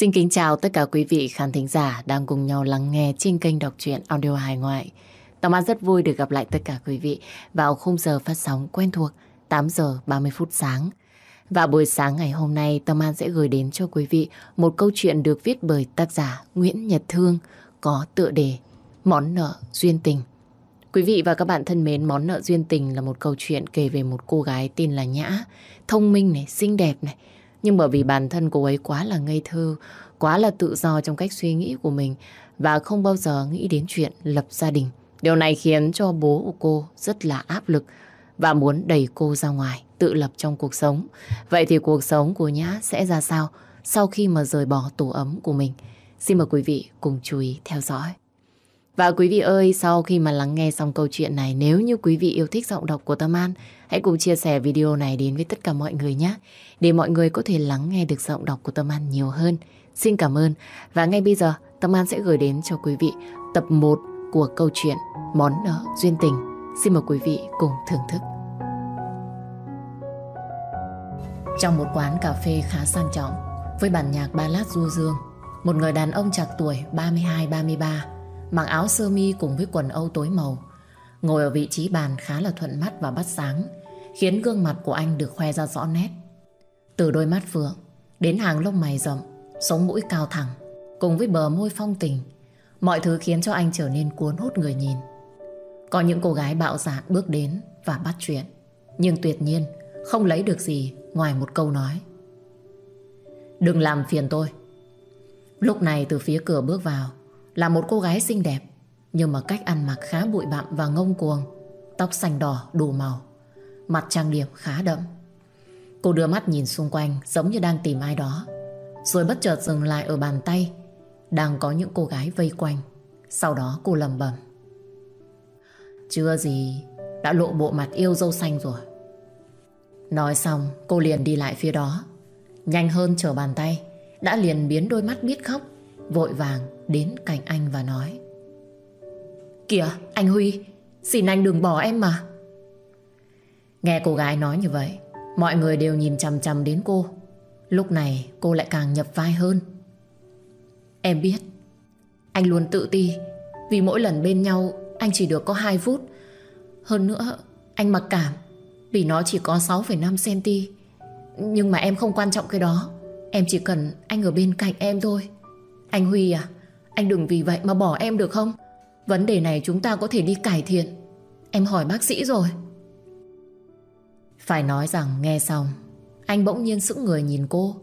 Xin kính chào tất cả quý vị khán thính giả đang cùng nhau lắng nghe trên kênh đọc truyện audio hài ngoại. Tâm An rất vui được gặp lại tất cả quý vị vào khung giờ phát sóng quen thuộc 8 giờ 30 phút sáng. Và buổi sáng ngày hôm nay Tâm An sẽ gửi đến cho quý vị một câu chuyện được viết bởi tác giả Nguyễn Nhật Thương có tựa đề Món nợ duyên tình. Quý vị và các bạn thân mến, Món nợ duyên tình là một câu chuyện kể về một cô gái tên là Nhã, thông minh này, xinh đẹp này, nhưng bởi vì bản thân cô ấy quá là ngây thơ, quá là tự do trong cách suy nghĩ của mình và không bao giờ nghĩ đến chuyện lập gia đình. Điều này khiến cho bố của cô rất là áp lực và muốn đẩy cô ra ngoài, tự lập trong cuộc sống. Vậy thì cuộc sống của Nhã sẽ ra sao sau khi mà rời bỏ tổ ấm của mình? Xin mời quý vị cùng chú ý theo dõi. Và quý vị ơi, sau khi mà lắng nghe xong câu chuyện này, nếu như quý vị yêu thích giọng đọc của Tâm An, hãy cùng chia sẻ video này đến với tất cả mọi người nhé, để mọi người có thể lắng nghe được giọng đọc của Tâm An nhiều hơn. Xin cảm ơn. Và ngay bây giờ, Tâm An sẽ gửi đến cho quý vị tập 1 của câu chuyện Món nợ duyên tình. Xin mời quý vị cùng thưởng thức. Trong một quán cà phê khá sang trọng, với bản nhạc ballad du dương, một người đàn ông chạc tuổi 32-33 mặc áo sơ mi cùng với quần âu tối màu. Ngồi ở vị trí bàn khá là thuận mắt và bắt sáng, khiến gương mặt của anh được khoe ra rõ nét. Từ đôi mắt phượng đến hàng lông mày rậm, sống mũi cao thẳng, cùng với bờ môi phong tình, mọi thứ khiến cho anh trở nên cuốn hút người nhìn. Có những cô gái bạo dạn bước đến và bắt chuyện, nhưng tuyệt nhiên không lấy được gì ngoài một câu nói. Đừng làm phiền tôi. Lúc này từ phía cửa bước vào là một cô gái xinh đẹp, Nhưng mà cách ăn mặc khá bụi bặm và ngông cuồng, Tóc xanh đỏ đủ màu, Mặt trang điểm khá đậm. Cô đưa mắt nhìn xung quanh Giống như đang tìm ai đó, Rồi bất chợt dừng lại ở bàn tay Đang có những cô gái vây quanh. Sau đó cô lầm bầm Chưa gì, Đã lộ bộ mặt yêu dâu xanh rồi. Nói xong, cô liền đi lại phía đó. Nhanh hơn chờ bàn tay, Đã liền biến đôi mắt biết khóc, Vội vàng đến cạnh anh và nói. Kìa anh Huy Xin anh đừng bỏ em mà. Nghe cô gái nói như vậy Mọi người đều nhìn chằm chằm đến cô. Lúc này cô lại càng nhập vai hơn. Em biết Anh luôn tự ti Vì mỗi lần bên nhau Anh chỉ được có 2 phút. Hơn nữa anh mặc cảm Vì nó chỉ có 6,5cm Nhưng mà em không quan trọng cái đó Em chỉ cần anh ở bên cạnh em thôi. Anh Huy à anh đừng vì vậy mà bỏ em được không? Vấn đề này chúng ta có thể đi cải thiện. Em hỏi bác sĩ rồi. Phải nói rằng nghe xong, anh bỗng nhiên sững người nhìn cô.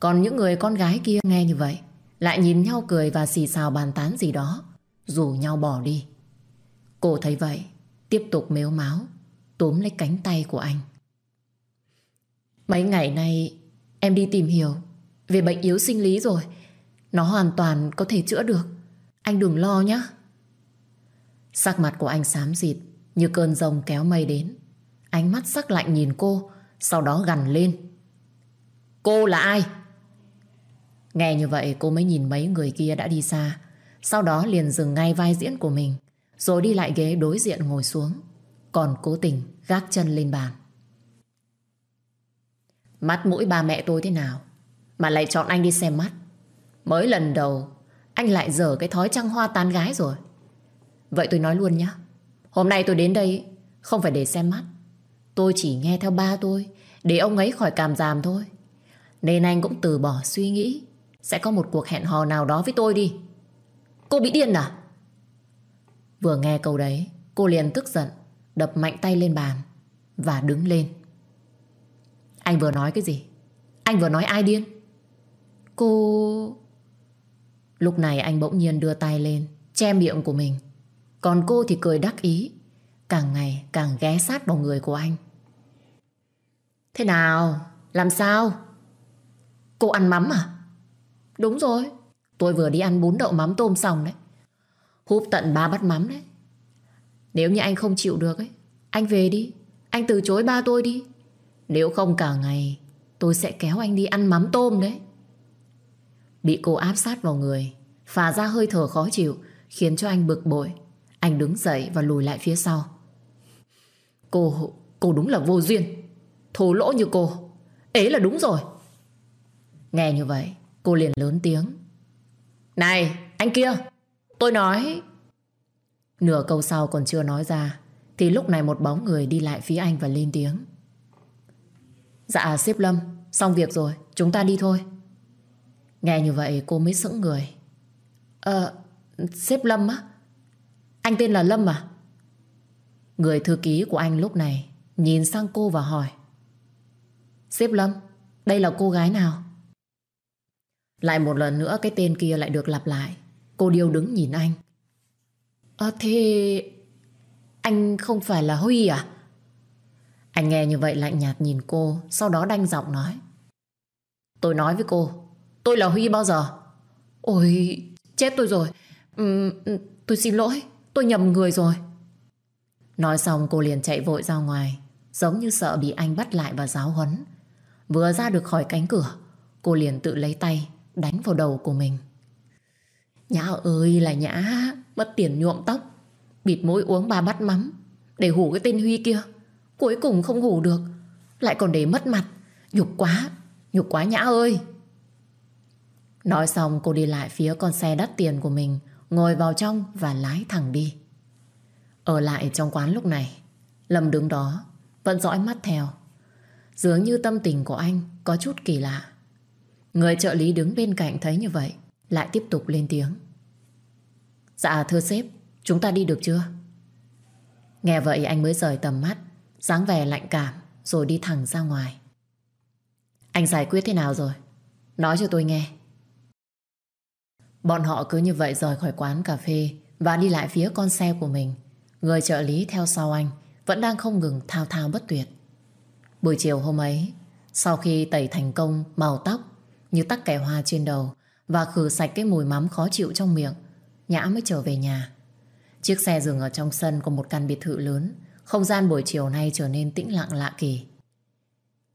Còn những người con gái kia nghe như vậy, lại nhìn nhau cười và xì xào bàn tán gì đó, rủ nhau bỏ đi. Cô thấy vậy, tiếp tục mếu máo, túm lấy cánh tay của anh. Mấy ngày nay, em đi tìm hiểu về bệnh yếu sinh lý rồi. Nó hoàn toàn có thể chữa được. Anh đừng lo nhé. Sắc mặt của anh xám xịt, Như cơn rồng kéo mây đến. Ánh mắt sắc lạnh nhìn cô, Sau đó gằn lên. Cô là ai? Nghe như vậy, cô mới nhìn mấy người kia đã đi xa. Sau đó liền dừng ngay vai diễn của mình, Rồi đi lại ghế đối diện ngồi xuống. Còn cố tình gác chân lên bàn. Mắt mũi ba mẹ tôi thế nào? Mà lại chọn anh đi xem mắt. Mới lần đầu, Anh lại dở cái thói trăng hoa tán gái rồi. Vậy tôi nói luôn nhé Hôm nay tôi đến đây Không phải để xem mắt. Tôi chỉ nghe theo ba tôi, Để ông ấy khỏi cảm giảm thôi. Nên anh cũng từ bỏ suy nghĩ, Sẽ có một cuộc hẹn hò nào đó với tôi đi. Cô bị điên à? Vừa nghe câu đấy, Cô liền tức giận, Đập mạnh tay lên bàn Và đứng lên. Anh vừa nói cái gì? Anh vừa nói ai điên? Cô... Lúc này anh bỗng nhiên đưa tay lên, Che miệng của mình. Còn cô thì cười đắc ý. Càng ngày càng ghé sát vào người của anh. Thế nào? Làm sao? Cô ăn mắm à? Đúng rồi. Tôi vừa đi ăn bún đậu mắm tôm xong đấy. Húp tận ba bát mắm đấy. Nếu như anh không chịu được ấy, Anh về đi. Anh từ chối ba tôi đi. Nếu không cả ngày, Tôi sẽ kéo anh đi ăn mắm tôm đấy. Bị cô áp sát vào người Phả ra hơi thở khó chịu Khiến cho anh bực bội Anh đứng dậy và lùi lại phía sau Cô, cô đúng là vô duyên Thô lỗ như cô Ấy là đúng rồi Nghe như vậy Cô liền lớn tiếng. Này, anh kia, tôi nói... Nửa câu sau còn chưa nói ra, thì lúc này một bóng người đi lại phía anh và lên tiếng. Dạ, xếp Lâm, xong việc rồi, chúng ta đi thôi. Nghe như vậy cô mới sững người. Ờ, xếp Lâm á? Anh tên là Lâm à? Người thư ký của anh lúc này nhìn sang cô và hỏi. Xếp Lâm, đây là cô gái nào? Lại một lần nữa cái tên kia lại được lặp lại. Cô điêu đứng nhìn anh. Ờ thế... Anh không phải là Huy à? Anh nghe như vậy lạnh nhạt nhìn cô, sau đó đanh giọng nói. Tôi nói với cô, tôi là Huy bao giờ? Ôi, chết tôi rồi. Uhm, tôi xin lỗi, tôi nhầm người rồi. Nói xong cô liền chạy vội ra ngoài, giống như sợ bị anh bắt lại và giáo huấn. Vừa ra được khỏi cánh cửa, cô liền tự lấy tay, đánh vào đầu của mình. Nhã ơi là Nhã, mất tiền nhuộm tóc, bịt mũi uống ba bát mắm, để hủ cái tên Huy kia. Cuối cùng không hủ được, lại còn để mất mặt. Nhục quá, nhục quá Nhã ơi. Nói xong cô đi lại phía con xe đắt tiền của mình, ngồi vào trong và lái thẳng đi. Ở lại trong quán lúc này, Lâm đứng đó, vẫn dõi mắt theo. Dường như tâm tình của anh có chút kỳ lạ. Người trợ lý đứng bên cạnh thấy như vậy, lại tiếp tục lên tiếng. Dạ thưa sếp, chúng ta đi được chưa? Nghe vậy anh mới rời tầm mắt, dáng vẻ lạnh cảm, rồi đi thẳng ra ngoài. Anh giải quyết thế nào rồi? Nói cho tôi nghe. Bọn họ cứ như vậy rời khỏi quán cà phê và đi lại phía con xe của mình. Người trợ lý theo sau anh vẫn đang không ngừng thao thao bất tuyệt. Buổi chiều hôm ấy, sau khi tẩy thành công màu tóc như tắc kẻ hoa trên đầu và khử sạch cái mùi mắm khó chịu trong miệng, Nhã mới trở về nhà. Chiếc xe dừng ở trong sân của một căn biệt thự lớn, không gian buổi chiều nay trở nên tĩnh lặng lạ kỳ.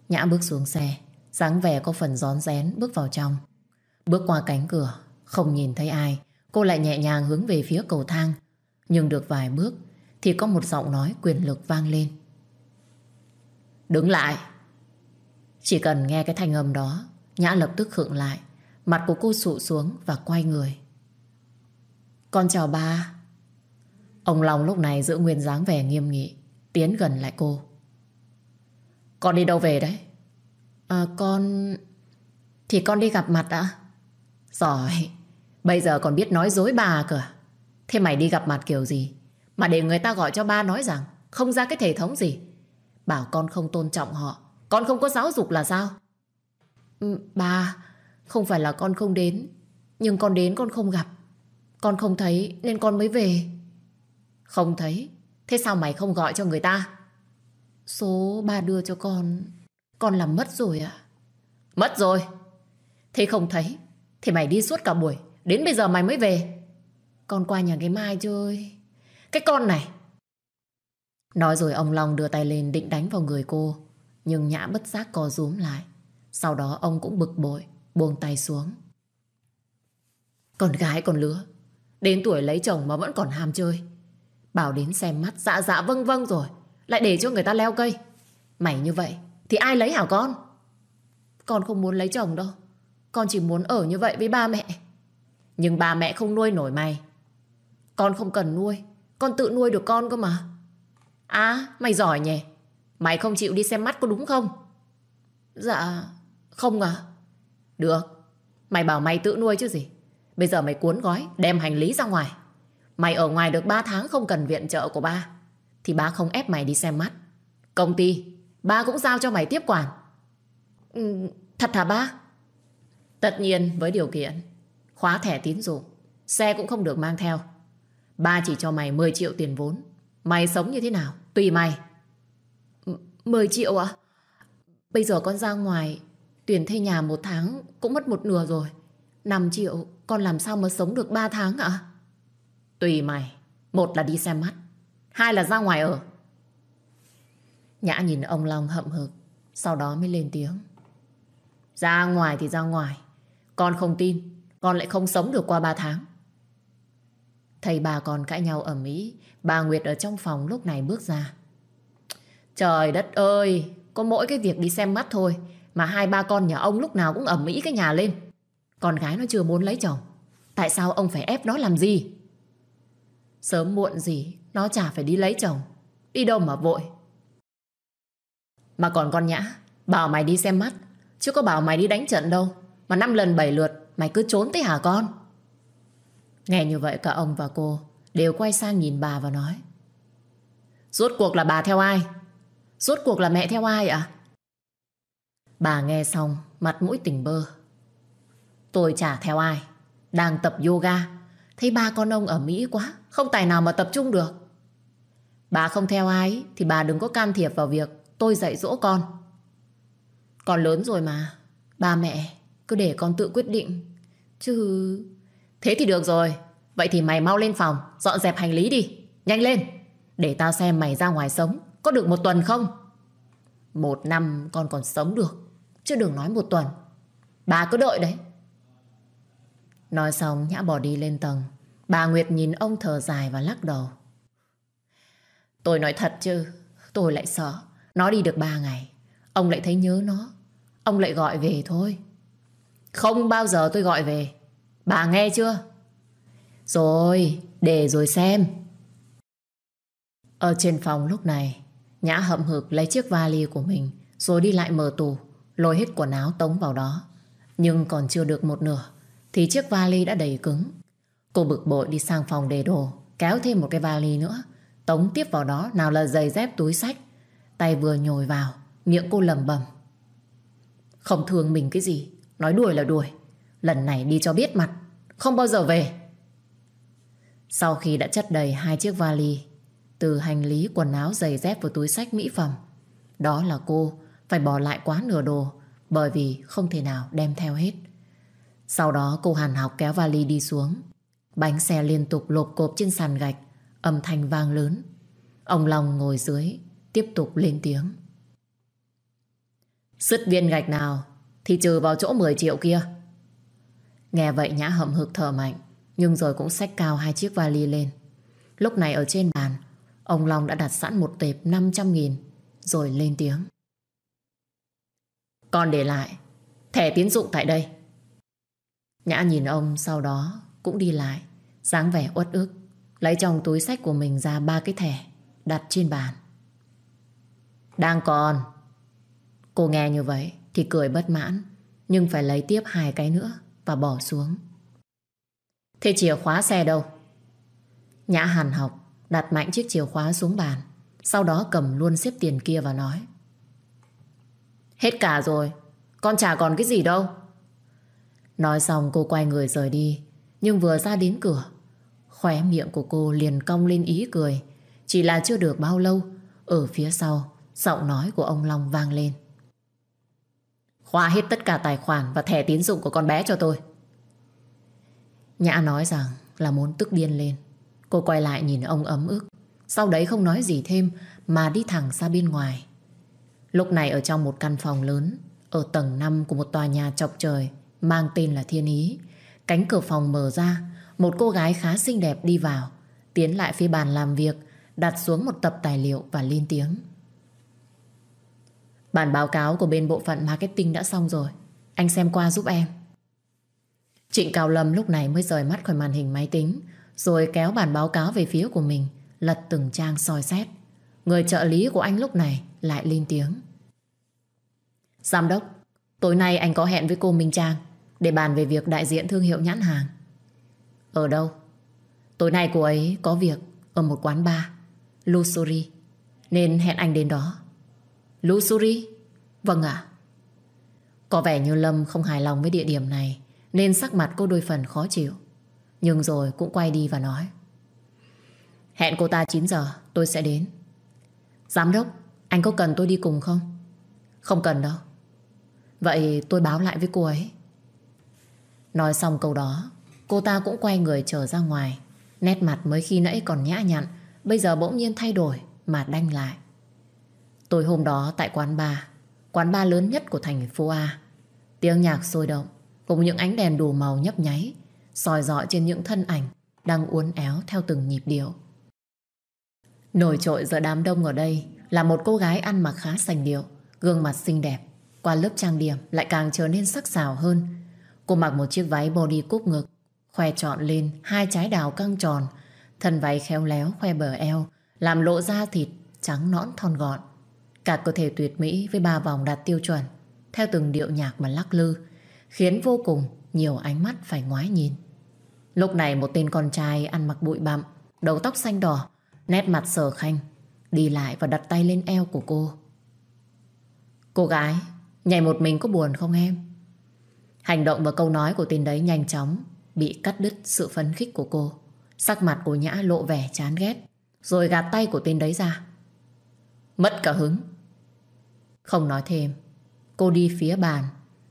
Nhã bước xuống xe, dáng vẻ có phần rón rén bước vào trong. Bước qua cánh cửa, không nhìn thấy ai, cô lại nhẹ nhàng hướng về phía cầu thang. Nhưng được vài bước thì có một giọng nói quyền lực vang lên. Đứng lại! Chỉ cần nghe cái thanh âm đó, Nhã lập tức khựng lại. Mặt của cô sụ xuống và quay người. Con chào ba. Ông Long lúc này giữ nguyên dáng vẻ nghiêm nghị, tiến gần lại cô. Con đi đâu về đấy? À, con... Thì con đi gặp mặt ạ. Giỏi, bây giờ còn biết nói dối bà cơ à? Thế mày đi gặp mặt kiểu gì? Mà để người ta gọi cho ba nói rằng không ra cái thể thống gì. Bảo con không tôn trọng họ. Con không có giáo dục là sao? Ừ, ba, không phải là con không đến. Nhưng con đến con không gặp. Con không thấy nên con mới về. Không thấy? Thế sao mày không gọi cho người ta? Số ba đưa cho con, con làm mất rồi à? Mất rồi. Thế không thấy? Thì mày đi suốt cả buổi, đến bây giờ mày mới về. Con qua nhà cái Mai chơi. Cái con này. Nói rồi ông Long đưa tay lên định đánh vào người cô. Nhưng Nhã bất giác co rúm lại. Sau đó ông cũng bực bội, buông tay xuống. Con gái còn lứa. Đến tuổi lấy chồng mà vẫn còn ham chơi. Bảo đến xem mắt dạ dạ vâng vâng rồi. Lại để cho người ta leo cây. Mày như vậy thì ai lấy hả con? Con không muốn lấy chồng đâu. Con chỉ muốn ở như vậy với ba mẹ. Nhưng ba mẹ không nuôi nổi mày. Con không cần nuôi. Con tự nuôi được con cơ mà. À, mày giỏi nhỉ. Mày không chịu đi xem mắt có đúng không? Dạ, không à. Được. Mày bảo mày tự nuôi chứ gì. Bây giờ mày cuốn gói, đem hành lý ra ngoài. Mày ở ngoài được 3 tháng không cần viện trợ của ba. Thì ba không ép mày đi xem mắt. Công ty, ba cũng giao cho mày tiếp quản. Ừ, thật hả ba? Tất nhiên với điều kiện khóa thẻ tín dụng, xe cũng không được mang theo. Ba chỉ cho mày 10 triệu tiền vốn. Mày sống như thế nào? Tùy mày. 10 triệu ạ? Bây giờ con ra ngoài tuyển thuê nhà một tháng cũng mất một nửa rồi. 5 triệu con làm sao mà sống được 3 tháng ạ? Tùy mày. Một là đi xem mắt. Hai là ra ngoài ở. Nhã nhìn ông Long hậm hực. Sau đó mới lên tiếng. Ra ngoài thì ra ngoài. Con không tin. Con lại không sống được qua 3 tháng. Thầy bà còn cãi nhau ở Mỹ. Bà Nguyệt ở trong phòng lúc này bước ra. Trời đất ơi! Có mỗi cái việc đi xem mắt thôi. Mà hai ba con nhà ông lúc nào cũng ẩm mỹ cái nhà lên. Con gái nó chưa muốn lấy chồng. Tại sao ông phải ép nó làm gì? Sớm muộn gì, nó chả phải đi lấy chồng. Đi đâu mà vội. Mà còn con Nhã, bảo mày đi xem mắt. Chứ có bảo mày đi đánh trận đâu. Mà năm lần bảy lượt, mày cứ trốn thế hả con? Nghe như vậy cả ông và cô đều quay sang nhìn bà và nói. Rốt cuộc là bà theo ai? Rốt cuộc là mẹ theo ai ạ? Bà nghe xong, mặt mũi tỉnh bơ. Tôi chả theo ai. Đang tập yoga. Thấy ba con ông ở Mỹ quá. Không tài nào mà tập trung được. Bà không theo ai thì bà đừng có can thiệp vào việc tôi dạy dỗ con. Con lớn rồi mà. Ba mẹ cứ để con tự quyết định. Chứ... Thế thì được rồi. Vậy thì mày mau lên phòng, dọn dẹp hành lý đi. Nhanh lên. Để tao xem mày ra ngoài sống. Có được một tuần không? Một năm con còn sống được. Chứ đừng nói một tuần. Bà cứ đợi đấy. Nói xong Nhã bỏ đi lên tầng. Bà Nguyệt nhìn ông thở dài và lắc đầu. Tôi nói thật chứ, tôi lại sợ. Nó đi được ba ngày. Ông lại thấy nhớ nó. Ông lại gọi về thôi. Không bao giờ tôi gọi về. Bà nghe chưa? Rồi, để rồi xem. Ở trên phòng lúc này, Nhã hậm hực lấy chiếc vali của mình rồi đi lại mở tủ, lôi hết quần áo tống vào đó. Nhưng còn chưa được một nửa thì chiếc vali đã đầy cứng. Cô bực bội đi sang phòng để đồ, kéo thêm một cái vali nữa, tống tiếp vào đó nào là giày dép túi sách. Tay vừa nhồi vào, miệng cô lầm bầm. Không thương mình cái gì, nói đuổi là đuổi. Lần này đi cho biết mặt, không bao giờ về. Sau khi đã chất đầy hai chiếc vali, từ hành lý, quần áo, giày dép và túi sách mỹ phẩm, đó là cô phải bỏ lại quá nửa đồ bởi vì không thể nào đem theo hết. Sau đó cô Hàn học kéo vali đi xuống. Bánh xe liên tục lộp cộp trên sàn gạch, âm thanh vang lớn. Ông Long ngồi dưới, tiếp tục lên tiếng. Sứt viên gạch nào thì trừ vào chỗ 10 triệu kia. Nghe vậy Nhã hậm hực thở mạnh, nhưng rồi cũng xách cao hai chiếc vali lên. Lúc này ở trên bàn, ông Long đã đặt sẵn một tệp 500 nghìn, rồi lên tiếng. Con để lại, thẻ tiến dụng tại đây. Nhã nhìn ông sau đó cũng đi lại, dáng vẻ uất ức, lấy trong túi sách của mình ra ba cái thẻ, đặt trên bàn. Đang còn. Cô nghe như vậy thì cười bất mãn, nhưng phải lấy tiếp hai cái nữa và bỏ xuống. Thế chìa khóa xe đâu? Nhã hàn học, đặt mạnh chiếc chìa khóa xuống bàn, sau đó cầm luôn xếp tiền kia và nói. Hết cả rồi, con chả còn cái gì đâu. Nói xong cô quay người rời đi Nhưng vừa ra đến cửa Khóe miệng của cô liền cong lên ý cười Chỉ là chưa được bao lâu Ở phía sau Giọng nói của ông Long vang lên Khóa hết tất cả tài khoản Và thẻ tín dụng của con bé cho tôi Nhã nói rằng Là muốn tức điên lên Cô quay lại nhìn ông ấm ức Sau đấy không nói gì thêm Mà đi thẳng ra bên ngoài Lúc này ở trong một căn phòng lớn Ở tầng 5 của một tòa nhà chọc trời mang tên là Thiên Ý. Cánh cửa phòng mở ra, một cô gái khá xinh đẹp đi vào, tiến lại phía bàn làm việc, đặt xuống một tập tài liệu và lên tiếng. Bản báo cáo của bên bộ phận marketing đã xong rồi. Anh xem qua giúp em. Trịnh Cao Lâm lúc này mới rời mắt khỏi màn hình máy tính, rồi kéo bản báo cáo về phía của mình, lật từng trang soi xét. Người trợ lý của anh lúc này lại lên tiếng. Giám đốc, tối nay anh có hẹn với cô Minh Trang để bàn về việc đại diện thương hiệu nhãn hàng. Ở đâu? Tối nay cô ấy có việc ở một quán bar, Luxury, nên hẹn anh đến đó. Luxury? Vâng ạ. Có vẻ như Lâm không hài lòng với địa điểm này, nên sắc mặt cô đôi phần khó chịu. Nhưng rồi cũng quay đi và nói. Hẹn cô ta 9 giờ, tôi sẽ đến. Giám đốc, anh có cần tôi đi cùng không? Không cần đâu. Vậy tôi báo lại với cô ấy. Nói xong câu đó Cô ta cũng quay người trở ra ngoài Nét mặt mới khi nãy còn nhã nhặn Bây giờ bỗng nhiên thay đổi Mà đanh lại Tối hôm đó tại quán bar Quán bar lớn nhất của thành phố A. Tiếng nhạc sôi động Cùng những ánh đèn đủ màu nhấp nháy soi dọi trên những thân ảnh Đang uốn éo theo từng nhịp điệu. Nổi trội giữa đám đông ở đây Là một cô gái ăn mặc khá sành điệu Gương mặt xinh đẹp Qua lớp trang điểm lại càng trở nên sắc sảo hơn. Cô mặc một chiếc váy body cúp ngực, khoe trọn lên hai trái đào căng tròn, thân váy khéo léo khoe bờ eo, làm lộ da thịt trắng nõn thon gọn. Cả cơ thể tuyệt mỹ với ba vòng đạt tiêu chuẩn, theo từng điệu nhạc mà lắc lư, khiến vô cùng nhiều ánh mắt phải ngoái nhìn. Lúc này một tên con trai ăn mặc bụi bặm, đầu tóc xanh đỏ, nét mặt sờ khanh, đi lại và đặt tay lên eo của cô. Cô gái, nhảy một mình có buồn không em? Hành động và câu nói của tên đấy nhanh chóng bị cắt đứt sự phấn khích của cô. Sắc mặt của Nhã lộ vẻ chán ghét, rồi gạt tay của tên đấy ra. Mất cả hứng. Không nói thêm, cô đi phía bàn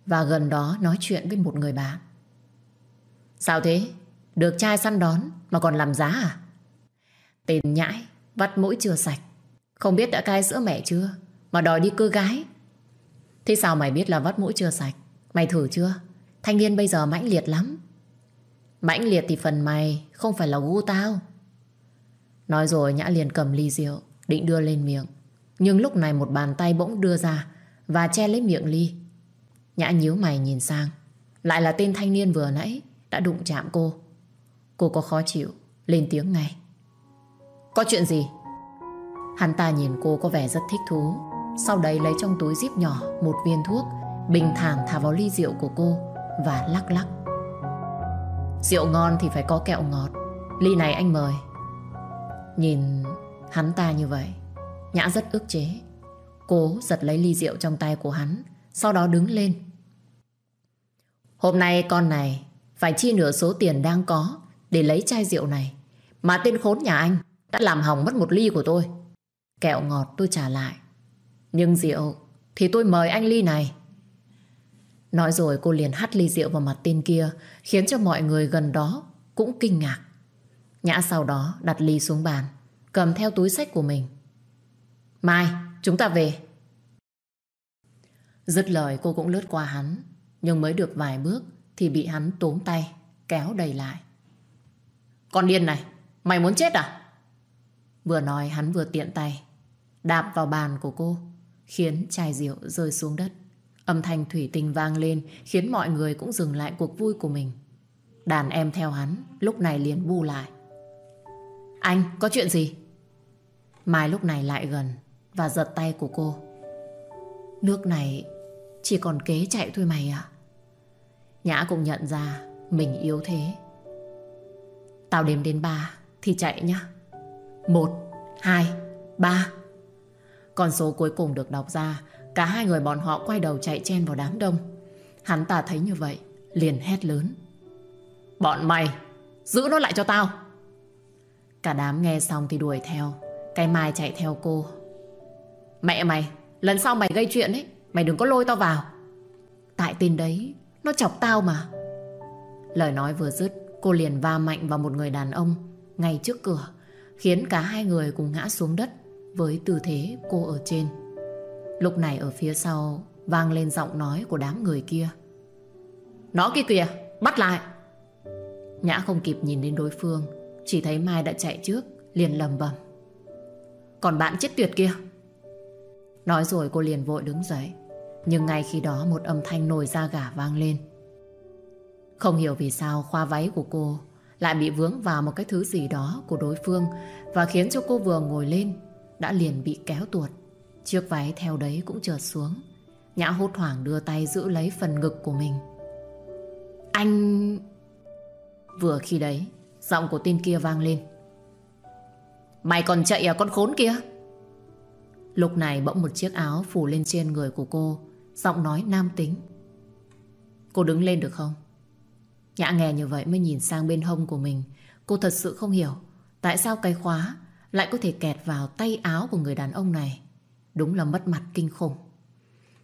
và gần đó nói chuyện với một người bạn. Sao thế? Được trai săn đón mà còn làm giá à? Tên nhãi, vắt mũi chưa sạch. Không biết đã cai sữa mẹ chưa? Mà đòi đi cưa gái. Thế sao mày biết là vắt mũi chưa sạch? Mày thử chưa? Thanh niên bây giờ mãnh liệt lắm. Mãnh liệt thì phần mày, không phải là gu tao. Nói rồi Nhã liền cầm ly rượu, định đưa lên miệng. Nhưng lúc này một bàn tay bỗng đưa ra và che lấy miệng ly. Nhã nhíu mày nhìn sang. Lại là tên thanh niên vừa nãy đã đụng chạm cô. Cô có khó chịu, lên tiếng ngay. Có chuyện gì? Hắn ta nhìn cô có vẻ rất thích thú. Sau đấy lấy trong túi zip nhỏ một viên thuốc, bình thản thả vào ly rượu của cô và lắc lắc. Rượu ngon thì phải có kẹo ngọt. Ly này anh mời. Nhìn hắn ta như vậy, Nhã rất ức chế. Cố giật lấy ly rượu trong tay của hắn, sau đó đứng lên. Hôm nay con này phải chi nửa số tiền đang có để lấy chai rượu này. Mà tên khốn nhà anh đã làm hỏng mất một ly của tôi. Kẹo ngọt tôi trả lại. Nhưng rượu thì tôi mời anh ly này. Nói rồi cô liền hắt ly rượu vào mặt tên kia khiến cho mọi người gần đó cũng kinh ngạc. Nhã sau đó đặt ly xuống bàn cầm theo túi sách của mình. Mai, chúng ta về. Dứt lời cô cũng lướt qua hắn nhưng mới được vài bước thì bị hắn tốn tay kéo đầy lại. Con điên này, mày muốn chết à? Vừa nói hắn vừa tiện tay đạp vào bàn của cô khiến chai rượu rơi xuống đất. Âm thanh thủy tinh vang lên khiến mọi người cũng dừng lại cuộc vui của mình. Đàn em theo hắn lúc này liền bu lại. Anh, có chuyện gì? Mai lúc này lại gần và giật tay của cô. Nước này chỉ còn kế chạy thôi mày à? Nhã cũng nhận ra mình yếu thế. Tao đếm đến ba thì chạy nhá. Một, hai, ba. Con số cuối cùng được đọc ra Cả hai người bọn họ quay đầu chạy chen vào đám đông Hắn ta thấy như vậy Liền hét lớn Bọn mày Giữ nó lại cho tao Cả đám nghe xong thì đuổi theo Cái Mai chạy theo cô Mẹ mày Lần sau mày gây chuyện ấy Mày đừng có lôi tao vào Tại tên đấy Nó chọc tao mà Lời nói vừa dứt Cô liền va mạnh vào một người đàn ông Ngay trước cửa Khiến cả hai người cùng ngã xuống đất Với tư thế cô ở trên Lúc này ở phía sau vang lên giọng nói của đám người kia. Nó kia kìa, bắt lại. Nhã không kịp nhìn đến đối phương, chỉ thấy Mai đã chạy trước, liền lầm bầm. Còn bạn chết tuyệt kia. Nói rồi cô liền vội đứng dậy, nhưng ngay khi đó một âm thanh nổi da gà vang lên. Không hiểu vì sao khoa váy của cô lại bị vướng vào một cái thứ gì đó của đối phương và khiến cho cô vừa ngồi lên đã liền bị kéo tuột. Chiếc váy theo đấy cũng trượt xuống. Nhã hốt hoảng đưa tay giữ lấy phần ngực của mình. Anh... Vừa khi đấy Giọng của tên kia vang lên. Mày còn chạy à con khốn kia? Lúc này bỗng một chiếc áo phủ lên trên người của cô Giọng nói nam tính Cô đứng lên được không Nhã nghe như vậy mới nhìn sang bên hông của mình Cô thật sự không hiểu Tại sao cái khóa Lại có thể kẹt vào tay áo của người đàn ông này Đúng là mất mặt kinh khủng.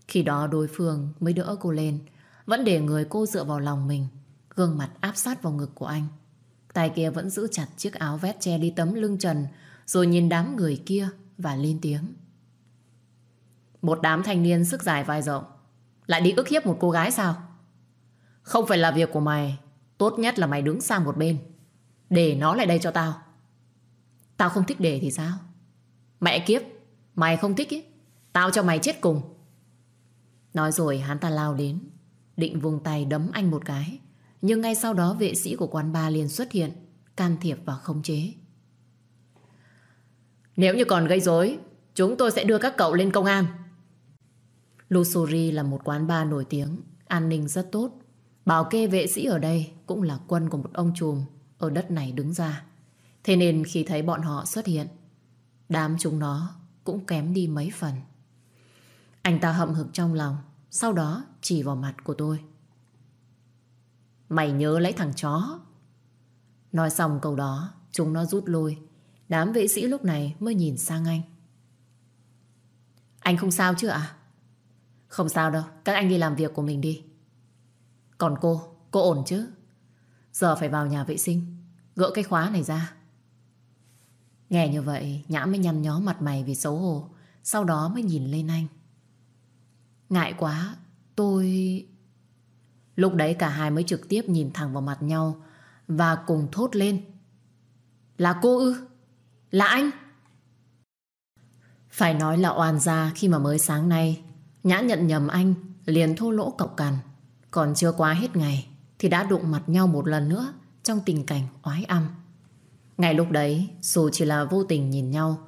Khi đó đối phương mới đỡ cô lên, vẫn để người cô dựa vào lòng mình, gương mặt áp sát vào ngực của anh. Tay kia vẫn giữ chặt chiếc áo vét che đi tấm lưng trần, rồi nhìn đám người kia và lên tiếng. Một đám thanh niên sức dài vai rộng, lại đi ức hiếp một cô gái sao? Không phải là việc của mày, tốt nhất là mày đứng sang một bên, để nó lại đây cho tao. Tao không thích để thì sao? Mẹ kiếp, Mày không thích ý Tao cho mày chết cùng Nói rồi hắn ta lao đến Định vùng tay đấm anh một cái. Nhưng ngay sau đó vệ sĩ của quán bar liền xuất hiện, can thiệp và khống chế. Nếu như còn gây rối, chúng tôi sẽ đưa các cậu lên công an. Lusuri là một quán bar nổi tiếng, an ninh rất tốt. Bảo kê vệ sĩ ở đây cũng là quân của một ông trùm ở đất này đứng ra. Thế nên khi thấy bọn họ xuất hiện, đám chúng nó cũng kém đi mấy phần. Anh ta hậm hực trong lòng, sau đó chỉ vào mặt của tôi. Mày nhớ lấy thằng chó. Nói xong câu đó, chúng nó rút lui. Đám vệ sĩ lúc này mới nhìn sang anh. Anh không sao chứ ạ? Không sao đâu, các anh đi làm việc của mình đi. Còn cô, cô ổn chứ? Giờ phải vào nhà vệ sinh, gỡ cái khóa này ra. Nghe như vậy, Nhã mới nhăn nhó mặt mày vì xấu hổ, sau đó mới nhìn lên anh. Ngại quá, tôi... Lúc đấy cả hai mới trực tiếp nhìn thẳng vào mặt nhau và cùng thốt lên. Là cô ư? Là anh? Phải nói là oan gia khi mà mới sáng nay Nhã nhận nhầm anh, liền thô lỗ cọc cằn. Còn chưa quá hết ngày, Thì đã đụng mặt nhau một lần nữa Trong tình cảnh oái âm. Ngày lúc đấy, dù chỉ là vô tình nhìn nhau,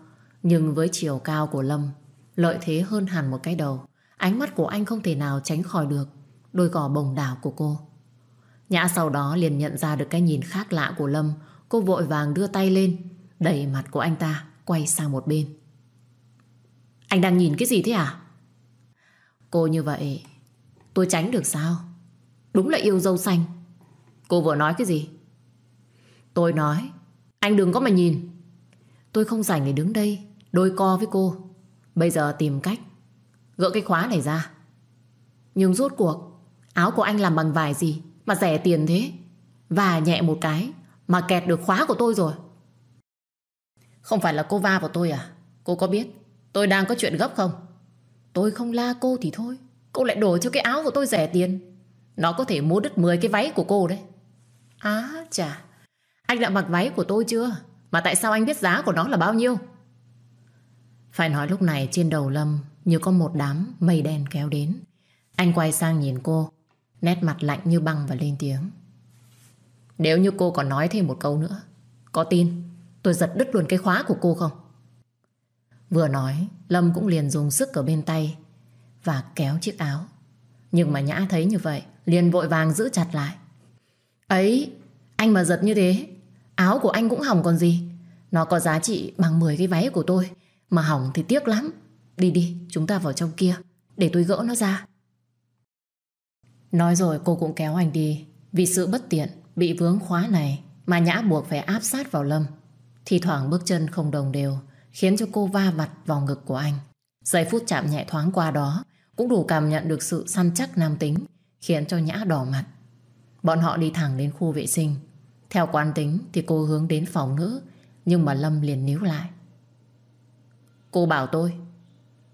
Nhưng với chiều cao của Lâm, Lợi thế hơn hẳn một cái đầu. Ánh mắt của anh không thể nào tránh khỏi được Đôi gò bồng đảo của cô. Nhã sau đó liền nhận ra được cái nhìn khác lạ của Lâm. Cô vội vàng đưa tay lên, Đẩy mặt của anh ta Quay sang một bên. Anh đang nhìn cái gì thế à? Cô như vậy, Tôi tránh được sao? Đúng là yêu dâu xanh. Cô vừa nói cái gì? Tôi nói, Anh đừng có mà nhìn. Tôi không rảnh để đứng đây, Đôi co với cô. Bây giờ tìm cách, Gỡ cái khóa này ra. Nhưng rốt cuộc, Áo của anh làm bằng vải gì Mà rẻ tiền thế? Và nhẹ một cái Mà kẹt được khóa của tôi rồi. Không phải là cô va vào tôi à? Cô có biết tôi đang có chuyện gấp không? Tôi không la cô thì thôi. Cô lại đổ cho cái áo của tôi rẻ tiền. Nó có thể mua đứt 10 cái váy của cô đấy. Á, chà. Anh đã mặc váy của tôi chưa? Mà tại sao anh biết giá của nó là bao nhiêu? Phải nói lúc này trên đầu Lâm Như có một đám mây đen kéo đến. Anh quay sang nhìn cô, Nét mặt lạnh như băng và lên tiếng. Nếu như cô còn nói thêm một câu nữa, Có tin Tôi giật đứt luôn cái khóa của cô không? Vừa nói, Lâm cũng liền dùng sức ở bên tay Và kéo chiếc áo. Nhưng mà Nhã thấy như vậy, Liền vội vàng giữ chặt lại. Ấy, anh mà giật như thế, Áo của anh cũng hỏng còn gì. Nó có giá trị bằng 10 cái váy của tôi, Mà hỏng thì tiếc lắm. Đi đi, chúng ta vào trong kia, Để tôi gỡ nó ra. Nói rồi cô cũng kéo anh đi. Vì sự bất tiện, Bị vướng khóa này Mà Nhã buộc phải áp sát vào Lâm. Thì thoảng bước chân không đồng đều khiến cho cô va mặt vào ngực của anh. Giây phút chạm nhẹ thoáng qua đó cũng đủ cảm nhận được sự săn chắc nam tính, khiến cho Nhã đỏ mặt. Bọn họ đi thẳng đến khu vệ sinh. Theo quán tính thì cô hướng đến phòng nữ nhưng mà Lâm liền níu lại. Cô bảo tôi,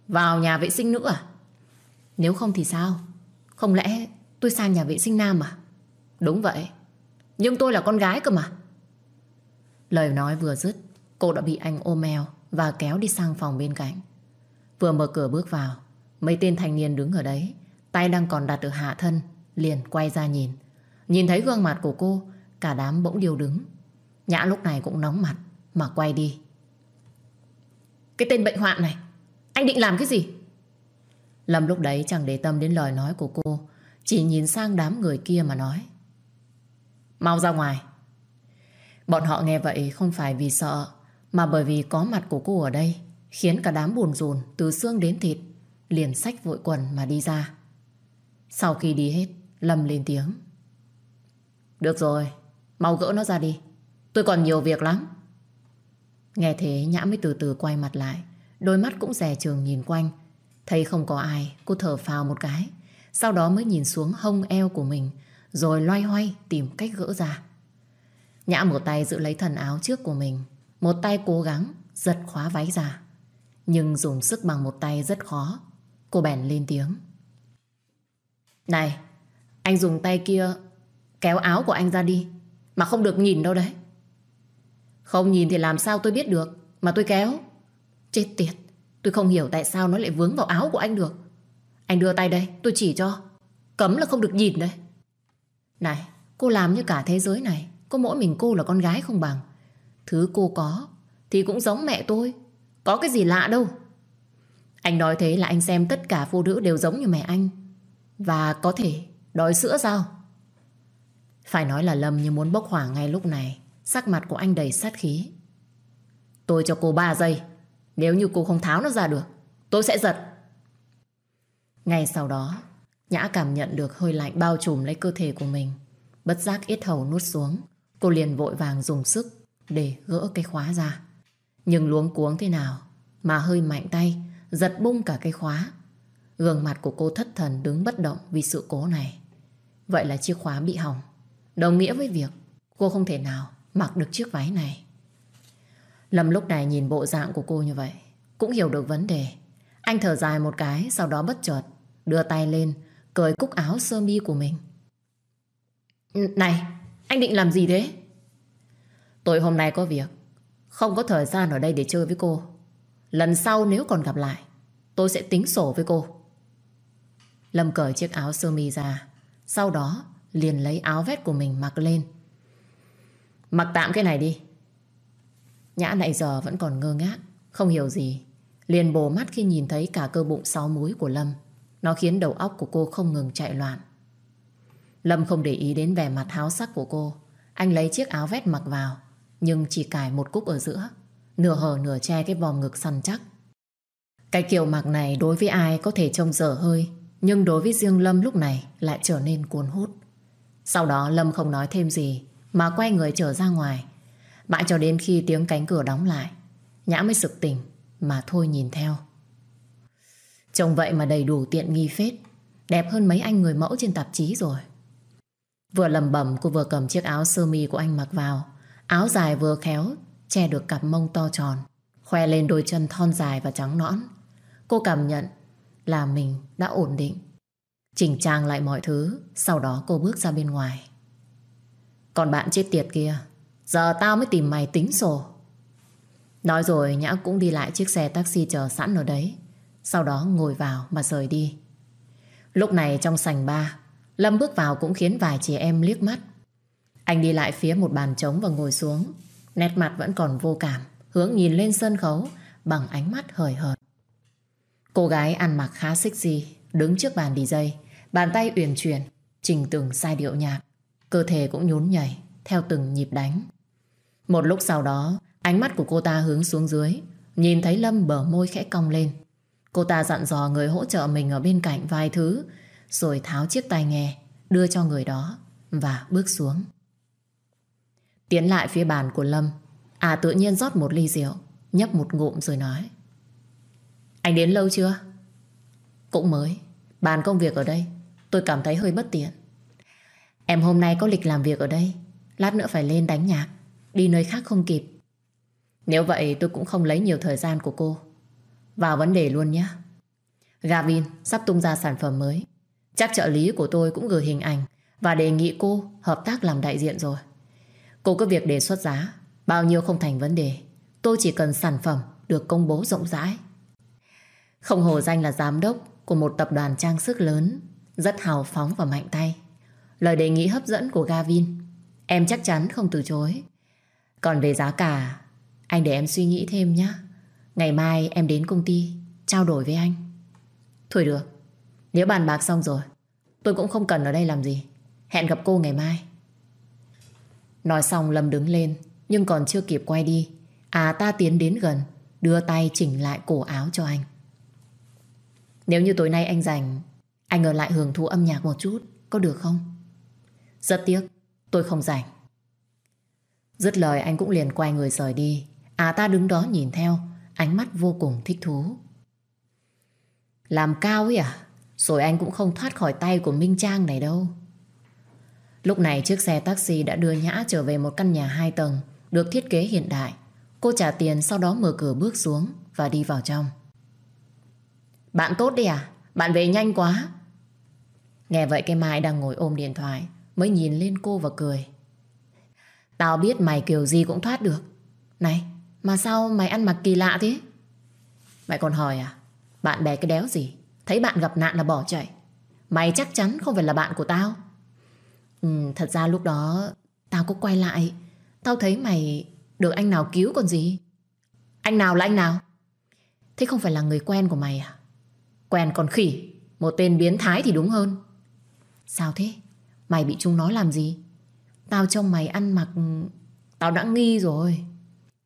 vào nhà vệ sinh nữ à? Nếu không thì sao? Không lẽ tôi sang nhà vệ sinh nam à? Đúng vậy. Nhưng tôi là con gái cơ mà. Lời nói vừa dứt, Cô đã bị anh ôm eo và kéo đi sang phòng bên cạnh. Vừa mở cửa bước vào, mấy tên thanh niên đứng ở đấy, tay đang còn đặt ở hạ thân, liền quay ra nhìn. Nhìn thấy gương mặt của cô, cả đám bỗng điều đứng. Nhã lúc này cũng nóng mặt, mà quay đi. Cái tên bệnh hoạn này, anh định làm cái gì? Lâm lúc đấy chẳng để tâm đến lời nói của cô, chỉ nhìn sang đám người kia mà nói. Mau ra ngoài. Bọn họ nghe vậy không phải vì sợ mà bởi vì có mặt của cô ở đây, Khiến cả đám buồn rùn Từ xương đến thịt, Liền sách vội quần mà đi ra. Sau khi đi hết, Lâm lên tiếng. Được rồi, Mau gỡ nó ra đi. Tôi còn nhiều việc lắm. Nghe thế, Nhã mới từ từ quay mặt lại. Đôi mắt cũng rè trường nhìn quanh. Thấy không có ai, Cô thở phào một cái. Sau đó mới nhìn xuống hông eo của mình, Rồi loay hoay tìm cách gỡ ra. Nhã một tay giữ lấy thần áo trước của mình một tay cố gắng giật khóa váy ra. Nhưng dùng sức bằng một tay rất khó. Cô bèn lên tiếng. Này, anh dùng tay kia kéo áo của anh ra đi. Mà không được nhìn đâu đấy. Không nhìn thì làm sao tôi biết được. Mà tôi kéo. Chết tiệt. Tôi không hiểu tại sao nó lại vướng vào áo của anh được. Anh đưa tay đây, tôi chỉ cho. Cấm là không được nhìn đấy. Này, cô làm như cả thế giới này, có mỗi mình cô là con gái không bằng. Thứ cô có thì cũng giống mẹ tôi. Có cái gì lạ đâu. Anh nói thế là anh xem tất cả phụ nữ đều giống như mẹ anh. Và có thể đòi sữa sao? Phải nói là Lâm như muốn bốc hỏa ngay lúc này. Sắc mặt của anh đầy sát khí. Tôi cho cô 3 giây. Nếu như cô không tháo nó ra được, tôi sẽ giật. Ngay sau đó, Nhã cảm nhận được hơi lạnh bao trùm lấy cơ thể của mình. Bất giác ít hầu nuốt xuống. Cô liền vội vàng dùng sức để gỡ cái khóa ra. Nhưng luống cuống thế nào mà hơi mạnh tay, giật bung cả cái khóa. Gương mặt của cô thất thần đứng bất động vì sự cố này. Vậy là chiếc khóa bị hỏng. Đồng nghĩa với việc cô không thể nào mặc được chiếc váy này. Lâm lúc này nhìn bộ dạng của cô như vậy, cũng hiểu được vấn đề. Anh thở dài một cái, sau đó bất chợt, đưa tay lên, cởi cúc áo sơ mi của mình. Này, anh định làm gì thế? Tôi hôm nay có việc, không có thời gian ở đây để chơi với cô. Lần sau nếu còn gặp lại, tôi sẽ tính sổ với cô. Lâm cởi chiếc áo sơ mi ra, sau đó liền lấy áo vest của mình mặc lên. Mặc tạm cái này đi. Nhã nãy giờ vẫn còn ngơ ngác, không hiểu gì. Liền bồ mắt khi nhìn thấy cả cơ bụng sáu múi của Lâm. Nó khiến đầu óc của cô không ngừng chạy loạn. Lâm không để ý đến vẻ mặt háo sắc của cô. Anh lấy chiếc áo vest mặc vào, nhưng chỉ cài một cúc ở giữa. Nửa hở nửa che cái vòng ngực săn chắc. Cái kiểu mặc này đối với ai có thể trông dở hơi, nhưng đối với riêng Lâm lúc này lại trở nên cuốn hút. Sau đó Lâm không nói thêm gì, mà quay người trở ra ngoài. Mãi cho đến khi tiếng cánh cửa đóng lại, Nhã mới sực tỉnh, mà thôi nhìn theo. Trông vậy mà đầy đủ tiện nghi phết Đẹp hơn mấy anh người mẫu trên tạp chí rồi Vừa lầm bẩm cô vừa cầm chiếc áo sơ mi của anh mặc vào Áo dài vừa khéo, Che được cặp mông to tròn, Khoe lên đôi chân thon dài và trắng nõn. Cô cảm nhận Là mình đã ổn định. Chỉnh trang lại mọi thứ, Sau đó cô bước ra bên ngoài. Còn bạn chết tiệt kia, Giờ tao mới tìm mày tính sổ. Nói rồi Nhã cũng đi lại chiếc xe taxi chờ sẵn ở đấy, sau đó ngồi vào mà rời đi. Lúc này trong sảnh ba, Lâm bước vào cũng khiến vài chị em liếc mắt. Anh đi lại phía một bàn trống và ngồi xuống. Nét mặt vẫn còn vô cảm, Hướng nhìn lên sân khấu, Bằng ánh mắt hời hợt. Cô gái ăn mặc khá sexy, Đứng trước bàn DJ Bàn tay uyển chuyển Trình từng sai điệu nhạc. Cơ thể cũng nhún nhảy, Theo từng nhịp đánh. Một lúc sau đó, Ánh mắt của cô ta hướng xuống dưới, Nhìn thấy Lâm bờ môi khẽ cong lên. Cô ta dặn dò người hỗ trợ mình ở bên cạnh vài thứ, Rồi tháo chiếc tai nghe, Đưa cho người đó, Và bước xuống. Tiến lại phía bàn của Lâm À tự nhiên rót một ly rượu, Nhấp một ngụm rồi nói Anh đến lâu chưa? Cũng mới Bàn công việc ở đây, Tôi cảm thấy hơi bất tiện Em hôm nay có lịch làm việc ở đây, Lát nữa phải lên đánh nhạc, Đi nơi khác không kịp Nếu vậy, tôi cũng không lấy nhiều thời gian của cô vào vấn đề luôn nhé. Gavin sắp tung ra sản phẩm mới. Chắc trợ lý của tôi cũng gửi hình ảnh và đề nghị cô hợp tác làm đại diện rồi. Cô có việc đề xuất giá, bao nhiêu không thành vấn đề. Tôi chỉ cần sản phẩm được công bố rộng rãi. Không hồ danh là giám đốc của một tập đoàn trang sức lớn, rất hào phóng và mạnh tay. Lời đề nghị hấp dẫn của Gavin, em chắc chắn không từ chối. Còn về giá cả, anh để em suy nghĩ thêm nhé. Ngày mai em đến công ty Trao đổi với anh Thôi được Nếu bàn bạc xong rồi Tôi cũng không cần ở đây làm gì Hẹn gặp cô ngày mai Nói xong Lâm đứng lên, Nhưng còn chưa kịp quay đi. À ta tiến đến gần, Đưa tay chỉnh lại cổ áo cho anh. Nếu như tối nay anh rảnh, Anh ở lại hưởng thụ âm nhạc một chút, Có được không? Rất tiếc, tôi không rảnh. Dứt lời, anh cũng liền quay người rời đi. À ta đứng đó nhìn theo, Ánh mắt vô cùng thích thú. Làm cao ấy à? Rồi anh cũng không thoát khỏi tay của Minh Trang này đâu. Lúc này chiếc xe taxi đã đưa Nhã trở về một căn nhà hai tầng, Được thiết kế hiện đại Cô trả tiền sau đó mở cửa bước xuống Và đi vào trong Bạn tốt đi à Bạn về nhanh quá Nghe vậy cái Mai đang ngồi ôm điện thoại, Mới nhìn lên cô và cười Tao biết mày kiểu gì cũng thoát được Này, mà sao mày ăn mặc kỳ lạ thế? Mày còn hỏi à? Bạn bè cái đéo gì? Thấy bạn gặp nạn là bỏ chạy. Mày chắc chắn không phải là bạn của tao ừ, Thật ra lúc đó Tao có quay lại. Tao thấy mày được anh nào cứu còn gì? Anh nào là anh nào? Thế không phải là người quen của mày à? Quen còn khỉ Một tên biến thái thì đúng hơn. Sao thế? Mày bị chúng nó làm gì? Tao trông mày ăn mặc Tao đã nghi rồi.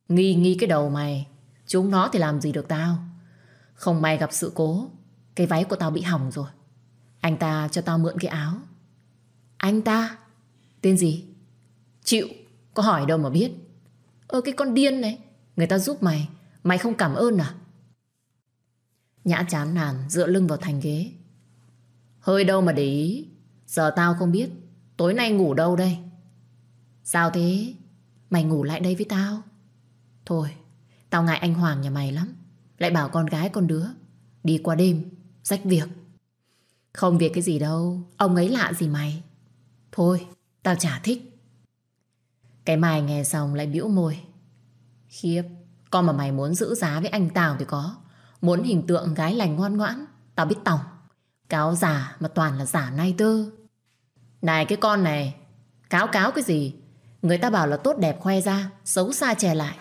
Nghi nghi cái đầu mày. Chúng nó thì làm gì được tao? Không may gặp sự cố Cái váy của tao bị hỏng rồi. Anh ta cho tao mượn cái áo. Anh ta? Tên gì? Chịu, Có hỏi đâu mà biết. Ơ, cái con điên này, Người ta giúp mày Mày không cảm ơn à? Nhã chán nản, dựa lưng vào thành ghế. Hơi đâu mà để ý, Giờ tao không biết, Tối nay ngủ đâu đây? Sao thế? Mày ngủ lại đây với tao? Thôi, Tao ngại anh Hoàng nhà mày lắm, Lại bảo con gái con đứa, Đi qua đêm, Rách việc. Không việc cái gì đâu, Ông ấy lạ gì mày. Thôi, Tao chả thích. Cái mày nghe xong lại bĩu môi. Khiếp, Con mà mày muốn giữ giá với anh Tào thì có. Muốn hình tượng gái lành ngoan ngoãn, Tao biết tòng. Cáo giả mà toàn là giả nay tơ. Này, cái con này, Cáo cáo cái gì? Người ta bảo là tốt đẹp khoe ra, Xấu xa chè lại.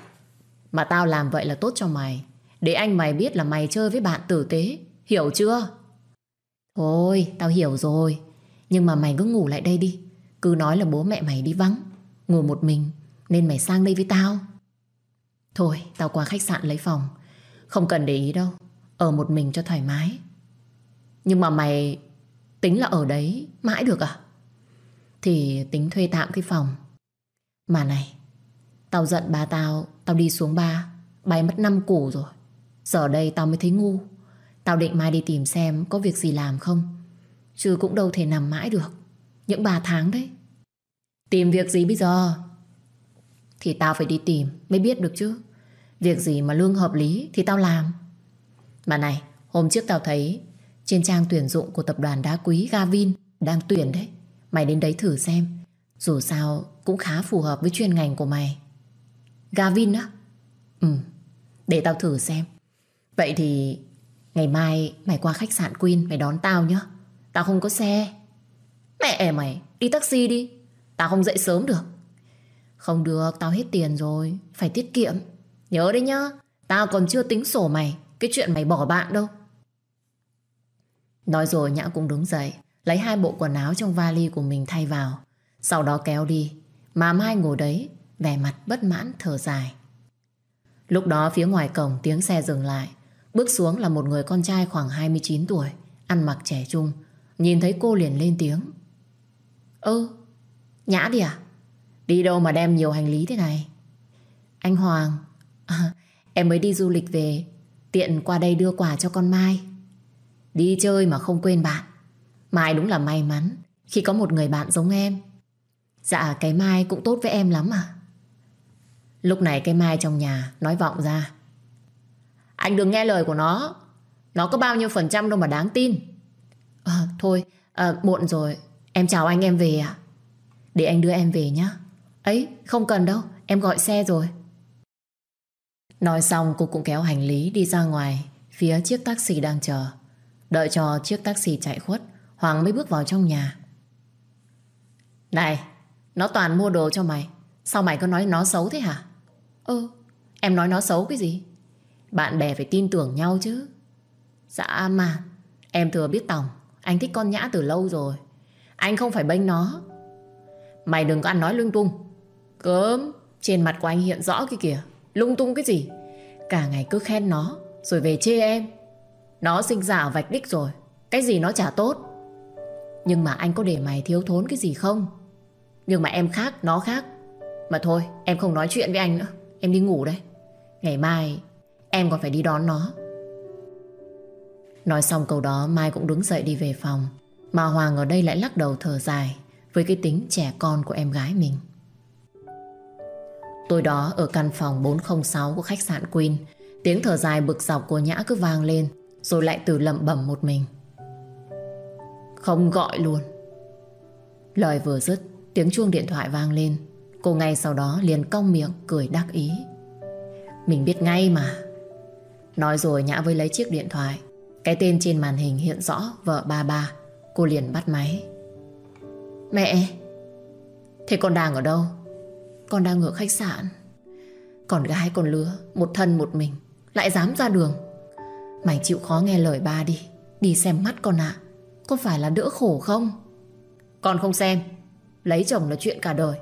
Mà tao làm vậy là tốt cho mày. Để anh mày biết là mày chơi với bạn tử tế. Hiểu chưa? Thôi, tao hiểu rồi. Nhưng mà mày cứ ngủ lại đây đi. Cứ nói là bố mẹ mày đi vắng. Ngủ một mình, Nên mày sang đây với tao. Thôi, tao qua khách sạn lấy phòng. Không cần để ý đâu. Ở một mình cho thoải mái. Nhưng mà mày tính là ở đấy mãi được à? Thì tính thuê tạm cái phòng. Mà này, Tao giận ba tao. Tao đi xuống ba, Bay mất năm củ rồi. Giờ đây tao mới thấy ngu. Tao định mai đi tìm xem có việc gì làm không. Chứ cũng đâu thể nằm mãi được. Những ba tháng đấy. Tìm việc gì bây giờ? Thì tao phải đi tìm, Mới biết được chứ. Việc gì mà lương hợp lý thì tao làm. Mà này, Hôm trước tao thấy Trên trang tuyển dụng của tập đoàn đá quý Gavin Đang tuyển đấy. Mày đến đấy thử xem. Dù sao cũng khá phù hợp với chuyên ngành của mày. Gavin á? Ừ Để tao thử xem. Vậy thì Ngày mai mày qua khách sạn Queen Mày đón tao nhá. Tao không có xe. Mẹ mày, đi taxi đi. Tao không dậy sớm được. Không được, tao hết tiền rồi. Phải tiết kiệm. Nhớ đấy nhá, Tao còn chưa tính sổ mày. Cái chuyện mày bỏ bạn đâu. Nói rồi Nhã cũng đứng dậy, Lấy hai bộ quần áo trong vali của mình thay vào. Sau đó kéo đi. Mà Mai ngồi đấy, Vẻ mặt bất mãn thở dài. Lúc đó phía ngoài cổng tiếng xe dừng lại. Bước xuống là một người con trai khoảng 29 tuổi, Ăn mặc trẻ trung. Nhìn thấy cô liền lên tiếng. Ơ Nhã đi à? Đi đâu mà đem nhiều hành lý thế này? Anh Hoàng à, Em mới đi du lịch về Tiện qua đây đưa quà cho con Mai. Đi chơi mà không quên bạn. Mai đúng là may mắn Khi có một người bạn giống em. Dạ cái Mai cũng tốt với em lắm à? Lúc này cái Mai trong nhà Nói vọng ra. Anh đừng nghe lời của nó. Nó có bao nhiêu phần trăm đâu mà đáng tin à, Thôi à, muộn rồi. Em chào anh em về à Để anh đưa em về nhé Ấy không cần đâu Em gọi xe rồi. Nói xong cô cũng kéo hành lý đi ra ngoài Phía chiếc taxi đang chờ. Đợi cho chiếc taxi chạy khuất Hoàng mới bước vào trong nhà. Này Nó toàn mua đồ cho mày. Sao mày cứ nói nó xấu thế hả? Ơ em nói nó xấu cái gì? Bạn bè phải tin tưởng nhau chứ. Dạ mà Em thừa biết Tòng. Anh thích con Nhã từ lâu rồi. Anh không phải bênh nó. Mày đừng có ăn nói lung tung. Cớm Trên mặt của anh hiện rõ cái kìa. Lung tung cái gì? Cả ngày cứ khen nó, Rồi về chê em. Nó sinh giả vạch đích rồi. Cái gì nó chả tốt. Nhưng mà anh có để mày thiếu thốn cái gì không? Nhưng mà em khác, Nó khác. Mà thôi, em không nói chuyện với anh nữa. Em đi ngủ đây. Ngày mai, em còn phải đi đón nó. Nói xong câu đó, Mai cũng đứng dậy đi về phòng. Mà Hoàng ở đây lại lắc đầu thở dài Với cái tính trẻ con của em gái mình. Tối đó, ở căn phòng 406 của khách sạn Queen, Tiếng thở dài bực dọc của Nhã cứ vang lên, Rồi lại từ lẩm bẩm một mình. Không gọi luôn. Lời vừa dứt, Tiếng chuông điện thoại vang lên. Cô ngay sau đó liền cong miệng cười đắc ý. Mình biết ngay mà. Nói rồi Nhã với lấy chiếc điện thoại cái tên trên màn hình hiện rõ, vợ ba ba. Cô liền bắt máy. Mẹ! Thế con đang ở đâu? Con đang ở khách sạn. Còn gái còn lứa, Một thân một mình, Lại dám ra đường. Mày chịu khó nghe lời ba đi. Đi xem mắt con ạ. Có phải là đỡ khổ không? Con không xem. Lấy chồng là chuyện cả đời.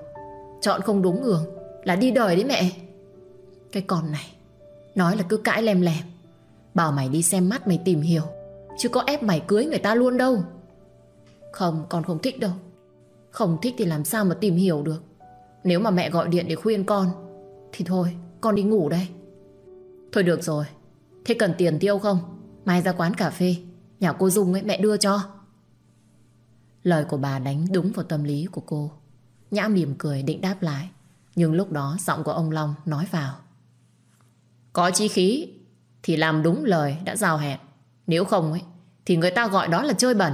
Chọn không đúng đường Là đi đời đấy mẹ. Cái con này, Nói là cứ cãi lem lem Bảo mày đi xem mắt mày tìm hiểu. Chứ có ép mày cưới người ta luôn đâu. Không, con không thích đâu. Không thích thì làm sao mà tìm hiểu được. Nếu mà mẹ gọi điện để khuyên con, Thì thôi, con đi ngủ đây. Thôi được rồi. Thế cần tiền tiêu không? Mai ra quán cà phê, Nhà cô Dung ấy, mẹ đưa cho. Lời của bà đánh đúng vào tâm lý của cô. Nhã mỉm cười định đáp lại. Nhưng lúc đó giọng của ông Long nói vào. Có chi khí. Thì làm đúng lời đã giao hẹn. Nếu không ấy, Thì người ta gọi đó là chơi bẩn.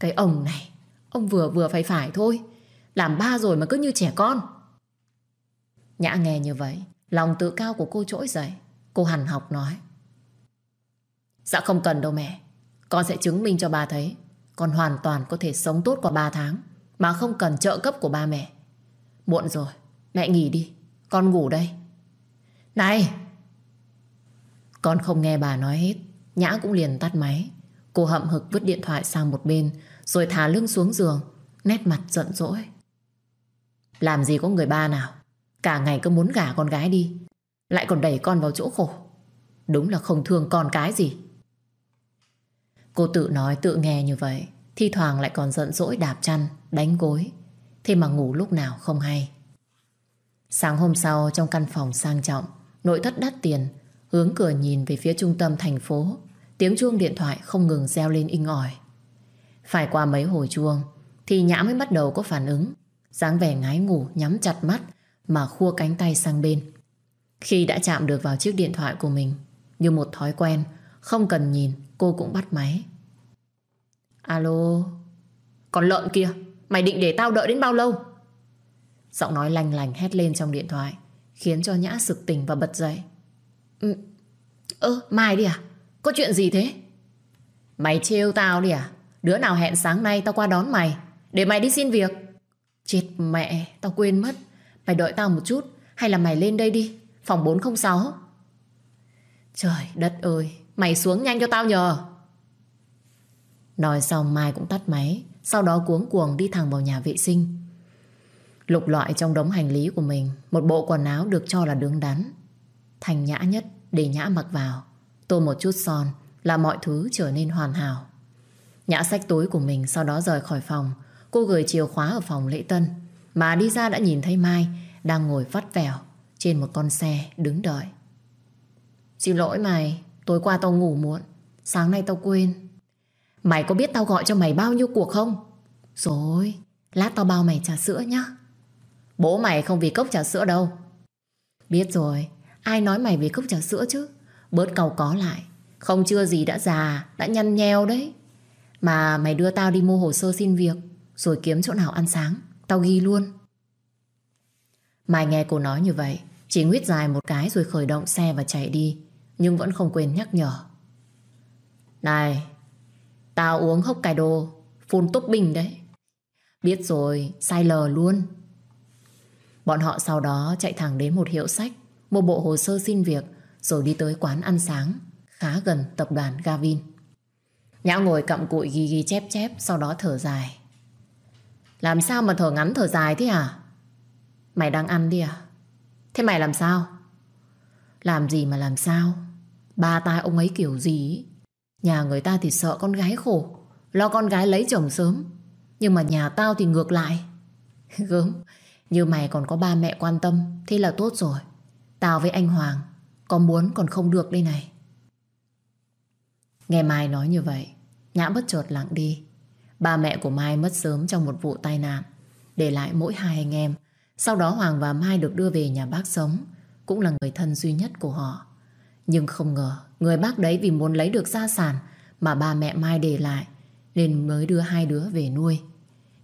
Cái ông này, Ông vừa vừa phải phải thôi. Làm ba rồi mà cứ như trẻ con. Nhã nghe như vậy, Lòng tự cao của cô trỗi dậy. Cô hằn học nói. Dạ không cần đâu mẹ. Con sẽ chứng minh cho bà thấy. Con hoàn toàn có thể sống tốt qua ba tháng, Mà không cần trợ cấp của ba mẹ. Muộn rồi, Mẹ nghỉ đi. Con ngủ đây. Này! Con không nghe bà nói hết. Nhã cũng liền tắt máy. Cô hậm hực vứt điện thoại sang một bên, Rồi thả lưng xuống giường, Nét mặt giận dỗi. Làm gì có người ba nào? Cả ngày cứ muốn gả con gái đi, Lại còn đẩy con vào chỗ khổ. Đúng là không thương con cái gì. Cô tự nói tự nghe như vậy, Thi thoảng lại còn giận dỗi đạp chăn, Đánh gối. Thế mà ngủ lúc nào không hay. Sáng hôm sau, trong căn phòng sang trọng, Nội thất đắt tiền Hướng cửa nhìn về phía trung tâm thành phố. Tiếng chuông điện thoại không ngừng reo lên inh ỏi. Phải qua mấy hồi chuông, Thì Nhã mới bắt đầu có phản ứng. Dáng vẻ ngái ngủ, nhắm chặt mắt, Mà khua cánh tay sang bên. Khi đã chạm được vào chiếc điện thoại của mình, Như một thói quen, Không cần nhìn, cô cũng bắt máy. Alo? Còn lợn kia, Mày định để tao đợi đến bao lâu? Giọng nói lành lành hét lên trong điện thoại, Khiến cho Nhã sực tỉnh và bật dậy ừ. Ơ, Mai đi à? Có chuyện gì thế? Mày trêu tao đi à? Đứa nào hẹn sáng nay tao qua đón mày, Để mày đi xin việc. Chết mẹ, tao quên mất. Mày đợi tao một chút, Hay là mày lên đây đi? Phòng 406 Trời đất ơi, Mày xuống nhanh cho tao nhờ. Nói xong Mai cũng tắt máy, Sau đó cuống cuồng đi thẳng vào nhà vệ sinh. Lục loại trong đống hành lý của mình, Một bộ quần áo được cho là đứng đắn. Thành nhã nhất để nhã mặc vào. Tô một chút son Là mọi thứ trở nên hoàn hảo. Nhã xách túi của mình Sau đó rời khỏi phòng. Cô gửi chìa khóa ở phòng lễ tân. Mà đi ra đã nhìn thấy Mai Đang ngồi vắt vẻo Trên một con xe đứng đợi. Xin lỗi mày, Tối qua tao ngủ muộn, Sáng nay tao quên. Mày có biết tao gọi cho mày bao nhiêu cuộc không? Rồi, Lát tao bao mày trà sữa nhá. Bố mày không vì cốc trà sữa đâu. Biết rồi Ai nói mày về cốc trà sữa chứ? Bớt cầu có lại. Không chưa gì đã già Đã nhăn nheo đấy. Mà mày đưa tao đi mua hồ sơ xin việc Rồi kiếm chỗ nào ăn sáng. Tao ghi luôn. Mày nghe cô nói như vậy Chỉ nguyết dài một cái rồi khởi động xe và chạy đi Nhưng vẫn không quên nhắc nhở. Này Tao uống hốc cài đồ Phun túc bình đấy. Biết rồi, sai lờ luôn. Bọn họ sau đó chạy thẳng đến một hiệu sách một bộ hồ sơ xin việc, Rồi đi tới quán ăn sáng, Khá gần tập đoàn Gavin. Nhã ngồi cặm cụi ghi ghi chép chép, Sau đó thở dài. Làm sao mà thở ngắn thở dài thế à Mày đang ăn đi à? Thế mày làm sao? Làm gì mà làm sao? Ba tai ông ấy kiểu gì Nhà người ta thì sợ con gái khổ, Lo con gái lấy chồng sớm. Nhưng mà nhà tao thì ngược lại. Gớm, Như mày còn có ba mẹ quan tâm, Thế là tốt rồi. Tao với anh Hoàng Có muốn còn không được đây này. Nghe Mai nói như vậy, Nhã bất chợt lặng đi. Ba mẹ của Mai mất sớm trong một vụ tai nạn, Để lại mỗi hai anh em. Sau đó Hoàng và Mai được đưa về nhà bác sống, Cũng là người thân duy nhất của họ. Nhưng không ngờ, Người bác đấy vì muốn lấy được gia sản Mà ba mẹ Mai để lại, Nên mới đưa hai đứa về nuôi.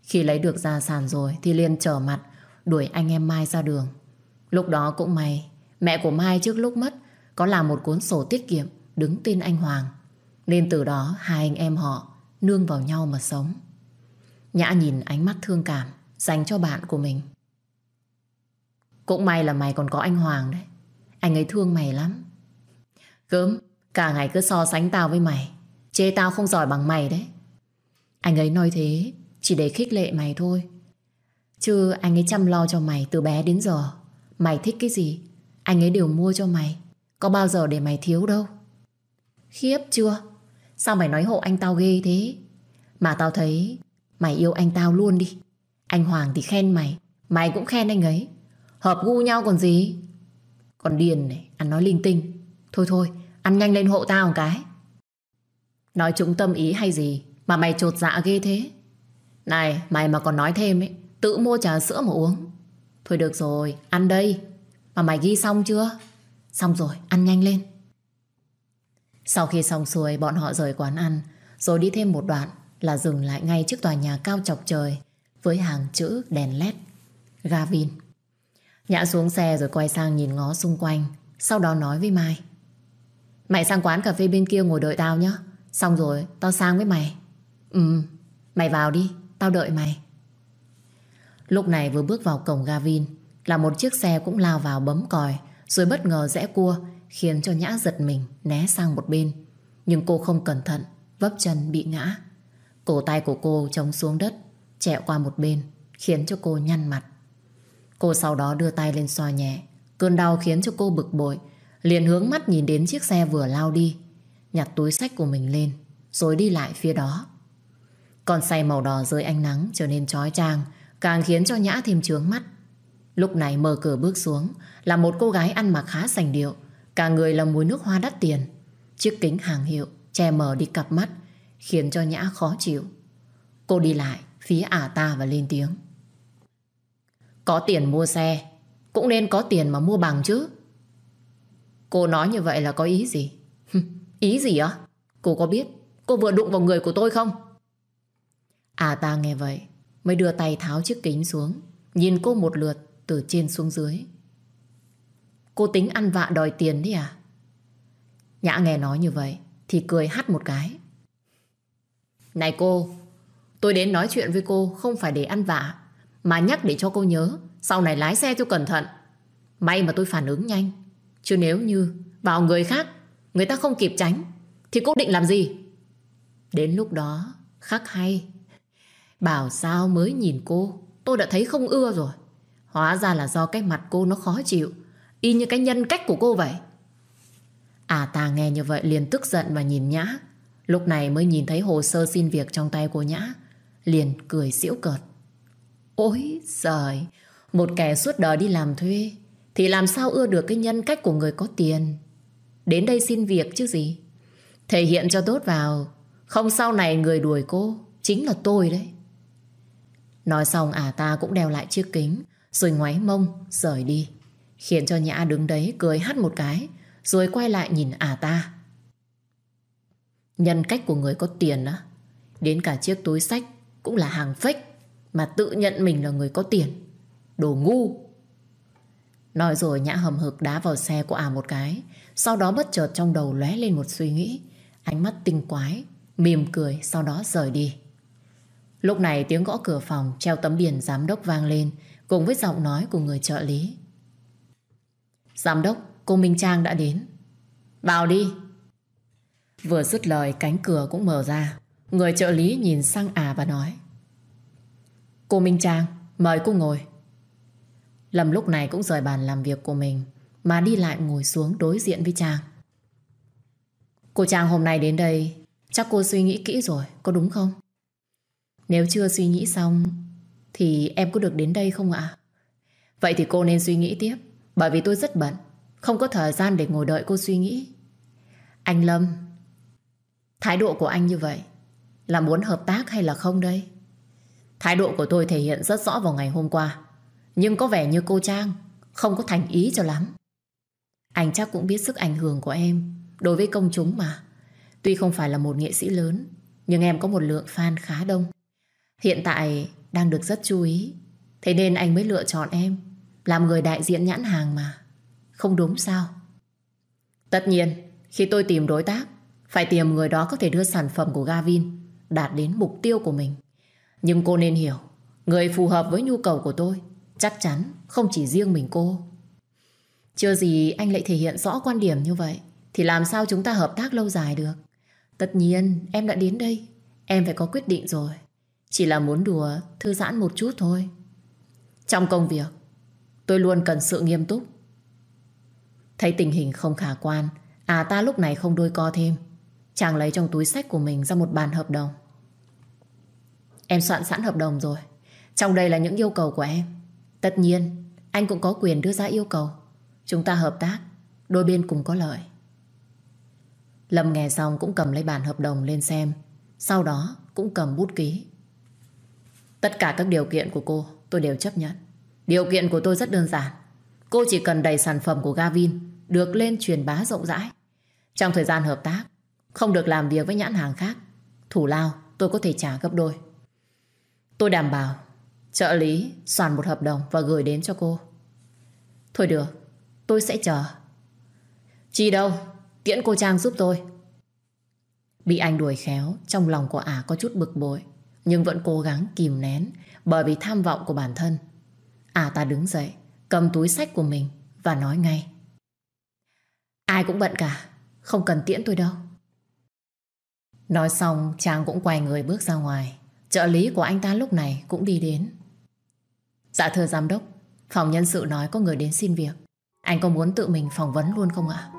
Khi lấy được gia sản rồi Thì liền trở mặt Đuổi anh em Mai ra đường. Lúc đó cũng may Mẹ của Mai trước lúc mất Có làm một cuốn sổ tiết kiệm Đứng tên anh Hoàng Nên từ đó hai anh em họ nương vào nhau mà sống. Nhã nhìn ánh mắt thương cảm dành cho bạn của mình. Cũng may là mày còn có anh Hoàng đấy. Anh ấy thương mày lắm. Gớm, cả ngày cứ so sánh tao với mày. Chê tao không giỏi bằng mày đấy. Anh ấy nói thế chỉ để khích lệ mày thôi. Chứ anh ấy chăm lo cho mày từ bé đến giờ. Mày thích cái gì, anh ấy đều mua cho mày. Có bao giờ để mày thiếu đâu. Khiếp chưa? Sao mày nói hộ anh tao ghê thế? Mà tao thấy mày yêu anh tao luôn đi. Anh Hoàng thì khen mày, mày cũng khen anh ấy. Hợp gu nhau còn gì? Còn điền này, ăn nói linh tinh. Thôi thôi, ăn nhanh lên hộ tao một cái. Nói chúng tâm ý hay gì mà mày trột dạ ghê thế? Này, mày mà còn nói thêm ấy, tự mua trà sữa mà uống. Thôi được rồi, ăn đây. Mà mày ghi xong chưa? Xong rồi, ăn nhanh lên. Sau khi xong xuôi, bọn họ rời quán ăn, rồi đi thêm một đoạn là dừng lại ngay trước tòa nhà cao chọc trời với hàng chữ đèn led. Gavin. Nhã xuống xe rồi quay sang nhìn ngó xung quanh, sau đó nói với Mai. Mày sang quán cà phê bên kia ngồi đợi tao nhé. Xong rồi, tao sang với mày. Ừ, mày vào đi, tao đợi mày. Lúc này vừa bước vào cổng Gavin là một chiếc xe cũng lao vào bấm còi rồi bất ngờ rẽ cua khiến cho Nhã giật mình né sang một bên. Nhưng cô không cẩn thận, vấp chân bị ngã. Cổ tay của cô chống xuống đất, trẹo qua một bên, khiến cho cô nhăn mặt. Cô sau đó đưa tay lên xoa nhẹ, cơn đau khiến cho cô bực bội, liền hướng mắt nhìn đến chiếc xe vừa lao đi, nhặt túi sách của mình lên, rồi đi lại phía đó. Con xe màu đỏ dưới ánh nắng trở nên trói trang, càng khiến cho Nhã thêm trướng mắt. Lúc này mở cửa bước xuống là một cô gái ăn mặc khá sành điệu, cả người là mùi nước hoa đắt tiền. Chiếc kính hàng hiệu che mờ đi cặp mắt, khiến cho Nhã khó chịu. Cô đi lại phía ả ta và lên tiếng. Có tiền mua xe, cũng nên có tiền mà mua bằng chứ. Cô nói như vậy là có ý gì? ý gì á? Cô có biết cô vừa đụng vào người của tôi không? À ta nghe vậy mới đưa tay tháo chiếc kính xuống nhìn cô một lượt từ trên xuống dưới. Cô tính ăn vạ đòi tiền đi à? Nhã nghe nói như vậy thì cười hắt một cái. Này cô, tôi đến nói chuyện với cô không phải để ăn vạ mà nhắc để cho cô nhớ sau này lái xe cho cẩn thận. May mà tôi phản ứng nhanh. Chứ nếu như vào người khác người ta không kịp tránh thì cô định làm gì? Đến lúc đó khắc hay. Bảo sao mới nhìn cô tôi đã thấy không ưa rồi. Hóa ra là do cái mặt cô nó khó chịu. Y như cái nhân cách của cô vậy. À ta nghe như vậy liền tức giận và nhìn Nhã. Lúc này mới nhìn thấy hồ sơ xin việc trong tay của Nhã. Liền cười xỉu cợt. Ôi giời, Một kẻ suốt đời đi làm thuê, Thì làm sao ưa được cái nhân cách của người có tiền? Đến đây xin việc chứ gì? Thể hiện cho tốt vào, Không sau này người đuổi cô Chính là tôi đấy. Nói xong à ta cũng đeo lại chiếc kính. Rồi ngoáy mông, rời đi. Khiến cho Nhã đứng đấy cười hắt một cái, Rồi quay lại nhìn à ta. Nhân cách của người có tiền á, Đến cả chiếc túi sách Cũng là hàng fake Mà tự nhận mình là người có tiền. Đồ ngu. Nói rồi Nhã hầm hực đá vào xe của à một cái, Sau đó bất chợt trong đầu lóe lên một suy nghĩ, Ánh mắt tinh quái, Mỉm cười, sau đó rời đi. Lúc này tiếng gõ cửa phòng Treo tấm biển giám đốc vang lên Cùng với giọng nói của người trợ lý Giám đốc, cô Minh Trang đã đến. Vào đi. Vừa dứt lời cánh cửa cũng mở ra. Người trợ lý nhìn sang à và nói. Cô Minh Trang, mời cô ngồi. Lâm lúc này cũng rời bàn làm việc của mình mà đi lại ngồi xuống đối diện với Trang. Cô Trang hôm nay đến đây chắc cô suy nghĩ kỹ rồi, có đúng không? Nếu chưa suy nghĩ xong thì em có được đến đây không ạ? Vậy thì cô nên suy nghĩ tiếp, bởi vì tôi rất bận, Không có thời gian để ngồi đợi cô suy nghĩ. Anh Lâm, Thái độ của anh như vậy Là muốn hợp tác hay là không đây? Thái độ của tôi thể hiện rất rõ vào ngày hôm qua, Nhưng có vẻ như cô Trang Không có thành ý cho lắm. Anh chắc cũng biết sức ảnh hưởng của em Đối với công chúng mà. Tuy không phải là một nghệ sĩ lớn, Nhưng em có một lượng fan khá đông. Hiện tại đang được rất chú ý Thế nên anh mới lựa chọn em làm người đại diện nhãn hàng mà Không đúng sao Tất nhiên Khi tôi tìm đối tác Phải tìm người đó có thể đưa sản phẩm của Gavin đạt đến mục tiêu của mình. Nhưng cô nên hiểu, người phù hợp với nhu cầu của tôi chắc chắn không chỉ riêng mình cô. Chưa gì anh lại thể hiện rõ quan điểm như vậy, thì làm sao chúng ta hợp tác lâu dài được? Tất nhiên, em đã đến đây, em phải có quyết định rồi. Chỉ là muốn đùa, thư giãn một chút thôi. Trong công việc, tôi luôn cần sự nghiêm túc. Thấy tình hình không khả quan, à ta lúc này không đôi co thêm. Chàng lấy trong túi sách của mình ra một bản hợp đồng. Em soạn sẵn hợp đồng rồi. Trong đây là những yêu cầu của em. Tất nhiên, anh cũng có quyền đưa ra yêu cầu. Chúng ta hợp tác, đôi bên cùng có lợi. Lâm nghe xong cũng cầm lấy bản hợp đồng lên xem. Sau đó cũng cầm bút ký. Tất cả các điều kiện của cô tôi đều chấp nhận. Điều kiện của tôi rất đơn giản. Cô chỉ cần đẩy sản phẩm của Gavin được lên truyền bá rộng rãi. Trong thời gian hợp tác, không được làm việc với nhãn hàng khác. Thủ lao tôi có thể trả gấp đôi. Tôi đảm bảo trợ lý soạn một hợp đồng và gửi đến cho cô. Thôi được, tôi sẽ chờ. Chi đâu, tiễn cô Trang giúp tôi. Bị anh đuổi khéo, trong lòng của ả có chút bực bội, nhưng vẫn cố gắng kìm nén bởi vì tham vọng của bản thân. À, ta đứng dậy, cầm túi sách của mình và nói ngay. Ai cũng bận cả, không cần tiễn tôi đâu. Nói xong, chàng cũng quay người bước ra ngoài. Trợ lý của anh ta lúc này cũng đi đến. Dạ thưa giám đốc, phòng nhân sự nói có người đến xin việc. Anh có muốn tự mình phỏng vấn luôn không ạ?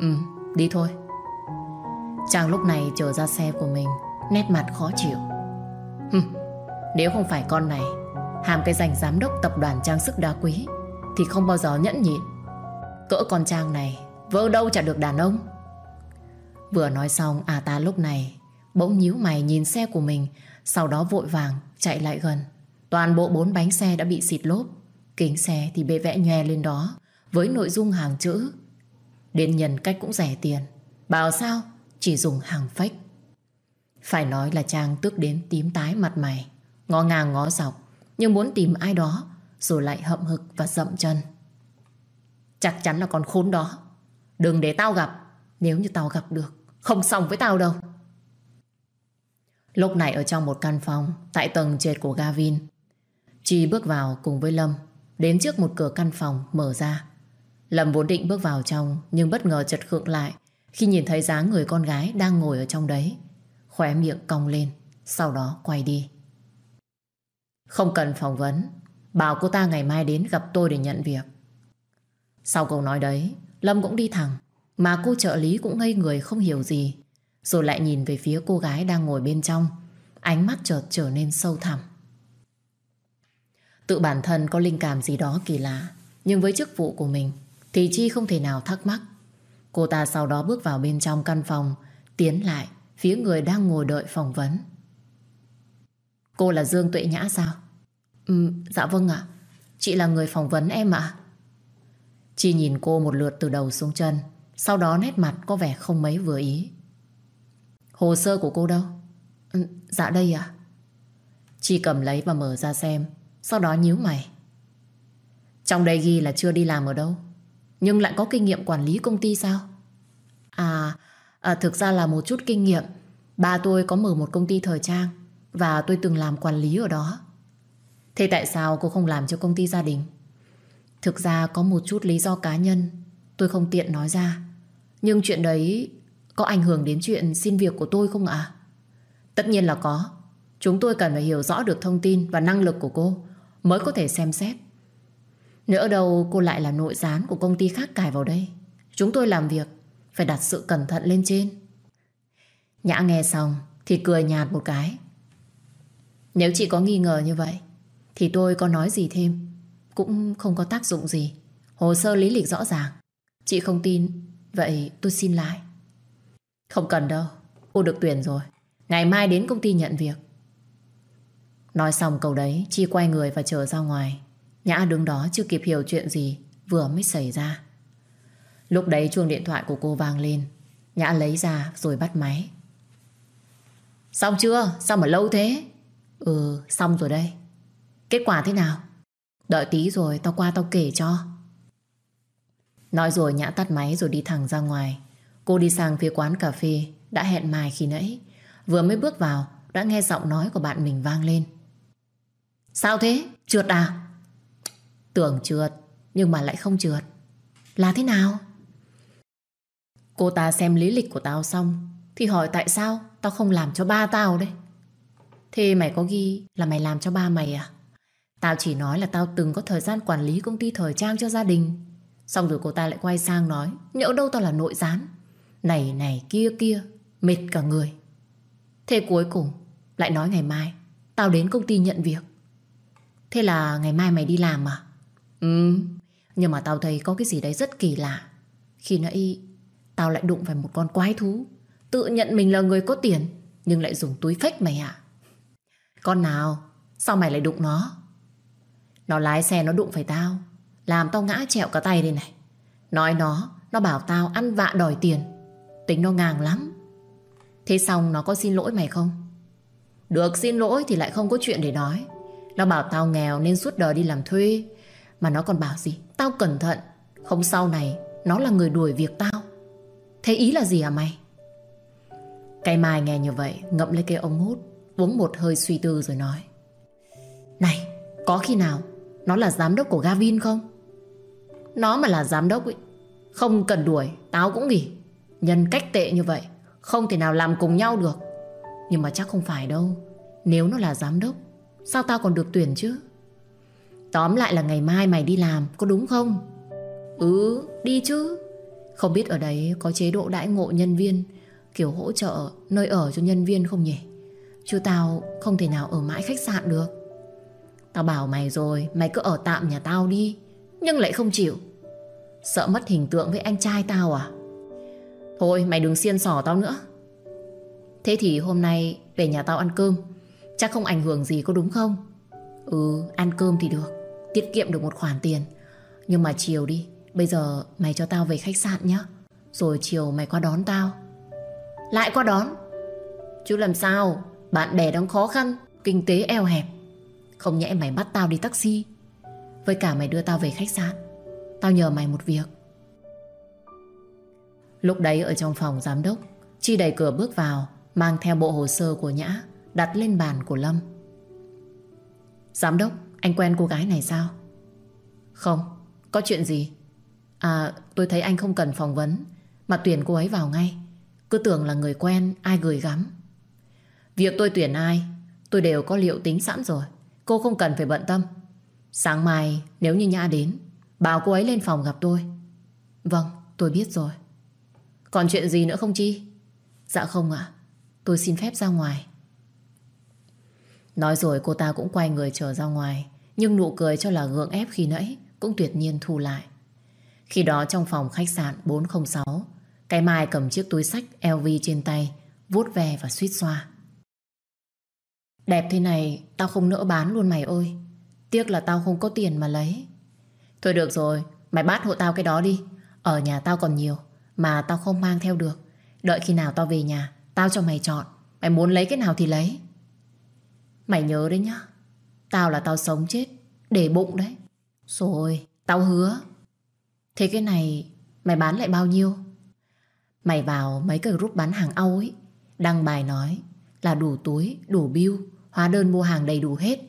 Ừ, đi thôi. Chàng lúc này trở ra xe của mình, nét mặt khó chịu. Nếu không phải con này, hàm cái dành giám đốc tập đoàn trang sức đá quý, thì không bao giờ nhẫn nhịn. Cỡ con Trang này, vỡ đâu chả được đàn ông. Vừa nói xong, à ta lúc này bỗng nhíu mày nhìn xe của mình, sau đó vội vàng chạy lại gần. Toàn bộ bốn bánh xe đã bị xịt lốp, kính xe thì bê vẽ nhòe lên đó với nội dung hàng chữ. Đến nhân cách cũng rẻ tiền, bảo sao chỉ dùng hàng fake. Phải nói là Trang tức đến tím tái mặt mày, ngó ngang ngó dọc, nhưng muốn tìm ai đó rồi lại hậm hực và dậm chân. Chắc chắn là con khốn đó. Đừng để tao gặp. Nếu như tao gặp được, không xong với tao đâu. Lúc này ở trong một căn phòng, tại tầng trệt của Gavin, Chi bước vào cùng với Lâm, đến trước một cửa căn phòng mở ra. Lâm vốn định bước vào trong, nhưng bất ngờ chật khựng lại khi nhìn thấy dáng người con gái đang ngồi ở trong đấy. Khóe miệng cong lên, sau đó quay đi. Không cần phỏng vấn, bảo cô ta ngày mai đến gặp tôi để nhận việc. Sau câu nói đấy, Lâm cũng đi thẳng, mà cô trợ lý cũng ngây người không hiểu gì. Rồi lại nhìn về phía cô gái đang ngồi bên trong, ánh mắt chợt trở nên sâu thẳm. Tự bản thân có linh cảm gì đó kỳ lạ, nhưng với chức vụ của mình thì Chi không thể nào thắc mắc. Cô ta sau đó bước vào bên trong căn phòng, tiến lại phía người đang ngồi đợi phỏng vấn. Cô là Dương Tuệ Nhã sao? Ừ, dạ vâng ạ. Chị là người phỏng vấn em ạ. chị nhìn cô một lượt từ đầu xuống chân, sau đó nét mặt có vẻ không mấy vừa ý. Hồ sơ của cô đâu? Ừ, dạ đây ạ. chị cầm lấy và mở ra xem, sau đó nhíu mày. Trong đây ghi là chưa đi làm ở đâu, nhưng lại có kinh nghiệm quản lý công ty sao? À, à thực ra là một chút kinh nghiệm. Ba tôi có mở một công ty thời trang và tôi từng làm quản lý ở đó. Thế tại sao cô không làm cho công ty gia đình? Thực ra có một chút lý do cá nhân, tôi không tiện nói ra. Nhưng chuyện đấy có ảnh hưởng đến chuyện xin việc của tôi không ạ? Tất nhiên là có. Chúng tôi cần phải hiểu rõ được thông tin và năng lực của cô mới có thể xem xét. Nếu đâu cô lại là nội gián của công ty khác cài vào đây. Chúng tôi làm việc phải đặt sự cẩn thận lên trên. Nhã nghe xong thì cười nhạt một cái. Nếu chị có nghi ngờ như vậy thì tôi có nói gì thêm cũng không có tác dụng gì. Hồ sơ lý lịch rõ ràng. Chị không tin, vậy tôi xin lại. Không cần đâu, cô được tuyển rồi. Ngày mai đến công ty nhận việc. Nói xong câu đấy, Chi quay người và trở ra ngoài. Nhã đứng đó chưa kịp hiểu chuyện gì, vừa mới xảy ra. Lúc đấy chuông điện thoại của cô vang lên. Nhã lấy ra rồi bắt máy. Xong chưa? Sao mà lâu thế? Ừ, xong rồi đây. Kết quả thế nào? Đợi tí rồi tao qua tao kể cho. Nói rồi Nhã tắt máy rồi đi thẳng ra ngoài. Cô đi sang phía quán cà phê đã hẹn Mai khi nãy. Vừa mới bước vào đã nghe giọng nói của bạn mình vang lên. Sao thế? Trượt à? Tưởng trượt, nhưng mà lại không trượt. Là thế nào? Cô ta xem lý lịch của tao xong thì hỏi tại sao tao không làm cho ba tao đấy. Thế mày có ghi là mày làm cho ba mày à? Tao chỉ nói là tao từng có thời gian quản lý công ty thời trang cho gia đình. Xong rồi cô ta lại quay sang nói nhỡ đâu tao là nội gián. Này này kia kia, mệt cả người. Thế cuối cùng lại nói ngày mai tao đến công ty nhận việc. Thế là ngày mai mày đi làm à? Ừ, nhưng mà tao thấy có cái gì đấy rất kỳ lạ. Khi nãy tao lại đụng phải một con quái thú. Tự nhận mình là người có tiền, nhưng lại dùng túi phách mày à? Con nào? Sao mày lại đụng nó? Nó lái xe nó đụng phải tao, Làm tao ngã trẹo cả tay đây này Nói nó Nó bảo tao ăn vạ đòi tiền Tính nó ngang lắm Thế xong nó có xin lỗi mày không Được xin lỗi thì lại không có chuyện để nói Nó bảo tao nghèo nên suốt đời đi làm thuê Mà nó còn bảo gì Tao cẩn thận, Không sau này Nó là người đuổi việc tao Thế ý là gì hả mày? Cây mai nghe như vậy, Ngậm lấy cây ống hút, Uống một hơi suy tư rồi nói. Này, có khi nào Nó là giám đốc của Gavin không? Nó mà là giám đốc ấy, Không cần đuổi, Tao cũng nghỉ. Nhân cách tệ như vậy, Không thể nào làm cùng nhau được. Nhưng mà chắc không phải đâu, Nếu nó là giám đốc, Sao tao còn được tuyển chứ? Tóm lại là ngày mai mày đi làm, Có đúng không? Ừ đi chứ. Không biết ở đấy có chế độ đãi ngộ nhân viên, Kiểu hỗ trợ nơi ở cho nhân viên không nhỉ? Chứ tao không thể nào ở mãi khách sạn được. Tao bảo mày rồi, Mày cứ ở tạm nhà tao đi, Nhưng lại không chịu. Sợ mất hình tượng với anh trai tao à? Thôi, mày đừng xiên sỏ tao nữa. Thế thì hôm nay Về nhà tao ăn cơm, Chắc không ảnh hưởng gì có đúng không? Ừ ăn cơm thì được, Tiết kiệm được một khoản tiền. Nhưng mà chiều đi Bây giờ mày cho tao về khách sạn nhé Rồi chiều mày qua đón tao. Lại qua đón. Chứ làm sao, Bạn bè đang khó khăn, Kinh tế eo hẹp. Không nhẽ mày bắt tao đi taxi. Với cả mày đưa tao về khách sạn. Tao nhờ mày một việc. Lúc đấy ở trong phòng giám đốc, Chi đẩy cửa bước vào, Mang theo bộ hồ sơ của Nhã, Đặt lên bàn của Lâm. Giám đốc, Anh quen cô gái này sao? Không. Có chuyện gì? À tôi thấy anh không cần phỏng vấn, Mà tuyển cô ấy vào ngay. Cứ tưởng là người quen, ai gửi gắm. Việc tôi tuyển ai, Tôi đều có liệu tính sẵn rồi. Cô không cần phải bận tâm. Sáng mai, nếu như Nhã đến, Bảo cô ấy lên phòng gặp tôi. Vâng tôi biết rồi. Còn chuyện gì nữa không Chi? Dạ không ạ. Tôi xin phép ra ngoài. Nói rồi cô ta cũng quay người trở ra ngoài, Nhưng nụ cười cho là gượng ép khi nãy Cũng tuyệt nhiên thu lại. Khi đó trong phòng khách sạn 406 Cái Mai cầm chiếc túi sách LV trên tay, vuốt ve và suýt xoa. Đẹp thế này, Tao không nỡ bán luôn mày ơi. Tiếc là tao không có tiền mà lấy. Thôi được rồi, Mày bắt hộ tao cái đó đi. Ở nhà tao còn nhiều, Mà tao không mang theo được. Đợi khi nào tao về nhà, Tao cho mày chọn. Mày muốn lấy cái nào thì lấy. Mày nhớ đấy nhá. Tao là tao sống chết, Để bụng đấy. Rồi, tao hứa. Thế cái này mày bán lại bao nhiêu? Mày vào mấy cái group bán hàng Âu ấy Đăng bài nói Là đủ túi, đủ bill Hóa đơn mua hàng đầy đủ hết.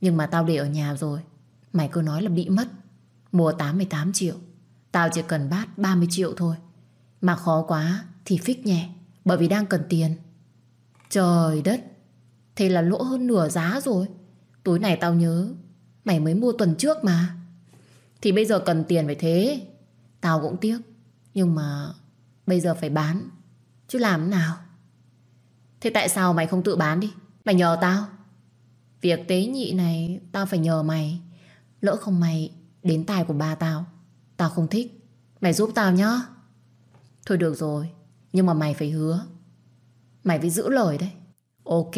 Nhưng mà tao để ở nhà rồi Mày cứ nói là bị mất. Mua 88 triệu Tao chỉ cần bát 30 triệu thôi. Mà khó quá thì phích nhẹ Bởi vì đang cần tiền. Trời đất Thế là lỗ hơn nửa giá rồi. Túi này tao nhớ Mày mới mua tuần trước mà. Thì bây giờ cần tiền phải thế. Tao cũng tiếc, Nhưng mà bây giờ phải bán. Chứ làm thế nào? Thế tại sao mày không tự bán đi? Mày nhờ tao. Việc tế nhị này Tao phải nhờ mày. Lỡ không mày, đến tài của ba tao Tao không thích. Mày giúp tao nhá. Thôi được rồi, Nhưng mà mày phải hứa. Mày phải giữ lời đấy. Ok.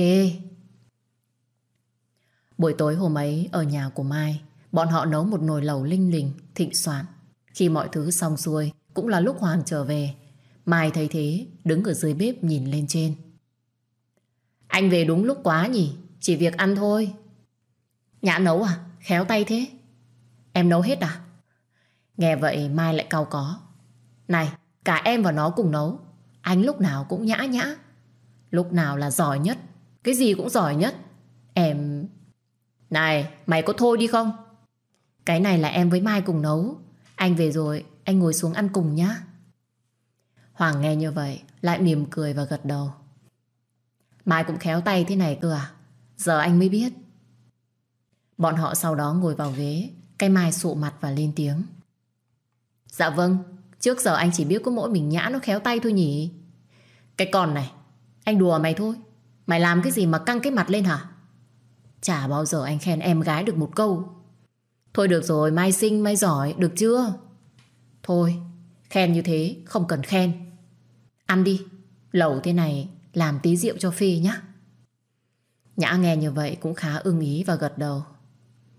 Buổi tối hôm ấy, Ở nhà của Mai Bọn họ nấu một nồi lẩu linh lình Thịnh soạn. Khi mọi thứ xong xuôi Cũng là lúc Hoàng trở về. Mai thấy thế Đứng ở dưới bếp nhìn lên trên. Anh về đúng lúc quá nhỉ Chỉ việc ăn thôi. Nhã nấu à? Khéo tay thế. Em nấu hết à? Nghe vậy Mai lại cau có. Này, cả em và nó cùng nấu. Anh lúc nào cũng nhã nhã. Lúc nào là giỏi nhất. Cái gì cũng giỏi nhất. Em... Này, mày có thôi đi không? Cái này là em với Mai cùng nấu. Anh về rồi, anh ngồi xuống ăn cùng nhá. Hoàng nghe như vậy, lại mỉm cười và gật đầu. Mai cũng khéo tay thế này cơ à? Giờ anh mới biết. Bọn họ sau đó ngồi vào ghế, cái Mai sụ mặt và lên tiếng. Dạ vâng, trước giờ anh chỉ biết có mỗi mình Nhã nó khéo tay thôi nhỉ? Cái con này, anh đùa mày thôi. Mày làm cái gì mà căng cái mặt lên hả? Chả bao giờ anh khen em gái được một câu. Thôi được rồi, mai sinh mai giỏi, được chưa? Thôi, khen như thế, không cần khen. Ăn đi, lẩu thế này làm tí rượu cho Phi nhé. Nhã nghe như vậy cũng khá ưng ý và gật đầu.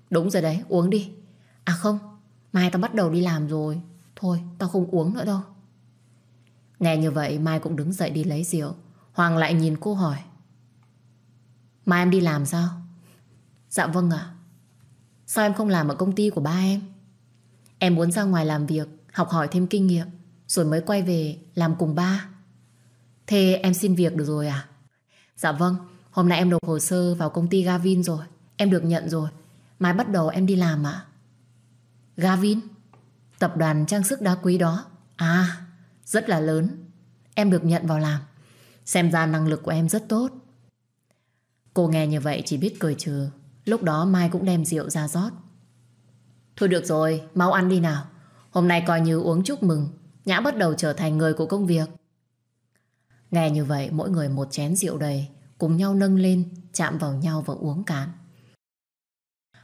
Đúng rồi đấy, uống đi. À không, mai tao bắt đầu đi làm rồi. Thôi, tao không uống nữa đâu. Nghe như vậy Mai cũng đứng dậy đi lấy rượu. Hoàng lại nhìn cô hỏi. Mai em đi làm sao? Dạ vâng ạ. Sao em không làm ở công ty của ba em? Em muốn ra ngoài làm việc, học hỏi thêm kinh nghiệm, rồi mới quay về làm cùng ba. Thế em xin việc được rồi à? Dạ vâng, hôm nay em nộp hồ sơ vào công ty Gavin rồi. Em được nhận rồi. Mai bắt đầu em đi làm ạ. Gavin? Tập đoàn trang sức đá quý đó. À, rất là lớn. Em được nhận vào làm. Xem ra năng lực của em rất tốt. Cô nghe như vậy chỉ biết cười trừ. Lúc đó Mai cũng đem rượu ra rót. Thôi được rồi, mau ăn đi nào. Hôm nay coi như uống chúc mừng. Nhã bắt đầu trở thành người của công việc. Nghe như vậy mỗi người một chén rượu đầy cùng nhau nâng lên chạm vào nhau và uống cạn.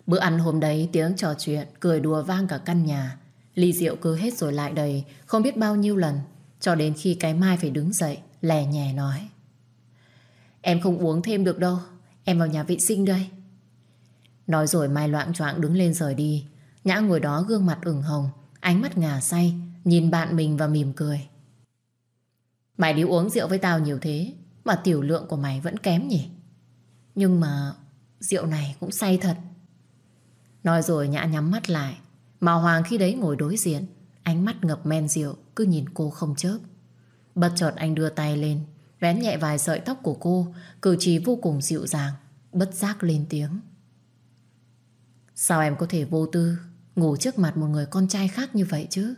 Bữa ăn hôm đấy tiếng trò chuyện cười đùa vang cả căn nhà. Ly rượu cứ hết rồi lại đầy không biết bao nhiêu lần cho đến khi cái mai phải đứng dậy lè nhè nói. Em không uống thêm được đâu. Em vào nhà vệ sinh đây. Nói rồi Mai loạn choạng đứng lên rời đi. Nhã ngồi đó gương mặt ửng hồng, ánh mắt ngả say, nhìn bạn mình và mỉm cười. Mày đi uống rượu với tao nhiều thế, mà tiểu lượng của mày vẫn kém nhỉ? Nhưng mà rượu này cũng say thật. Nói rồi Nhã nhắm mắt lại, mà Hoàng khi đấy ngồi đối diện, ánh mắt ngập men rượu, cứ nhìn cô không chớp. bật chợt anh đưa tay lên, vén nhẹ vài sợi tóc của cô, cử chỉ vô cùng dịu dàng, bất giác lên tiếng. Sao em có thể vô tư Ngủ trước mặt một người con trai khác như vậy chứ?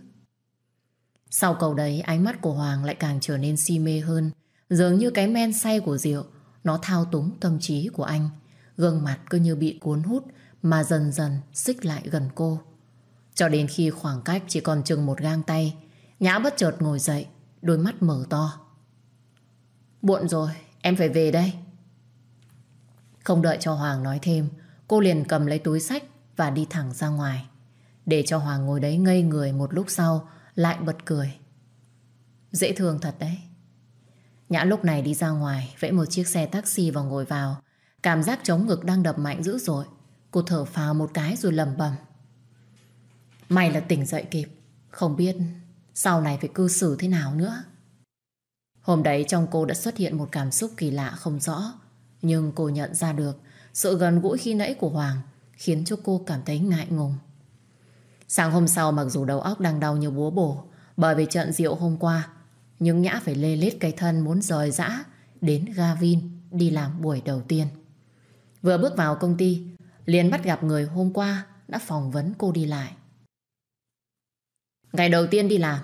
Sau câu đấy, Ánh mắt của Hoàng lại càng trở nên si mê hơn. Dường như cái men say của rượu, Nó thao túng tâm trí của anh. Gương mặt cứ như bị cuốn hút Mà dần dần xích lại gần cô. Cho đến khi khoảng cách Chỉ còn chừng một gang tay, Nhã bất chợt ngồi dậy, Đôi mắt mở to. Buộn rồi, em phải về đây. Không đợi cho Hoàng nói thêm Cô liền cầm lấy túi sách và đi thẳng ra ngoài. Để cho Hoàng ngồi đấy ngây người một lúc sau, lại bật cười. Dễ thương thật đấy. Nhã lúc này đi ra ngoài, vẫy một chiếc xe taxi và ngồi vào. Cảm giác chống ngực đang đập mạnh dữ dội. Cô thở phào một cái rồi lầm bầm. May là tỉnh dậy kịp. Không biết sau này phải cư xử thế nào nữa. Hôm đấy trong cô đã xuất hiện một cảm xúc kỳ lạ không rõ. Nhưng cô nhận ra được sự gần gũi khi nãy của Hoàng, khiến cho cô cảm thấy ngại ngùng. Sáng hôm sau mặc dù đầu óc đang đau như búa bổ, bởi vì trận rượu hôm qua, nhưng Nhã phải lê lết cây thân muốn rời dã đến Gavin đi làm buổi đầu tiên. Vừa bước vào công ty, liền bắt gặp người hôm qua đã phỏng vấn cô đi lại. Ngày đầu tiên đi làm,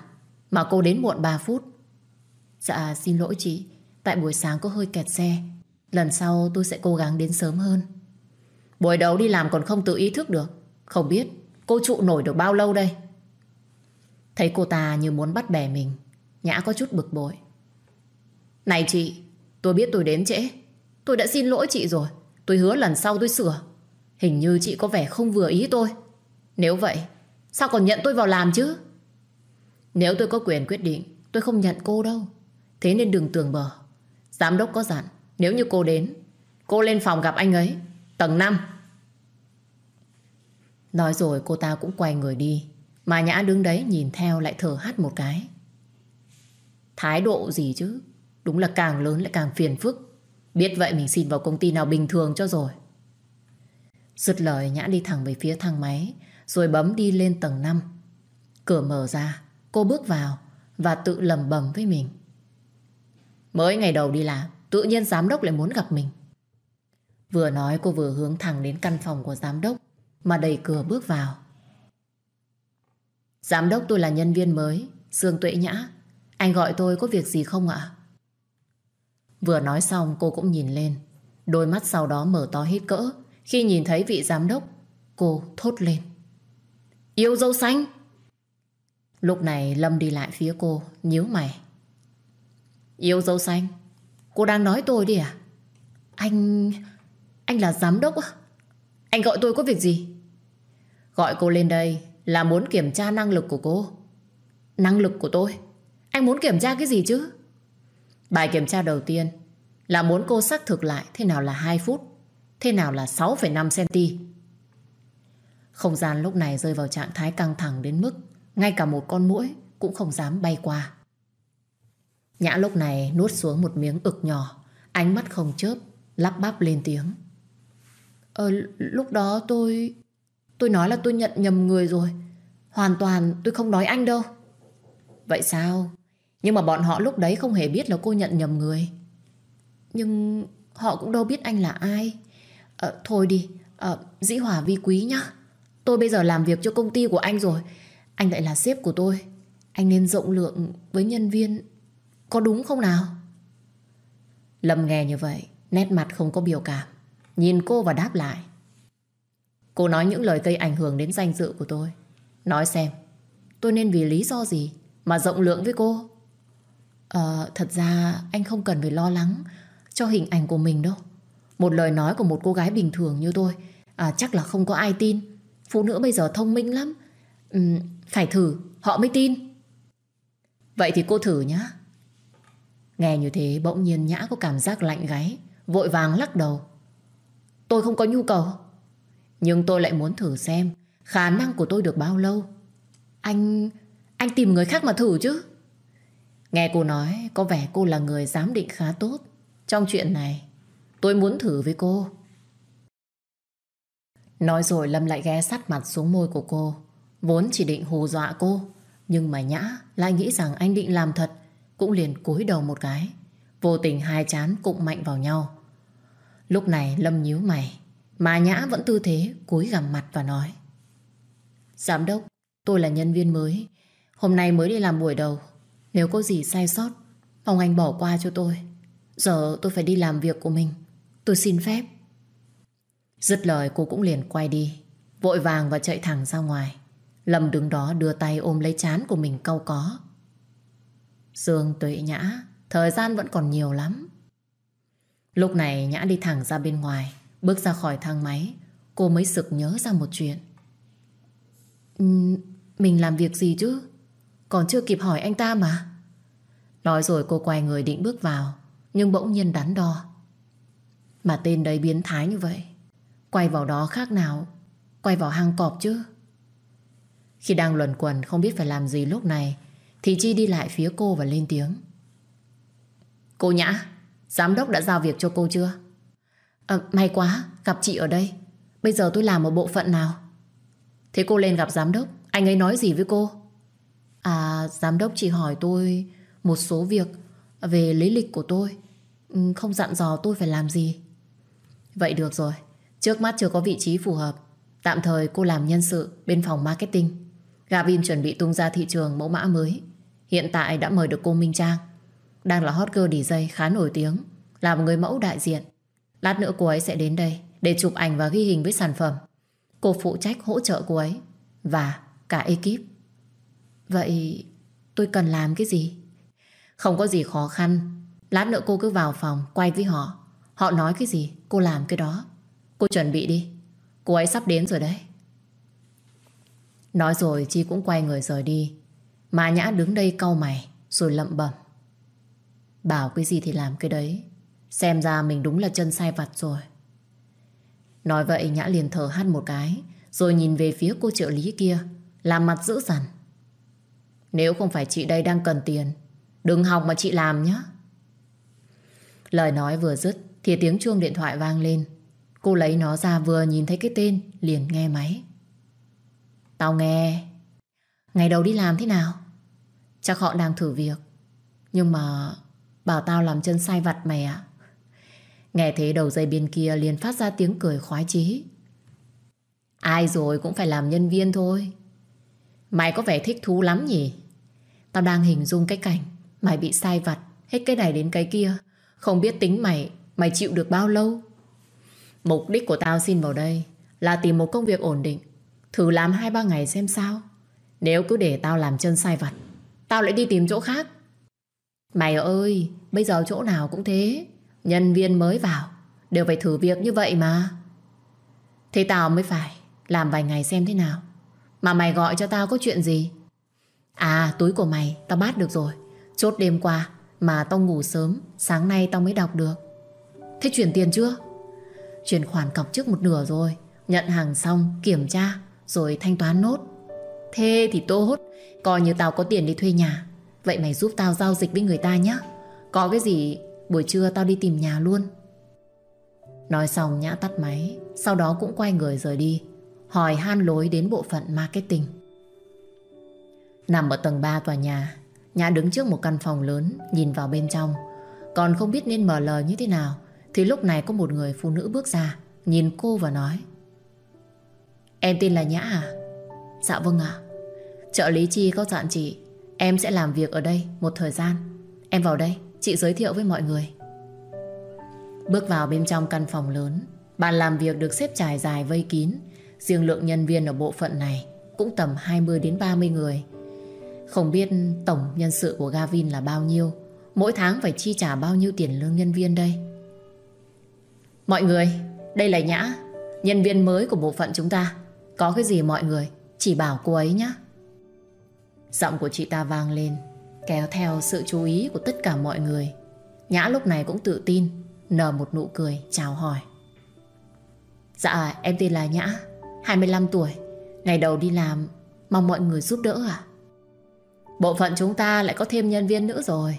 mà cô đến muộn 3 phút. Dạ xin lỗi chị, tại buổi sáng có hơi kẹt xe Lần sau tôi sẽ cố gắng đến sớm hơn. Buổi đầu đi làm còn không tự ý thức được. Không biết cô trụ nổi được bao lâu đây? Thấy cô ta như muốn bắt bẻ mình, Nhã có chút bực bội. Này chị, Tôi biết tôi đến trễ. Tôi đã xin lỗi chị rồi. Tôi hứa lần sau tôi sửa. Hình như chị có vẻ không vừa ý tôi. Nếu vậy, Sao còn nhận tôi vào làm chứ? Nếu tôi có quyền quyết định, Tôi không nhận cô đâu. Thế nên đừng tưởng bờ Giám đốc có dặn nếu như cô đến, Cô lên phòng gặp anh ấy, Tầng 5 Nói rồi cô ta cũng quay người đi, Mà Nhã đứng đấy nhìn theo lại thở hắt một cái. Thái độ gì chứ? Đúng là càng lớn lại càng phiền phức. Biết vậy mình xin vào công ty nào bình thường cho rồi. Dứt lời, Nhã đi thẳng về phía thang máy, Rồi bấm đi lên tầng 5 Cửa mở ra, Cô bước vào Và tự lầm bầm với mình. Mới ngày đầu đi làm Tự nhiên giám đốc lại muốn gặp mình Vừa nói cô vừa hướng thẳng đến căn phòng của giám đốc mà đẩy cửa bước vào. Giám đốc tôi là nhân viên mới, Dương Tuệ Nhã. Anh gọi tôi có việc gì không ạ? Vừa nói xong cô cũng nhìn lên. Đôi mắt sau đó mở to hít cỡ. Khi nhìn thấy vị giám đốc, cô thốt lên. Yêu dâu xanh! Lúc này Lâm đi lại phía cô, nhíu mày. Yêu dâu xanh? Cô đang nói tôi đi à? Anh... Anh là giám đốc á? Anh gọi tôi có việc gì? Gọi cô lên đây là muốn kiểm tra năng lực của cô. Năng lực của tôi? Anh muốn kiểm tra cái gì chứ? Bài kiểm tra đầu tiên là muốn cô xác thực lại thế nào là 2 phút, thế nào là 6,5cm. Không gian lúc này rơi vào trạng thái căng thẳng đến mức ngay cả một con muỗi cũng không dám bay qua. Nhã lúc này nuốt xuống một miếng ực nhỏ, ánh mắt không chớp, lắp bắp lên tiếng. Ờ, lúc đó tôi... Tôi nói là tôi nhận nhầm người rồi. Hoàn toàn tôi không nói anh đâu. Vậy sao? Nhưng mà bọn họ lúc đấy không hề biết là cô nhận nhầm người. Nhưng họ cũng đâu biết anh là ai. À, thôi đi, à, dĩ hòa vi quý nhá. Tôi bây giờ làm việc cho công ty của anh rồi. Anh lại là sếp của tôi. Anh nên rộng lượng với nhân viên. Có đúng không nào? Lâm nghe như vậy, nét mặt không có biểu cảm. Nhìn cô và đáp lại. Cô nói những lời gây ảnh hưởng đến danh dự của tôi. Nói xem, tôi nên vì lý do gì mà rộng lượng với cô? Ờ, thật ra anh không cần phải lo lắng cho hình ảnh của mình đâu. Một lời nói của một cô gái bình thường như tôi à, chắc là không có ai tin. Phụ nữ bây giờ thông minh lắm. Ừ, phải thử, họ mới tin. Vậy thì cô thử nhá. Nghe như thế bỗng nhiên Nhã có cảm giác lạnh gáy, vội vàng lắc đầu. Tôi không có nhu cầu. Nhưng tôi lại muốn thử xem khả năng của tôi được bao lâu. Anh... anh tìm người khác mà thử chứ. Nghe cô nói có vẻ cô là người giám định khá tốt. Trong chuyện này, tôi muốn thử với cô. Nói rồi Lâm lại ghé sát mặt xuống môi của cô. Vốn chỉ định hù dọa cô. Nhưng mà Nhã lại nghĩ rằng anh định làm thật. Cũng liền cúi đầu một cái. Vô tình hai chán cụng mạnh vào nhau. Lúc này Lâm nhíu mày. Mà Nhã vẫn tư thế cúi gằm mặt và nói. Giám đốc, tôi là nhân viên mới. Hôm nay mới đi làm buổi đầu. Nếu có gì sai sót, mong anh bỏ qua cho tôi. Giờ tôi phải đi làm việc của mình. Tôi xin phép. Dứt lời cô cũng liền quay đi. Vội vàng và chạy thẳng ra ngoài. Lâm đứng đó đưa tay ôm lấy chán của mình cau có. Dương tuệ nhã, thời gian vẫn còn nhiều lắm. Lúc này Nhã đi thẳng ra bên ngoài, bước ra khỏi thang máy, cô mới sực nhớ ra một chuyện. Mình làm việc gì chứ? Còn chưa kịp hỏi anh ta mà. Nói rồi cô quay người định bước vào, nhưng bỗng nhiên đắn đo. Mà tên đấy biến thái như vậy, quay vào đó khác nào, quay vào hang cọp chứ. Khi đang luẩn quẩn không biết phải làm gì lúc này, thì Chi đi lại phía cô và lên tiếng. Cô Nhã, giám đốc đã giao việc cho cô chưa? À, may quá, gặp chị ở đây. Bây giờ tôi làm ở bộ phận nào? Thế cô lên gặp giám đốc, anh ấy nói gì với cô? À, giám đốc chỉ hỏi tôi một số việc về lý lịch của tôi. Ừ, không dặn dò tôi phải làm gì. Vậy được rồi. Trước mắt chưa có vị trí phù hợp. Tạm thời cô làm nhân sự bên phòng marketing. Gavin chuẩn bị tung ra thị trường mẫu mã mới. Hiện tại đã mời được cô Minh Trang. Đang là hot girl DJ khá nổi tiếng. Là một người mẫu đại diện. Lát nữa cô ấy sẽ đến đây để chụp ảnh và ghi hình với sản phẩm. Cô phụ trách hỗ trợ cô ấy và cả ekip. Vậy tôi cần làm cái gì? Không có gì khó khăn. Lát nữa cô cứ vào phòng quay với họ. Họ nói cái gì, cô làm cái đó. Cô chuẩn bị đi. Cô ấy sắp đến rồi đấy. Nói rồi Chi cũng quay người rời đi. Mà Nhã đứng đây cau mày, rồi lậm bẩm. Bảo cái gì thì làm cái đấy. Xem ra mình đúng là chân sai vặt rồi. Nói vậy Nhã liền thở hắt một cái, rồi nhìn về phía cô trợ lý kia, làm mặt dữ dằn. Nếu không phải chị đây đang cần tiền, Đừng học mà chị làm nhé Lời nói vừa dứt Thì tiếng chuông điện thoại vang lên Cô lấy nó ra vừa nhìn thấy cái tên, Liền nghe máy Tao nghe Ngày đầu đi làm thế nào Chắc họ đang thử việc Nhưng mà Bảo tao làm chân sai vặt mày ạ Nghe thế đầu dây bên kia liền phát ra tiếng cười khoái chí. Ai rồi cũng phải làm nhân viên thôi. Mày có vẻ thích thú lắm nhỉ? Tao đang hình dung cái cảnh mày bị sai vặt hết cái này đến cái kia. Không biết tính mày, mày chịu được bao lâu? Mục đích của tao xin vào đây là tìm một công việc ổn định. Thử làm 2-3 ngày xem sao. Nếu cứ để tao làm chân sai vặt, tao lại đi tìm chỗ khác. Mày ơi, bây giờ chỗ nào cũng thế. Nhân viên mới vào, đều phải thử việc như vậy mà. Thế tao mới phải làm vài ngày xem thế nào. Mà mày gọi cho tao có chuyện gì? À, túi của mày, tao bắt được rồi. Chốt đêm qua, mà tao ngủ sớm, sáng nay tao mới đọc được. Thế chuyển tiền chưa? Chuyển khoản cọc trước một nửa rồi. Nhận hàng xong, kiểm tra, rồi thanh toán nốt. Thế thì tốt, coi như tao có tiền đi thuê nhà. Vậy mày giúp tao giao dịch với người ta nhé. Có cái gì, buổi trưa tao đi tìm nhà luôn. Nói xong Nhã tắt máy, sau đó cũng quay người rời đi, hỏi han lối đến bộ phận marketing. Nằm ở tầng 3 tòa nhà, Nhã đứng trước một căn phòng lớn, nhìn vào bên trong. Còn không biết nên mở lời như thế nào, thì lúc này có một người phụ nữ bước ra, nhìn cô và nói. Em tên là Nhã à? Dạ vâng ạ. Trợ lý Chi có dặn chị, em sẽ làm việc ở đây một thời gian. Em vào đây, chị giới thiệu với mọi người. Bước vào bên trong căn phòng lớn, bàn làm việc được xếp trải dài vây kín. Riêng lượng nhân viên ở bộ phận này cũng tầm 20 đến 30 người. Không biết tổng nhân sự của Gavin là bao nhiêu, mỗi tháng phải chi trả bao nhiêu tiền lương nhân viên đây. Mọi người, đây là Nhã, nhân viên mới của bộ phận chúng ta. Có cái gì mọi người, chỉ bảo cô ấy nhé. Giọng của chị ta vang lên, kéo theo sự chú ý của tất cả mọi người. Nhã lúc này cũng tự tin, nở một nụ cười, chào hỏi. Dạ, em tên là Nhã, 25 tuổi, ngày đầu đi làm, mong mọi người giúp đỡ à? Bộ phận chúng ta lại có thêm nhân viên nữa rồi.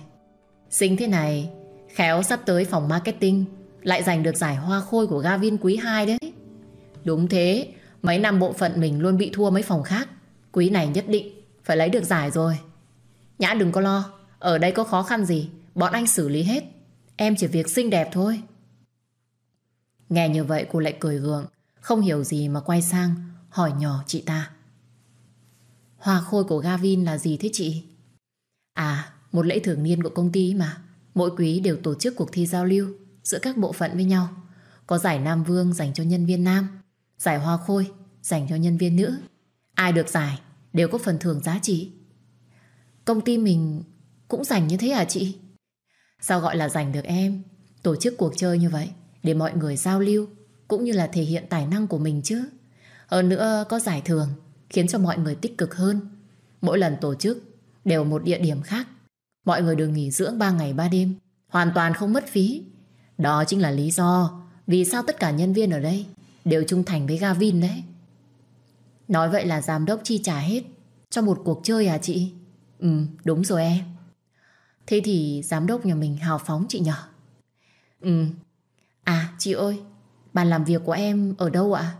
Xinh thế này, khéo sắp tới phòng marketing lại giành được giải hoa khôi của Gavin quý 2 đấy. Đúng thế, mấy năm bộ phận mình luôn bị thua mấy phòng khác. Quý này nhất định phải lấy được giải rồi. Nhã đừng có lo, ở đây có khó khăn gì, bọn anh xử lý hết. Em chỉ việc xinh đẹp thôi. Nghe như vậy cô lại cười gượng, không hiểu gì mà quay sang, hỏi nhỏ chị ta. Hoa khôi của Gavin là gì thế chị? À, một lễ thường niên của công ty mà. Mỗi quý đều tổ chức cuộc thi giao lưu giữa các bộ phận với nhau. Có giải Nam Vương dành cho nhân viên nam, giải Hoa Khôi dành cho nhân viên nữ. Ai được giải đều có phần thưởng giá trị. Công ty mình cũng dành như thế à chị? Sao gọi là dành được em? Tổ chức cuộc chơi như vậy để mọi người giao lưu cũng như là thể hiện tài năng của mình chứ. Hơn nữa có giải thưởng khiến cho mọi người tích cực hơn. Mỗi lần tổ chức đều một địa điểm khác. Mọi người được nghỉ dưỡng 3 ngày 3 đêm, hoàn toàn không mất phí. Đó chính là lý do vì sao tất cả nhân viên ở đây đều trung thành với Gavin đấy. Nói vậy là giám đốc chi trả hết cho một cuộc chơi à chị? Ừ, đúng rồi em. Thế thì giám đốc nhà mình hào phóng chị nhở? Ừ. À, chị ơi, bàn làm việc của em ở đâu ạ?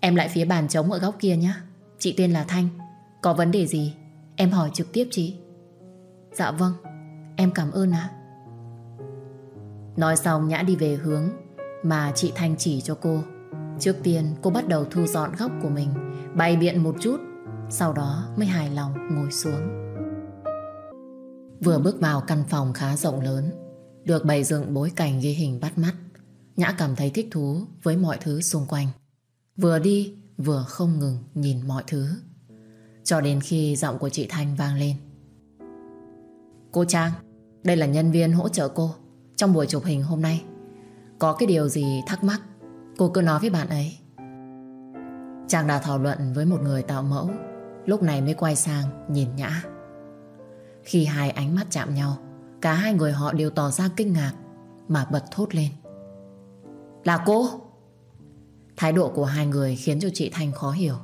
Em lại phía bàn trống ở góc kia nhé. Chị tên là Thanh. Có vấn đề gì, em hỏi trực tiếp chị. Dạ vâng, em cảm ơn ạ. Nói xong Nhã đi về hướng mà chị Thanh chỉ cho cô. Trước tiên cô bắt đầu thu dọn góc của mình, bày biện một chút, sau đó mới hài lòng ngồi xuống. Vừa bước vào căn phòng khá rộng lớn, được bày dựng bối cảnh ghi hình bắt mắt, Nhã cảm thấy thích thú với mọi thứ xung quanh. Vừa đi vừa không ngừng nhìn mọi thứ. Cho đến khi giọng của chị Thanh vang lên. Cô Trang, đây là nhân viên hỗ trợ cô trong buổi chụp hình hôm nay. Có cái điều gì thắc mắc, cô cứ nói với bạn ấy. chàng đã thảo luận với một người tạo mẫu, lúc này mới quay sang nhìn Nhã. Khi hai ánh mắt chạm nhau, cả hai người họ đều tỏ ra kinh ngạc mà bật thốt lên. Là cô? Thái độ của hai người khiến cho chị Thanh khó hiểu.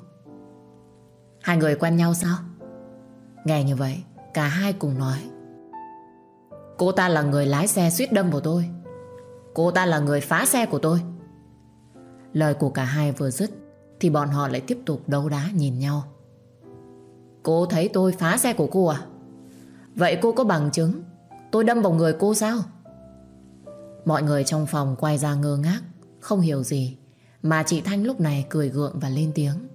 Hai người quen nhau sao? Nghe như vậy, cả hai cùng nói. Cô ta là người lái xe suýt đâm của tôi. Cô ta là người phá xe của tôi. Lời của cả hai vừa dứt, thì bọn họ lại tiếp tục đấu đá nhìn nhau. Cô thấy tôi phá xe của cô à? Vậy cô có bằng chứng tôi đâm vào người cô sao? Mọi người trong phòng quay ra ngơ ngác, Không hiểu gì, Mà chị Thanh lúc này cười gượng và lên tiếng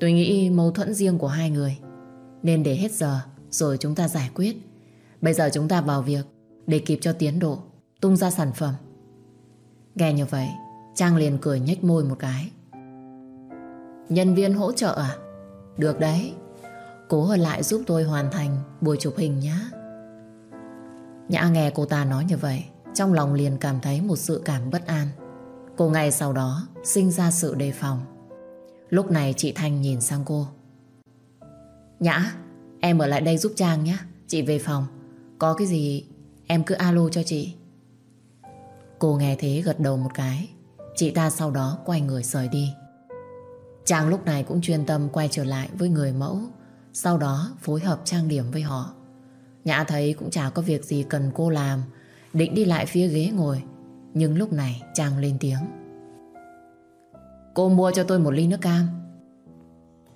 Tôi nghĩ mâu thuẫn riêng của hai người, Nên để hết giờ Rồi chúng ta giải quyết Bây giờ chúng ta vào việc Để kịp cho tiến độ, Tung ra sản phẩm Nghe như vậy Trang liền cười nhếch môi một cái. Nhân viên hỗ trợ à? Được đấy. Cố ở lại giúp tôi hoàn thành buổi chụp hình nhé Nhã nghe cô ta nói như vậy, Trong lòng liền cảm thấy một sự cảm bất an. Cô ngày sau đó sinh ra sự đề phòng. Lúc này chị Thanh nhìn sang cô. Nhã, Em ở lại đây giúp Trang nhé Chị về phòng. Có cái gì em cứ alo cho chị. Cô nghe thế gật đầu một cái. Chị ta sau đó quay người rời đi. Trang lúc này cũng chuyên tâm quay trở lại với người mẫu, Sau đó phối hợp trang điểm với họ. Nhã thấy cũng chả có việc gì cần cô làm, Định đi lại phía ghế ngồi, Nhưng lúc này Trang lên tiếng. Cô mua cho tôi một ly nước cam.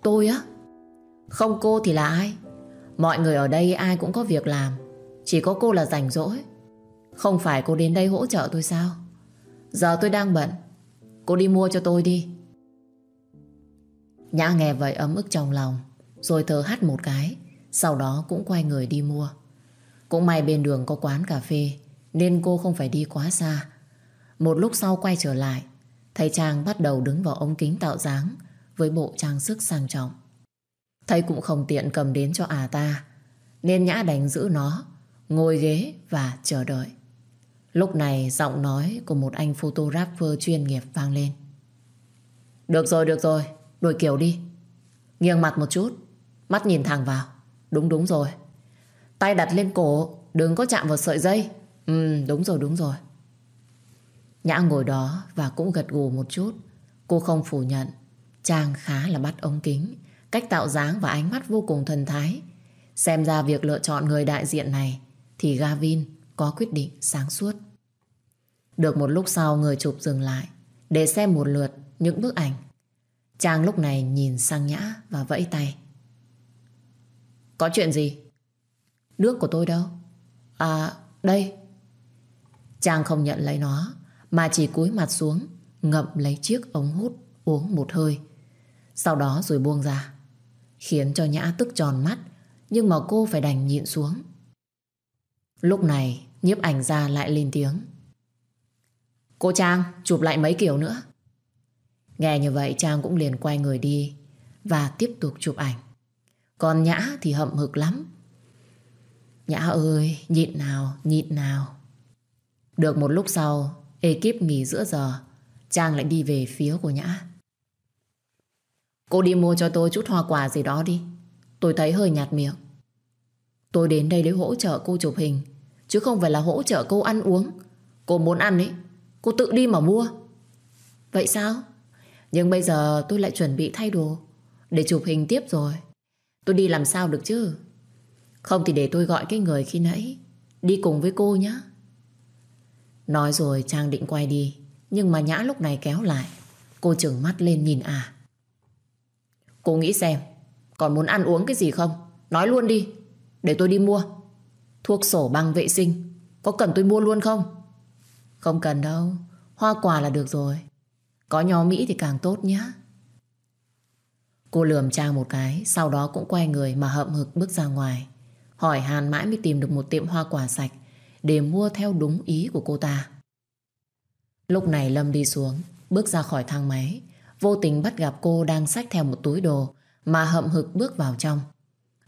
Tôi á? Không cô thì là ai? Mọi người ở đây ai cũng có việc làm, Chỉ có cô là rảnh rỗi. Không phải cô đến đây hỗ trợ tôi sao? Giờ tôi đang bận Cô đi mua cho tôi đi. Nhã nghe vậy ấm ức trong lòng, Rồi thở hắt một cái, Sau đó cũng quay người đi mua. Cũng may bên đường có quán cà phê, Nên cô không phải đi quá xa. Một lúc sau quay trở lại, Thấy Trang bắt đầu đứng vào ống kính tạo dáng Với bộ trang sức sang trọng. Thấy cũng không tiện cầm đến cho à ta, Nên Nhã đánh giữ nó, Ngồi ghế và chờ đợi. Lúc này giọng nói của một anh photographer chuyên nghiệp vang lên. Được rồi, được rồi Đổi kiểu đi. Nghiêng mặt một chút Mắt nhìn thẳng vào. Đúng đúng rồi. Tay đặt lên cổ Đừng có chạm vào sợi dây. Ừ đúng rồi đúng rồi. Nhã ngồi đó và cũng gật gù một chút. Cô không phủ nhận. Trang khá là bắt ống kính. Cách tạo dáng và ánh mắt vô cùng thần thái. Xem ra việc lựa chọn người đại diện này Thì Gavin có quyết định sáng suốt Được một lúc sau người chụp dừng lại Để xem một lượt những bức ảnh Trang lúc này nhìn sang Nhã và vẫy tay. Có chuyện gì? Nước của tôi đâu? À, đây. Trang không nhận lấy nó, mà chỉ cúi mặt xuống, ngậm lấy chiếc ống hút, uống một hơi. Sau đó rồi buông ra. Khiến cho Nhã tức tròn mắt, nhưng mà cô phải đành nhịn xuống. Lúc này, nhiếp ảnh ra lại lên tiếng. Cô Trang, chụp lại mấy kiểu nữa. Nghe như vậy Trang cũng liền quay người đi và tiếp tục chụp ảnh. Còn Nhã thì hậm hực lắm. Nhã ơi, nhịn nào, nhịn nào. Được một lúc sau, ekip nghỉ giữa giờ, Trang lại đi về phía của Nhã. Cô đi mua cho tôi chút hoa quả gì đó đi. Tôi thấy hơi nhạt miệng. Tôi đến đây để hỗ trợ cô chụp hình, chứ không phải là hỗ trợ cô ăn uống. Cô muốn ăn ấy, cô tự đi mà mua. Vậy sao? Nhưng bây giờ tôi lại chuẩn bị thay đồ Để chụp hình tiếp rồi. Tôi đi làm sao được chứ? Không thì để tôi gọi cái người khi nãy Đi cùng với cô nhé Nói rồi Trang định quay đi Nhưng mà Nhã lúc này kéo lại. Cô trừng mắt lên nhìn à. Cô nghĩ xem Còn muốn ăn uống cái gì không? Nói luôn đi Để tôi đi mua. Thuốc sổ băng vệ sinh Có cần tôi mua luôn không Không cần đâu Hoa quả là được rồi có nho Mỹ thì càng tốt nhá. Cô lườm Trang một cái, sau đó cũng quay người mà hậm hực bước ra ngoài. Hỏi Hàn mãi mới tìm được một tiệm hoa quả sạch để mua theo đúng ý của cô ta. Lúc này Lâm đi xuống, bước ra khỏi thang máy, vô tình bắt gặp cô đang xách theo một túi đồ mà hậm hực bước vào trong.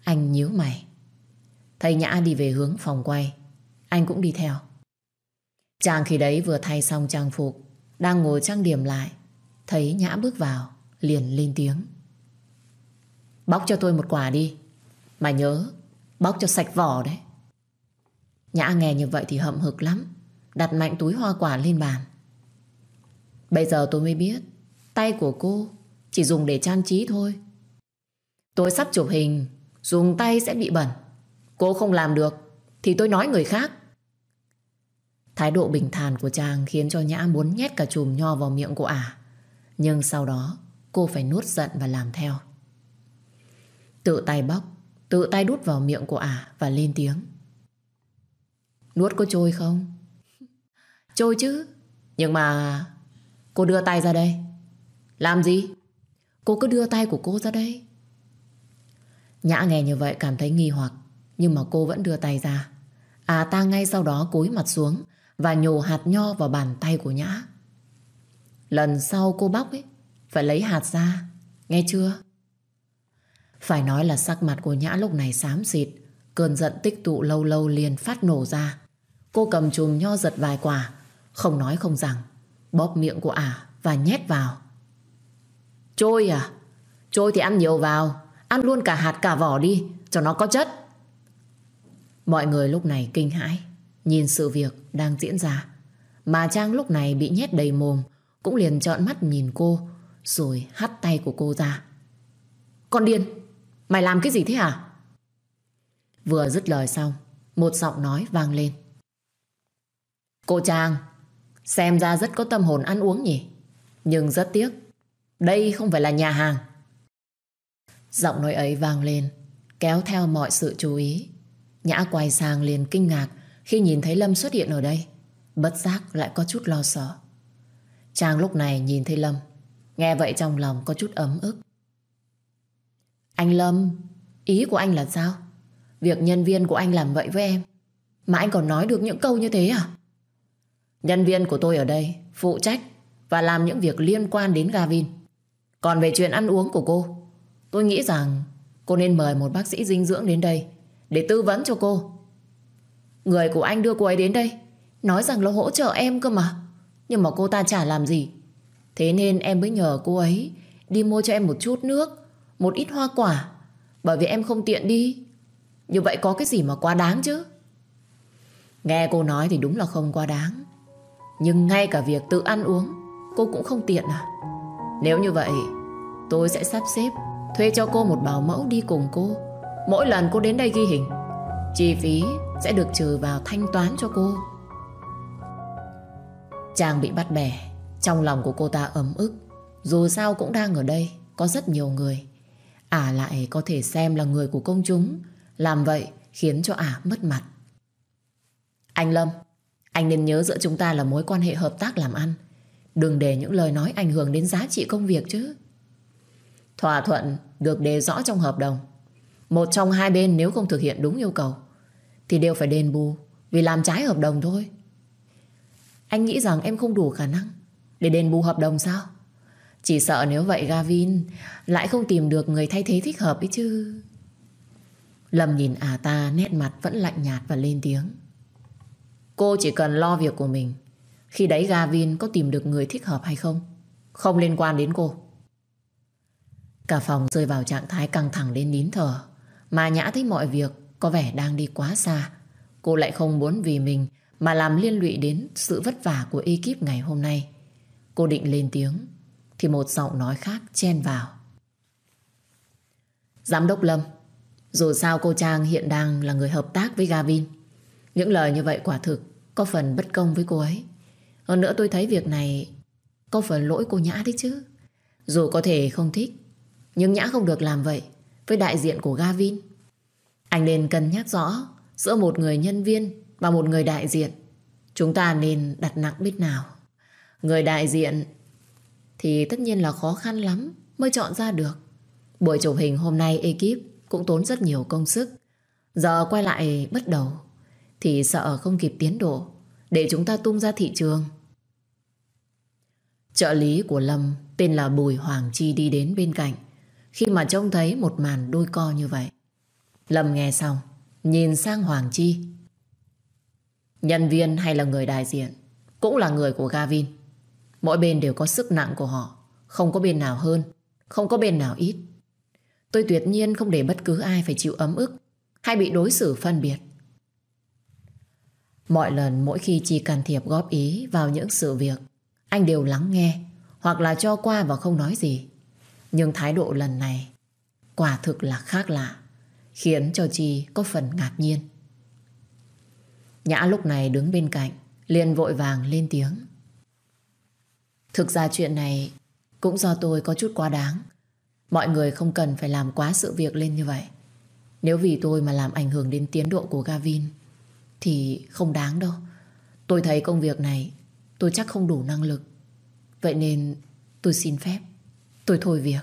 Anh nhíu mày. Thầy Nhã đi về hướng phòng quay, anh cũng đi theo. Chàng khi đấy vừa thay xong trang phục đang ngồi trang điểm lại Thấy Nhã bước vào Liền lên tiếng. Bóc cho tôi một quả đi Mà nhớ Bóc cho sạch vỏ đấy. Nhã nghe như vậy thì hậm hực lắm Đặt mạnh túi hoa quả lên bàn. Bây giờ tôi mới biết Tay của cô Chỉ dùng để trang trí thôi. Tôi sắp chụp hình Dùng tay sẽ bị bẩn. Cô không làm được Thì tôi nói người khác Thái độ bình thản của chàng khiến cho Nhã muốn nhét cả chùm nho vào miệng của ả. Nhưng sau đó cô phải nuốt giận và làm theo. Tự tay bóc, tự tay đút vào miệng của ả và lên tiếng. Nuốt có trôi không? Trôi chứ. Nhưng mà... Cô đưa tay ra đây. Làm gì? Cô cứ đưa tay của cô ra đây. Nhã nghe như vậy cảm thấy nghi hoặc. Nhưng mà cô vẫn đưa tay ra. À ta ngay sau đó cúi mặt xuống và nhổ hạt nho vào bàn tay của Nhã. Lần sau cô bóc ấy, phải lấy hạt ra. Nghe chưa? Phải nói là sắc mặt của Nhã lúc này xám xịt. Cơn giận tích tụ lâu lâu liền phát nổ ra. Cô cầm chùm nho giật vài quả, không nói không rằng. Bóp miệng của ả và nhét vào. Trôi à? Trôi thì ăn nhiều vào. Ăn luôn cả hạt cả vỏ đi, cho nó có chất. Mọi người lúc này kinh hãi, nhìn sự việc đang diễn ra. Mà Trang lúc này bị nhét đầy mồm, cũng liền trợn mắt nhìn cô, rồi hắt tay của cô ra. Con điên, mày làm cái gì thế hả? Vừa dứt lời xong, một giọng nói vang lên. Cô Trang, xem ra rất có tâm hồn ăn uống nhỉ? Nhưng rất tiếc, đây không phải là nhà hàng. Giọng nói ấy vang lên, kéo theo mọi sự chú ý. Nhã quay sang liền kinh ngạc khi nhìn thấy Lâm xuất hiện ở đây. Bất giác lại có chút lo sợ. Trang lúc này nhìn thấy Lâm, nghe vậy trong lòng có chút ấm ức. Anh Lâm, ý của anh là sao? Việc nhân viên của anh làm vậy với em, mà anh còn nói được những câu như thế à? Nhân viên của tôi ở đây phụ trách và làm những việc liên quan đến Gavin. Còn về chuyện ăn uống của cô, tôi nghĩ rằng cô nên mời một bác sĩ dinh dưỡng đến đây để tư vấn cho cô. Người của anh đưa cô ấy đến đây nói rằng là hỗ trợ em cơ mà. Nhưng mà cô ta chả làm gì. Thế nên em mới nhờ cô ấy đi mua cho em một chút nước, một ít hoa quả. Bởi vì em không tiện đi. Như vậy có cái gì mà quá đáng chứ? Nghe cô nói thì đúng là không quá đáng. Nhưng ngay cả việc tự ăn uống cô cũng không tiện à? Nếu như vậy, tôi sẽ sắp xếp thuê cho cô một bảo mẫu đi cùng cô. Mỗi lần cô đến đây ghi hình, chi phí sẽ được trừ vào thanh toán cho cô. Chàng bị bắt bẻ, trong lòng của cô ta ấm ức. Dù sao cũng đang ở đây, có rất nhiều người. Ả lại có thể xem là người của công chúng, làm vậy khiến cho Ả mất mặt. Anh Lâm, anh nên nhớ giữa chúng ta là mối quan hệ hợp tác làm ăn. Đừng để những lời nói ảnh hưởng đến giá trị công việc chứ. Thỏa thuận được đề rõ trong hợp đồng. Một trong hai bên nếu không thực hiện đúng yêu cầu, thì đều phải đền bù vì làm trái hợp đồng thôi. Anh nghĩ rằng em không đủ khả năng để đền bù hợp đồng sao? Chỉ sợ nếu vậy Gavin lại không tìm được người thay thế thích hợp ấy chứ. Lâm nhìn à ta nét mặt vẫn lạnh nhạt và lên tiếng. Cô chỉ cần lo việc của mình. Khi đấy Gavin có tìm được người thích hợp hay không? Không liên quan đến cô. Cả phòng rơi vào trạng thái căng thẳng đến nín thở. Mà Nhã thấy mọi việc có vẻ đang đi quá xa. Cô lại không muốn vì mình mà làm liên lụy đến sự vất vả của ekip ngày hôm nay. Cô định lên tiếng thì một giọng nói khác chen vào. Giám đốc Lâm, dù sao cô Trang hiện đang là người hợp tác với Gavin. Những lời như vậy quả thực có phần bất công với cô ấy. Hơn nữa tôi thấy việc này có phần lỗi cô Nhã đấy chứ. Dù có thể không thích, nhưng Nhã không được làm vậy với đại diện của Gavin. Anh nên cân nhắc rõ giữa một người nhân viên và một người đại diện. Chúng ta nên đặt nặng biết nào. Người đại diện thì tất nhiên là khó khăn lắm mới chọn ra được. Buổi chụp hình hôm nay ekip cũng tốn rất nhiều công sức. Giờ quay lại bắt đầu thì sợ không kịp tiến độ để chúng ta tung ra thị trường. Trợ lý của Lâm, tên là Bùi Hoàng Chi đi đến bên cạnh khi mà trông thấy một màn đôi co như vậy. Lâm nghe xong, nhìn sang Hoàng Chi. Nhân viên hay là người đại diện cũng là người của Gavin. Mỗi bên đều có sức nặng của họ, không có bên nào hơn, không có bên nào ít. Tôi tuyệt nhiên không để bất cứ ai phải chịu ấm ức hay bị đối xử phân biệt. Mọi lần mỗi khi Chi can thiệp góp ý vào những sự việc, anh đều lắng nghe hoặc là cho qua và không nói gì. Nhưng thái độ lần này quả thực là khác lạ, khiến cho Chi có phần ngạc nhiên. Nhã lúc này đứng bên cạnh, liền vội vàng lên tiếng. Thực ra chuyện này cũng do tôi có chút quá đáng. Mọi người không cần phải làm quá sự việc lên như vậy. Nếu vì tôi mà làm ảnh hưởng đến tiến độ của Gavin thì không đáng đâu. Tôi thấy công việc này tôi chắc không đủ năng lực. Vậy nên tôi xin phép. Tôi thôi việc.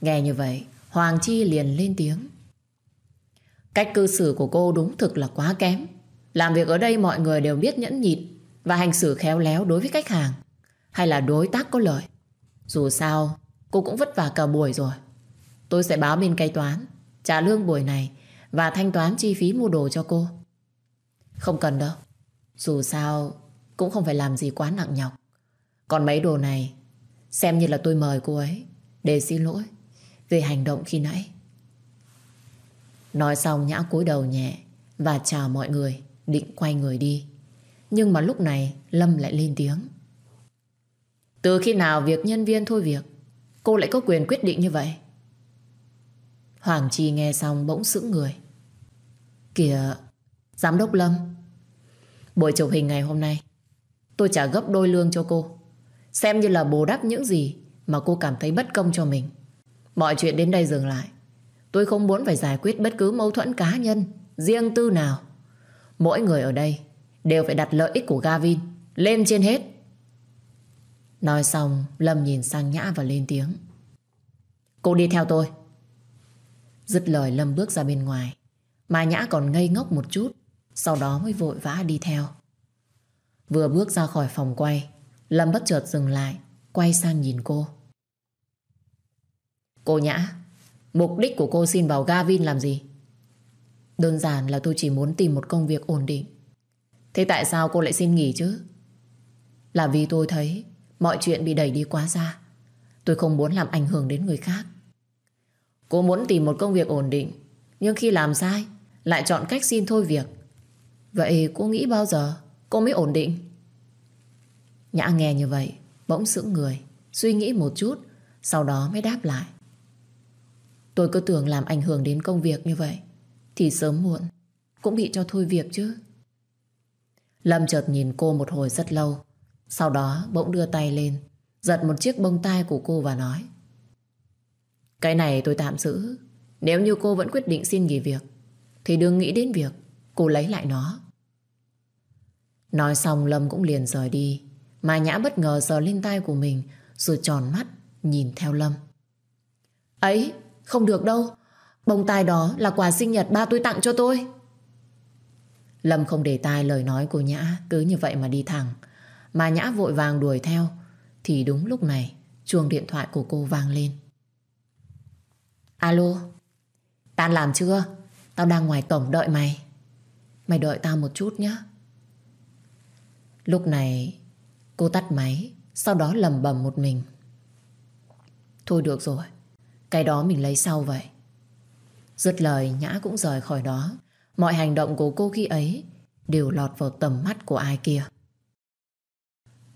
Nghe như vậy, Hoàng Chi liền lên tiếng. Cách cư xử của cô đúng thực là quá kém. Làm việc ở đây mọi người đều biết nhẫn nhịn và hành xử khéo léo đối với khách hàng hay là đối tác có lợi. Dù sao, cô cũng vất vả cả buổi rồi. Tôi sẽ báo bên kế toán, trả lương buổi này và thanh toán chi phí mua đồ cho cô. Không cần đâu. Dù sao, cũng không phải làm gì quá nặng nhọc. Còn mấy đồ này, xem như là tôi mời cô ấy để xin lỗi về hành động khi nãy. Nói xong Nhã cúi đầu nhẹ và chào mọi người, định quay người đi. Nhưng mà lúc này Lâm lại lên tiếng. Từ khi nào việc nhân viên thôi việc, cô lại có quyền quyết định như vậy? Hoàng Chi nghe xong bỗng sững người. Kìa, Giám đốc Lâm, buổi chụp hình ngày hôm nay, tôi trả gấp đôi lương cho cô. Xem như là bù đắp những gì mà cô cảm thấy bất công cho mình. Mọi chuyện đến đây dừng lại. Tôi không muốn phải giải quyết bất cứ mâu thuẫn cá nhân, riêng tư nào. Mỗi người ở đây đều phải đặt lợi ích của Gavin lên trên hết. Nói xong, Lâm nhìn sang Nhã và lên tiếng. Cô đi theo tôi. Dứt lời Lâm bước ra bên ngoài. Mà Nhã còn ngây ngốc một chút, sau đó mới vội vã đi theo. Vừa bước ra khỏi phòng quay, Lâm bất chợt dừng lại, quay sang nhìn cô. Cô Nhã, mục đích của cô xin vào Gavin làm gì? Đơn giản là tôi chỉ muốn tìm một công việc ổn định. Thế tại sao cô lại xin nghỉ chứ? Là vì tôi thấy mọi chuyện bị đẩy đi quá xa. Tôi không muốn làm ảnh hưởng đến người khác. Cô muốn tìm một công việc ổn định, nhưng khi làm sai, lại chọn cách xin thôi việc. Vậy cô nghĩ bao giờ cô mới ổn định? Nhã nghe như vậy, bỗng sững người, suy nghĩ một chút, sau đó mới đáp lại. Tôi cứ tưởng làm ảnh hưởng đến công việc như vậy Thì sớm muộn Cũng bị cho thôi việc chứ. Lâm chợt nhìn cô một hồi rất lâu Sau đó bỗng đưa tay lên Giật một chiếc bông tai của cô và nói Cái này tôi tạm giữ Nếu như cô vẫn quyết định xin nghỉ việc Thì đừng nghĩ đến việc Cô lấy lại nó. Nói xong Lâm cũng liền rời đi. Mà Nhã bất ngờ sờ lên tay của mình Rồi tròn mắt Nhìn theo Lâm Ấy không được đâu. Bông tai đó là quà sinh nhật ba tôi tặng cho tôi. Lâm không để tai lời nói của Nhã cứ như vậy mà đi thẳng. Mà Nhã vội vàng đuổi theo. Thì đúng lúc này chuông điện thoại của cô vang lên. Alo, tan làm chưa? Tao đang ngoài cổng đợi mày. Mày đợi tao một chút nhé. Lúc này cô tắt máy, sau đó lầm bầm một mình. Thôi được rồi, cái đó mình lấy sau vậy. Dứt lời Nhã cũng rời khỏi đó. Mọi hành động của cô khi ấy đều lọt vào tầm mắt của ai kia.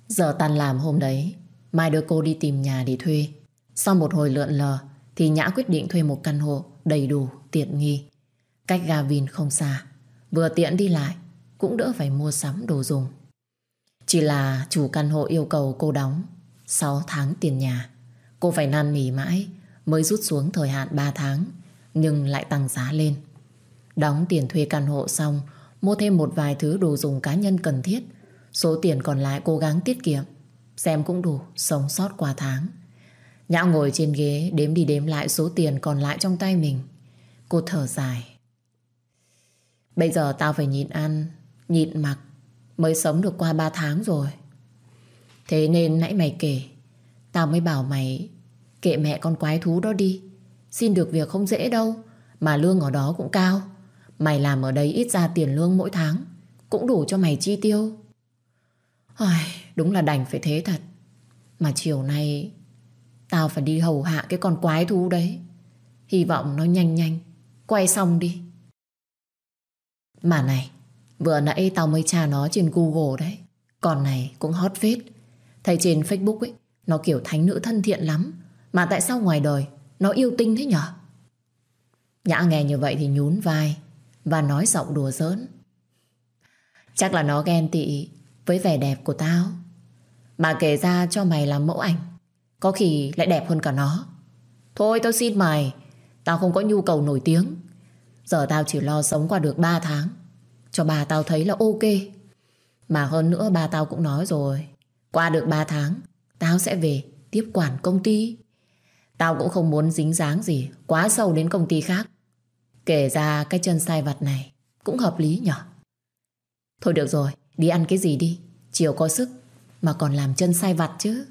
Giờ tan làm hôm đấy, Mai đưa cô đi tìm nhà để thuê. Sau một hồi lượn lờ, thì Nhã quyết định thuê một căn hộ đầy đủ, tiện nghi. Cách Gavin không xa, vừa tiện đi lại, cũng đỡ phải mua sắm đồ dùng. Chỉ là chủ căn hộ yêu cầu cô đóng 6 tháng tiền nhà. Cô phải năn nỉ mãi mới rút xuống thời hạn 3 tháng nhưng lại tăng giá lên. Đóng tiền thuê căn hộ xong mua thêm một vài thứ đồ dùng cá nhân cần thiết số tiền còn lại cố gắng tiết kiệm xem cũng đủ sống sót qua tháng. Nhã ngồi trên ghế đếm đi đếm lại số tiền còn lại trong tay mình. Cô thở dài. Bây giờ tao phải nhịn ăn, nhịn mặc mới sống được qua 3 tháng rồi. Thế nên nãy mày kể, tao mới bảo mày Kệ mẹ con quái thú đó đi. Xin được việc không dễ đâu Mà lương ở đó cũng cao. Mày làm ở đấy ít ra tiền lương mỗi tháng Cũng đủ cho mày chi tiêu. Ai, Đúng là đành phải thế thật. Mà chiều nay Tao phải đi hầu hạ cái con quái thú đấy. Hy vọng nó nhanh nhanh Quay xong đi. Mà này Vừa nãy tao mới tra nó trên Google đấy. Còn này cũng hot phết. Thấy trên Facebook ấy, Nó kiểu thánh nữ thân thiện lắm. Mà tại sao ngoài đời, Nó yêu tinh thế nhở? Nhã nghe như vậy thì nhún vai Và nói giọng đùa giỡn. Chắc là nó ghen tị Với vẻ đẹp của tao. Mà kể ra cho mày làm mẫu ảnh. Có khi lại đẹp hơn cả nó. Thôi tao xin mày. Tao không có nhu cầu nổi tiếng. Giờ tao chỉ lo sống qua được 3 tháng. Cho bà tao thấy là ok Mà hơn nữa ba tao cũng nói rồi. Qua được 3 tháng, tao sẽ về tiếp quản công ty. Tao cũng không muốn dính dáng gì quá sâu đến công ty khác. Kể ra cái chân sai vặt này cũng hợp lý nhở. Thôi được rồi, đi ăn cái gì đi. Chiều có sức mà còn làm chân sai vặt chứ.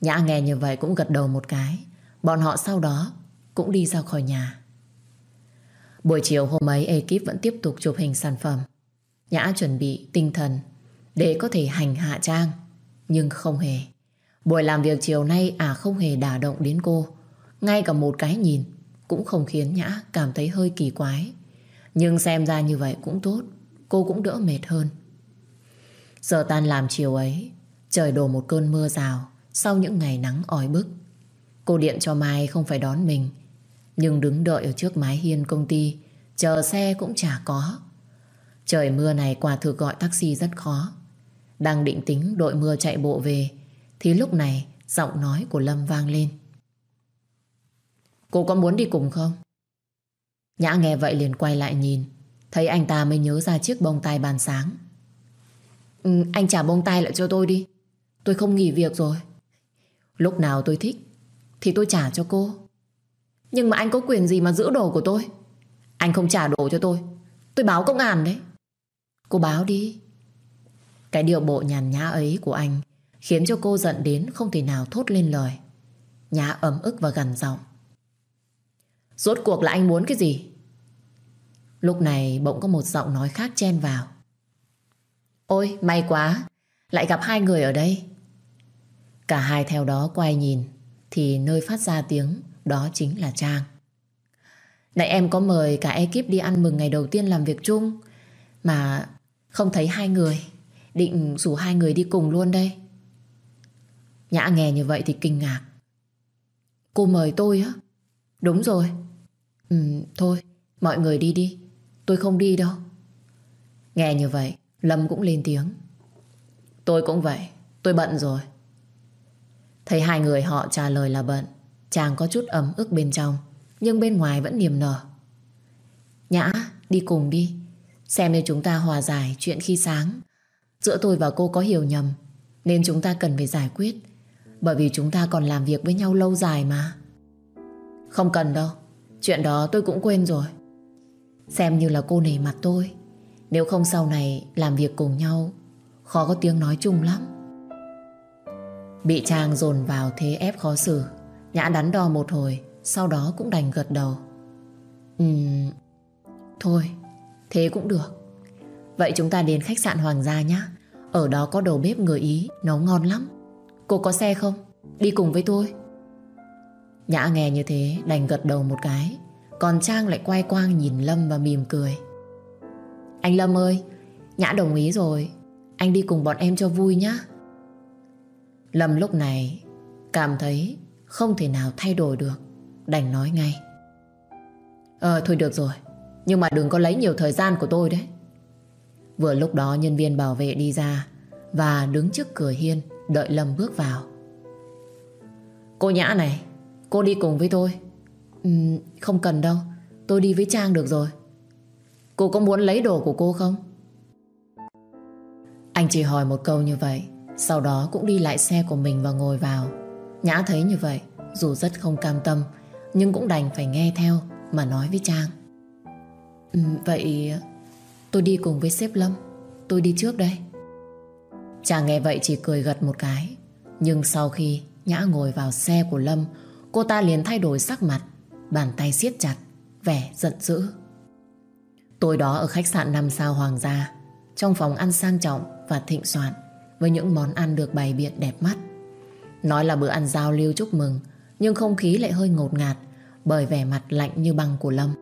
Nhã nghe như vậy cũng gật đầu một cái. Bọn họ sau đó cũng đi ra khỏi nhà. Buổi chiều hôm ấy ekip vẫn tiếp tục chụp hình sản phẩm. Nhã chuẩn bị tinh thần để có thể hành hạ Trang. Nhưng không hề. Buổi làm việc chiều nay à không hề đả động đến cô. Ngay cả một cái nhìn cũng không khiến Nhã cảm thấy hơi kỳ quái. Nhưng xem ra như vậy cũng tốt. Cô cũng đỡ mệt hơn. Giờ tan làm chiều ấy, trời đổ một cơn mưa rào sau những ngày nắng oi bức. Cô điện cho Mai không phải đón mình, nhưng đứng đợi ở trước mái hiên công ty, chờ xe cũng chả có. Trời mưa này quả thực gọi taxi rất khó. Đang định tính đội mưa chạy bộ về, thì lúc này giọng nói của Lâm vang lên. Cô có muốn đi cùng không? Nhã nghe vậy liền quay lại nhìn, thấy anh ta mới nhớ ra chiếc bông tai bàn sáng. Ừ, anh trả bông tai lại cho tôi đi. Tôi không nghỉ việc rồi. Lúc nào tôi thích thì tôi trả cho cô. Nhưng mà anh có quyền gì mà giữ đồ của tôi? Anh không trả đồ cho tôi. Tôi báo công an đấy. Cô báo đi. Cái điều bộ nhàn nhã ấy của anh khiến cho cô giận đến không thể nào thốt lên lời. Nhã ấm ức và gằn giọng. Rốt cuộc là anh muốn cái gì? Lúc này bỗng có một giọng nói khác chen vào. Ôi, may quá Lại gặp hai người ở đây Cả hai theo đó quay nhìn Thì nơi phát ra tiếng đó chính là Trang. Này em có mời cả ekip đi ăn mừng ngày đầu tiên làm việc chung, Mà không thấy hai người. Định rủ hai người đi cùng luôn đây. Nhã nghe như vậy thì kinh ngạc. Cô mời tôi á? Đúng rồi. Ừ thôi, Mọi người đi đi. Tôi không đi đâu. Nghe như vậy, Lâm cũng lên tiếng. Tôi cũng vậy, Tôi bận rồi. Thấy hai người họ trả lời là bận. Chàng có chút ấm ức bên trong, Nhưng bên ngoài vẫn niềm nở. Nhã, đi cùng đi. Xem như chúng ta hòa giải chuyện khi sáng. Giữa tôi và cô có hiểu nhầm, Nên chúng ta cần phải giải quyết, Bởi vì chúng ta còn làm việc với nhau lâu dài mà. Không cần đâu, Chuyện đó tôi cũng quên rồi. Xem như là cô nể mặt tôi, nếu không sau này làm việc cùng nhau, Khó có tiếng nói chung lắm. Bị Trang dồn vào thế ép khó xử. Nhã đắn đo một hồi, Sau đó cũng đành gật đầu. Ừm, Thôi, Thế cũng được. Vậy chúng ta đến khách sạn Hoàng gia nhé Ở đó có đầu bếp người Ý, Nấu ngon lắm. Cô có xe không? Đi cùng với tôi. Nhã nghe như thế, đành gật đầu một cái. Còn Trang lại quay quang nhìn Lâm và mỉm cười. Anh Lâm ơi, Nhã đồng ý rồi. Anh đi cùng bọn em cho vui nhé Lâm lúc này Cảm thấy không thể nào thay đổi được. Đành nói ngay. Ờ thôi được rồi. Nhưng mà đừng có lấy nhiều thời gian của tôi đấy. Vừa lúc đó nhân viên bảo vệ đi ra Và đứng trước cửa hiên Đợi Lâm bước vào. Cô Nhã này Cô đi cùng với tôi. Ừ, Không cần đâu. Tôi đi với Trang được rồi. Cô có muốn lấy đồ của cô không? Anh chỉ hỏi một câu như vậy Sau đó cũng đi lại xe của mình và ngồi vào. Nhã thấy như vậy Dù rất không cam tâm Nhưng cũng đành phải nghe theo Mà nói với Trang. Ừ, Vậy tôi đi cùng với sếp Lâm. Tôi đi trước đây. Trang nghe vậy chỉ cười gật một cái. Nhưng sau khi Nhã ngồi vào xe của Lâm Cô ta liền thay đổi sắc mặt Bàn tay siết chặt Vẻ giận dữ. Tối đó ở khách sạn 5 sao Hoàng gia Trong phòng ăn sang trọng và thịnh soạn Với những món ăn được bày biện đẹp mắt. Nói là bữa ăn giao lưu chúc mừng, Nhưng không khí lại hơi ngột ngạt, Bởi vẻ mặt lạnh như băng của Lâm.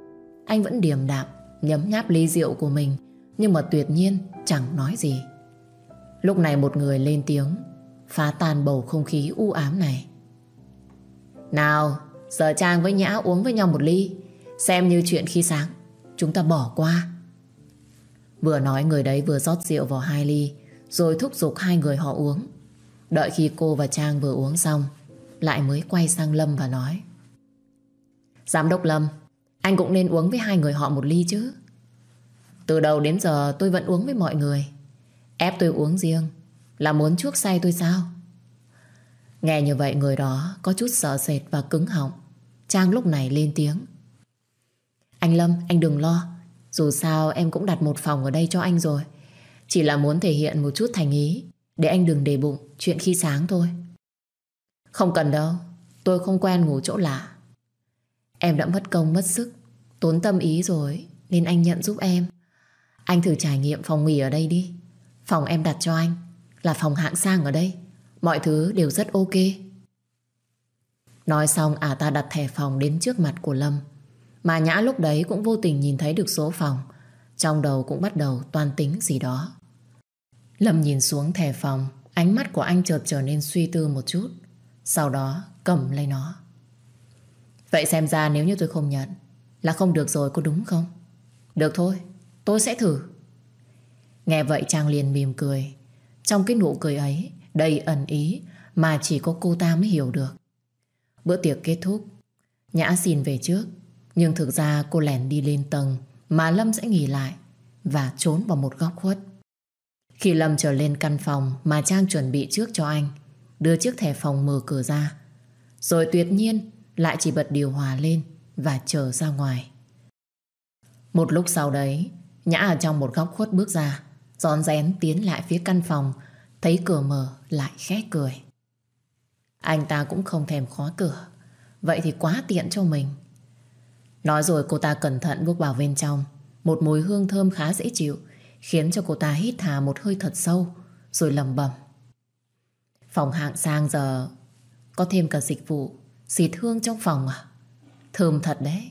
Anh vẫn điềm đạm, Nhấm nháp ly rượu của mình, Nhưng mà tuyệt nhiên chẳng nói gì. Lúc này một người lên tiếng, Phá tan bầu không khí u ám này. Nào, Giờ Trang với Nhã uống với nhau một ly, Xem như chuyện khi sáng, Chúng ta bỏ qua. Vừa nói người đấy vừa rót rượu vào hai ly, Rồi thúc giục hai người họ uống. Đợi khi cô và Trang vừa uống xong, Lại mới quay sang Lâm và nói. Giám đốc Lâm, Anh cũng nên uống với hai người họ một ly chứ. Từ đầu đến giờ tôi vẫn uống với mọi người. Ép tôi uống riêng, Là muốn chuốc say tôi sao? Nghe như vậy người đó Có chút sợ sệt và cứng họng. Trang lúc này lên tiếng. Anh Lâm, anh đừng lo. Dù sao em cũng đặt một phòng ở đây cho anh rồi. Chỉ là muốn thể hiện một chút thành ý. Để anh đừng để bụng, Chuyện khi sáng thôi. Không cần đâu, Tôi không quen ngủ chỗ lạ. Em đã mất công, mất sức, Tốn tâm ý rồi, Nên anh nhận giúp em. Anh thử trải nghiệm phòng nghỉ ở đây đi. Phòng em đặt cho anh Là phòng hạng sang ở đây. Mọi thứ đều rất ok. Nói xong à ta đặt thẻ phòng đến trước mặt của Lâm. Mà Nhã lúc đấy cũng vô tình nhìn thấy được số phòng. Trong đầu cũng bắt đầu toan tính gì đó. Lâm nhìn xuống thẻ phòng. Ánh mắt của anh chợt trở nên suy tư một chút. Sau đó, cầm lấy nó. Vậy xem ra nếu như tôi không nhận, Là không được rồi có đúng không? Được thôi, tôi sẽ thử. Nghe vậy Trang liền mỉm cười. Trong cái nụ cười ấy, Đầy ẩn ý Mà chỉ có cô ta mới hiểu được. Bữa tiệc kết thúc, Nhã xin về trước, Nhưng thực ra cô lẻn đi lên tầng Mà Lâm sẽ nghỉ lại Và trốn vào một góc khuất. Khi Lâm trở lên căn phòng Mà Trang chuẩn bị trước cho anh Đưa chiếc thẻ phòng mở cửa ra Rồi tuyệt nhiên lại chỉ bật điều hòa lên và chờ ra ngoài. Một lúc sau đấy, Nhã ở trong một góc khuất bước ra, rón rén tiến lại phía căn phòng, thấy cửa mở lại khẽ cười. Anh ta cũng không thèm khóa cửa, vậy thì quá tiện cho mình. Nói rồi cô ta cẩn thận bước vào bên trong, một mùi hương thơm khá dễ chịu, khiến cho cô ta hít hà một hơi thật sâu, rồi lầm bầm. Phòng hạng sang giờ có thêm cả dịch vụ Xịt hương trong phòng à? Thơm thật đấy.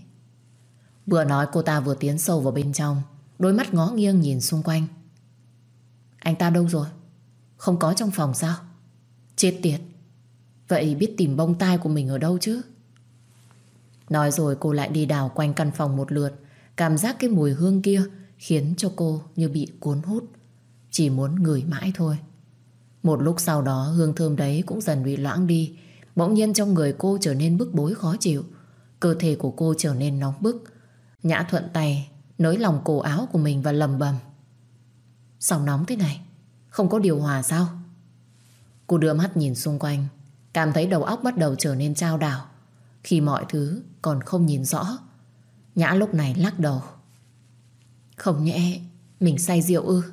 Vừa nói cô ta vừa tiến sâu vào bên trong, đôi mắt ngó nghiêng nhìn xung quanh. Anh ta đâu rồi? Không có trong phòng sao? Chết tiệt. Vậy biết tìm bông tai của mình ở đâu chứ? Nói rồi cô lại đi đào quanh căn phòng một lượt, cảm giác cái mùi hương kia khiến cho cô như bị cuốn hút. Chỉ muốn ngửi mãi thôi. Một lúc sau đó, hương thơm đấy cũng dần bị loãng đi. Bỗng nhiên trong người cô trở nên bức bối khó chịu. Cơ thể của cô trở nên nóng bức. Nhã thuận tay Nới lòng cổ áo của mình và lầm bầm Sao nóng thế này? Không có điều hòa sao? Cô đưa mắt nhìn xung quanh, Cảm thấy đầu óc bắt đầu trở nên trao đảo. Khi mọi thứ còn không nhìn rõ, Nhã lúc này lắc đầu. Không nhẹ Mình say rượu ư?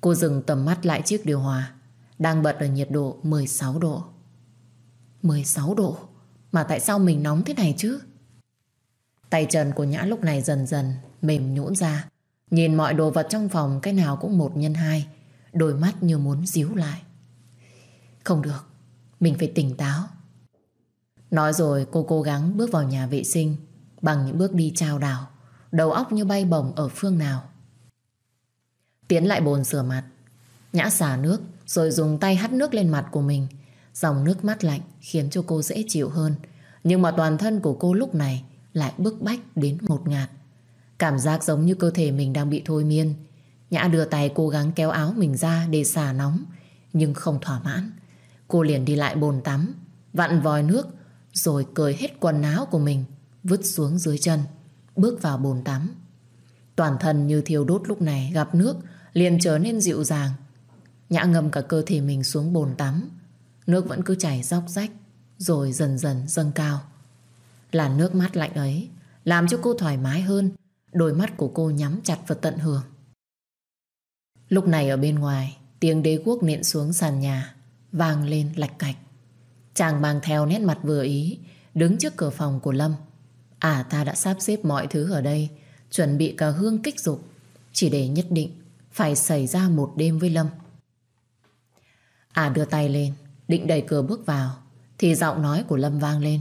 Cô dừng tầm mắt lại chiếc điều hòa, Đang bật ở nhiệt độ 16 độ. 16 độ? Mà tại sao mình nóng thế này chứ? Tay chân của Nhã lúc này dần dần Mềm nhũn ra, Nhìn mọi đồ vật trong phòng Cái nào cũng một nhân hai, Đôi mắt như muốn díu lại. Không được, Mình phải tỉnh táo. Nói rồi cô cố gắng bước vào nhà vệ sinh, Bằng những bước đi trao đảo. Đầu óc như bay bổng ở phương nào Tiến lại bồn rửa mặt Nhã xả nước Rồi dùng tay hắt nước lên mặt của mình Dòng nước mắt lạnh khiến cho cô dễ chịu hơn. Nhưng mà toàn thân của cô lúc này lại bức bách đến một ngạt. Cảm giác giống như cơ thể mình đang bị thôi miên. Nhã đưa tay cố gắng kéo áo mình ra để xả nóng, nhưng không thỏa mãn. Cô liền đi lại bồn tắm, vặn vòi nước, rồi cởi hết quần áo của mình, vứt xuống dưới chân, bước vào bồn tắm. Toàn thân như thiêu đốt lúc này gặp nước, liền trở nên dịu dàng. Nhã ngâm cả cơ thể mình xuống bồn tắm, Nước vẫn cứ chảy róc rách Rồi dần dần dâng cao. Làn nước mát lạnh ấy Làm cho cô thoải mái hơn Đôi mắt của cô nhắm chặt và tận hưởng. Lúc này ở bên ngoài Tiếng đế quốc nện xuống sàn nhà Vang lên lạch cạch. Chàng mang theo nét mặt vừa ý Đứng trước cửa phòng của Lâm. À ta đã sắp xếp mọi thứ ở đây Chuẩn bị cả hương kích dục. Chỉ để nhất định Phải xảy ra một đêm với Lâm. À đưa tay lên Định đẩy cửa bước vào Thì giọng nói của Lâm vang lên.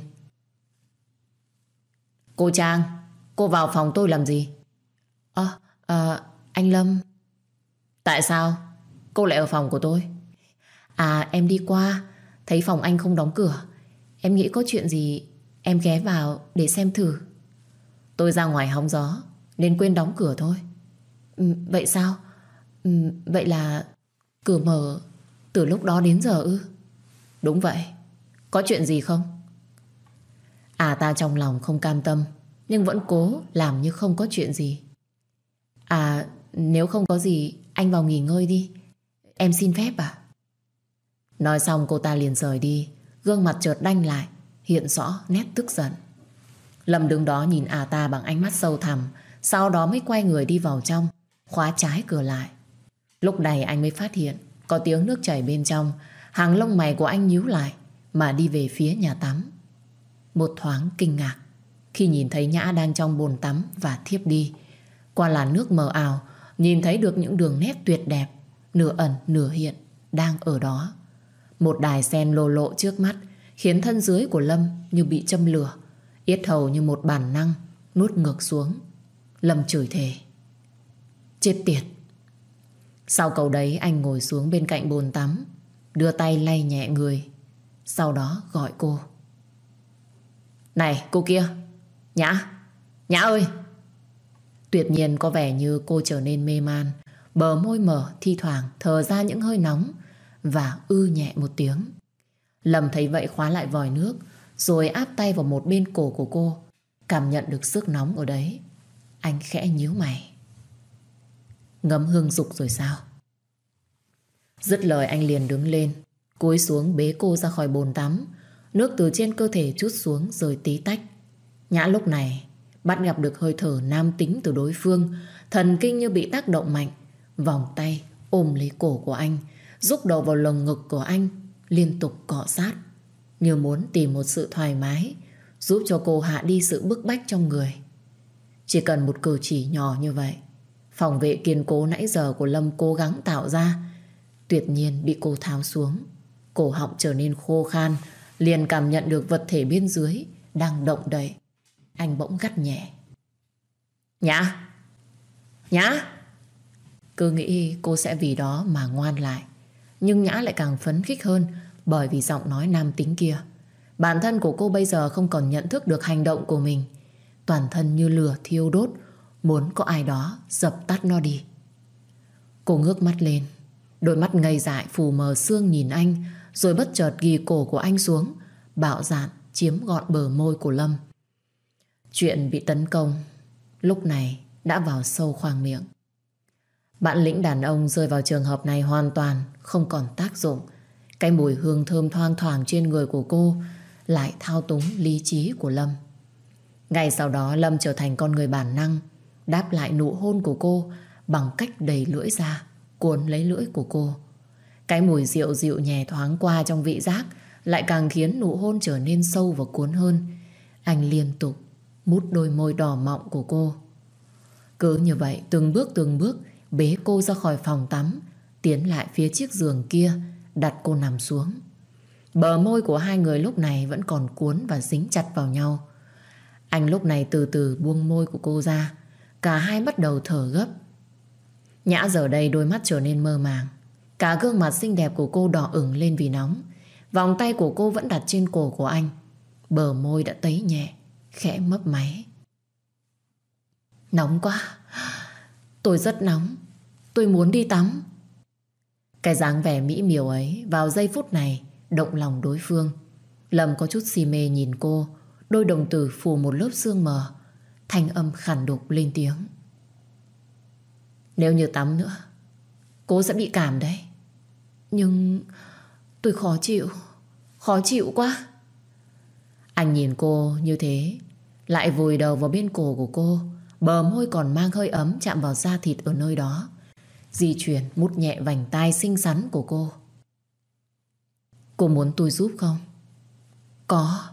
Cô Trang Cô vào phòng tôi làm gì? Ờ à, anh Lâm. Tại sao? Cô lại ở phòng của tôi. À em đi qua Thấy phòng anh không đóng cửa. Em nghĩ có chuyện gì Em ghé vào để xem thử. Tôi ra ngoài hóng gió Nên quên đóng cửa thôi. Ừ, Vậy sao? Ừ, Vậy là cửa mở Từ lúc đó đến giờ ư? Đúng vậy. Có chuyện gì không? À ta trong lòng không cam tâm Nhưng vẫn cố làm như không có chuyện gì. À nếu không có gì anh vào nghỉ ngơi đi. Em xin phép à? Nói xong cô ta liền rời đi, gương mặt chợt đanh lại, hiện rõ nét tức giận. Lâm đứng đó nhìn à ta bằng ánh mắt sâu thẳm, sau đó mới quay người đi vào trong, khóa trái cửa lại. Lúc này anh mới phát hiện có tiếng nước chảy bên trong, hàng lông mày của anh nhíu lại mà đi về phía nhà tắm. Một thoáng kinh ngạc khi nhìn thấy Nhã đang trong bồn tắm và thiếp đi. Qua làn nước mờ ảo, nhìn thấy được những đường nét tuyệt đẹp, nửa ẩn nửa hiện, đang ở đó. Một đài sen lô lộ trước mắt, khiến thân dưới của Lâm như bị châm lửa, yết hầu như một bản năng, nuốt ngược xuống. Lâm chửi thề. Chết tiệt! Sau câu đấy anh ngồi xuống bên cạnh bồn tắm, đưa tay lay nhẹ người, sau đó gọi cô. Này cô kia, Nhã, Nhã ơi! Tuyệt nhiên có vẻ như cô trở nên mê man, bờ môi mở thi thoảng thở ra những hơi nóng và ư nhẹ một tiếng. Lâm thấy vậy khóa lại vòi nước, rồi áp tay vào một bên cổ của cô, cảm nhận được sức nóng ở đấy. Anh khẽ nhíu mày. Ngấm hương dục rồi sao? Dứt lời anh liền đứng lên, cúi xuống bế cô ra khỏi bồn tắm Nước từ trên cơ thể chút xuống rồi tí tách Nhã lúc này, bắt gặp được hơi thở nam tính từ đối phương, Thần kinh như bị tác động mạnh Vòng tay ôm lấy cổ của anh Rúc đầu vào lồng ngực của anh Liên tục cọ sát, Như muốn tìm một sự thoải mái, Giúp cho cô hạ đi sự bức bách trong người. Chỉ cần một cử chỉ nhỏ như vậy, Phòng vệ kiên cố nãy giờ của Lâm cố gắng tạo ra, Tuyệt nhiên bị cô tháo xuống. Cổ họng trở nên khô khan, Liền cảm nhận được vật thể bên dưới Đang động đậy. Anh bỗng gắt nhẹ. Nhã! Nhã! Cứ nghĩ cô sẽ vì đó mà ngoan lại. Nhưng Nhã lại càng phấn khích hơn Bởi vì giọng nói nam tính kia. Bản thân của cô bây giờ không còn nhận thức được hành động của mình. Toàn thân như lửa thiêu đốt, Muốn có ai đó dập tắt nó đi. Cô ngước mắt lên, Đôi mắt ngây dại phù mờ xương nhìn anh, Rồi bất chợt ghi cổ của anh xuống, Bạo dạn chiếm gọn bờ môi của Lâm. Chuyện bị tấn công Lúc này đã vào sâu khoang miệng. Bạn lĩnh đàn ông rơi vào trường hợp này hoàn toàn Không còn tác dụng. Cái mùi hương thơm thoang thoảng trên người của cô Lại thao túng lý trí của Lâm. Ngày sau đó, Lâm trở thành con người bản năng, Đáp lại nụ hôn của cô Bằng cách đầy lưỡi ra, Cuốn lấy lưỡi của cô. Cái mùi rượu dịu nhẹ thoáng qua trong vị giác Lại càng khiến nụ hôn trở nên sâu và cuốn hơn. Anh liên tục Mút đôi môi đỏ mọng của cô. Cứ như vậy, từng bước từng bước Bế cô ra khỏi phòng tắm, Tiến lại phía chiếc giường kia, Đặt cô nằm xuống. Bờ môi của hai người lúc này Vẫn còn cuốn và dính chặt vào nhau. Anh lúc này từ từ buông môi của cô ra, Cả hai bắt đầu thở gấp. Nhã giờ đây đôi mắt trở nên mơ màng, Cả gương mặt xinh đẹp của cô đỏ ửng lên vì nóng, Vòng tay của cô vẫn đặt trên cổ của anh. Bờ môi đã tấy nhẹ, Khẽ mấp máy. Nóng quá, Tôi rất nóng. Tôi muốn đi tắm. Cái dáng vẻ mỹ miều ấy Vào giây phút này Động lòng đối phương. Lâm có chút si mê nhìn cô, Đôi đồng tử phủ một lớp sương mờ, Thanh âm khản đục lên tiếng. Nếu như tắm nữa, Cô sẽ bị cảm đấy. Nhưng tôi khó chịu Khó chịu quá. Anh nhìn cô như thế, Lại vùi đầu vào bên cổ của cô, Bờ môi còn mang hơi ấm Chạm vào da thịt ở nơi đó. Di chuyển mút nhẹ vành tai xinh xắn của cô Cô muốn tôi giúp không? Có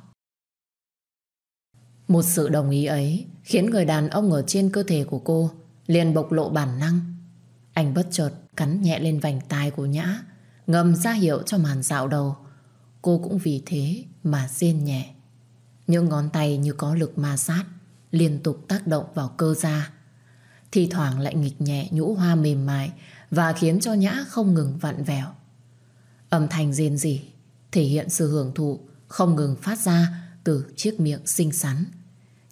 Một sự đồng ý ấy Khiến người đàn ông ở trên cơ thể của cô liền bộc lộ bản năng. Anh bất chợt cắn nhẹ lên vành tai của Nhã, ngầm ra hiệu cho màn dạo đầu. Cô cũng vì thế mà rên nhẹ. Những ngón tay như có lực ma sát, liên tục tác động vào cơ da. Thì thoảng lại nghịch nhẹ nhũ hoa mềm mại và khiến cho Nhã không ngừng vặn vẹo. Âm thanh rên rỉ thể hiện sự hưởng thụ không ngừng phát ra từ chiếc miệng xinh xắn.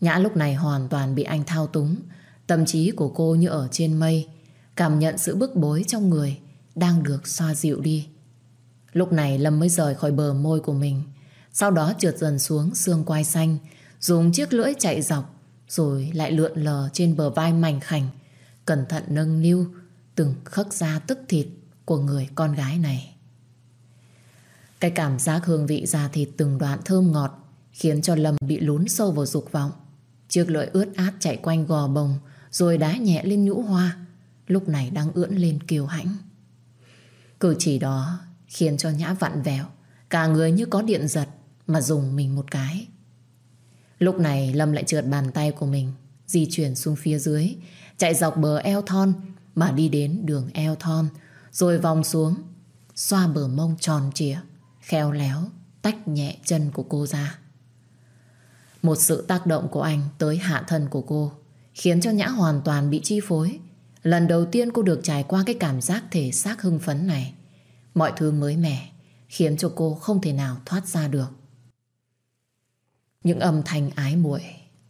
Nhã lúc này hoàn toàn bị anh thao túng, Tâm trí của cô như ở trên mây Cảm nhận sự bức bối trong người Đang được xoa dịu đi Lúc này Lâm mới rời khỏi bờ môi của mình Sau đó trượt dần xuống xương quai xanh Dùng chiếc lưỡi chạy dọc rồi lại lượn lờ trên bờ vai mảnh khảnh cẩn thận nâng niu từng khắc da tức thịt của người con gái này. Cái cảm giác hương vị da thịt từng đoạn thơm ngọt khiến cho Lâm bị lún sâu vào dục vọng. Chiếc lưỡi ướt át chạy quanh gò bồng rồi đá nhẹ lên nhũ hoa, lúc này đang ưỡn lên kiều hãnh. Cử chỉ đó khiến cho Nhã vặn vẹo, cả người như có điện giật mà dùng mình một cái. Lúc này Lâm lại trượt bàn tay của mình, di chuyển xuống phía dưới, chạy dọc bờ eo thon mà đi đến đường eo thon, rồi vòng xuống, xoa bờ mông tròn trịa, khéo léo, tách nhẹ chân của cô ra. Một sự tác động của anh tới hạ thân của cô khiến cho Nhã hoàn toàn bị chi phối. Lần đầu tiên cô được trải qua cái cảm giác thể xác hưng phấn này. Mọi thứ mới mẻ khiến cho cô không thể nào thoát ra được. Những âm thanh ái muội,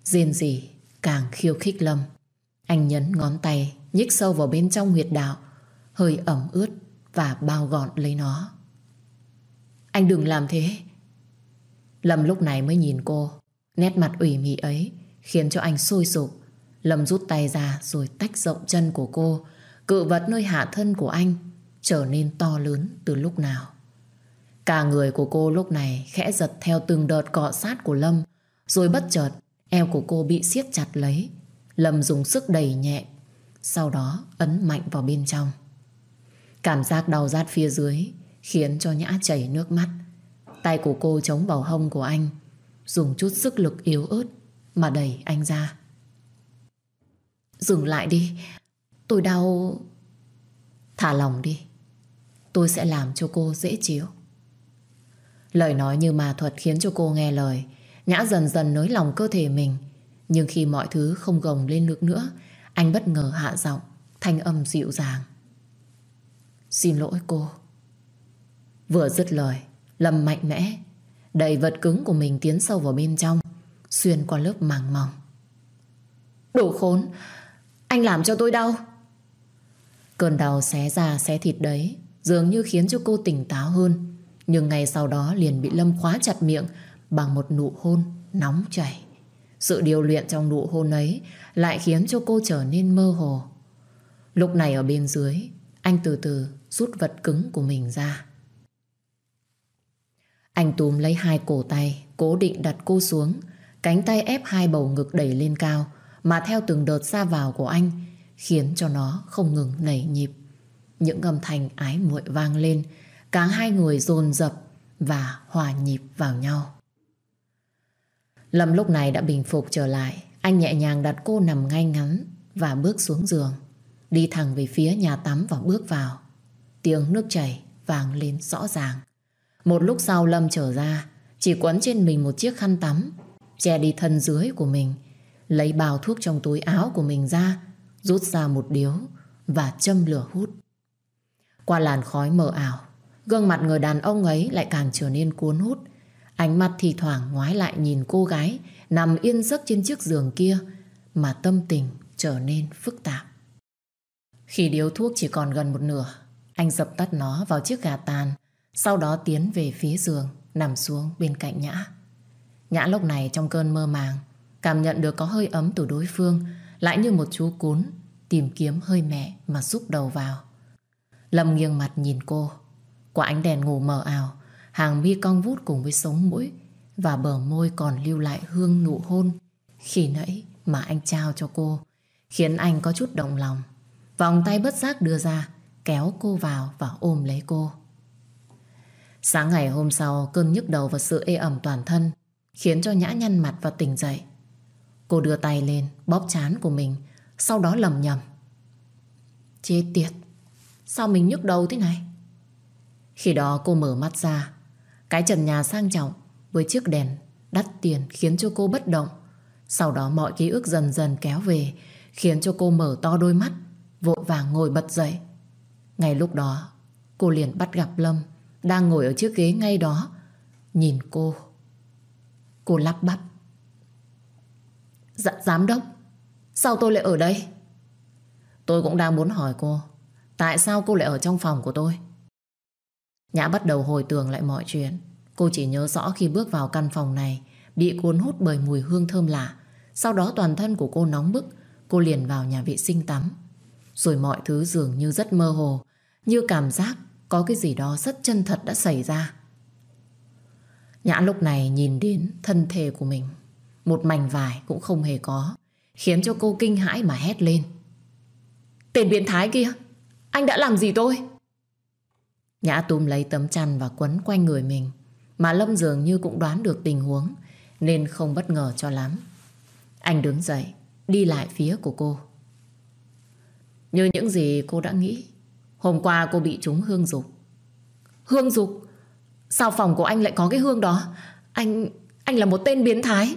riêng gì càng khiêu khích Lâm. Anh nhấn ngón tay nhích sâu vào bên trong huyệt đạo, hơi ẩm ướt và bao gọn lấy nó. Anh đừng làm thế. Lâm lúc này mới nhìn cô, nét mặt ủy mị ấy khiến cho anh sôi sục. Lâm rút tay ra rồi tách rộng chân của cô, cự vật nơi hạ thân của anh trở nên to lớn từ lúc nào. Cả người của cô lúc này khẽ giật theo từng đợt cọ sát của Lâm, rồi bất chợt eo của cô bị siết chặt lấy. Lâm dùng sức đẩy nhẹ, sau đó ấn mạnh vào bên trong. Cảm giác đau rát phía dưới khiến cho Nhã chảy nước mắt. Tay của cô chống vào hông của anh, dùng chút sức lực yếu ớt mà đẩy anh ra. Dừng lại đi, tôi đau... Thả lòng đi, tôi sẽ làm cho cô dễ chịu. Lời nói như ma thuật khiến cho cô nghe lời, Nhã dần dần nới lòng cơ thể mình. Nhưng khi mọi thứ không gồng lên được nữa, anh bất ngờ hạ giọng, thanh âm dịu dàng. Xin lỗi cô. Vừa dứt lời, Lâm mạnh mẽ, đẩy vật cứng của mình tiến sâu vào bên trong, xuyên qua lớp màng mỏng. Đồ khốn, anh làm cho tôi đau. Cơn đau xé ra xé thịt đấy, dường như khiến cho cô tỉnh táo hơn. Nhưng ngày sau đó liền bị Lâm khóa chặt miệng bằng một nụ hôn nóng chảy. Sự điều luyện trong nụ hôn ấy lại khiến cho cô trở nên mơ hồ. Lúc này ở bên dưới, anh từ từ rút vật cứng của mình ra. Anh túm lấy hai cổ tay, cố định đặt cô xuống, cánh tay ép hai bầu ngực đẩy lên cao, mà theo từng đợt ra vào của anh, khiến cho nó không ngừng nảy nhịp. Những âm thanh ái muội vang lên, cả hai người dồn dập và hòa nhịp vào nhau. Lâm lúc này đã bình phục trở lại, anh nhẹ nhàng đặt cô nằm ngay ngắn và bước xuống giường, đi thẳng về phía nhà tắm và bước vào. Tiếng nước chảy vang lên rõ ràng. Một lúc sau Lâm trở ra, chỉ quấn trên mình một chiếc khăn tắm, che đi thân dưới của mình, lấy bao thuốc trong túi áo của mình ra, rút ra một điếu và châm lửa hút. Qua làn khói mờ ảo, gương mặt người đàn ông ấy lại càng trở nên cuốn hút. Ánh mắt thì thoảng ngoái lại nhìn cô gái nằm yên giấc trên chiếc giường kia mà tâm tình trở nên phức tạp. Khi điếu thuốc chỉ còn gần một nửa, anh dập tắt nó vào chiếc gà tàn, sau đó tiến về phía giường, nằm xuống bên cạnh Nhã. Nhã lúc này trong cơn mơ màng, cảm nhận được có hơi ấm từ đối phương, lại như một chú cún tìm kiếm hơi mẹ mà rúc đầu vào. Lâm nghiêng mặt nhìn cô. Qua ánh đèn ngủ mờ ảo, hàng mi cong vút cùng với sống mũi và bờ môi còn lưu lại hương nụ hôn khi nãy mà anh trao cho cô, khiến anh có chút động lòng. Vòng tay bất giác đưa ra, kéo cô vào và ôm lấy cô. Sáng ngày hôm sau, cơn nhức đầu và sự ê ẩm toàn thân khiến cho Nhã nhăn mặt và tỉnh dậy. Cô đưa tay lên, bóp chán của mình, sau đó lầm nhầm. Chết tiệt, sao mình nhức đầu thế này? Khi đó cô mở mắt ra, cái trần nhà sang trọng với chiếc đèn đắt tiền khiến cho cô bất động. Sau đó mọi ký ức dần dần kéo về, khiến cho cô mở to đôi mắt, vội vàng ngồi bật dậy. Ngay lúc đó, cô liền bắt gặp Lâm, đang ngồi ở chiếc ghế ngay đó, nhìn cô. Cô lắp bắp. Dạ, giám đốc, sao tôi lại ở đây? Tôi cũng đang muốn hỏi cô, tại sao cô lại ở trong phòng của tôi? Nhã bắt đầu hồi tưởng lại mọi chuyện. Cô chỉ nhớ rõ khi bước vào căn phòng này, bị cuốn hút bởi mùi hương thơm lạ. Sau đó toàn thân của cô nóng bức, cô liền vào nhà vệ sinh tắm. Rồi mọi thứ dường như rất mơ hồ, như cảm giác có cái gì đó rất chân thật đã xảy ra. Nhã lúc này nhìn đến thân thể của mình. Một mảnh vải cũng không hề có, khiến cho cô kinh hãi mà hét lên. Tên biến thái kia, anh đã làm gì tôi? Nhã túm lấy tấm chăn và quấn quanh người mình. Mà Lâm dường như cũng đoán được tình huống, nên không bất ngờ cho lắm. Anh đứng dậy, đi lại phía của cô. Như những gì cô đã nghĩ, hôm qua cô bị trúng hương dục. Hương dục? Sao phòng của anh lại có cái hương đó? Anh... anh là một tên biến thái.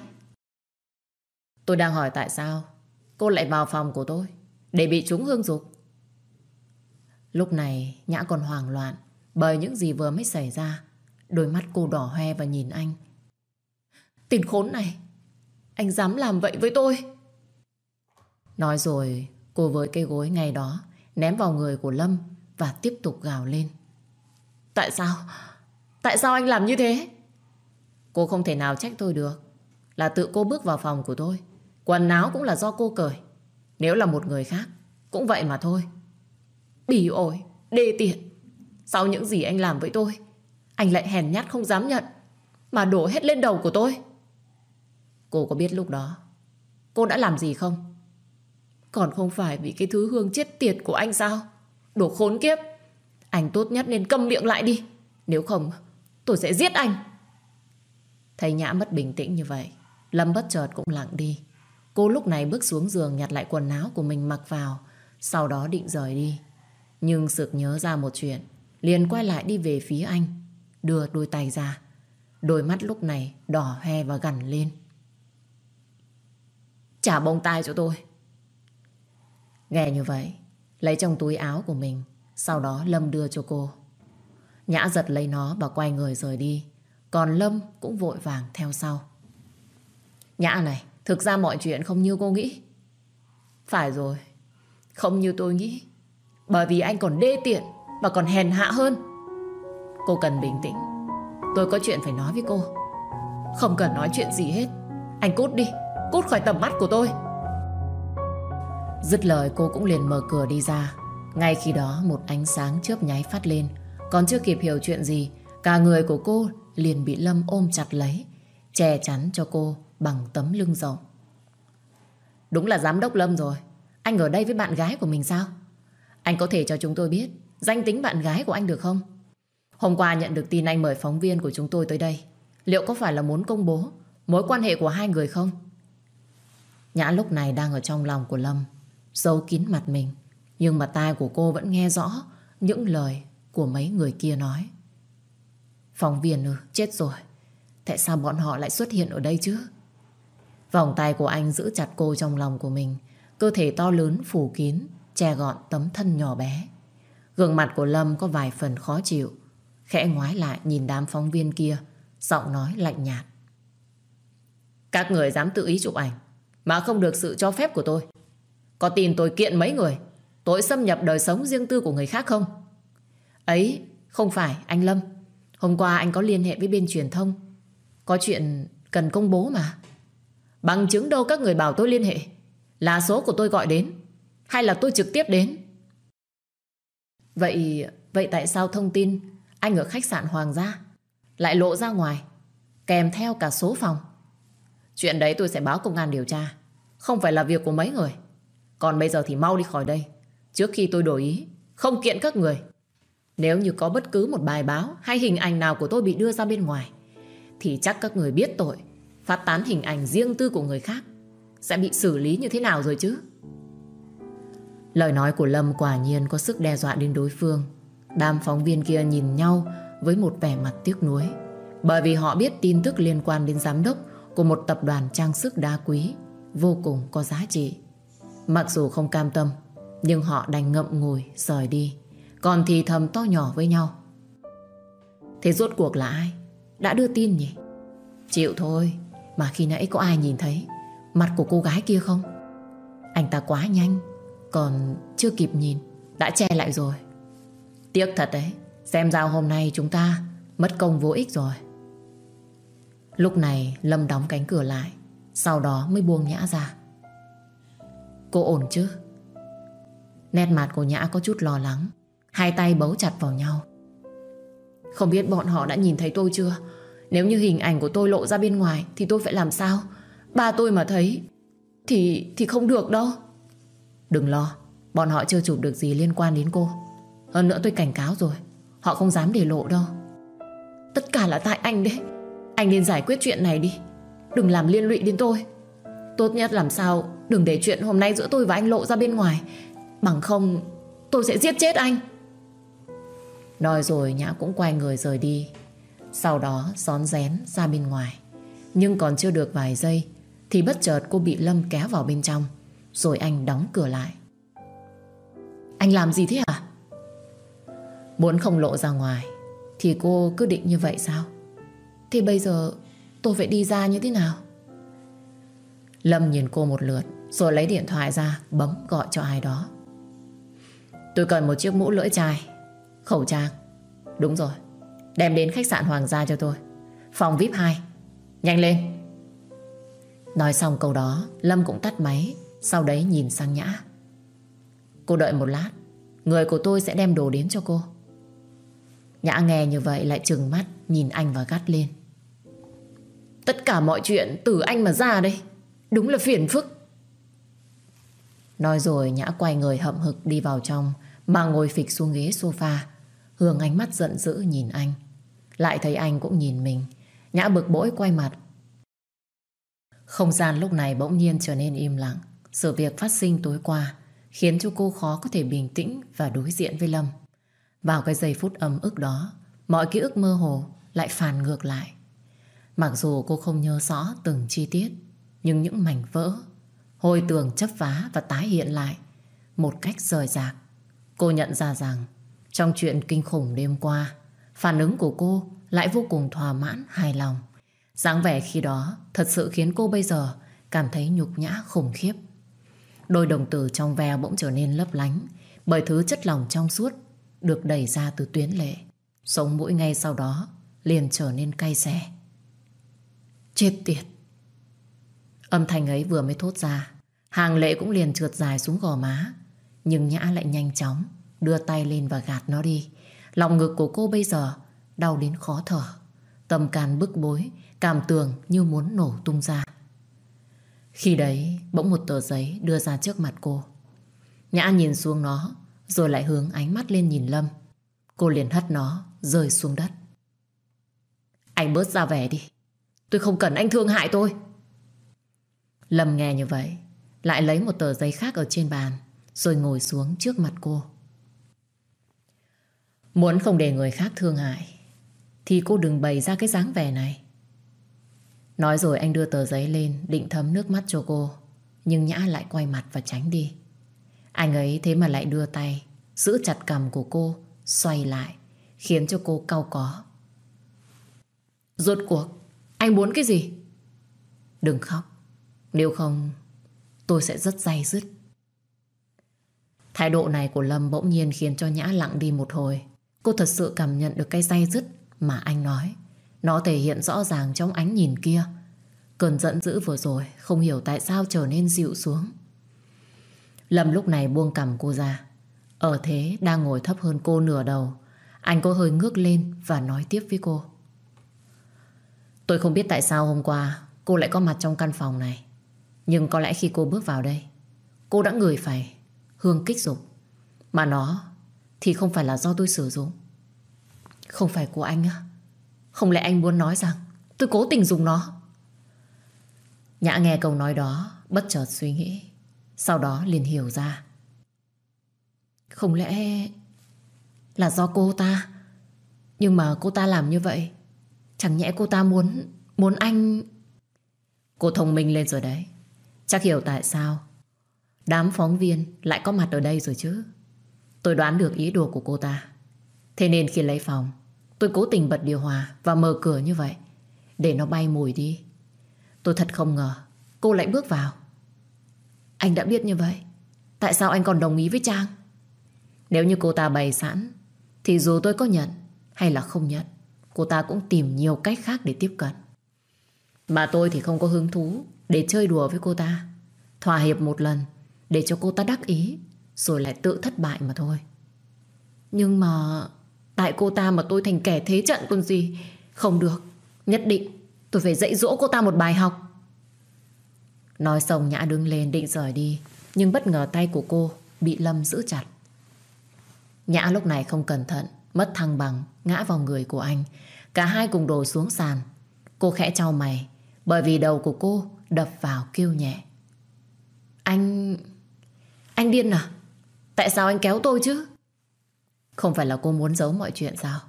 Tôi đang hỏi tại sao cô lại vào phòng của tôi để bị trúng hương dục. Lúc này Nhã còn hoảng loạn bởi những gì vừa mới xảy ra. Đôi mắt cô đỏ hoe và nhìn anh. Tình khốn này, anh dám làm vậy với tôi. Nói rồi, cô với cây gối ngày đó ném vào người của Lâm và tiếp tục gào lên. Tại sao? Tại sao anh làm như thế? Cô không thể nào trách tôi được. Là tự cô bước vào phòng của tôi. Quần áo cũng là do cô cởi. Nếu là một người khác, cũng vậy mà thôi. Bỉ ổi, đê tiện. Sau những gì anh làm với tôi, anh lại hèn nhát không dám nhận, mà đổ hết lên đầu của tôi. Cô có biết lúc đó, cô đã làm gì không? Còn không phải vì cái thứ hương chết tiệt của anh sao? Đồ khốn kiếp. Anh tốt nhất nên câm miệng lại đi. Nếu không, tôi sẽ giết anh. Thấy Nhã mất bình tĩnh như vậy, Lâm bất chợt cũng lặng đi. Cô lúc này bước xuống giường nhặt lại quần áo của mình mặc vào, sau đó định rời đi. Nhưng sực nhớ ra một chuyện, liền quay lại đi về phía anh, đưa đôi tay ra. Đôi mắt lúc này đỏ hoe và gằn lên. Trả bông tai cho tôi. Nghe như vậy, lấy trong túi áo của mình, sau đó Lâm đưa cho cô. Nhã giật lấy nó và quay người rời đi. Còn Lâm cũng vội vàng theo sau. Nhã này, thực ra mọi chuyện không như cô nghĩ. Phải rồi, không như tôi nghĩ. Bởi vì anh còn đê tiện mà còn hèn hạ hơn. Cô cần bình tĩnh. Tôi có chuyện phải nói với cô. Không cần nói chuyện gì hết. Anh cút đi, cút khỏi tầm mắt của tôi. Dứt lời cô cũng liền mở cửa đi ra. Ngay khi đó một ánh sáng chớp nháy phát lên. Còn chưa kịp hiểu chuyện gì, cả người của cô liền bị Lâm ôm chặt lấy, che chắn cho cô bằng tấm lưng rộng. Đúng là giám đốc Lâm rồi. Anh ở đây với bạn gái của mình sao? Anh có thể cho chúng tôi biết danh tính bạn gái của anh được không? Hôm qua nhận được tin anh mời phóng viên của chúng tôi tới đây. Liệu có phải là muốn công bố mối quan hệ của hai người không? Nhã lúc này đang ở trong lòng của Lâm, giấu kín mặt mình. Nhưng mà tai của cô vẫn nghe rõ những lời của mấy người kia nói. Phóng viên ư, chết rồi. Tại sao bọn họ lại xuất hiện ở đây chứ? Vòng tay của anh giữ chặt cô trong lòng của mình. Cơ thể to lớn phủ kín, che gọn tấm thân nhỏ bé. Gương mặt của Lâm có vài phần khó chịu. Khẽ ngoái lại nhìn đám phóng viên kia, giọng nói lạnh nhạt. Các người dám tự ý chụp ảnh, mà không được sự cho phép của tôi. Có tin tôi kiện mấy người, tội xâm nhập đời sống riêng tư của người khác không? Ấy, không phải, anh Lâm. Hôm qua anh có liên hệ với bên truyền thông. Có chuyện cần công bố mà. Bằng chứng đâu các người bảo tôi liên hệ? Là số của tôi gọi đến? Hay là tôi trực tiếp đến? Vậy vậy tại sao thông tin anh ở khách sạn Hoàng gia lại lộ ra ngoài kèm theo cả số phòng? Chuyện đấy tôi sẽ báo công an điều tra. Không phải là việc của mấy người. Còn bây giờ thì mau đi khỏi đây. Trước khi tôi đổi ý, không kiện các người. Nếu như có bất cứ một bài báo hay hình ảnh nào của tôi bị đưa ra bên ngoài, thì chắc các người biết tội, phát tán hình ảnh riêng tư của người khác sẽ bị xử lý như thế nào rồi chứ? Lời nói của Lâm quả nhiên có sức đe dọa đến đối phương. Đám phóng viên kia nhìn nhau với một vẻ mặt tiếc nuối. Bởi vì họ biết tin tức liên quan đến giám đốc của một tập đoàn trang sức đá quý vô cùng có giá trị. Mặc dù không cam tâm, nhưng họ đành ngậm ngùi rời đi. Còn thì thầm to nhỏ với nhau. Thế rốt cuộc là ai? Đã đưa tin nhỉ? Chịu thôi, mà khi nãy có ai nhìn thấy mặt của cô gái kia không? Anh ta quá nhanh còn chưa kịp nhìn, Đã che lại rồi. Tiếc thật đấy, Xem ra hôm nay chúng ta mất công vô ích rồi. Lúc này Lâm đóng cánh cửa lại, Sau đó mới buông nhã ra. Cô ổn chứ? Nét mặt của Nhã có chút lo lắng, Hai tay bấu chặt vào nhau. Không biết bọn họ đã nhìn thấy tôi chưa? Nếu như hình ảnh của tôi lộ ra bên ngoài Thì tôi phải làm sao? Ba tôi mà thấy Thì thì không được đâu. Đừng lo, Bọn họ chưa chụp được gì liên quan đến cô. Hơn nữa tôi cảnh cáo rồi, Họ không dám để lộ đâu. Tất cả là tại anh đấy. Anh nên giải quyết chuyện này đi. Đừng làm liên lụy đến tôi. Tốt nhất làm sao, Đừng để chuyện hôm nay giữa tôi và anh lộ ra bên ngoài. Bằng không, tôi sẽ giết chết anh. Nói rồi Nhã cũng quay người rời đi. Sau đó, xón rén ra bên ngoài. Nhưng còn chưa được vài giây, Thì bất chợt cô bị Lâm kéo vào bên trong. Rồi anh đóng cửa lại. Anh làm gì thế hả? Muốn không lộ ra ngoài, Thì cô cứ định như vậy sao? Thì bây giờ tôi phải đi ra như thế nào? Lâm nhìn cô một lượt, Rồi lấy điện thoại ra, bấm gọi cho ai đó. Tôi cần một chiếc mũ lưỡi chai. Khẩu trang. Đúng rồi. Đem đến khách sạn Hoàng gia cho tôi. Phòng VIP 2 Nhanh lên. Nói xong câu đó, Lâm cũng tắt máy sau đấy nhìn sang Nhã. Cô đợi một lát, Người của tôi sẽ đem đồ đến cho cô. Nhã nghe như vậy lại trừng mắt, Nhìn anh và gắt lên. Tất cả mọi chuyện từ anh mà ra đây, Đúng là phiền phức. Nói rồi Nhã quay người hậm hực đi vào trong, Mà ngồi phịch xuống ghế sofa. Hương ánh mắt giận dữ nhìn anh. Lại thấy anh cũng nhìn mình. Nhã bực bỗi quay mặt. Không gian lúc này bỗng nhiên trở nên im lặng. Sự việc phát sinh tối qua Khiến cho cô khó có thể bình tĩnh Và đối diện với Lâm. Vào cái giây phút ấm ức đó Mọi ký ức mơ hồ lại phản ngược lại. Mặc dù cô không nhớ rõ từng chi tiết Nhưng những mảnh vỡ Hồi tường chấp phá và tái hiện lại Một cách rời rạc Cô nhận ra rằng Trong chuyện kinh khủng đêm qua Phản ứng của cô lại vô cùng thỏa mãn, hài lòng. Dáng vẻ khi đó Thật sự khiến cô bây giờ Cảm thấy nhục nhã khủng khiếp. Đôi đồng tử trong veo bỗng trở nên lấp lánh, Bởi thứ chất lòng trong suốt Được đẩy ra từ tuyến lệ. Sống mũi ngay sau đó Liền trở nên cay xè. Chết tiệt! Âm thanh ấy vừa mới thốt ra, Hàng lệ cũng liền trượt dài xuống gò má, Nhưng Nhã lại nhanh chóng Đưa tay lên và gạt nó đi. Lòng ngực của cô bây giờ Đau đến khó thở, Tâm can bức bối, Cảm tưởng như muốn nổ tung ra. Khi đấy, bỗng một tờ giấy đưa ra trước mặt cô. Nhã nhìn xuống nó, Rồi lại hướng ánh mắt lên nhìn Lâm. Cô liền hất nó, Rơi xuống đất. Anh bớt ra vẻ đi. Tôi không cần anh thương hại tôi. Lâm nghe như vậy, Lại lấy một tờ giấy khác ở trên bàn, Rồi ngồi xuống trước mặt cô. Muốn không để người khác thương hại, Thì cô đừng bày ra cái dáng vẻ này. Nói rồi anh đưa tờ giấy lên, Định thấm nước mắt cho cô. Nhưng Nhã lại quay mặt và tránh đi. Anh ấy thế mà lại đưa tay, Giữ chặt cầm của cô, Xoay lại, Khiến cho cô cau có. Rốt cuộc, Anh muốn cái gì? Đừng khóc. Nếu không, tôi sẽ rất day dứt. Thái độ này của Lâm bỗng nhiên khiến cho Nhã lặng đi một hồi. Cô thật sự cảm nhận được cái day dứt mà anh nói. Nó thể hiện rõ ràng trong ánh nhìn kia. Cơn giận dữ vừa rồi Không hiểu tại sao trở nên dịu xuống. Lâm lúc này buông cầm cô ra. Ở thế đang ngồi thấp hơn cô nửa đầu, Anh có hơi ngước lên Và nói tiếp với cô. Tôi không biết tại sao hôm qua Cô lại có mặt trong căn phòng này, Nhưng có lẽ khi cô bước vào đây, Cô đã ngửi phải hương kích dục. Mà nó Thì không phải là do tôi sử dụng. Không phải của anh á. Không lẽ anh muốn nói rằng Tôi cố tình dùng nó? Nhã nghe câu nói đó, Bất chợt suy nghĩ, Sau đó liền hiểu ra. Không lẽ Là do cô ta? Nhưng mà cô ta làm như vậy, Chẳng nhẽ cô ta muốn Muốn anh? Cô thông minh lên rồi đấy. Chắc hiểu tại sao Đám phóng viên lại có mặt ở đây rồi chứ. Tôi đoán được ý đồ của cô ta. Thế nên khi lấy phòng Tôi cố tình bật điều hòa Và mở cửa như vậy. Để nó bay mùi đi. Tôi thật không ngờ, Cô lại bước vào. Anh đã biết như vậy. Tại sao anh còn đồng ý với Trang? Nếu như cô ta bày sẵn, Thì dù tôi có nhận hay là không nhận, Cô ta cũng tìm nhiều cách khác để tiếp cận. Mà tôi thì không có hứng thú Để chơi đùa với cô ta. Thỏa hiệp một lần Để cho cô ta đắc ý, Rồi lại tự thất bại mà thôi. Nhưng mà Tại cô ta mà tôi thành kẻ thế trận còn gì. Không được. Nhất định tôi phải dạy dỗ cô ta một bài học. Nói xong Nhã đứng lên định rời đi, Nhưng bất ngờ tay của cô Bị Lâm giữ chặt. Nhã lúc này không cẩn thận, Mất thăng bằng, ngã vào người của anh. Cả hai cùng đổ xuống sàn. Cô khẽ trao mày, Bởi vì đầu của cô đập vào kêu nhẹ. Anh... Anh điên à? Tại sao anh kéo tôi chứ? Không phải là cô muốn giấu mọi chuyện sao?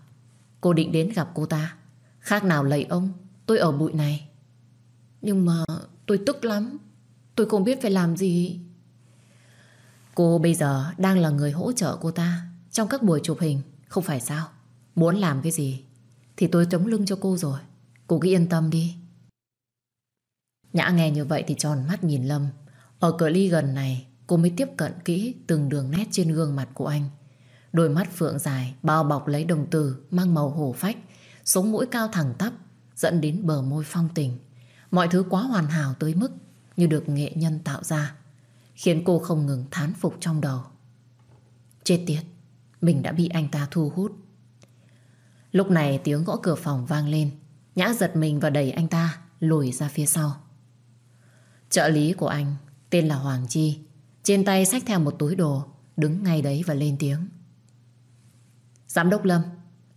Cô định đến gặp cô ta. Khác nào lầy ông, Tôi ở bụi này. Nhưng mà tôi tức lắm. Tôi không biết phải làm gì. Cô bây giờ đang là người hỗ trợ cô ta. Trong các buổi chụp hình, Không phải sao? Muốn làm cái gì? Thì tôi chống lưng cho cô rồi. Cô cứ yên tâm đi. Nhã nghe như vậy thì tròn mắt nhìn Lâm. Ở cửa ly gần này, Cô mới tiếp cận kỹ từng đường nét trên gương mặt của anh. Đôi mắt phượng dài, Bao bọc lấy đồng tử, Mang màu hổ phách Sống mũi cao thẳng tắp, Dẫn đến bờ môi phong tình. Mọi thứ quá hoàn hảo tới mức Như được nghệ nhân tạo ra, Khiến cô không ngừng thán phục trong đầu. Chết tiệt, Mình đã bị anh ta thu hút. Lúc này tiếng gõ cửa phòng vang lên, Nhã giật mình và đẩy anh ta Lùi ra phía sau. Trợ lý của anh Tên là Hoàng Chi, Trên tay xách theo một túi đồ, Đứng ngay đấy và lên tiếng. Giám đốc Lâm,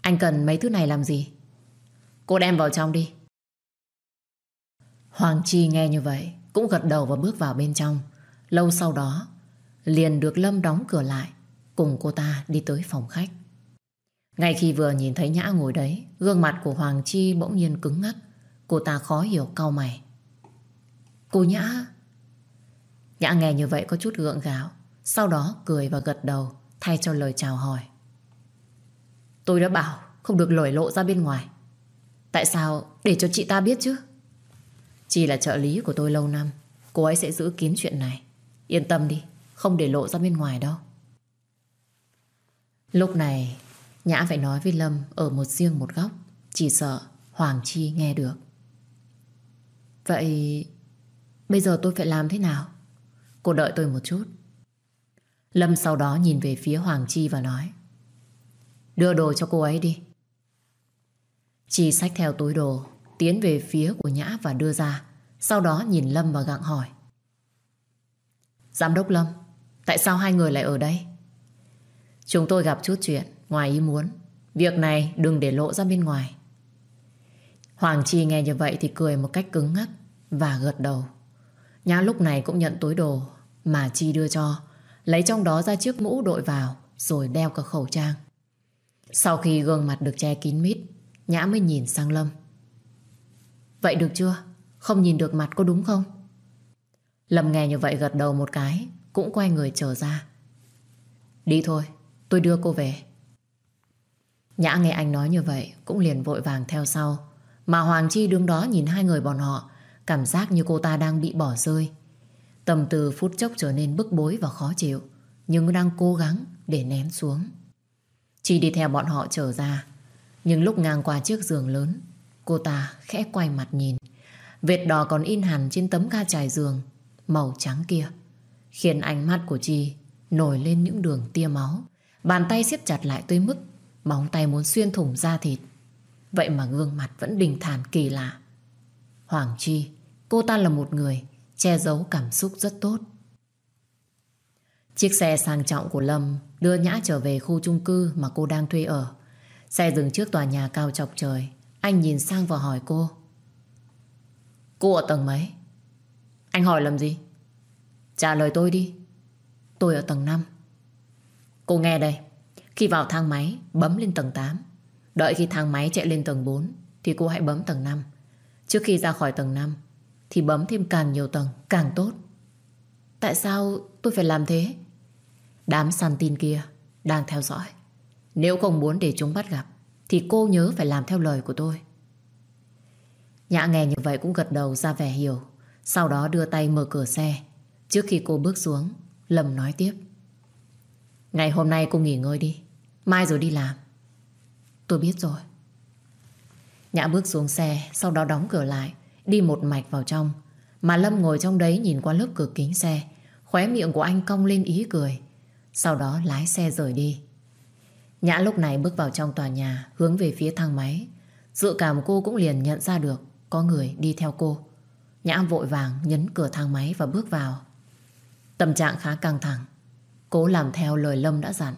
Anh cần mấy thứ này làm gì? Cô đem vào trong đi. Hoàng Chi nghe như vậy, Cũng gật đầu và bước vào bên trong. Lâu sau đó, Liền được Lâm đóng cửa lại, Cùng cô ta đi tới phòng khách. Ngay khi vừa nhìn thấy Nhã ngồi đấy, Gương mặt của Hoàng Chi bỗng nhiên cứng ngắc. Cô ta khó hiểu, cau mày. Cô Nhã. Nhã nghe như vậy có chút gượng gạo, Sau đó cười và gật đầu, Thay cho lời chào hỏi. Tôi đã bảo không được lổi lộ ra bên ngoài. Tại sao? Để cho chị ta biết chứ. Chị là trợ lý của tôi lâu năm, Cô ấy sẽ giữ kín chuyện này. Yên tâm đi, Không để lộ ra bên ngoài đâu. Lúc này, Nhã phải nói với Lâm Ở một riêng một góc, Chỉ sợ Hoàng Chi nghe được. Vậy Bây giờ tôi phải làm thế nào? Cô đợi tôi một chút. Lâm sau đó nhìn về phía Hoàng Chi và nói Đưa đồ cho cô ấy đi. Chi xách theo túi đồ, Tiến về phía của Nhã và đưa ra. Sau đó nhìn Lâm và gặng hỏi. Giám đốc Lâm, Tại sao hai người lại ở đây? Chúng tôi gặp chút chuyện, Ngoài ý muốn. Việc này đừng để lộ ra bên ngoài. Hoàng Chi nghe như vậy thì cười một cách cứng ngắc Và gật đầu. Nhã lúc này cũng nhận túi đồ Mà Chi đưa cho, Lấy trong đó ra chiếc mũ đội vào, Rồi đeo cả khẩu trang. Sau khi gương mặt được che kín mít Nhã mới nhìn sang Lâm. Vậy được chưa? Không nhìn được mặt có đúng không? Lâm nghe như vậy gật đầu một cái Cũng quay người trở ra. Đi thôi, tôi đưa cô về. Nhã nghe anh nói như vậy Cũng liền vội vàng theo sau. Mà Hoàng Chi đứng đó nhìn hai người bọn họ Cảm giác như cô ta đang bị bỏ rơi. Tầm từ phút chốc trở nên bức bối và khó chịu Nhưng đang cố gắng để nén xuống. Chi đi theo bọn họ trở ra. Nhưng lúc ngang qua chiếc giường lớn, Cô ta khẽ quay mặt nhìn. Vệt đỏ còn in hẳn trên tấm ga trải giường, Màu trắng kia. Khiến ánh mắt của Chi Nổi lên những đường tia máu. Bàn tay siết chặt lại tới mức Móng tay muốn xuyên thủng da thịt. Vậy mà gương mặt vẫn bình thản kỳ lạ. Hoàng Chi, Cô ta là một người Che giấu cảm xúc rất tốt. Chiếc xe sang trọng của Lâm Đưa Nhã trở về khu chung cư Mà cô đang thuê ở. Xe dừng trước tòa nhà cao chọc trời, Anh nhìn sang và hỏi cô. Cô ở tầng mấy? Anh hỏi làm gì? Trả lời tôi đi. Tôi ở tầng 5 Cô nghe đây. Khi vào thang máy, bấm lên tầng 8 Đợi khi thang máy chạy lên tầng 4 Thì cô hãy bấm tầng 5 Trước khi ra khỏi tầng 5 Thì bấm thêm càng nhiều tầng, càng tốt. Tại sao tôi phải làm thế? Đám săn tin kia Đang theo dõi. Nếu không muốn để chúng bắt gặp, Thì cô nhớ phải làm theo lời của tôi. Nhã nghe như vậy cũng gật đầu ra vẻ hiểu, Sau đó đưa tay mở cửa xe. Trước khi cô bước xuống, Lâm nói tiếp. Ngày hôm nay cô nghỉ ngơi đi, Mai rồi đi làm. Tôi biết rồi. Nhã bước xuống xe, Sau đó đóng cửa lại, Đi một mạch vào trong. Mà Lâm ngồi trong đấy nhìn qua lớp cửa kính xe, Khóe miệng của anh cong lên ý cười. Sau đó lái xe rời đi. Nhã lúc này bước vào trong tòa nhà, Hướng về phía thang máy. Dự cảm cô cũng liền nhận ra được Có người đi theo cô. Nhã vội vàng nhấn cửa thang máy và bước vào. Tâm trạng khá căng thẳng. Cố làm theo lời Lâm đã dặn.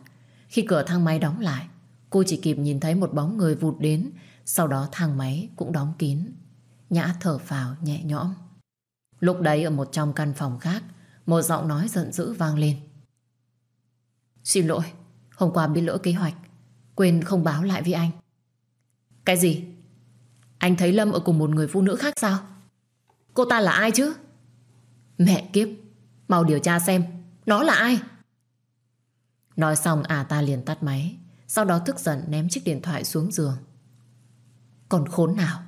Khi cửa thang máy đóng lại, Cô chỉ kịp nhìn thấy một bóng người vụt đến, Sau đó thang máy cũng đóng kín. Nhã thở phào nhẹ nhõm. Lúc đấy ở một trong căn phòng khác, Một giọng nói giận dữ vang lên. Xin lỗi, Hôm qua bị lỡ kế hoạch, Quên không báo lại với anh Cái gì? Anh thấy Lâm ở cùng một người phụ nữ khác sao? Cô ta là ai chứ? Mẹ kiếp, Mau điều tra xem, Nó là ai? Nói xong à ta liền tắt máy, Sau đó tức giận ném chiếc điện thoại xuống giường Còn khốn nào,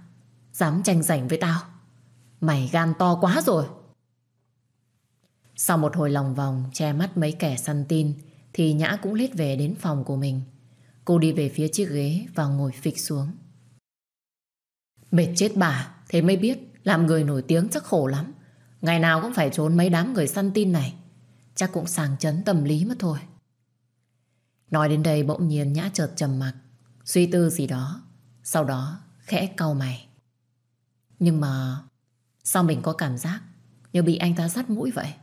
Dám tranh giành với tao Mày gan to quá rồi Sau một hồi lòng vòng, Che mắt mấy kẻ săn tin thì Nhã cũng lết về đến phòng của mình. Cô đi về phía chiếc ghế Và ngồi phịch xuống. Mệt chết bà, Thế mới biết làm người nổi tiếng chắc khổ lắm. Ngày nào cũng phải trốn mấy đám người săn tin này. Chắc cũng sàng chấn tâm lý mất thôi. Nói đến đây bỗng nhiên Nhã chợt trầm mặc, Suy tư gì đó, Sau đó khẽ cau mày. Nhưng mà Sao mình có cảm giác Như bị anh ta dắt mũi vậy?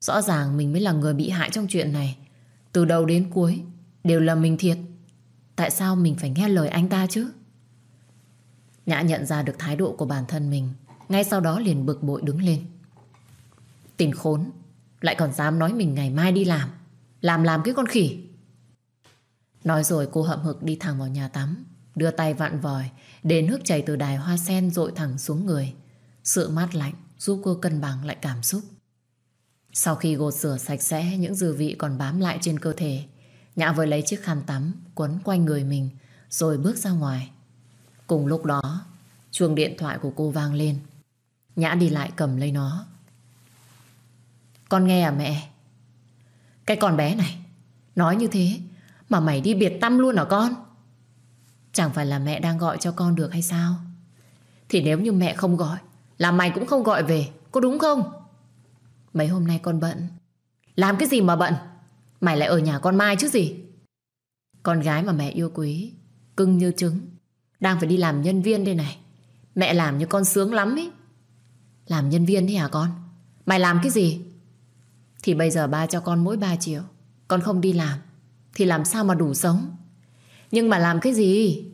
Rõ ràng mình mới là người bị hại trong chuyện này từ đầu đến cuối, Đều là mình thiệt. Tại sao mình phải nghe lời anh ta chứ? Nhã nhận ra được thái độ của bản thân mình, Ngay sau đó liền bực bội đứng lên. Tình khốn, Lại còn dám nói mình ngày mai đi làm. Làm làm cái con khỉ. Nói rồi cô hậm hực đi thẳng vào nhà tắm, Đưa tay vặn vòi, Để nước chảy từ đài hoa sen rội thẳng xuống người. Sự mát lạnh Giúp cô cân bằng lại cảm xúc. Sau khi gột rửa sạch sẽ, Những dư vị còn bám lại trên cơ thể, Nhã vừa lấy chiếc khăn tắm, Quấn quanh người mình, Rồi bước ra ngoài. Cùng lúc đó, Chuông điện thoại của cô vang lên. Nhã đi lại cầm lấy nó. Con nghe à mẹ? Cái con bé này, Nói như thế Mà mày đi biệt tâm luôn hả con? Chẳng phải là mẹ đang gọi cho con được hay sao? Thì nếu như mẹ không gọi, Là mày cũng không gọi về, Có đúng không? Mấy hôm nay con bận. Làm cái gì mà bận? Mày lại ở nhà con Mai chứ gì? Con gái mà mẹ yêu quý, Cưng như trứng, Đang phải đi làm nhân viên đây này. Mẹ làm như con sướng lắm ý. Làm nhân viên thế hả con? Mày làm cái gì? Thì bây giờ ba cho con mỗi 3 triệu, Con không đi làm, Thì làm sao mà đủ sống? Nhưng mà làm cái gì?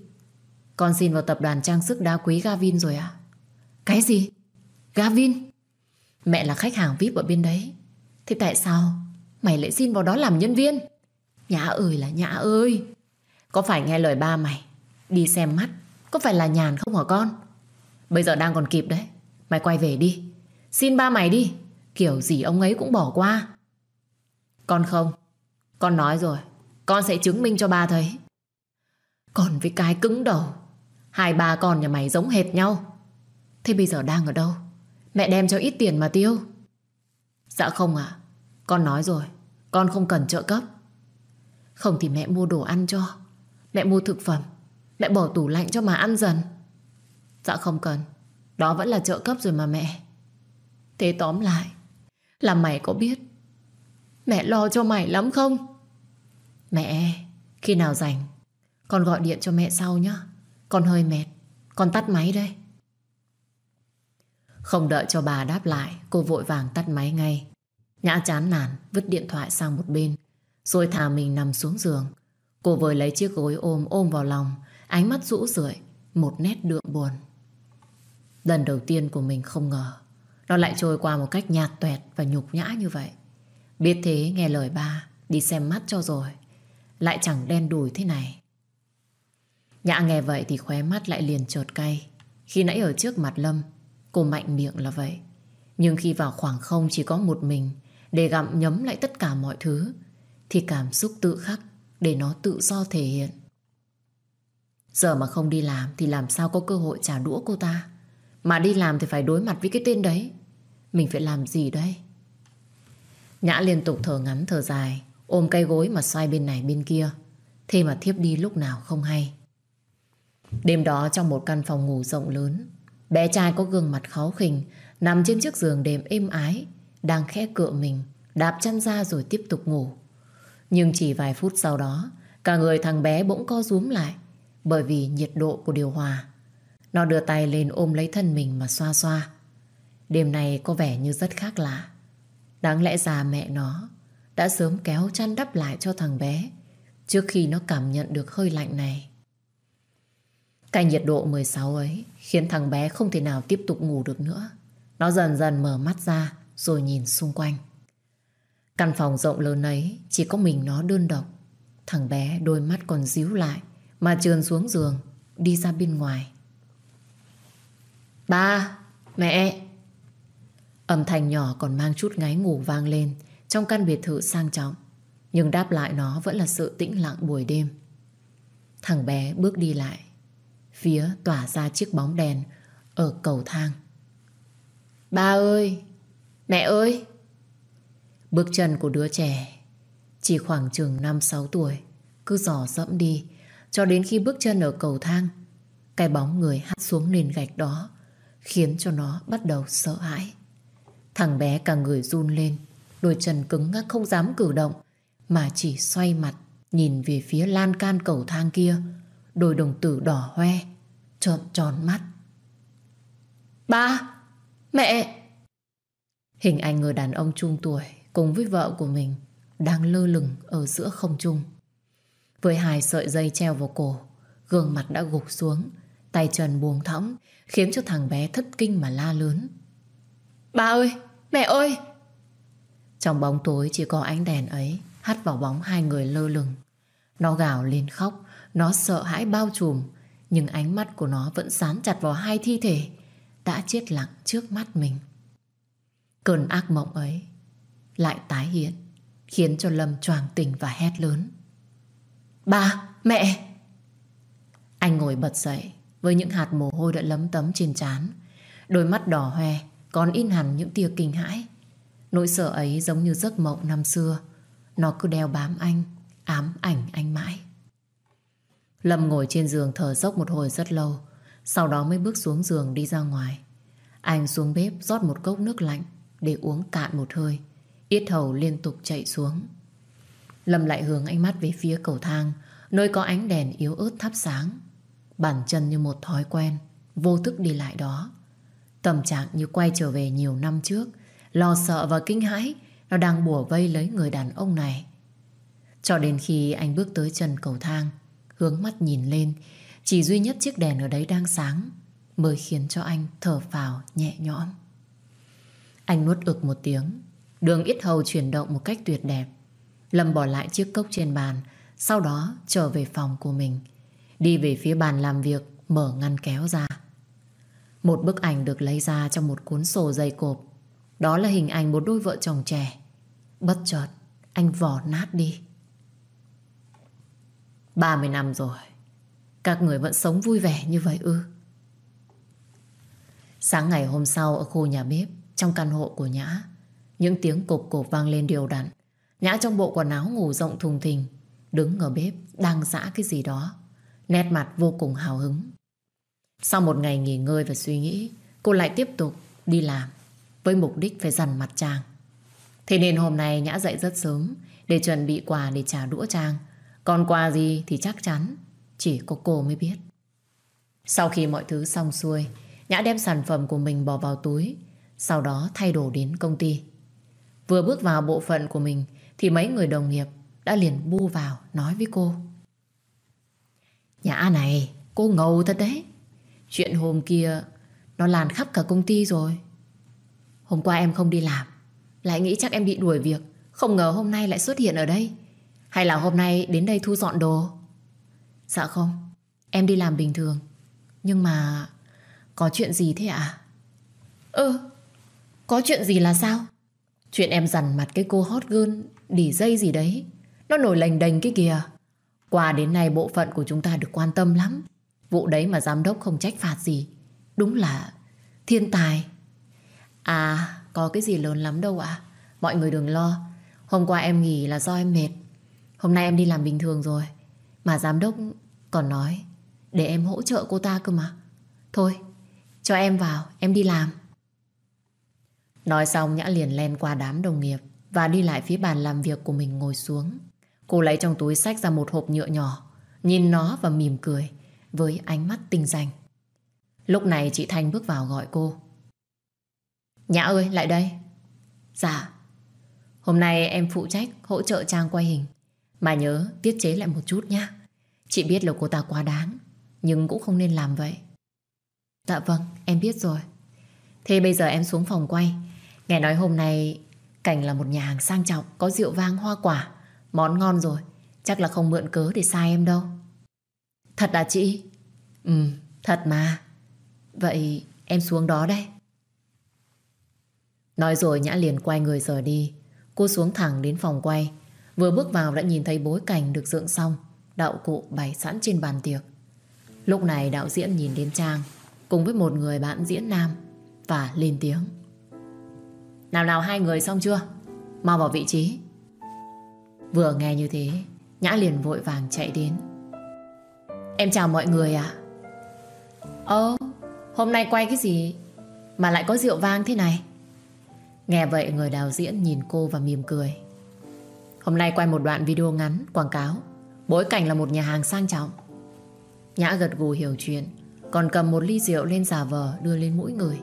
Con xin vào tập đoàn trang sức đá quý Gavin rồi à Cái gì? Gavin? Mẹ là khách hàng VIP ở bên đấy. Thế tại sao Mày lại xin vào đó làm nhân viên? Nhã ơi là Nhã ơi. Có phải nghe lời ba mày? Đi xem mắt, Có phải là nhàn không hả con? Bây giờ đang còn kịp đấy. Mày quay về đi. Xin ba mày đi. Kiểu gì ông ấy cũng bỏ qua. Con không. Con nói rồi. Con sẽ chứng minh cho ba thấy. Còn với cái cứng đầu, Hai ba con nhà mày giống hệt nhau. Thế bây giờ đang ở đâu? Mẹ đem cho ít tiền mà tiêu. Dạ không ạ. Con nói rồi. Con không cần trợ cấp. Không thì mẹ mua đồ ăn cho. Mẹ mua thực phẩm. Mẹ bỏ tủ lạnh cho mà ăn dần. Dạ không cần. Đó vẫn là trợ cấp rồi mà mẹ. Thế tóm lại, Là mày có biết Mẹ lo cho mày lắm không? Mẹ, Khi nào rảnh, Con gọi điện cho mẹ sau nhé Con hơi mệt. Con tắt máy đây. Không đợi cho bà đáp lại, Cô vội vàng tắt máy ngay. Nhã chán nản, vứt điện thoại sang một bên, Rồi thả mình nằm xuống giường. Cô vừa lấy chiếc gối ôm ôm vào lòng, Ánh mắt rũ rượi, Một nét đượm buồn. Lần đầu tiên của mình không ngờ, Nó lại trôi qua một cách nhạt tuẹt Và nhục nhã như vậy. Biết thế nghe lời ba Đi xem mắt cho rồi, Lại chẳng đen đùi thế này. Nhã nghe vậy thì khóe mắt lại liền trượt cay. Khi nãy ở trước mặt Lâm Cô mạnh miệng là vậy. Nhưng khi vào khoảng không chỉ có một mình, Để gặm nhấm lại tất cả mọi thứ, Thì cảm xúc tự khắc Để nó tự do thể hiện. Giờ mà không đi làm Thì làm sao có cơ hội trả đũa cô ta? Mà đi làm thì phải đối mặt với cái tên đấy. Mình phải làm gì đây? Nhã liên tục thở ngắn thở dài, Ôm cây gối mà xoay bên này bên kia. Thế mà thiếp đi lúc nào không hay. Đêm đó trong một căn phòng ngủ rộng lớn Bé trai có gương mặt kháu khỉnh Nằm trên chiếc giường đêm êm ái Đang khẽ cựa mình Đạp chân ra rồi tiếp tục ngủ Nhưng chỉ vài phút sau đó, cả người thằng bé bỗng co rúm lại bởi vì nhiệt độ của điều hòa. Nó đưa tay lên ôm lấy thân mình mà xoa xoa. Đêm này có vẻ như rất khác lạ. Đáng lẽ già mẹ nó đã sớm kéo chăn đắp lại cho thằng bé trước khi nó cảm nhận được hơi lạnh này. Cái nhiệt độ 16 ấy khiến thằng bé không thể nào tiếp tục ngủ được nữa. Nó dần dần mở mắt ra rồi nhìn xung quanh. Căn phòng rộng lớn ấy chỉ có mình nó đơn độc. Thằng bé đôi mắt còn díu lại mà trườn xuống giường đi ra bên ngoài. Ba, mẹ. Âm thanh nhỏ còn mang chút ngáy ngủ vang lên trong căn biệt thự sang trọng. Nhưng đáp lại nó vẫn là sự tĩnh lặng buổi đêm. Thằng bé bước đi lại. Phía tỏa ra chiếc bóng đèn ở cầu thang. Ba ơi! Mẹ ơi! Bước chân của đứa trẻ, chỉ khoảng chừng 5-6 tuổi, cứ dò dẫm đi, cho đến khi bước chân ở cầu thang, cái bóng người hát xuống nền gạch đó, khiến cho nó bắt đầu sợ hãi. Thằng bé cả người run lên, đôi chân cứng ngắc không dám cử động, mà chỉ xoay mặt, nhìn về phía lan can cầu thang kia đôi đồng tử đỏ hoe trợn tròn mắt. Ba! Mẹ! Hình ảnh người đàn ông trung tuổi cùng với vợ của mình đang lơ lửng ở giữa không trung. Với hai sợi dây treo vào cổ, gương mặt đã gục xuống, tay chân buông thõng, khiến cho thằng bé thất kinh mà la lớn. Ba ơi! Mẹ ơi! Trong bóng tối chỉ có ánh đèn ấy hắt vào bóng hai người lơ lửng. Nó gào lên khóc, nó sợ hãi bao trùm, nhưng ánh mắt của nó vẫn dán chặt vào hai thi thể đã chết lặng trước mắt mình. Cơn ác mộng ấy lại tái hiện, khiến cho Lâm choàng tỉnh và hét lớn. Ba, mẹ! Anh ngồi bật dậy với những hạt mồ hôi đã lấm tấm trên trán, đôi mắt đỏ hoe còn in hẳn những tia kinh hãi. Nỗi sợ ấy giống như giấc mộng năm xưa, nó cứ đeo bám anh, ám ảnh anh mãi. Lâm ngồi trên giường thở dốc một hồi rất lâu, sau đó mới bước xuống giường đi ra ngoài. Anh xuống bếp rót một cốc nước lạnh để uống cạn một hơi. Yết hầu liên tục chạy xuống. Lâm lại hướng ánh mắt về phía cầu thang, nơi có ánh đèn yếu ớt thắp sáng. Bàn chân như một thói quen, vô thức đi lại đó. Tâm trạng như quay trở về nhiều năm trước, lo sợ và kinh hãi, nó đang bùa vây lấy người đàn ông này. Cho đến khi anh bước tới chân cầu thang, hướng mắt nhìn lên, chỉ duy nhất chiếc đèn ở đấy đang sáng, mới khiến cho anh thở phào nhẹ nhõm. Anh nuốt ực một tiếng, đường ít hầu chuyển động một cách tuyệt đẹp. Lâm bỏ lại chiếc cốc trên bàn, sau đó trở về phòng của mình. Đi về phía bàn làm việc, mở ngăn kéo ra. Một bức ảnh được lấy ra trong một cuốn sổ dày cộp. Đó là hình ảnh một đôi vợ chồng trẻ. Bất chợt, anh vỏ nát đi. 30 năm rồi, các người vẫn sống vui vẻ như vậy ư? Sáng ngày hôm sau ở khu nhà bếp, trong căn hộ của Nhã, những tiếng cộp cộp vang lên đều đặn. Nhã trong bộ quần áo ngủ rộng thùng thình, đứng ở bếp đang dã cái gì đó. Nét mặt vô cùng hào hứng. Sau một ngày nghỉ ngơi và suy nghĩ, cô lại tiếp tục đi làm với mục đích phải dằn mặt Trang. Thế nên hôm nay Nhã dậy rất sớm để chuẩn bị quà để trả đũa Trang. Còn quà gì thì chắc chắn chỉ có cô mới biết. Sau khi mọi thứ xong xuôi, Nhã đem sản phẩm của mình bỏ vào túi, sau đó thay đồ đến công ty. Vừa bước vào bộ phận của mình thì mấy người đồng nghiệp đã liền bu vào nói với cô. Nhã này, cô ngầu thật đấy. Chuyện hôm kia nó lan khắp cả công ty rồi. Hôm qua em không đi làm, lại nghĩ chắc em bị đuổi việc, không ngờ hôm nay lại xuất hiện ở đây. Hay là hôm nay đến đây thu dọn đồ? Dạ không, em đi làm bình thường. Nhưng mà có chuyện gì thế ạ? À? Ừ, có chuyện gì là sao? Chuyện em dằn mặt cái cô hot girl Đỉ dây gì đấy Nó nổi lành đành cái kìa Qua đến nay bộ phận của chúng ta được quan tâm lắm Vụ đấy mà giám đốc không trách phạt gì Đúng là thiên tài À có cái gì lớn lắm đâu ạ Mọi người đừng lo Hôm qua em nghỉ là do em mệt Hôm nay em đi làm bình thường rồi Mà giám đốc còn nói Để em hỗ trợ cô ta cơ mà Thôi cho em vào Em đi làm Nói xong Nhã liền len qua đám đồng nghiệp và đi lại phía bàn làm việc của mình ngồi xuống. Cô lấy trong túi sách ra một hộp nhựa nhỏ, nhìn nó và mỉm cười với ánh mắt tinh danh. Lúc này chị Thanh bước vào gọi cô. Nhã ơi, lại đây. Dạ. Hôm nay em phụ trách hỗ trợ Trang quay hình. Mà nhớ tiết chế lại một chút nhé. Chị biết là cô ta quá đáng, nhưng cũng không nên làm vậy. Dạ vâng, em biết rồi. Thế bây giờ em xuống phòng quay. Nghe nói hôm nay Cảnh là một nhà hàng sang trọng, có rượu vang hoa quả, món ngon rồi. Chắc là không mượn cớ để sai em đâu. Thật à chị? Ừ, thật mà. Vậy em xuống đó đây. Nói rồi Nhã liền quay người rời đi. Cô xuống thẳng đến phòng quay. Vừa bước vào đã nhìn thấy bối cảnh được dựng xong. Đạo cụ bày sẵn trên bàn tiệc. Lúc này đạo diễn nhìn đến Trang cùng với một người bạn diễn nam và lên tiếng. Nào nào hai người xong chưa? Mau vào vị trí. Vừa nghe như thế, Nhã liền vội vàng chạy đến. Em chào mọi người ạ. Ơ, hôm nay quay cái gì mà lại có rượu vang thế này? Nghe vậy người đạo diễn nhìn cô và mỉm cười. Hôm nay quay một đoạn video ngắn, quảng cáo. Bối cảnh là một nhà hàng sang trọng. Nhã gật gù hiểu chuyện, còn cầm một ly rượu lên giả vờ đưa lên mũi người.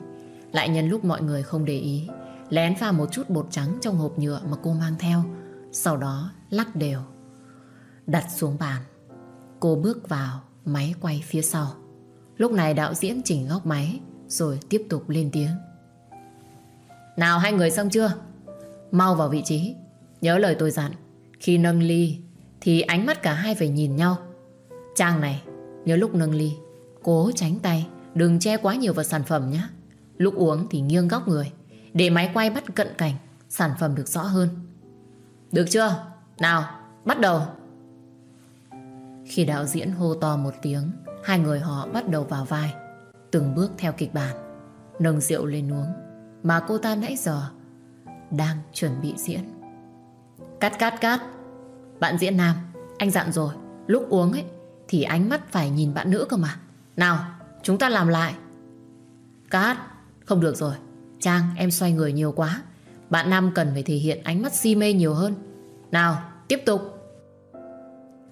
Lại nhân lúc mọi người không để ý, lén pha một chút bột trắng trong hộp nhựa mà cô mang theo. Sau đó lắc đều. Đặt xuống bàn. Cô bước vào máy quay phía sau. Lúc này đạo diễn chỉnh góc máy rồi tiếp tục lên tiếng. Nào hai người xong chưa? Mau vào vị trí. Nhớ lời tôi dặn. Khi nâng ly thì ánh mắt cả hai phải nhìn nhau. Trang này, nhớ lúc nâng ly, cố tránh tay, đừng che quá nhiều vào sản phẩm nhé. Lúc uống thì nghiêng góc người, để máy quay bắt cận cảnh, sản phẩm được rõ hơn. Được chưa? Nào, bắt đầu. Khi đạo diễn hô to một tiếng, hai người họ bắt đầu vào vai, từng bước theo kịch bản, nâng rượu lên uống, mà cô ta nãy giờ đang chuẩn bị diễn. Cắt cắt cắt, bạn diễn nam, anh dặn rồi, lúc uống ấy thì ánh mắt phải nhìn bạn nữ cơ mà. Nào, chúng ta làm lại. Cắt, không được rồi. Trang, em xoay người nhiều quá. Bạn nam cần phải thể hiện ánh mắt si mê nhiều hơn. Nào, tiếp tục.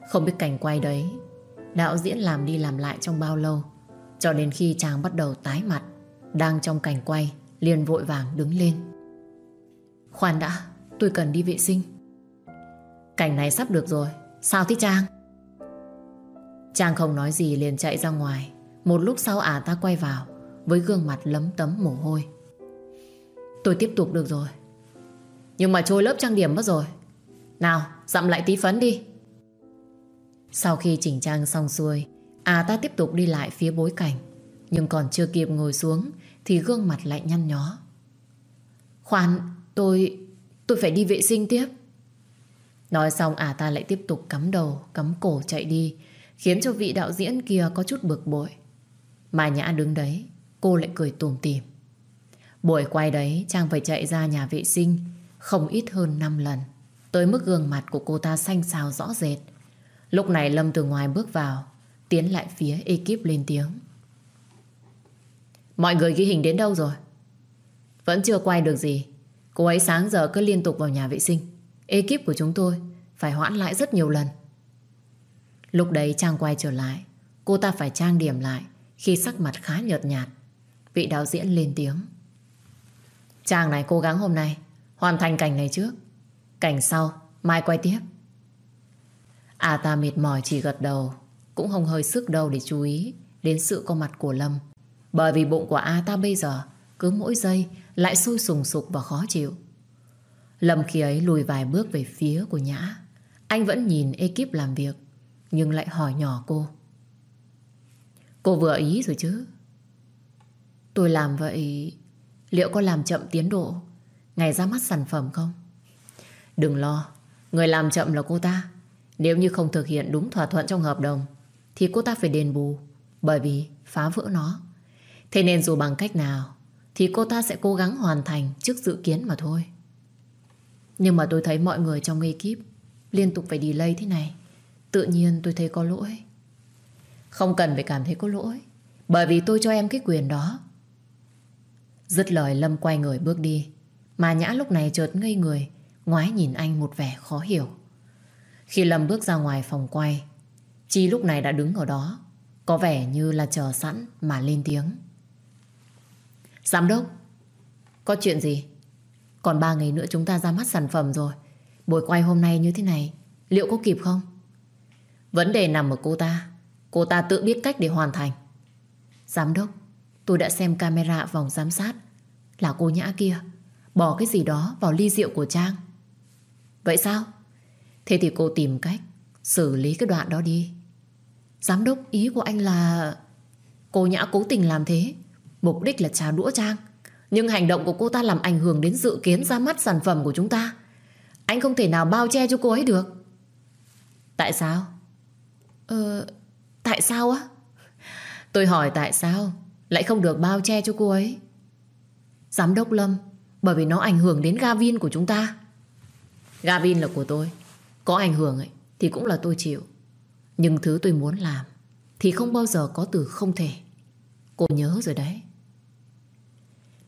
Không biết cảnh quay đấy, đạo diễn làm đi làm lại trong bao lâu. Cho đến khi Trang bắt đầu tái mặt, đang trong cảnh quay, liền vội vàng đứng lên. Khoan đã, tôi cần đi vệ sinh. Cảnh này sắp được rồi. Sao thế Trang? Trang không nói gì liền chạy ra ngoài. Một lúc sau ả ta quay vào, Với gương mặt lấm tấm mồ hôi. Tôi tiếp tục, được rồi. Nhưng mà trôi lớp trang điểm mất rồi. Nào, dặm lại tí phấn đi. Sau khi chỉnh trang xong xuôi À ta tiếp tục đi lại phía bối cảnh. Nhưng còn chưa kịp ngồi xuống, Thì gương mặt lại nhăn nhó. Khoan, tôi Tôi phải đi vệ sinh tiếp. Nói xong ả ta lại tiếp tục cắm đầu, cắm cổ chạy đi, khiến cho vị đạo diễn kia có chút bực bội. Mà Nhã đứng đấy, cô lại cười tùm tìm. Buổi quay đấy, Trang phải chạy ra nhà vệ sinh không ít hơn 5 lần. Tới mức gương mặt của cô ta xanh xao rõ rệt. Lúc này Lâm từ ngoài bước vào, tiến lại phía ekip lên tiếng. Mọi người ghi hình đến đâu rồi? Vẫn chưa quay được gì. Cô ấy sáng giờ cứ liên tục vào nhà vệ sinh. Ekip của chúng tôi phải hoãn lại rất nhiều lần. Lúc đấy Trang quay trở lại, cô ta phải trang điểm lại khi sắc mặt khá nhợt nhạt. Vị đạo diễn lên tiếng. Trang này cố gắng hôm nay hoàn thành cảnh này trước. Cảnh sau, mai quay tiếp. À ta mệt mỏi chỉ gật đầu, cũng không hơi sức đâu để chú ý đến sự có mặt của Lâm. Bởi vì bụng của A ta bây giờ cứ mỗi giây lại sôi sùng sục và khó chịu. Lâm khi ấy lùi vài bước về phía của Nhã. Anh vẫn nhìn ekip làm việc, nhưng lại hỏi nhỏ cô. Cô vừa ý rồi chứ? Tôi làm vậy, liệu có làm chậm tiến độ ngày ra mắt sản phẩm không? Đừng lo, người làm chậm là cô ta. Nếu như không thực hiện đúng thỏa thuận trong hợp đồng, thì cô ta phải đền bù, bởi vì phá vỡ nó. Thế nên dù bằng cách nào, thì cô ta sẽ cố gắng hoàn thành trước dự kiến mà thôi. Nhưng mà tôi thấy mọi người trong ekip liên tục phải delay thế này. Tự nhiên tôi thấy có lỗi. Không cần phải cảm thấy có lỗi. Bởi vì tôi cho em cái quyền đó. Dứt lời Lâm quay người bước đi. Mà Nhã lúc này chợt ngây người, ngoái nhìn anh một vẻ khó hiểu. Khi Lâm bước ra ngoài phòng quay, Chi lúc này đã đứng ở đó, có vẻ như là chờ sẵn mà lên tiếng. Giám đốc, có chuyện gì? Còn ba ngày nữa chúng ta ra mắt sản phẩm rồi. Buổi quay hôm nay như thế này, liệu có kịp không? Vấn đề nằm ở cô ta. Cô ta tự biết cách để hoàn thành. Giám đốc, tôi đã xem camera vòng giám sát. Là cô Nhã kia, bỏ cái gì đó vào ly rượu của Trang. Vậy sao? Thế thì cô tìm cách xử lý cái đoạn đó đi. Giám đốc ý của anh là Cô Nhã cố tình làm thế Mục đích là trả đũa Trang nhưng hành động của cô ta làm ảnh hưởng đến dự kiến ra mắt sản phẩm của chúng ta. Anh không thể nào bao che cho cô ấy được. Tại sao? Ờ... Tại sao á? Tôi hỏi tại sao Lại không được bao che cho cô ấy? Giám đốc Lâm, Bởi vì nó ảnh hưởng đến Gavin của chúng ta. Gavin là của tôi. Có ảnh hưởng ấy, Thì cũng là tôi chịu. Nhưng thứ tôi muốn làm Thì không bao giờ có từ không thể. Cô nhớ rồi đấy.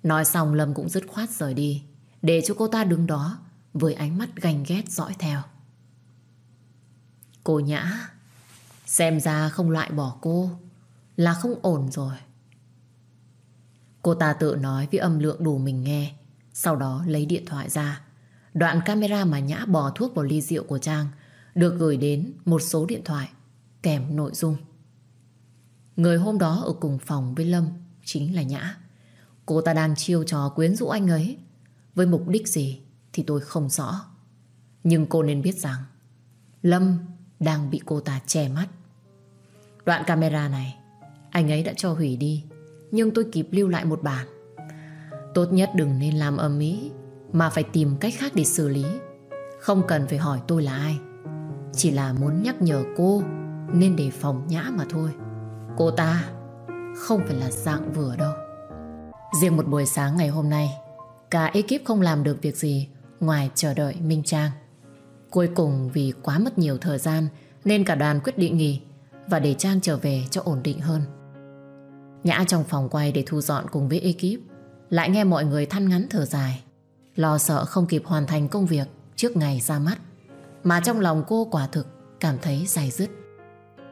Nói xong Lâm cũng dứt khoát rời đi, Để cho cô ta đứng đó Với ánh mắt ganh ghét dõi theo. Cô Nhã, Xem ra không loại bỏ cô Là không ổn rồi. Cô ta tự nói với âm lượng đủ mình nghe, Sau đó lấy điện thoại ra. Đoạn camera mà Nhã bỏ thuốc vào ly rượu của Trang Được gửi đến một số điện thoại Kèm nội dung. Người hôm đó ở cùng phòng với Lâm Chính là Nhã. Cô ta đang chiêu trò quyến rũ anh ấy. Với mục đích gì Thì tôi không rõ. Nhưng cô nên biết rằng, Lâm đang bị cô ta che mắt. Đoạn camera này, Anh ấy đã cho hủy đi, Nhưng tôi kịp lưu lại một bản. Tốt nhất đừng nên làm âm ý Mà phải tìm cách khác để xử lý. Không cần phải hỏi tôi là ai. Chỉ là muốn nhắc nhở cô Nên đề phòng nhã mà thôi. Cô ta Không phải là dạng vừa đâu. Riêng một buổi sáng ngày hôm nay, Cả ekip không làm được việc gì Ngoài chờ đợi Minh Trang. Cuối cùng vì quá mất nhiều thời gian Nên cả đoàn quyết định nghỉ Và để Trang trở về cho ổn định hơn. Nhã trong phòng quay để thu dọn cùng với ekip, Lại nghe mọi người than ngắn thở dài, Lo sợ không kịp hoàn thành công việc Trước ngày ra mắt, Mà trong lòng cô quả thực Cảm thấy dài dứt.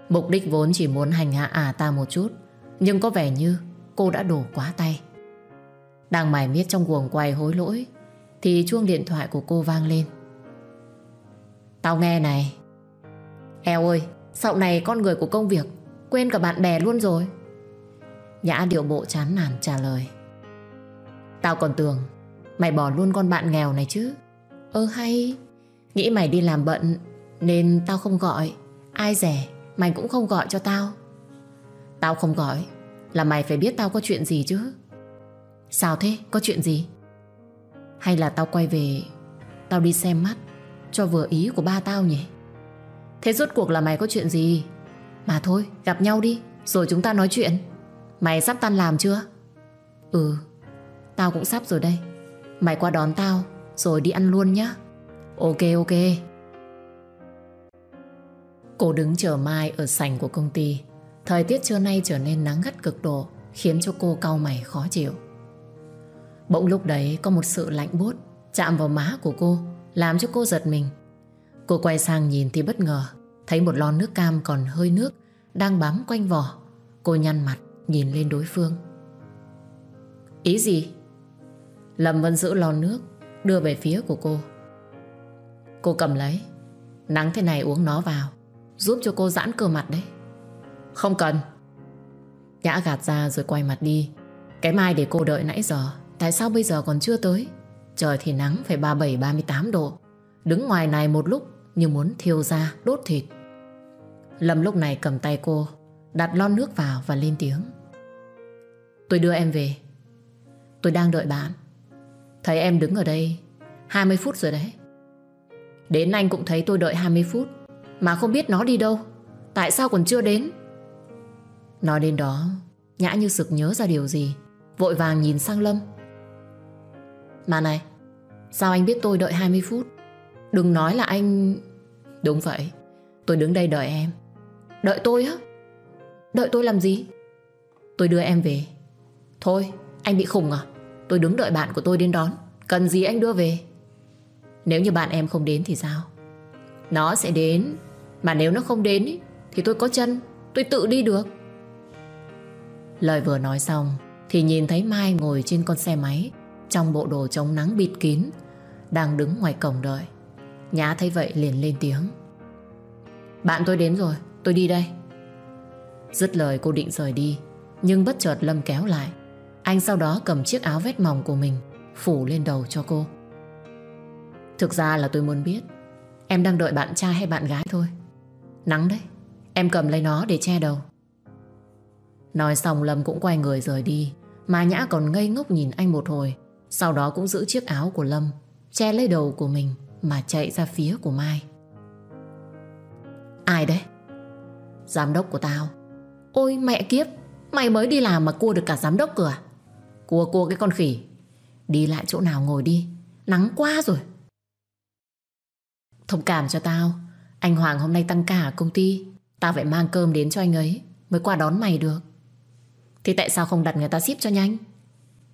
Mục đích vốn chỉ muốn hành hạ ả ta một chút, Nhưng có vẻ như cô đã đổ quá tay. Đang mải miết trong guồng quay hối lỗi, Thì chuông điện thoại của cô vang lên. Tao nghe này. Eo ơi, Sau này con người của công việc, Quên cả bạn bè luôn rồi. Nhã điệu bộ chán nản trả lời. Tao còn tưởng, Mày bỏ luôn con bạn nghèo này chứ. Ơ hay, Nghĩ mày đi làm bận, Nên tao không gọi. Ai rẻ, Mày cũng không gọi cho tao. Tao không gọi, Là mày phải biết tao có chuyện gì chứ. Sao thế? Có chuyện gì? Hay là tao quay về Tao đi xem mắt Cho vừa ý của ba tao nhỉ Thế rốt cuộc là mày có chuyện gì Mà thôi gặp nhau đi Rồi chúng ta nói chuyện Mày sắp tan làm chưa Ừ Tao cũng sắp rồi đây Mày qua đón tao Rồi đi ăn luôn nhá Ok ok Cô đứng chờ Mai ở sảnh của công ty. Thời tiết trưa nay trở nên nắng gắt cực độ, khiến cho cô cau mày khó chịu. Bỗng lúc đấy có một sự lạnh buốt chạm vào má của cô, làm cho cô giật mình. Cô quay sang nhìn thì bất ngờ, thấy một lon nước cam còn hơi nước đang bám quanh vỏ. Cô nhăn mặt, nhìn lên đối phương. Ý gì? Lâm Vân giữ lon nước, đưa về phía của cô. Cô cầm lấy, nắng thế này uống nó vào Giúp cho cô giãn cơ mặt đấy Không cần Nhã gạt ra rồi quay mặt đi Cái mai để cô đợi nãy giờ Tại sao bây giờ còn chưa tới? Trời thì nắng phải 37-38 độ. Đứng ngoài này một lúc, Như muốn thiêu ra, đốt thịt. Lâm lúc này cầm tay cô, Đặt lon nước vào và lên tiếng. Tôi đưa em về. Tôi đang đợi bạn. Thấy em đứng ở đây 20 phút rồi đấy. Đến anh cũng thấy tôi đợi 20 phút, mà không biết nó đi đâu. Tại sao còn chưa đến? Nói đến đó, Nhã như sực nhớ ra điều gì, Vội vàng nhìn sang Lâm. Mà này Sao anh biết tôi đợi 20 phút? Đừng nói là anh Đúng vậy Tôi đứng đây đợi em. Đợi tôi á? Đợi tôi làm gì? Tôi đưa em về. Thôi anh bị khùng à? Tôi đứng đợi bạn của tôi đến đón. Cần gì anh đưa về? Nếu như bạn em không đến thì sao? Nó sẽ đến. Mà nếu nó không đến ý, Thì tôi có chân. Tôi tự đi được. Lời vừa nói xong Thì nhìn thấy Mai ngồi trên con xe máy. Trong bộ đồ chống nắng bịt kín, Đang đứng ngoài cổng đợi. Nhã thấy vậy liền lên tiếng. Bạn tôi đến rồi, Tôi đi đây. Dứt lời cô định rời đi, Nhưng bất chợt Lâm kéo lại. Anh sau đó cầm chiếc áo vét mỏng của mình, Phủ lên đầu cho cô. Thực ra là tôi muốn biết, Em đang đợi bạn trai hay bạn gái thôi. Nắng đấy, Em cầm lấy nó để che đầu. Nói xong Lâm cũng quay người rời đi, Mà Nhã còn ngây ngốc nhìn anh một hồi sau đó cũng giữ chiếc áo của Lâm, Che lấy đầu của mình Mà chạy ra phía của Mai. Ai đấy? Giám đốc của tao. Ôi, mẹ kiếp, Mày mới đi làm mà cua được cả giám đốc cửa à? Cua cua cái con khỉ. Đi lại chỗ nào ngồi đi, Nắng quá rồi. Thông cảm cho tao, Anh Hoàng hôm nay tăng ca ở công ty, Tao phải mang cơm đến cho anh ấy Mới qua đón mày được. Thì tại sao không đặt người ta ship cho nhanh?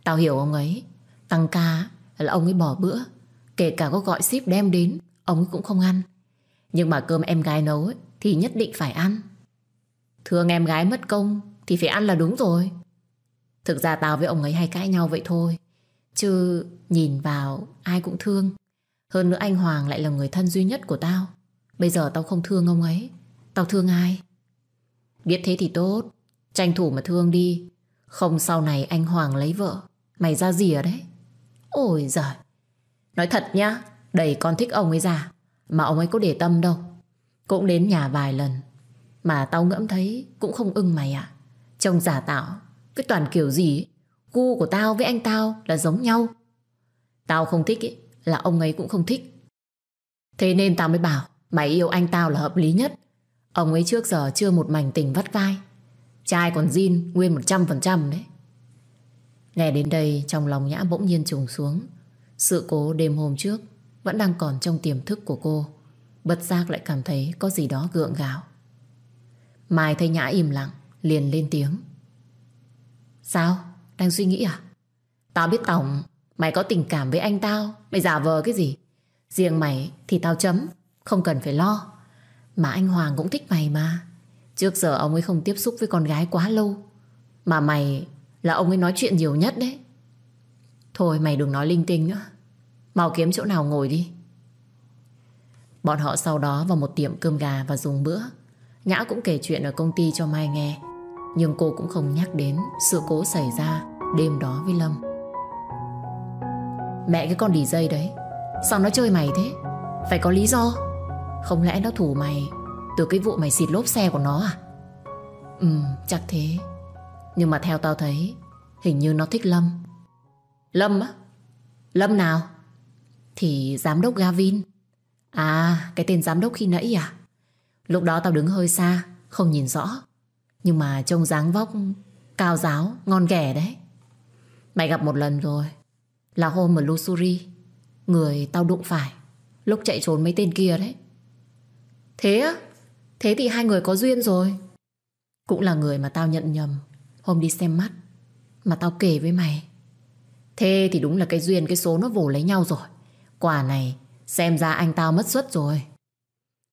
Tao hiểu ông ấy Tăng ca là ông ấy bỏ bữa Kể cả có gọi ship đem đến Ông ấy cũng không ăn. Nhưng mà cơm em gái nấu ấy, Thì nhất định phải ăn. Thương em gái mất công Thì phải ăn là đúng rồi. Thực ra tao với ông ấy hay cãi nhau vậy thôi Chứ nhìn vào ai cũng thương. Hơn nữa anh Hoàng lại là người thân duy nhất của tao. Bây giờ tao không thương ông ấy Tao thương ai? Biết thế thì tốt Tranh thủ mà thương đi. Không sau này anh Hoàng lấy vợ Mày ra gì ở đấy. Ôi giời. Nói thật nhá Đầy con thích ông ấy ra Mà ông ấy có để tâm đâu. Cũng đến nhà vài lần Mà tao ngẫm thấy cũng không ưng mày à Trông giả tạo Cái toàn kiểu gì ấy. Gu của tao với anh tao là giống nhau. Tao không thích ý, là ông ấy cũng không thích. Thế nên tao mới bảo Mày yêu anh tao là hợp lý nhất. Ông ấy trước giờ chưa một mảnh tình vắt vai. Trai còn zin nguyên 100% đấy. Nghe đến đây, trong lòng Nhã bỗng nhiên trùng xuống. Sự cố đêm hôm trước Vẫn đang còn trong tiềm thức của cô. Bất giác lại cảm thấy có gì đó gượng gạo. Mai thấy Nhã im lặng, Liền lên tiếng. Sao? Đang suy nghĩ à? Tao biết Tổng Mày có tình cảm với anh tao. Mày giả vờ cái gì? Riêng mày thì tao chấm, Không cần phải lo. Mà anh Hoàng cũng thích mày mà. Trước giờ ông ấy không tiếp xúc với con gái quá lâu. Mà mày là ông ấy nói chuyện nhiều nhất đấy. Thôi, mày đừng nói linh tinh nữa. Mau kiếm chỗ nào ngồi đi. Bọn họ sau đó vào một tiệm cơm gà và dùng bữa. Nhã cũng kể chuyện ở công ty cho Mai nghe. Nhưng cô cũng không nhắc đến sự cố xảy ra đêm đó với Lâm. Mẹ cái con đỉ dây đấy, Sao nó chơi mày thế? Phải có lý do. Không lẽ nó thủ mày Từ cái vụ mày xịt lốp xe của nó à? Ừ chắc thế. Nhưng mà theo tao thấy Hình như nó thích Lâm. Lâm á? Lâm nào? Thì giám đốc Gavin. À cái tên giám đốc khi nãy à? Lúc đó tao đứng hơi xa Không nhìn rõ. Nhưng mà trông dáng vóc Cao giáo, ngon ghẻ đấy. Mày gặp một lần rồi. Là hôm ở Lusuri Người tao đụng phải. Lúc chạy trốn mấy tên kia đấy. Thế á? Thế thì hai người có duyên rồi. Cũng là người mà tao nhận nhầm. Hôm đi xem mắt, Mà tao kể với mày. Thế thì đúng là cái duyên, cái số nó vồ lấy nhau rồi. Quả này, Xem ra anh tao mất suất rồi.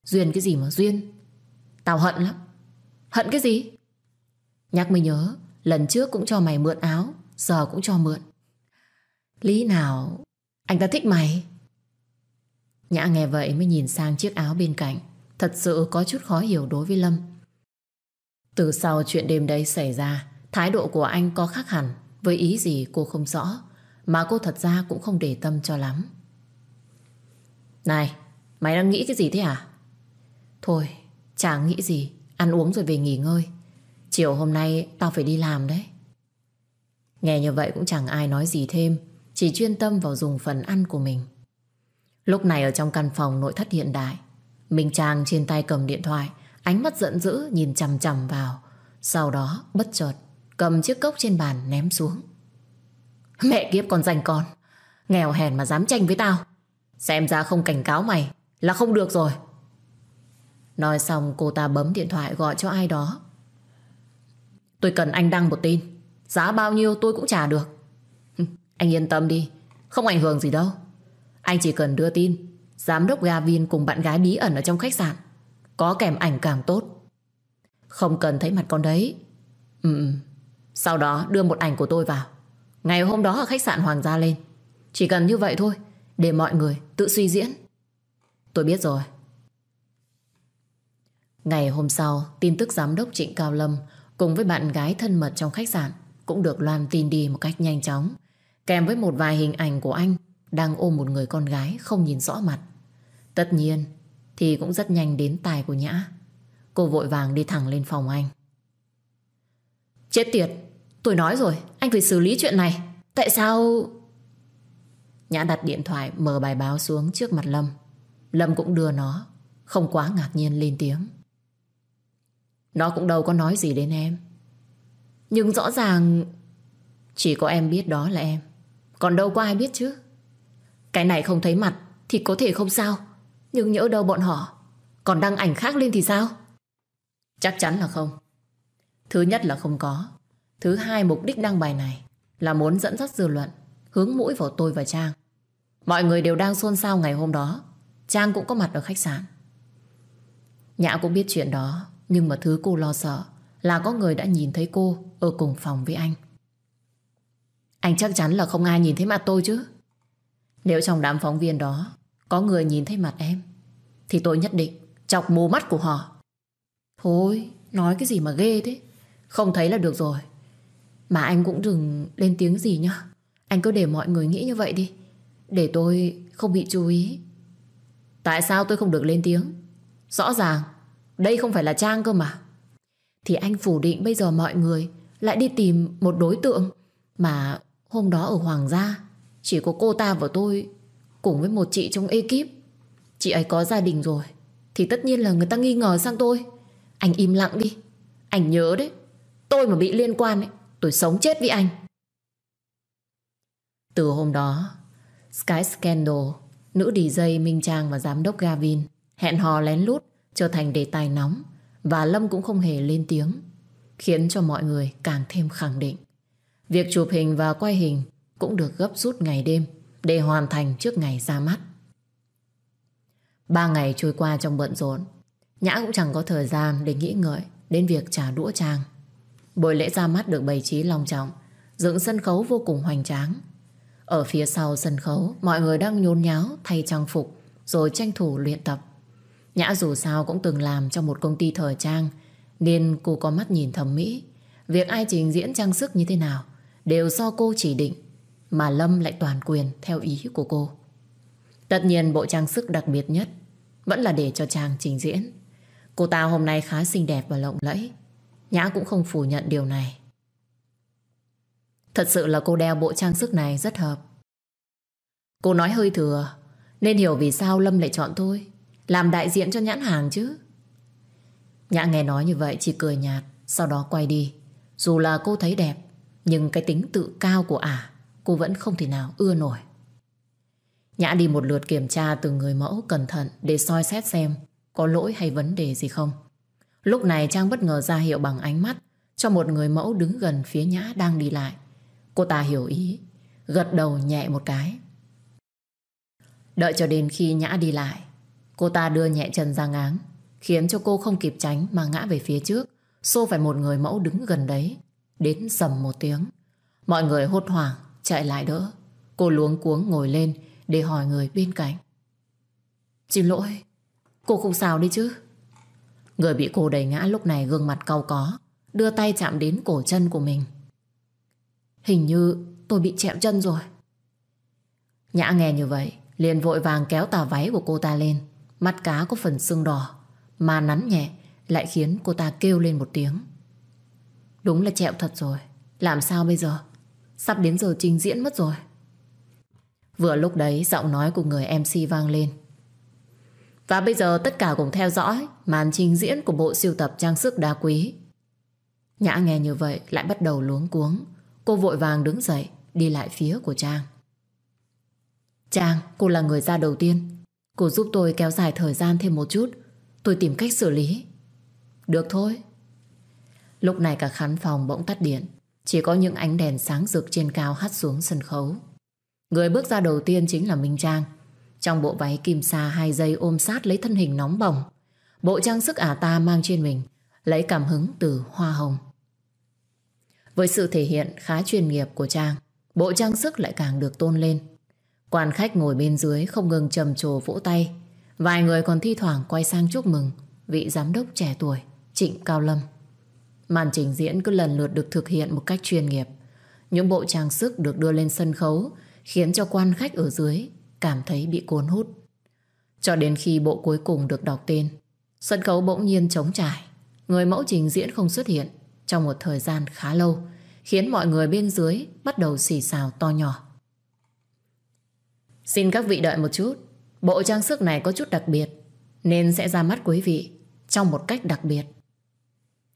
Duyên cái gì mà duyên? Tao hận lắm. Hận cái gì? Nhắc mới nhớ, Lần trước cũng cho mày mượn áo, Giờ cũng cho mượn. Lý nào, Anh ta thích mày? Nhã nghe vậy mới nhìn sang chiếc áo bên cạnh. Thật sự có chút khó hiểu đối với Lâm. Từ sau chuyện đêm đấy xảy ra Thái độ của anh có khác hẳn, Với ý gì cô không rõ, Mà cô thật ra cũng không để tâm cho lắm. Này, Mày đang nghĩ cái gì thế à Thôi chẳng nghĩ gì, Ăn uống rồi về nghỉ ngơi. Chiều hôm nay tao phải đi làm đấy. Nghe như vậy cũng chẳng ai nói gì thêm, Chỉ chuyên tâm vào dùng phần ăn của mình. Lúc này ở trong căn phòng nội thất hiện đại, Minh Trang trên tay cầm điện thoại, Ánh mắt giận dữ nhìn chằm chằm vào, Sau đó bất chợt Cầm chiếc cốc trên bàn ném xuống. Mẹ kiếp con dành con Nghèo hèn mà dám tranh với tao. Xem ra không cảnh cáo mày Là không được rồi. Nói xong cô ta bấm điện thoại gọi cho ai đó. Tôi cần anh đăng một tin. Giá bao nhiêu tôi cũng trả được. Anh yên tâm đi Không ảnh hưởng gì đâu. Anh chỉ cần đưa tin Giám đốc Gavin cùng bạn gái bí ẩn ở trong khách sạn. Có kèm ảnh càng tốt. Không cần thấy mặt con đấy. Ừ, sau đó đưa một ảnh của tôi vào. Ngày hôm đó ở khách sạn Hoàng gia lên. Chỉ cần như vậy thôi, để mọi người tự suy diễn. Tôi biết rồi. Ngày hôm sau, tin tức giám đốc Trịnh Cao Lâm cùng với bạn gái thân mật trong khách sạn cũng được loan tin đi một cách nhanh chóng, kèm với một vài hình ảnh của anh đang ôm một người con gái không nhìn rõ mặt. Tất nhiên, thì cũng rất nhanh đến tài của Nhã. Cô vội vàng đi thẳng lên phòng anh. Chết tiệt, tôi nói rồi, anh phải xử lý chuyện này. Tại sao... Nhã đặt điện thoại mở bài báo xuống trước mặt Lâm. Lâm cũng đưa nó, không quá ngạc nhiên lên tiếng. Nó cũng đâu có nói gì đến em. Nhưng rõ ràng chỉ có em biết đó là em. Còn đâu có ai biết chứ. Cái này không thấy mặt thì có thể không sao. Nhưng nhỡ đâu bọn họ còn đăng ảnh khác lên thì sao? Chắc chắn là không. Thứ nhất là không có. Thứ hai mục đích đăng bài này là muốn dẫn dắt dư luận hướng mũi vào tôi và Trang. Mọi người đều đang xôn xao ngày hôm đó. Trang cũng có mặt ở khách sạn. Nhã cũng biết chuyện đó nhưng mà thứ cô lo sợ là có người đã nhìn thấy cô ở cùng phòng với anh. Anh chắc chắn là không ai nhìn thấy mặt tôi chứ. Nếu trong đám phóng viên đó có người nhìn thấy mặt em thì tôi nhất định chọc mù mắt của họ. Thôi, nói cái gì mà ghê thế. Không thấy là được rồi. Mà anh cũng đừng lên tiếng gì nhá. Anh cứ để mọi người nghĩ như vậy đi. Để tôi không bị chú ý. Tại sao tôi không được lên tiếng? Rõ ràng đây không phải là Trang cơ mà. Thì anh phủ định bây giờ mọi người lại đi tìm một đối tượng mà hôm đó ở Hoàng gia chỉ có cô ta và tôi cùng với một chị trong ekip. Chị ấy có gia đình rồi thì tất nhiên là người ta nghi ngờ sang tôi. Anh im lặng đi. Anh nhớ đấy. Tôi mà bị liên quan ấy, tôi sống chết với anh. Từ hôm đó, Sky Scandal, nữ DJ Minh Trang và giám đốc Gavin hẹn hò lén lút trở thành đề tài nóng và Lâm cũng không hề lên tiếng, khiến cho mọi người càng thêm khẳng định. Việc chụp hình và quay hình cũng được gấp rút ngày đêm để hoàn thành trước ngày ra mắt. Ba ngày trôi qua trong bận rộn, Nhã cũng chẳng có thời gian để nghĩ ngợi đến việc trả đũa trang. Buổi lễ ra mắt được bày trí long trọng, dựng sân khấu vô cùng hoành tráng. Ở phía sau sân khấu, mọi người đang nhốn nháo thay trang phục rồi tranh thủ luyện tập. Nhã dù sao cũng từng làm trong một công ty thời trang nên cô có mắt nhìn thẩm mỹ. Việc ai trình diễn trang sức như thế nào đều do cô chỉ định mà Lâm lại toàn quyền theo ý của cô. Tất nhiên bộ trang sức đặc biệt nhất vẫn là để cho Trang trình diễn. Cô ta hôm nay khá xinh đẹp và lộng lẫy. Nhã cũng không phủ nhận điều này. Thật sự là cô đeo bộ trang sức này rất hợp. Cô nói hơi thừa, nên hiểu vì sao Lâm lại chọn tôi. Làm đại diện cho nhãn hàng chứ Nhã nghe nói như vậy chỉ cười nhạt, Sau đó quay đi Dù là cô thấy đẹp, Nhưng cái tính tự cao của ả, Cô vẫn không thể nào ưa nổi Nhã đi một lượt kiểm tra từng người mẫu cẩn thận để soi xét xem có lỗi hay vấn đề gì không. Lúc này Trang bất ngờ ra hiệu bằng ánh mắt cho một người mẫu đứng gần phía Nhã đang đi lại. Cô ta hiểu ý, gật đầu nhẹ một cái. Đợi cho đến khi Nhã đi lại, Cô ta đưa nhẹ chân ra ngáng Khiến cho cô không kịp tránh mà ngã về phía trước. Xô phải một người mẫu đứng gần đấy Đến sầm một tiếng. Mọi người hốt hoảng chạy lại đỡ. Cô luống cuống ngồi lên Để hỏi người bên cạnh. Xin lỗi Cô không sao đi chứ? Người bị cô đẩy ngã lúc này gương mặt cau có, Đưa tay chạm đến cổ chân của mình. Hình như tôi bị chẹm chân rồi. Nhã nghe như vậy, liền vội vàng kéo tà váy của cô ta lên. Mắt cá có phần sưng đỏ, Mà nắn nhẹ Lại khiến cô ta kêu lên một tiếng. Đúng là chẹo thật rồi, Làm sao bây giờ? Sắp đến giờ trình diễn mất rồi. Vừa lúc đấy giọng nói của người MC vang lên. Và bây giờ tất cả cùng theo dõi Màn trình diễn của bộ siêu tập trang sức đá quý. Nhã nghe như vậy Lại bắt đầu luống cuống. Cô vội vàng đứng dậy Đi lại phía của Trang. Trang, cô là người ra đầu tiên. Cô giúp tôi kéo dài thời gian thêm một chút. Tôi tìm cách xử lý. Được thôi. Lúc này cả khán phòng bỗng tắt điện. Chỉ có những ánh đèn sáng rực trên cao hắt xuống sân khấu. Người bước ra đầu tiên chính là Minh Trang. Trong bộ váy kim sa hai dây ôm sát lấy thân hình nóng bỏng. Bộ trang sức ả ta mang trên mình lấy cảm hứng từ hoa hồng. Với sự thể hiện khá chuyên nghiệp của Trang, bộ trang sức lại càng được tôn lên. Quan khách ngồi bên dưới không ngừng trầm trồ vỗ tay. Vài người còn thi thoảng quay sang chúc mừng vị giám đốc trẻ tuổi, Trịnh Cao Lâm. Màn trình diễn cứ lần lượt được thực hiện một cách chuyên nghiệp. Những bộ trang sức được đưa lên sân khấu khiến cho quan khách ở dưới cảm thấy bị cuốn hút. Cho đến khi bộ cuối cùng được đọc tên, sân khấu bỗng nhiên trống trải. Người mẫu trình diễn không xuất hiện trong một thời gian khá lâu, khiến mọi người bên dưới bắt đầu xì xào to nhỏ. Xin các vị đợi một chút, bộ trang sức này có chút đặc biệt, nên sẽ ra mắt quý vị trong một cách đặc biệt.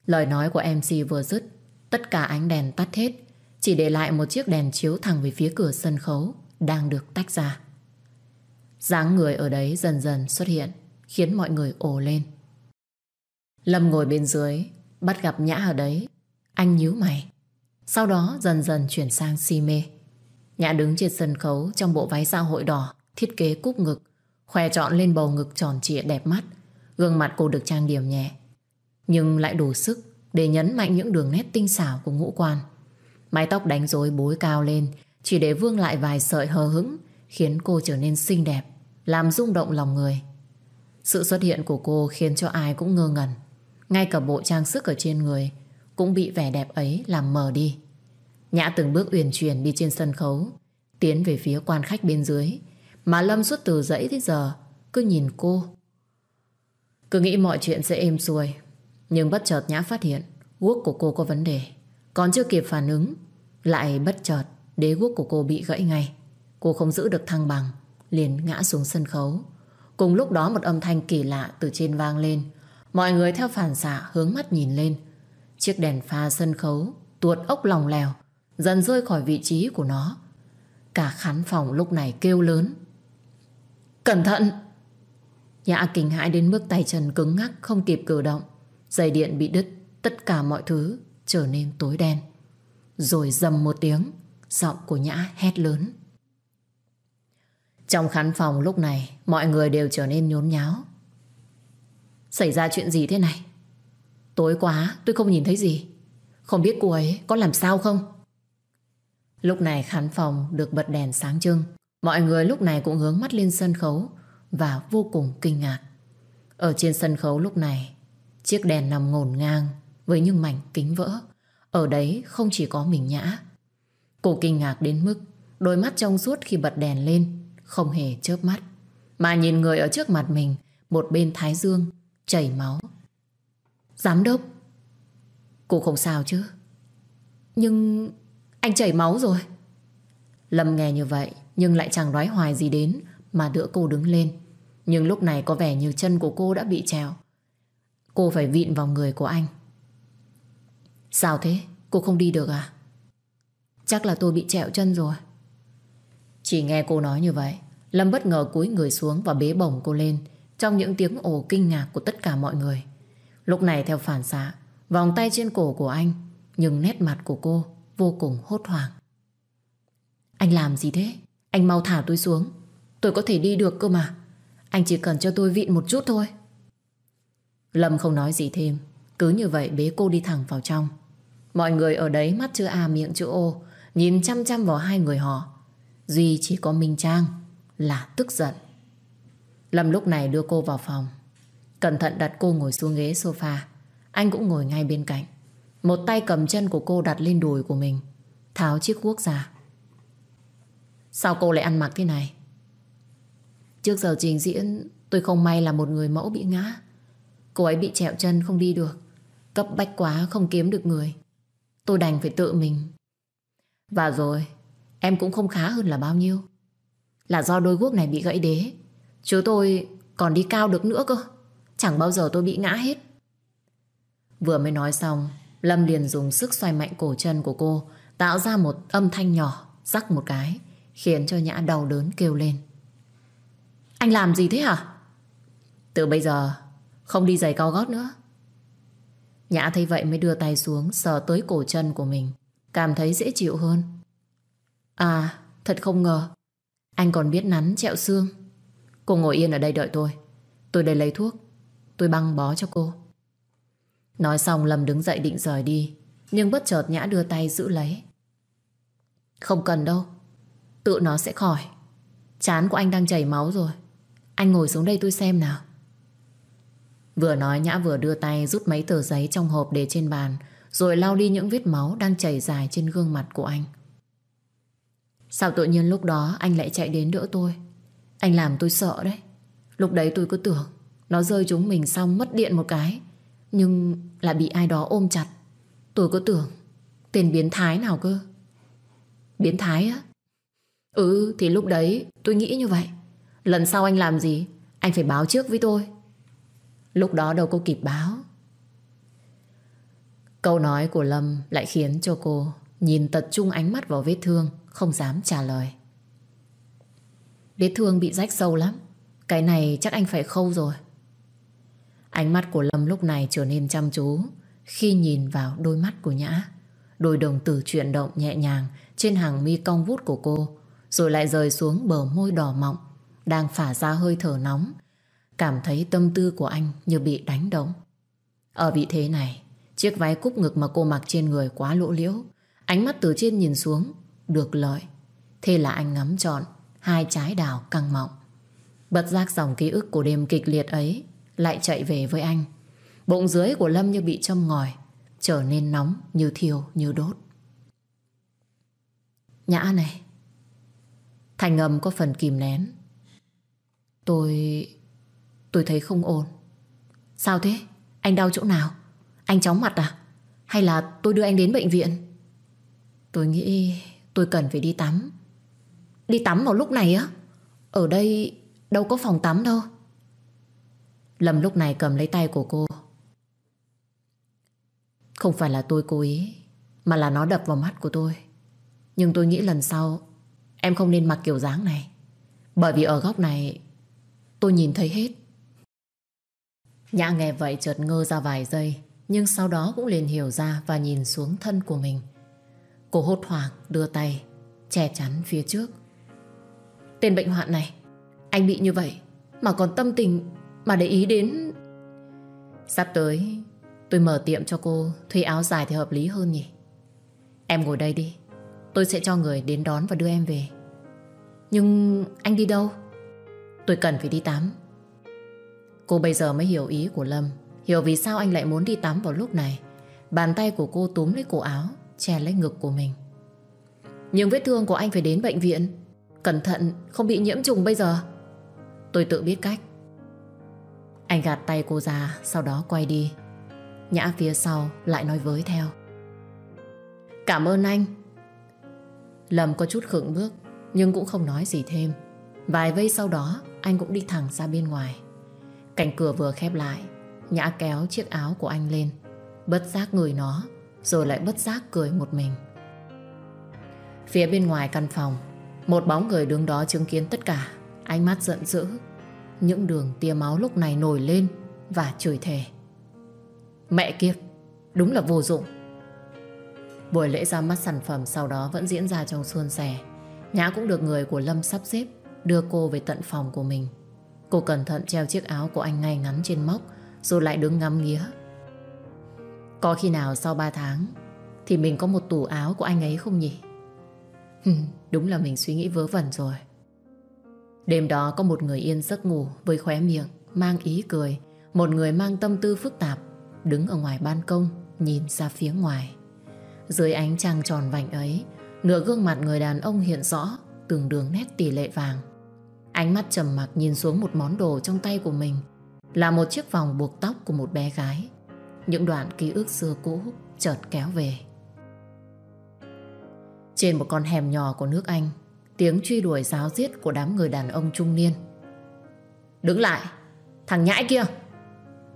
Lời nói của MC vừa dứt, tất cả ánh đèn tắt hết, chỉ để lại một chiếc đèn chiếu thẳng về phía cửa sân khấu đang được tách ra dáng người ở đấy dần dần xuất hiện, khiến mọi người ồ lên. Lâm ngồi bên dưới, bắt gặp Nhã ở đấy. Anh nhíu mày. Sau đó dần dần chuyển sang si mê. Nhã đứng trên sân khấu trong bộ váy xã hội đỏ, thiết kế cúc ngực, khoe trọn lên bầu ngực tròn trịa đẹp mắt. Gương mặt cô được trang điểm nhẹ, nhưng lại đủ sức để nhấn mạnh những đường nét tinh xảo của ngũ quan. Mái tóc đánh rối bối cao lên, chỉ để vương lại vài sợi hờ hững, khiến cô trở nên xinh đẹp, làm rung động lòng người. Sự xuất hiện của cô khiến cho ai cũng ngơ ngẩn. Ngay cả bộ trang sức ở trên người cũng bị vẻ đẹp ấy làm mờ đi. Nhã từng bước uyển chuyển đi trên sân khấu, tiến về phía quan khách bên dưới, mà Lâm suốt từ dãy tới giờ cứ nhìn cô. Cứ nghĩ mọi chuyện sẽ êm xuôi, nhưng bất chợt Nhã phát hiện guốc của cô có vấn đề. Còn chưa kịp phản ứng, lại bất chợt đế guốc của cô bị gãy ngay. Cô không giữ được thăng bằng, liền ngã xuống sân khấu. Cùng lúc đó một âm thanh kỳ lạ từ trên vang lên, Mọi người theo phản xạ hướng mắt nhìn lên. Chiếc đèn pha sân khấu tuột ốc lòng lèo, dần rơi khỏi vị trí của nó. Cả khán phòng lúc này kêu lớn. Cẩn thận! Nhã kinh hãi đến mức tay chân cứng ngắc không kịp cử động. Dây điện bị đứt, tất cả mọi thứ trở nên tối đen. Rồi dầm một tiếng, giọng của Nhã hét lớn. Trong khán phòng lúc này, mọi người đều trở nên nhốn nháo. Xảy ra chuyện gì thế này? Tối quá tôi không nhìn thấy gì. Không biết cô ấy có làm sao không? Lúc này khán phòng được bật đèn sáng trưng. Mọi người lúc này cũng hướng mắt lên sân khấu Và vô cùng kinh ngạc. Ở trên sân khấu lúc này Chiếc đèn nằm ngổn ngang Với những mảnh kính vỡ. Ở đấy không chỉ có mình nhã. Cô kinh ngạc đến mức Đôi mắt trong suốt khi bật đèn lên. Không hề chớp mắt Mà nhìn người ở trước mặt mình Một bên thái dương chảy máu. Giám đốc, cô không sao chứ? Nhưng anh chảy máu rồi. Lâm nghe như vậy nhưng lại chẳng nói hoài gì đến mà đỡ cô đứng lên. Nhưng lúc này có vẻ như chân của cô đã bị trèo. Cô phải vịn vào người của anh. Sao thế? Cô không đi được à? Chắc là tôi bị trẹo chân rồi. Chỉ nghe cô nói như vậy, Lâm bất ngờ cúi người xuống và bế bổng cô lên, trong những tiếng ồ kinh ngạc của tất cả mọi người. Lúc này theo phản xạ, vòng tay trên cổ của anh, nhưng nét mặt của cô vô cùng hốt hoảng. Anh làm gì thế? Anh mau thả tôi xuống. Tôi có thể đi được cơ mà. Anh chỉ cần cho tôi vịn một chút thôi. Lâm không nói gì thêm. Cứ như vậy bế cô đi thẳng vào trong. Mọi người ở đấy mắt chưa à miệng chữ ô, nhìn chăm chăm vào hai người họ. Duy chỉ có Minh Trang là tức giận. Lâm lúc này đưa cô vào phòng. Cẩn thận đặt cô ngồi xuống ghế sofa. Anh cũng ngồi ngay bên cạnh. Một tay cầm chân của cô đặt lên đùi của mình. Tháo chiếc guốc ra. Sao cô lại ăn mặc thế này? Trước giờ trình diễn, Tôi không may là một người mẫu bị ngã. Cô ấy bị trẹo chân không đi được. Cấp bách quá, không kiếm được người. Tôi đành phải tự mình. Và rồi Em cũng không khá hơn là bao nhiêu. Là do đôi guốc này bị gãy đế. Chứ tôi còn đi cao được nữa cơ. Chẳng bao giờ tôi bị ngã hết. Vừa mới nói xong, Lâm liền dùng sức xoay mạnh cổ chân của cô, Tạo ra một âm thanh nhỏ, Rắc một cái, Khiến cho Nhã đau đớn kêu lên. Anh làm gì thế hả? Từ bây giờ, Không đi giày cao gót nữa. Nhã thấy vậy mới đưa tay xuống, Sờ tới cổ chân của mình, Cảm thấy dễ chịu hơn. À thật không ngờ. Anh còn biết nắn chẹo xương. Cô ngồi yên ở đây đợi tôi. Tôi đây lấy thuốc. Tôi băng bó cho cô. Nói xong Lâm đứng dậy định rời đi, Nhưng bất chợt Nhã đưa tay giữ lấy. Không cần đâu. Tự nó sẽ khỏi. Chán của anh đang chảy máu rồi. Anh ngồi xuống đây tôi xem nào. Vừa nói Nhã vừa đưa tay rút mấy tờ giấy trong hộp để trên bàn, Rồi lau đi những vết máu đang chảy dài trên gương mặt của anh. Sao tự nhiên lúc đó anh lại chạy đến đỡ tôi? Anh làm tôi sợ đấy. Lúc đấy tôi cứ tưởng Nó rơi chúng mình xong mất điện một cái Nhưng là bị ai đó ôm chặt. Tôi cứ tưởng Tên biến thái nào cơ? Biến thái á? Ừ thì lúc đấy tôi nghĩ như vậy. Lần sau anh làm gì Anh phải báo trước với tôi. Lúc đó đâu có kịp báo. Câu nói của Lâm lại khiến cho cô nhìn tập trung ánh mắt vào vết thương, không dám trả lời. Vết thương bị rách sâu lắm. Cái này chắc anh phải khâu rồi. Ánh mắt của Lâm lúc này trở nên chăm chú khi nhìn vào đôi mắt của Nhã. Đôi đồng tử chuyển động nhẹ nhàng trên hàng mi cong vút của cô, rồi lại rời xuống bờ môi đỏ mọng, đang phả ra hơi thở nóng. Cảm thấy tâm tư của anh như bị đánh động. Ở vị thế này, chiếc váy cúc ngực mà cô mặc trên người quá lỗ liễu. Ánh mắt từ trên nhìn xuống, được lợi. Thế là anh ngắm trọn hai trái đào căng mọng. Bất giác dòng ký ức của đêm kịch liệt ấy lại chạy về với anh. Bụng dưới của Lâm như bị châm ngòi, trở nên nóng như thiêu như đốt. Nhã này, thành ngầm có phần kìm nén. Tôi... tôi thấy không ổn. Sao thế? Anh đau chỗ nào? Anh chóng mặt à? Hay là tôi đưa anh đến bệnh viện? Tôi nghĩ tôi cần phải đi tắm. Đi tắm vào lúc này á? Ở đây đâu có phòng tắm đâu. Lâm lúc này cầm lấy tay của cô. Không phải là tôi cố ý, mà là nó đập vào mắt của tôi. Nhưng tôi nghĩ lần sau em không nên mặc kiểu dáng này. Bởi vì ở góc này tôi nhìn thấy hết. Nhã nghe vậy chợt ngơ ra vài giây nhưng sau đó cũng liền hiểu ra và nhìn xuống thân của mình. Cô hốt hoảng đưa tay, che chắn phía trước. Tên bệnh hoạn này, anh bị như vậy mà còn tâm tình mà để ý đến... Sắp tới, tôi mở tiệm cho cô thuê áo dài thì hợp lý hơn nhỉ. Em ngồi đây đi, tôi sẽ cho người đến đón và đưa em về. Nhưng anh đi đâu? Tôi cần phải đi tắm. Cô bây giờ mới hiểu ý của Lâm Hiểu vì sao anh lại muốn đi tắm vào lúc này Bàn tay của cô túm lấy cổ áo Che lấy ngực của mình. Nhưng vết thương của anh phải đến bệnh viện. Cẩn thận, không bị nhiễm trùng bây giờ. Tôi tự biết cách. Anh gạt tay cô ra, Sau đó quay đi. Nhã phía sau lại nói với theo. Cảm ơn anh. Lâm có chút khựng bước, Nhưng cũng không nói gì thêm. Vài vây sau đó, Anh cũng đi thẳng ra bên ngoài. Cảnh cửa vừa khép lại, Nhã kéo chiếc áo của anh lên. Bất giác người nó. Rồi lại bất giác cười một mình. Phía bên ngoài căn phòng, Một bóng người đứng đó chứng kiến tất cả. Ánh mắt giận dữ, Những đường tia máu lúc này nổi lên Và chửi thề. Mẹ kiếp, Đúng là vô dụng. Buổi lễ ra mắt sản phẩm sau đó vẫn diễn ra trong suôn sẻ. Nhã cũng được người của Lâm sắp xếp Đưa cô về tận phòng của mình. Cô cẩn thận treo chiếc áo của anh ngay ngắn trên móc, Rồi lại đứng ngắm nghía. Có khi nào sau 3 tháng Thì mình có một tủ áo của anh ấy không nhỉ? Đúng là mình suy nghĩ vớ vẩn rồi. Đêm đó có một người yên giấc ngủ Với khóe miệng, Mang ý cười. Một người mang tâm tư phức tạp Đứng ở ngoài ban công, Nhìn ra phía ngoài. Dưới ánh trăng tròn vành ấy, Nửa gương mặt người đàn ông hiện rõ Từng đường nét tỷ lệ vàng. Ánh mắt trầm mặc nhìn xuống một món đồ trong tay của mình, Là một chiếc vòng buộc tóc của một bé gái. Những đoạn ký ức xưa cũ chợt kéo về. Trên một con hẻm nhỏ của nước Anh, Tiếng truy đuổi giáo giết của đám người đàn ông trung niên. Đứng lại, Thằng nhãi kia!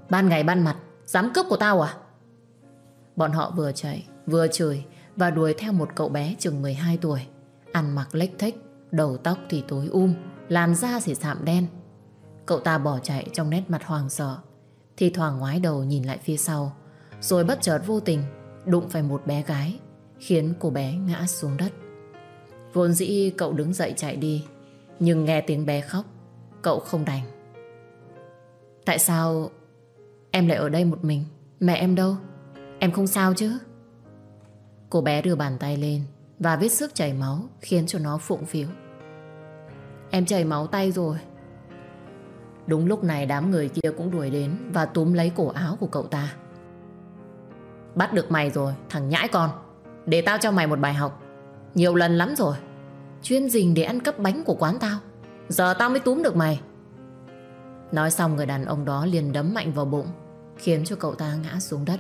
Ban ngày ban mặt, Dám cướp của tao à? Bọn họ vừa chạy, vừa chửi Và đuổi theo một cậu bé chừng 12 tuổi, Ăn mặc lếch thếch, Đầu tóc thì tối um Làn da thì sạm đen. Cậu ta bỏ chạy trong nét mặt hoàng sợ thì thoảng ngoái đầu nhìn lại phía sau, Rồi bất chợt vô tình Đụng phải một bé gái, Khiến cô bé ngã xuống đất. Vốn dĩ cậu đứng dậy chạy đi, Nhưng nghe tiếng bé khóc, Cậu không đành. Tại sao Em lại ở đây một mình? Mẹ em đâu? Em không sao chứ? Cô bé đưa bàn tay lên Và vết sức chảy máu Khiến cho nó phụng phiếu Em chảy máu tay rồi Đúng lúc này đám người kia cũng đuổi đến Và túm lấy cổ áo của cậu ta. Bắt được mày rồi, Thằng nhãi con. Để tao cho mày một bài học. Nhiều lần lắm rồi. Chuyên dình để ăn cắp bánh của quán tao. Giờ tao mới túm được mày. Nói xong người đàn ông đó liền đấm mạnh vào bụng, Khiến cho cậu ta ngã xuống đất.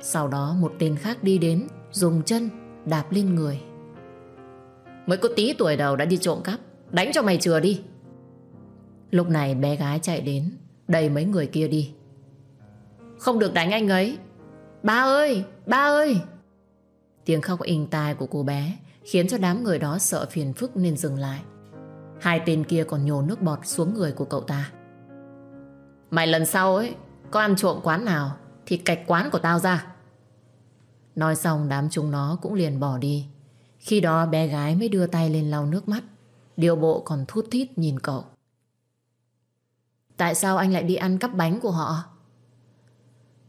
Sau đó một tên khác đi đến, Dùng chân đạp lên người. Mới có tí tuổi đầu đã đi trộm cắp. Đánh cho mày chừa đi. Lúc này bé gái chạy đến Đầy mấy người kia đi. Không được đánh anh ấy. Ba ơi, ba ơi. Tiếng khóc inh tai của cô bé Khiến cho đám người đó sợ phiền phức nên dừng lại. Hai tên kia còn nhổ nước bọt xuống người của cậu ta. Mày lần sau ấy Có ăn trộm quán nào Thì cạch quán của tao ra. Nói xong đám chúng nó cũng liền bỏ đi. Khi đó bé gái mới đưa tay lên lau nước mắt. Điều bộ còn thút thít nhìn cậu. Tại sao anh lại đi ăn cắp bánh của họ?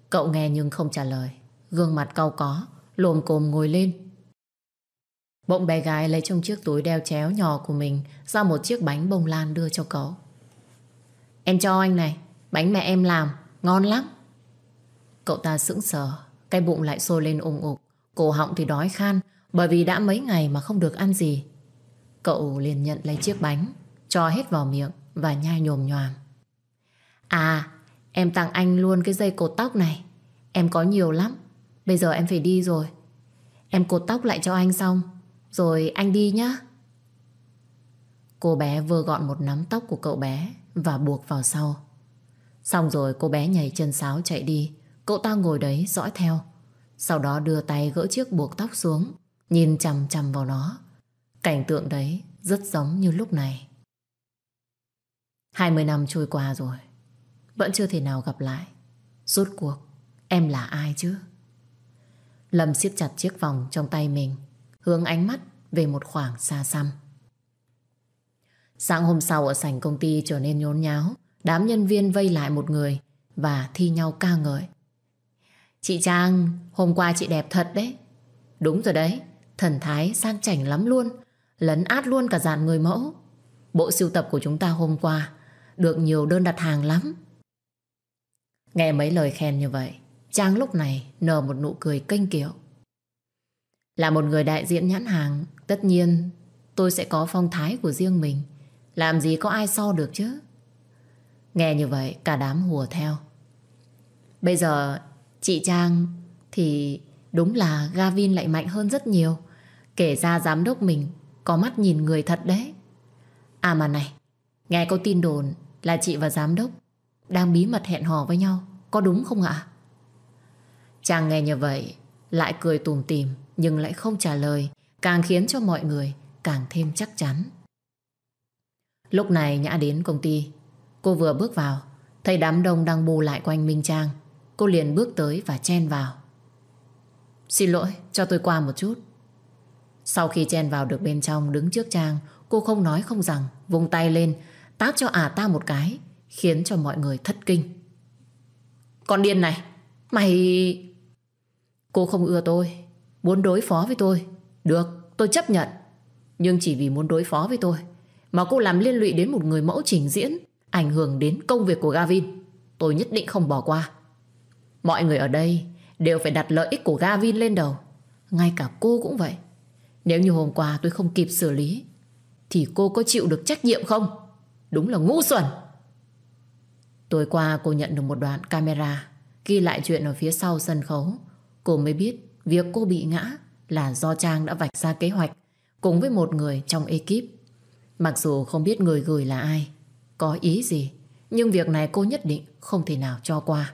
Cậu nghe nhưng không trả lời Gương mặt cau có Lồm cồm ngồi lên Bỗng bé gái lấy trong chiếc túi đeo chéo nhỏ của mình ra một chiếc bánh bông lan đưa cho cậu. Em cho anh này, bánh mẹ em làm, ngon lắm. Cậu ta sững sờ, cái bụng lại sôi lên ủng ục, cổ họng thì đói khan bởi vì đã mấy ngày mà không được ăn gì. Cậu liền nhận lấy chiếc bánh, cho hết vào miệng và nhai nhồm nhòm. À, em tặng anh luôn cái dây cột tóc này. Em có nhiều lắm, bây giờ em phải đi rồi. Em cột tóc lại cho anh xong rồi anh đi nhá. Cô bé vừa gọn một nắm tóc của cậu bé và buộc vào sau. Xong rồi cô bé nhảy chân sáo chạy đi. Cậu ta ngồi đấy dõi theo. Sau đó đưa tay gỡ chiếc buộc tóc xuống, nhìn chằm chằm vào nó. Cảnh tượng đấy rất giống như lúc này. 20 năm trôi qua rồi, vẫn chưa thể nào gặp lại. Rốt cuộc, em là ai chứ? Lâm siết chặt chiếc vòng trong tay mình, hướng ánh mắt về một khoảng xa xăm. Sáng hôm sau ở sảnh công ty trở nên nhốn nháo, đám nhân viên vây lại một người và thi nhau ca ngợi. Chị Trang, hôm qua chị đẹp thật đấy. Đúng rồi đấy, thần thái sang chảnh lắm luôn, lấn át luôn cả dàn người mẫu. Bộ sưu tập của chúng ta hôm qua được nhiều đơn đặt hàng lắm. Nghe mấy lời khen như vậy, Trang lúc này nở một nụ cười kênh kiệu. Là một người đại diện nhãn hàng, tất nhiên tôi sẽ có phong thái của riêng mình. Làm gì có ai so được chứ? Nghe như vậy, cả đám hùa theo. Bây giờ, chị Trang thì đúng là Gavin lại mạnh hơn rất nhiều. Kể ra giám đốc mình có mắt nhìn người thật đấy. À mà này, nghe có tin đồn là chị và giám đốc đang bí mật hẹn hò với nhau. Có đúng không ạ? Trang nghe như vậy, lại cười tùm tìm nhưng lại không trả lời, càng khiến cho mọi người càng thêm chắc chắn. Lúc này Nhã đến công ty, cô vừa bước vào, thấy đám đông đang bù lại quanh Minh Trang, cô liền bước tới và chen vào. Xin lỗi, cho tôi qua một chút. Sau khi chen vào được bên trong đứng trước Trang, cô không nói không rằng, vùng tay lên, tát cho ả ta một cái, khiến cho mọi người thất kinh. Con điên này, mày... Cô không ưa tôi, Muốn đối phó với tôi. Được tôi chấp nhận. Nhưng chỉ vì muốn đối phó với tôi Mà cô làm liên lụy đến một người mẫu trình diễn Ảnh hưởng đến công việc của Gavin. Tôi nhất định không bỏ qua. Mọi người ở đây Đều phải đặt lợi ích của Gavin lên đầu. Ngay cả cô cũng vậy. Nếu như hôm qua tôi không kịp xử lý Thì cô có chịu được trách nhiệm không? Đúng là ngu xuẩn! Tối qua cô nhận được một đoạn camera Ghi lại chuyện ở phía sau sân khấu Cô mới biết Việc cô bị ngã là do Trang đã vạch ra kế hoạch cùng với một người trong ekip. Mặc dù không biết người gửi là ai, có ý gì, nhưng việc này cô nhất định không thể nào cho qua.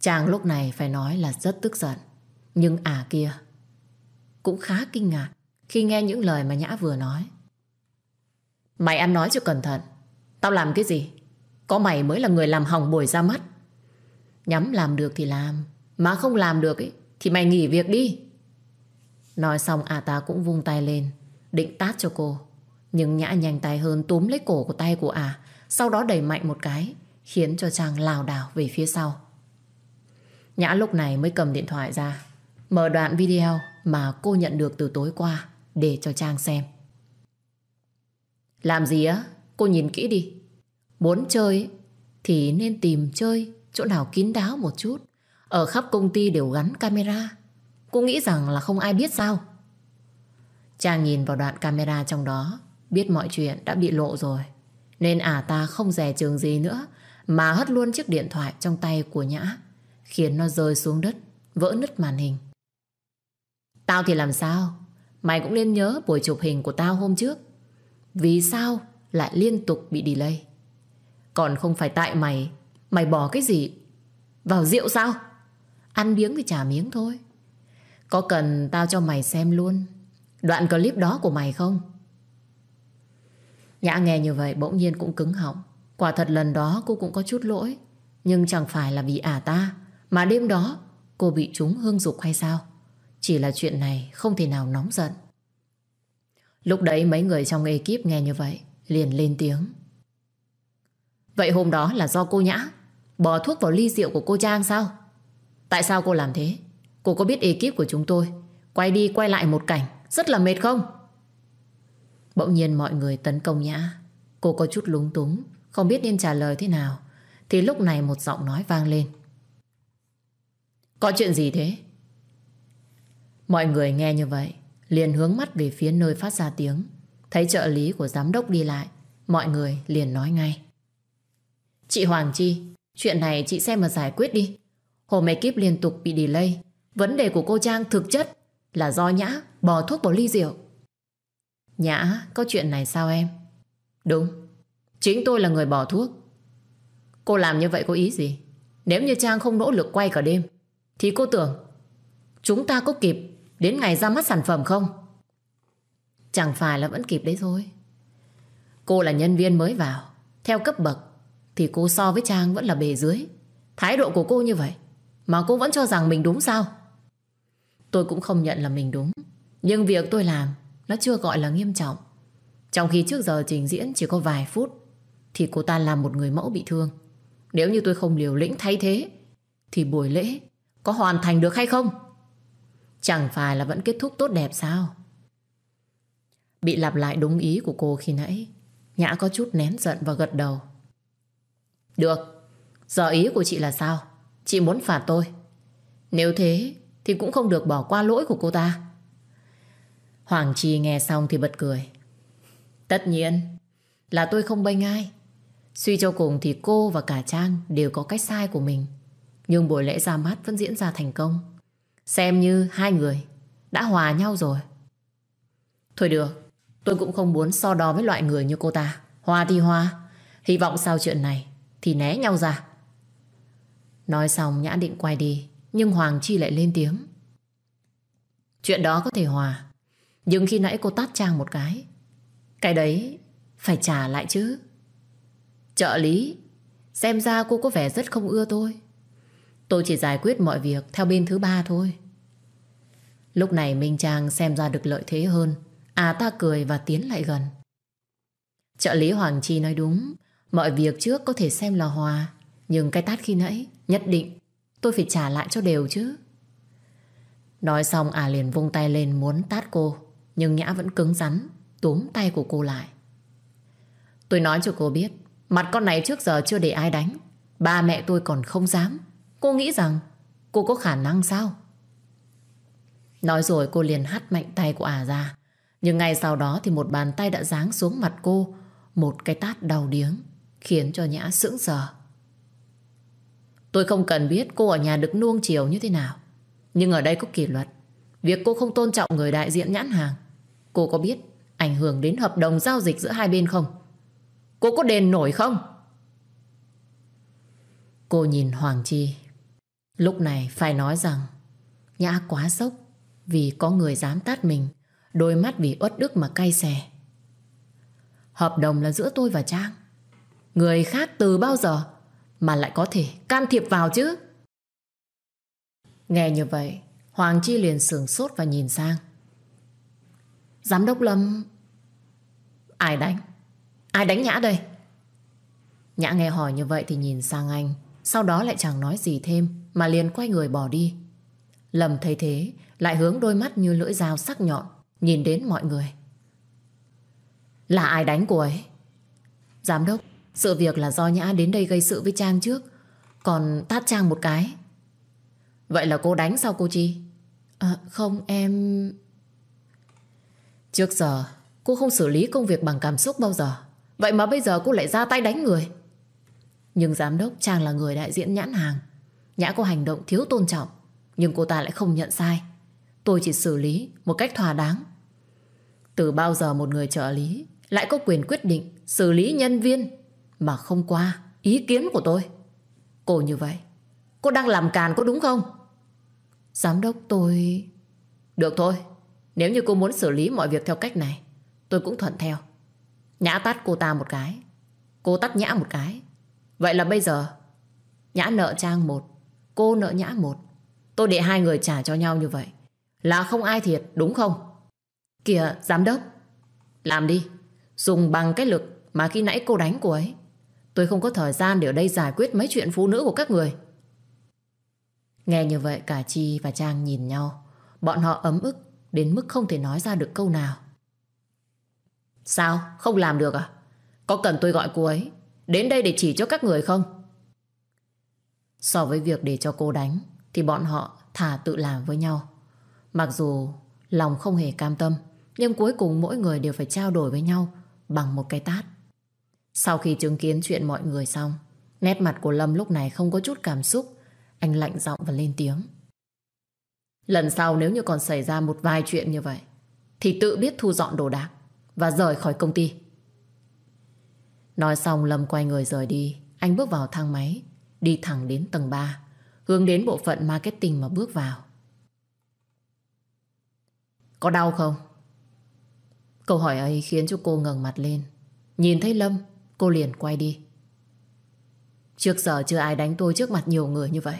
Trang lúc này phải nói là rất tức giận, nhưng à kia cũng khá kinh ngạc khi nghe những lời mà Nhã vừa nói. Mày ăn nói cho cẩn thận, tao làm cái gì? Có mày mới là người làm hỏng buổi ra mắt. Nhắm làm được thì làm, mà không làm được ấy, thì mày nghỉ việc đi. Nói xong à ta cũng vung tay lên, định tát cho cô. Nhưng Nhã nhanh tay hơn túm lấy cổ của tay của à, Sau đó đẩy mạnh một cái Khiến cho Trang lào đảo về phía sau Nhã lúc này mới cầm điện thoại ra Mở đoạn video mà cô nhận được từ tối qua Để cho Trang xem Làm gì á? Cô nhìn kỹ đi Muốn chơi thì nên tìm chơi chỗ nào kín đáo một chút. Ở khắp công ty đều gắn camera. Cô nghĩ rằng là không ai biết sao? Trang nhìn vào đoạn camera trong đó, biết mọi chuyện đã bị lộ rồi. Nên ả ta không rè trường gì nữa, mà hất luôn chiếc điện thoại trong tay của Nhã, khiến nó rơi xuống đất, vỡ nứt màn hình. Tao thì làm sao? Mày cũng nên nhớ buổi chụp hình của tao hôm trước. Vì sao lại liên tục bị delay? Còn không phải tại mày. Mày bỏ cái gì? Vào rượu sao? Ăn miếng thì trả miếng thôi. Có cần tao cho mày xem luôn Đoạn clip đó của mày không? Nhã nghe như vậy bỗng nhiên cũng cứng họng. Quả thật lần đó cô cũng có chút lỗi. Nhưng chẳng phải là vì ả ta, Mà đêm đó cô bị trúng hương dục hay sao? Chỉ là chuyện này không thể nào nóng giận. Lúc đấy mấy người trong ekip nghe như vậy Liền lên tiếng. Vậy hôm đó là do cô Nhã Bỏ thuốc vào ly rượu của cô Trang sao? Tại sao cô làm thế? Cô có biết ekip của chúng tôi Quay đi quay lại một cảnh Rất là mệt không? Bỗng nhiên mọi người tấn công Nhã. Cô có chút lúng túng, Không biết nên trả lời thế nào. Thì lúc này một giọng nói vang lên. Có chuyện gì thế? Mọi người nghe như vậy, Liền hướng mắt về phía nơi phát ra tiếng. Thấy trợ lý của giám đốc đi lại, Mọi người liền nói ngay. Chị Hoàng Chi, chuyện này chị xem mà giải quyết đi. Hôm ekip liên tục bị delay. Vấn đề của cô Trang thực chất là do Nhã bỏ thuốc vào ly rượu. Nhã, có chuyện này sao em? Đúng, chính tôi là người bỏ thuốc. Cô làm như vậy có ý gì? Nếu như Trang không nỗ lực quay cả đêm, thì cô tưởng chúng ta có kịp đến ngày ra mắt sản phẩm không? Chẳng phải là vẫn kịp đấy thôi. Cô là nhân viên mới vào, theo cấp bậc thì cô so với Trang vẫn là bề dưới. Thái độ của cô như vậy, Mà cô vẫn cho rằng mình đúng sao? Tôi cũng không nhận là mình đúng, Nhưng việc tôi làm Nó chưa gọi là nghiêm trọng. Trong khi trước giờ trình diễn chỉ có vài phút, Thì cô ta làm một người mẫu bị thương. Nếu như tôi không liều lĩnh thay thế, Thì buổi lễ Có hoàn thành được hay không? Chẳng phải là vẫn kết thúc tốt đẹp sao? Bị lặp lại đúng ý của cô khi nãy, Nhã có chút nén giận và gật đầu được, giờ ý của chị là sao? Chị muốn phạt tôi. Nếu thế thì cũng không được bỏ qua lỗi của cô ta. Hoàng Chi nghe xong thì bật cười. Tất nhiên là tôi không bênh ai. Suy cho cùng thì cô và cả Trang đều có cách sai của mình. Nhưng buổi lễ ra mắt vẫn diễn ra thành công. Xem như hai người đã hòa nhau rồi. Thôi được, tôi cũng không muốn so đo với loại người như cô ta. Hòa thì hòa. Hy vọng sau chuyện này thì né nhau ra. Nói xong Nhã định quay đi, nhưng Hoàng Chi lại lên tiếng. Chuyện đó có thể hòa, nhưng khi nãy cô tát Trang một cái, cái đấy phải trả lại chứ. Trợ lý, xem ra cô có vẻ rất không ưa tôi. Tôi chỉ giải quyết mọi việc theo bên thứ ba thôi. Lúc này Minh Trang xem ra được lợi thế hơn. À ta cười và tiến lại gần. Trợ lý Hoàng Chi nói đúng. Mọi việc trước có thể xem là hòa, Nhưng cái tát khi nãy Nhất định tôi phải trả lại cho đều chứ. Nói xong à liền vung tay lên muốn tát cô, Nhưng Nhã vẫn cứng rắn, Túm tay của cô lại. Tôi nói cho cô biết, Mặt con này trước giờ chưa để ai đánh, Ba mẹ tôi còn không dám. Cô nghĩ rằng cô có khả năng sao? Nói rồi cô liền hắt mạnh tay của à ra, Nhưng ngay sau đó thì một bàn tay đã giáng xuống mặt cô, Một cái tát đau điếng khiến cho Nhã sững sờ. Tôi không cần biết cô ở nhà được nuông chiều như thế nào. Nhưng ở đây có kỷ luật. Việc cô không tôn trọng người đại diện nhãn hàng. Cô có biết ảnh hưởng đến hợp đồng giao dịch giữa hai bên không? Cô có đền nổi không? Cô nhìn Hoàng Chi. Lúc này phải nói rằng, Nhã quá sốc vì có người dám tát mình. Đôi mắt vì uất đức mà cay xè. Hợp đồng là giữa tôi và Trang. Người khác từ bao giờ mà lại có thể can thiệp vào chứ? Nghe như vậy, Hoàng Chi liền sửng sốt và nhìn sang. Giám đốc Lâm... Ai đánh? Ai đánh Nhã đây? Nhã nghe hỏi như vậy thì nhìn sang anh Sau đó lại chẳng nói gì thêm Mà liền quay người bỏ đi Lâm thấy thế Lại hướng đôi mắt như lưỡi dao sắc nhọn Nhìn đến mọi người Là ai đánh cô ấy? Giám đốc sự việc là do Nhã đến đây gây sự với Trang trước. Còn tát Trang một cái. Vậy là cô đánh sao cô Chi? À, không em... Trước giờ cô không xử lý công việc bằng cảm xúc bao giờ. Vậy mà bây giờ cô lại ra tay đánh người. Nhưng giám đốc Trang là người đại diện nhãn hàng. Nhã có hành động thiếu tôn trọng Nhưng cô ta lại không nhận sai. Tôi chỉ xử lý một cách thỏa đáng. Từ bao giờ một người trợ lý Lại có quyền quyết định Xử lý nhân viên mà không qua ý kiến của tôi. Cô như vậy, Cô đang làm càn có đúng không? Giám đốc tôi, Được thôi, Nếu như cô muốn xử lý mọi việc theo cách này, Tôi cũng thuận theo. Nhã tắt cô ta một cái, Cô tắt Nhã một cái. Vậy là bây giờ, Nhã nợ Trang một, Cô nợ Nhã một. Tôi để hai người trả cho nhau như vậy, Là không ai thiệt, đúng không? Kìa, giám đốc, Làm đi, Dùng bằng cái lực mà khi nãy cô đánh cô ấy Tôi không có thời gian để ở đây giải quyết mấy chuyện phụ nữ của các người Nghe như vậy, cả Chi và Trang nhìn nhau Bọn họ ấm ức Đến mức không thể nói ra được câu nào Sao? Không làm được à? Có cần tôi gọi cô ấy Đến đây để chỉ cho các người không? So với việc để cho cô đánh, Thì bọn họ thả tự làm với nhau Mặc dù lòng không hề cam tâm, Nhưng cuối cùng mỗi người đều phải trao đổi với nhau Bằng một cái tát sau khi chứng kiến chuyện mọi người xong, Nét mặt của Lâm lúc này không có chút cảm xúc. Anh lạnh giọng và lên tiếng. Lần sau nếu như còn xảy ra một vài chuyện như vậy, Thì tự biết thu dọn đồ đạc Và rời khỏi công ty. Nói xong, Lâm quay người rời đi. Anh bước vào thang máy, Đi thẳng đến tầng 3 Hướng đến bộ phận marketing mà bước vào. Có đau không? Câu hỏi ấy khiến cho cô ngẩng mặt lên, Nhìn thấy Lâm Cô liền quay đi. Trước giờ chưa ai đánh tôi trước mặt nhiều người như vậy.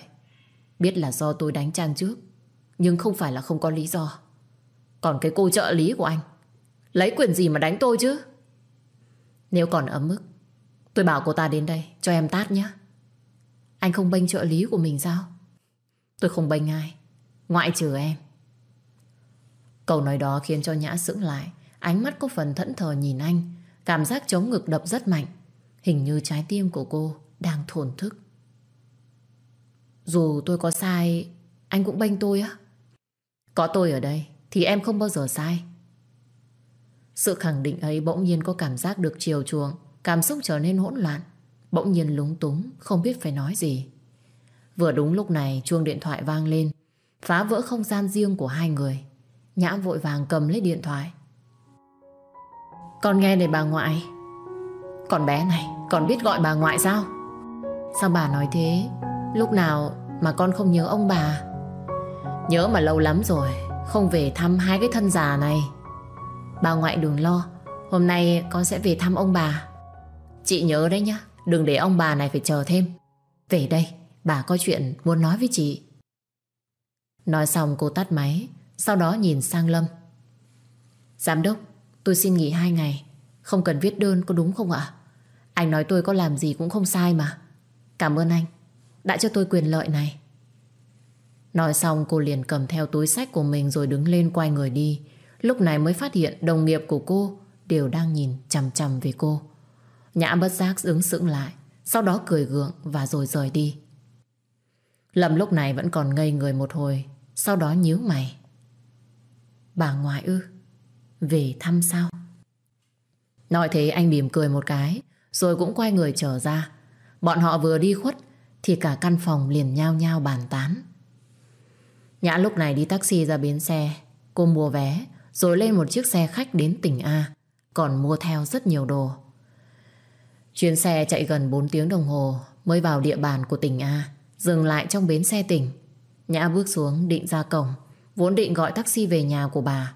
Biết là do tôi đánh Trang trước, Nhưng không phải là không có lý do. Còn cái cô trợ lý của anh, Lấy quyền gì mà đánh tôi chứ? Nếu còn ấm ức, Tôi bảo cô ta đến đây cho em tát nhé Anh không bênh trợ lý của mình sao? Tôi không bênh ai, Ngoại trừ em. Câu nói đó khiến cho Nhã sững lại, Ánh mắt có phần thẫn thờ nhìn anh. Cảm giác chống ngực đập rất mạnh. Hình như trái tim của cô đang thổn thức. Dù tôi có sai, Anh cũng bênh tôi á. Có tôi ở đây Thì em không bao giờ sai. Sự khẳng định ấy bỗng nhiên có cảm giác được chiều chuộng, Cảm xúc trở nên hỗn loạn, Bỗng nhiên lúng túng, Không biết phải nói gì. Vừa đúng lúc này, chuông điện thoại vang lên, Phá vỡ không gian riêng của hai người. Nhã vội vàng cầm lấy điện thoại. Con nghe này bà ngoại. Con bé này Còn biết gọi bà ngoại sao? Sao bà nói thế? Lúc nào mà con không nhớ ông bà? Nhớ mà lâu lắm rồi, Không về thăm hai cái thân già này. Bà ngoại đừng lo, Hôm nay con sẽ về thăm ông bà. Chị nhớ đấy nhá, Đừng để ông bà này phải chờ thêm. Về đây, bà có chuyện muốn nói với chị. Nói xong cô tắt máy, Sau đó nhìn sang Lâm. Giám đốc Tôi xin nghỉ hai ngày. Không cần viết đơn, có đúng không ạ? Anh nói tôi có làm gì cũng không sai mà. Cảm ơn anh. Đã cho tôi quyền lợi này. Nói xong, cô liền cầm theo túi sách của mình Rồi đứng lên quay người đi. Lúc này mới phát hiện đồng nghiệp của cô Đều đang nhìn chằm chằm về cô. Nhã bất giác ứng sững lại, Sau đó cười gượng và rồi rời đi. Lâm lúc này vẫn còn ngây người một hồi, Sau đó nhíu mày. Bà ngoại ư? Về thăm sao Nói thế anh mỉm cười một cái, Rồi cũng quay người trở ra. Bọn họ vừa đi khuất, Thì cả căn phòng liền nhao nhao bàn tán. Nhã lúc này đi taxi ra bến xe, Cô mua vé, Rồi lên một chiếc xe khách đến tỉnh A, Còn mua theo rất nhiều đồ. Chuyến xe chạy gần 4 tiếng đồng hồ Mới vào địa bàn của tỉnh A, Dừng lại trong bến xe tỉnh. Nhã bước xuống định ra cổng, Vốn định gọi taxi về nhà của bà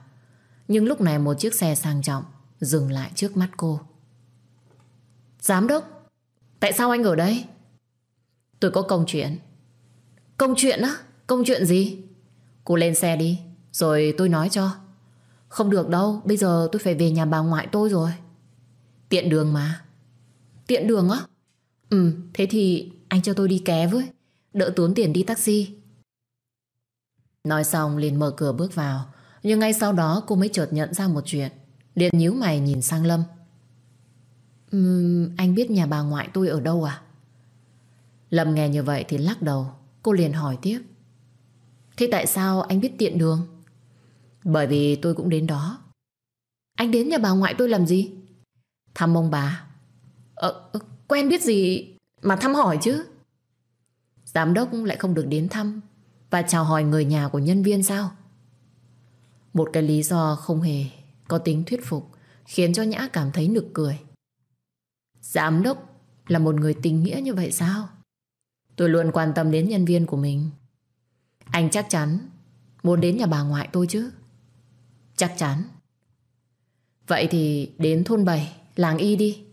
nhưng lúc này một chiếc xe sang trọng Dừng lại trước mắt cô Giám đốc Tại sao anh ở đây Tôi có công chuyện Công chuyện á Công chuyện gì Cô lên xe đi Rồi tôi nói cho Không được đâu Bây giờ tôi phải về nhà bà ngoại tôi rồi Tiện đường mà. Tiện đường á? Ừ, thế thì anh cho tôi đi ké với. Đỡ tốn tiền đi taxi. Nói xong liền mở cửa bước vào. Nhưng ngay sau đó cô mới chợt nhận ra một chuyện. Liền nhíu mày nhìn sang Lâm. Uhm, anh biết nhà bà ngoại tôi ở đâu à? Lâm nghe như vậy thì lắc đầu. Cô liền hỏi tiếp. Thế tại sao anh biết tiện đường? Bởi vì tôi cũng đến đó. Anh đến nhà bà ngoại tôi làm gì? Thăm ông bà. Ờ, ờ, quen biết gì mà thăm hỏi chứ? Giám đốc lại không được đến thăm và chào hỏi người nhà của nhân viên sao? Một cái lý do không hề có tính thuyết phục khiến cho Nhã cảm thấy nực cười. Giám đốc là một người tình nghĩa như vậy sao? Tôi luôn quan tâm đến nhân viên của mình. Anh chắc chắn muốn đến nhà bà ngoại tôi chứ? Chắc chắn. Vậy thì đến thôn 7, làng Y đi.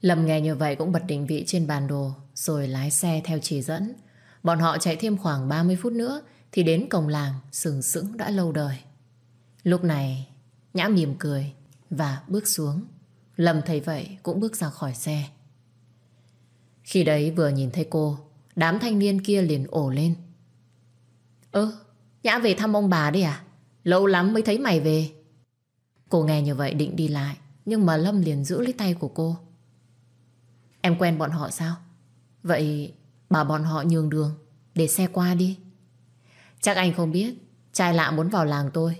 Lâm nghe như vậy cũng bật định vị trên bản đồ rồi lái xe theo chỉ dẫn. Bọn họ chạy thêm khoảng 30 phút nữa thì đến cổng làng sừng sững đã lâu đời. Lúc này Nhã mỉm cười và bước xuống. Lâm thấy vậy cũng bước ra khỏi xe. Khi đấy vừa nhìn thấy cô, đám thanh niên kia liền ổ lên. Ơ, Nhã về thăm ông bà đi à? Lâu lắm mới thấy mày về. Cô nghe như vậy định đi lại, nhưng mà Lâm liền giữ lấy tay của cô. Em quen bọn họ sao? Vậy bà bọn họ nhường đường để xe qua đi. Chắc anh không biết, trai lạ muốn vào làng tôi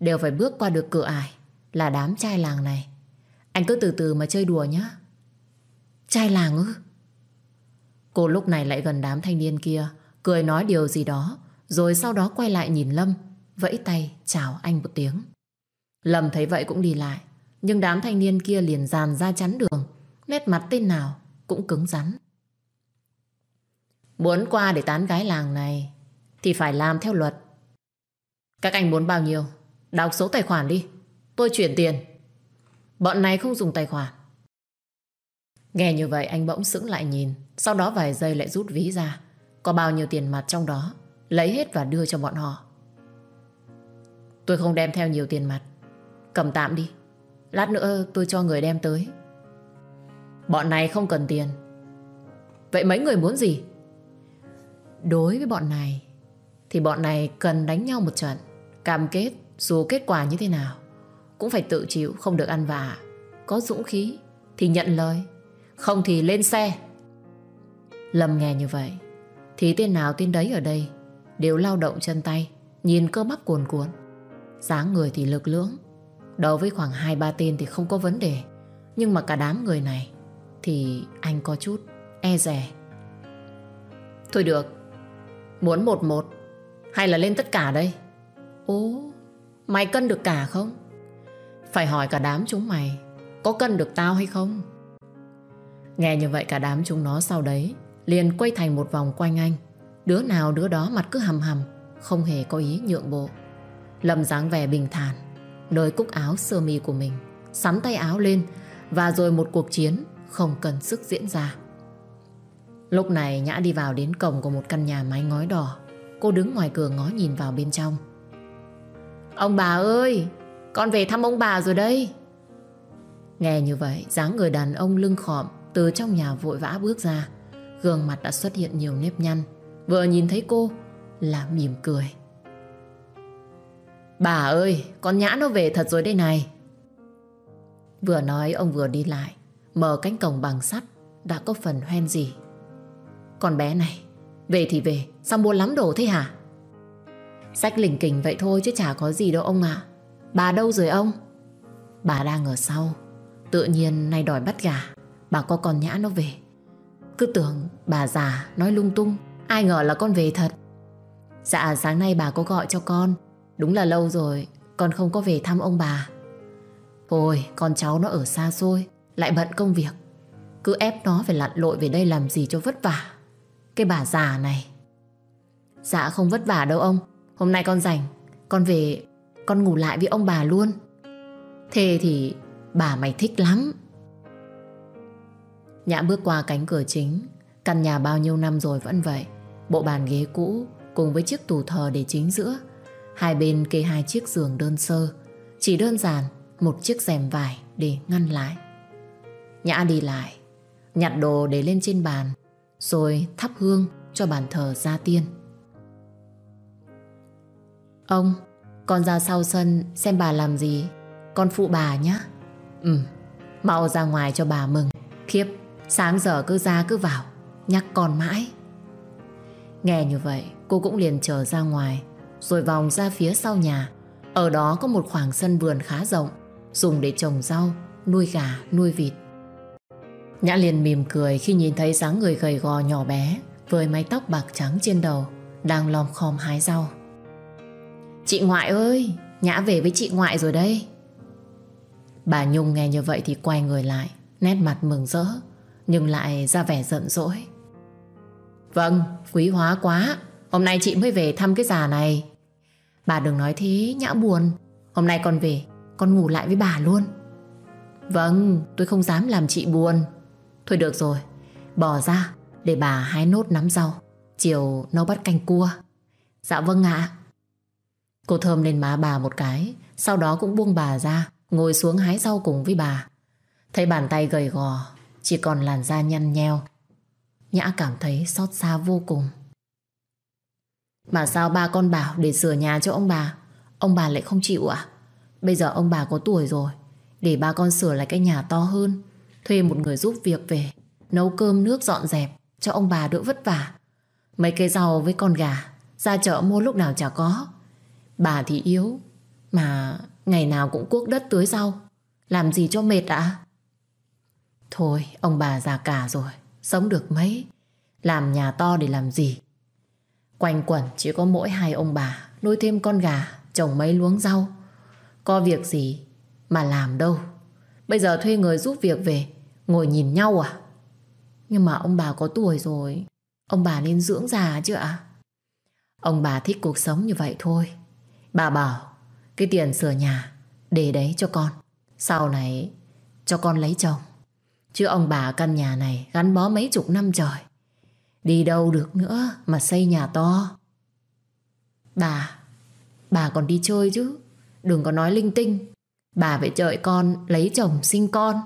đều phải bước qua được cửa ải là đám trai làng này. Anh cứ từ từ mà chơi đùa nhé. Trai làng ư? Cô lúc này lại gần đám thanh niên kia, cười nói điều gì đó, rồi sau đó quay lại nhìn Lâm, vẫy tay chào anh một tiếng. Lâm thấy vậy cũng đi lại, nhưng đám thanh niên kia liền dàn ra chắn đường, nét mặt tên nào cũng cứng rắn. Muốn qua để tán gái làng này thì phải làm theo luật. Các anh muốn bao nhiêu? Đọc số tài khoản đi. Tôi chuyển tiền. Bọn này không dùng tài khoản. Nghe như vậy, anh bỗng sững lại nhìn Sau đó vài giây lại rút ví ra Có bao nhiêu tiền mặt trong đó Lấy hết và đưa cho bọn họ Tôi không đem theo nhiều tiền mặt Cầm tạm đi Lát nữa tôi cho người đem tới Bọn này không cần tiền Vậy mấy người muốn gì? Đối với bọn này thì bọn này cần đánh nhau một trận. Cam kết, dù kết quả như thế nào, Cũng phải tự chịu không được ăn vạ. Có dũng khí Thì nhận lời, Không thì lên xe. Lâm nghe như vậy, Thì tên nào tên đấy ở đây Đều lao động chân tay, Nhìn cơ bắp cuồn cuộn. Dáng người thì lực lưỡng Đấu với khoảng 2-3 tên thì không có vấn đề. Nhưng mà cả đám người này Thì anh có chút e rè Thôi được, Muốn một một hay là lên tất cả đây? Ố, Mày cân được cả không? Phải hỏi cả đám chúng mày, Có cân được tao hay không? Nghe như vậy cả đám chúng nó sau đấy, liền quay thành một vòng quanh anh. Đứa nào đứa đó mặt cứ hầm hầm, Không hề có ý nhượng bộ. Lâm dáng vẻ bình thản, Nơi cúc áo sơ mi của mình, Sắn tay áo lên Và rồi một cuộc chiến không cần sức diễn ra. Lúc này Nhã đi vào đến cổng của một căn nhà mái ngói đỏ. Cô đứng ngoài cửa ngó nhìn vào bên trong. Ông bà ơi, Con về thăm ông bà rồi đây. Nghe như vậy, dáng người đàn ông lưng khọm Từ trong nhà vội vã bước ra. Gương mặt đã xuất hiện nhiều nếp nhăn. Vừa nhìn thấy cô là mỉm cười. Bà ơi, Con nhã nó về thật rồi đây này. Vừa nói, ông vừa đi lại. Mở cánh cổng bằng sắt Đã có phần hoen gì Con bé này về thì về, Sao mua lắm đồ thế hả? Sách lỉnh kỉnh vậy thôi chứ chả có gì đâu ông ạ. Bà đâu rồi ông? Bà đang ở sau. Tự nhiên nay đòi bắt gà. Bà có con nhã nó về. Cứ tưởng bà già nói lung tung. Ai ngờ là con về thật. Dạ sáng nay bà có gọi cho con. Đúng là lâu rồi, Con không có về thăm ông bà. Ôi, con cháu nó ở xa xôi, Lại bận công việc. Cứ ép nó phải lặn lội về đây làm gì cho vất vả. Cái bà già này. Dạ không vất vả đâu ông. Hôm nay con rảnh Con về Con ngủ lại với ông bà luôn. Thế thì bà mày thích lắm. Nhã bước qua cánh cửa chính Căn nhà bao nhiêu năm rồi vẫn vậy. Bộ bàn ghế cũ Cùng với chiếc tủ thờ để chính giữa. Hai bên kê hai chiếc giường đơn sơ. Chỉ đơn giản một chiếc rèm vải để ngăn lại. Nhã đi lại, nhặt đồ để lên trên bàn, rồi thắp hương cho bàn thờ gia tiên. Ông, con ra sau sân xem bà làm gì. Con phụ bà nhé. Ừ, mau ra ngoài cho bà mừng. Khiếp, sáng giờ cứ ra cứ vào, nhắc con mãi. Nghe như vậy, cô cũng liền trở ra ngoài, rồi vòng ra phía sau nhà. Ở đó có một khoảng sân vườn khá rộng, dùng để trồng rau, nuôi gà, nuôi vịt. Nhã liền mỉm cười khi nhìn thấy dáng người gầy gò nhỏ bé với mái tóc bạc trắng trên đầu đang lom khom hái rau. Chị ngoại ơi, Nhã về với chị ngoại rồi đây. Bà Nhung nghe như vậy thì quay người lại, nét mặt mừng rỡ, nhưng lại ra vẻ giận dỗi. Vâng, quý hóa quá, hôm nay chị mới về thăm cái già này. Bà đừng nói thế, Nhã buồn, hôm nay con về, con ngủ lại với bà luôn. Vâng, tôi không dám làm chị buồn. Thôi được rồi, bỏ ra để bà hái nốt nắm rau, chiều nấu bắt canh cua. Dạ vâng ạ. Cô thơm lên má bà một cái Sau đó cũng buông bà ra Ngồi xuống hái rau cùng với bà. Thấy bàn tay gầy gò Chỉ còn làn da nhăn nheo. Nhã cảm thấy xót xa vô cùng. Mà sao ba con bảo để sửa nhà cho ông bà? Ông bà lại không chịu à Bây giờ ông bà có tuổi rồi Để ba con sửa lại cái nhà to hơn Thuê một người giúp việc về, Nấu cơm nước dọn dẹp Cho ông bà đỡ vất vả. Mấy cây rau với con gà, Ra chợ mua lúc nào chả có. Bà thì yếu, Mà ngày nào cũng cuốc đất tưới rau. Làm gì cho mệt ạ? Thôi, ông bà già cả rồi, Sống được mấy? Làm nhà to để làm gì? Quanh quẩn chỉ có mỗi hai ông bà, Nuôi thêm con gà, Trồng mấy luống rau. Có việc gì mà làm đâu. Bây giờ thuê người giúp việc về Ngồi nhìn nhau à Nhưng mà ông bà có tuổi rồi Ông bà nên dưỡng già chứ ạ Ông bà thích cuộc sống như vậy thôi Bà bảo cái tiền sửa nhà để đấy cho con. Sau này cho con lấy chồng. Chứ ông bà căn nhà này gắn bó mấy chục năm trời. Đi đâu được nữa mà xây nhà to. Bà, bà còn đi chơi chứ. Đừng có nói linh tinh. Bà phải đợi con lấy chồng sinh con.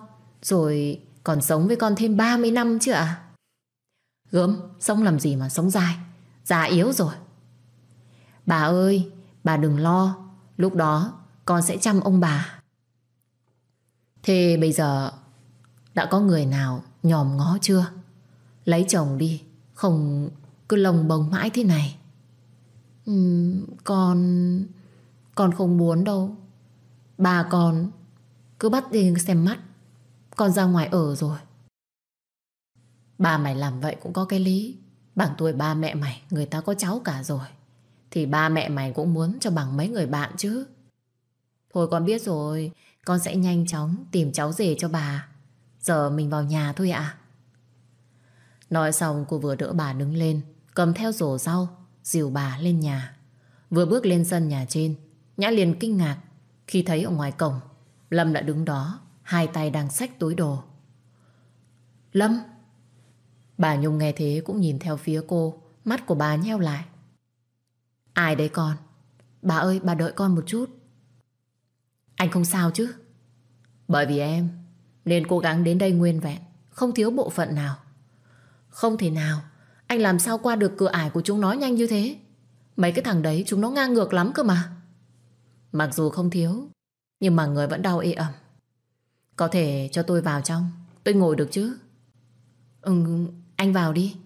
Rồi còn sống với con thêm 30 năm chứ ạ. À? Gớm, sống làm gì mà sống dài. Già yếu rồi. Bà ơi, Bà đừng lo Lúc đó con sẽ chăm ông bà Thế bây giờ Đã có người nào nhòm ngó chưa Lấy chồng đi Không cứ lồng bồng mãi thế này uhm, Con Con không muốn đâu Bà con Cứ bắt đi xem mắt. Con ra ngoài ở rồi. Ba mày làm vậy cũng có cái lý. Bằng tuổi ba mẹ mày, Người ta có cháu cả rồi. Thì ba mẹ mày cũng muốn cho bằng mấy người bạn chứ. Thôi con biết rồi, Con sẽ nhanh chóng tìm cháu rể cho bà. Giờ mình vào nhà thôi ạ. Nói xong, cô vừa đỡ bà đứng lên, Cầm theo rổ rau, Dìu bà lên nhà. Vừa bước lên sân nhà trên, Nhã liền kinh ngạc. Khi thấy ở ngoài cổng Lâm đã đứng đó Hai tay đang xách túi đồ Lâm Bà Nhung nghe thế cũng nhìn theo phía cô Mắt của bà nheo lại Ai đấy con? Bà ơi, bà đợi con một chút. Anh không sao chứ? Bởi vì em nên cố gắng đến đây nguyên vẹn, không thiếu bộ phận nào. Không thể nào, anh làm sao qua được cửa ải của chúng nó nhanh như thế? Mấy cái thằng đấy chúng nó ngang ngược lắm cơ mà. Mặc dù không thiếu, nhưng mà người vẫn đau ê ẩm. Có thể cho tôi vào trong, tôi ngồi được chứ? Ừ, anh vào đi.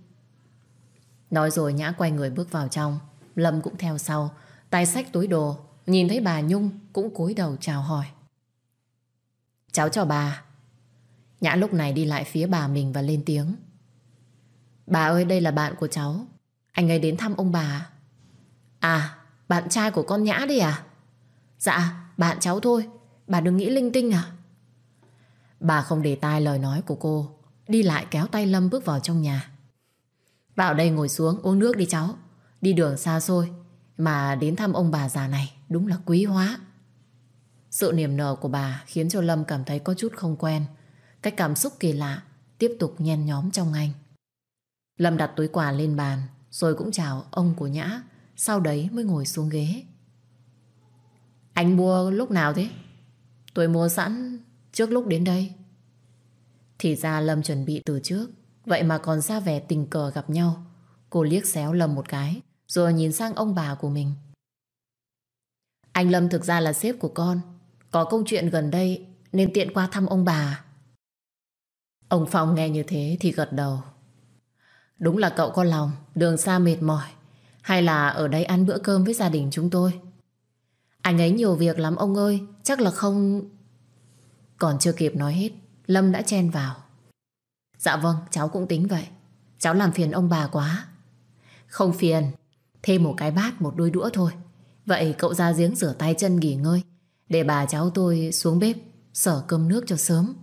Nói rồi Nhã quay người bước vào trong. Lâm cũng theo sau, tay xách túi đồ, nhìn thấy bà Nhung cũng cúi đầu chào hỏi. Cháu chào bà. Nhã lúc này đi lại phía bà mình và lên tiếng. Bà ơi đây là bạn của cháu. Anh ấy đến thăm ông bà. À, bạn trai của con Nhã đi à? Dạ, bạn cháu thôi. Bà đừng nghĩ linh tinh à? Bà không để tai lời nói của cô. Đi lại kéo tay Lâm bước vào trong nhà. Vào đây ngồi xuống uống nước đi cháu. Đi đường xa xôi Mà đến thăm ông bà già này Đúng là quý hóa Sự niềm nở của bà khiến cho Lâm cảm thấy có chút không quen Cái cảm xúc kỳ lạ Tiếp tục nhen nhóm trong anh Lâm đặt túi quà lên bàn Rồi cũng chào ông của Nhã Sau đấy mới ngồi xuống ghế anh mua lúc nào thế? Tôi mua sẵn trước lúc đến đây. Thì ra Lâm chuẩn bị từ trước. Vậy mà còn ra vẻ tình cờ gặp nhau. Cô liếc xéo Lâm một cái, rồi nhìn sang ông bà của mình. Anh Lâm thực ra là sếp của con. Có công chuyện gần đây nên tiện qua thăm ông bà. Ông Phong nghe như thế thì gật đầu. Đúng là cậu có lòng, đường xa mệt mỏi. Hay là ở đây ăn bữa cơm với gia đình chúng tôi? Anh ấy nhiều việc lắm ông ơi, chắc là không... Còn chưa kịp nói hết, Lâm đã chen vào. Dạ vâng, cháu cũng tính vậy. Cháu làm phiền ông bà quá. Không phiền, thêm một cái bát, một đôi đũa thôi. Vậy cậu ra giếng rửa tay chân nghỉ ngơi, để bà cháu tôi xuống bếp, sở cơm nước cho sớm.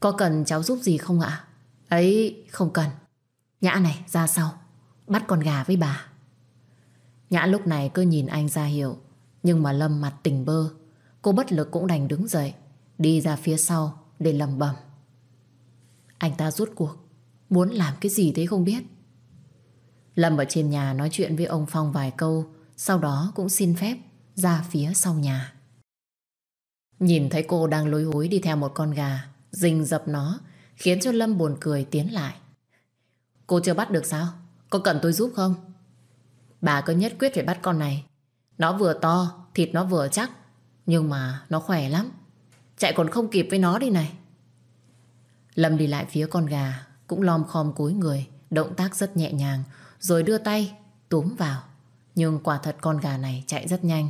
Có cần cháu giúp gì không ạ? Ấy, không cần. Nhã này, ra sau. Bắt con gà với bà. Nhã lúc này cứ nhìn anh ra hiệu. Nhưng mà Lâm mặt tỉnh bơ. Cô bất lực cũng đành đứng dậy. Đi ra phía sau để lầm bầm. Anh ta rút cuộc. Muốn làm cái gì thế không biết. Lâm ở trên nhà nói chuyện với ông Phong vài câu. Sau đó cũng xin phép ra phía sau nhà. Nhìn thấy cô đang lối hối đi theo một con gà, rình dập nó, khiến cho Lâm buồn cười tiến lại. Cô chưa bắt được sao? Có cần tôi giúp không? Bà cứ nhất quyết phải bắt con này. Nó vừa to, thịt nó vừa chắc. Nhưng mà nó khỏe lắm. Chạy còn không kịp với nó đi này. Lâm đi lại phía con gà, cũng lom khom cúi người, động tác rất nhẹ nhàng, rồi đưa tay túm vào. Nhưng quả thật con gà này chạy rất nhanh.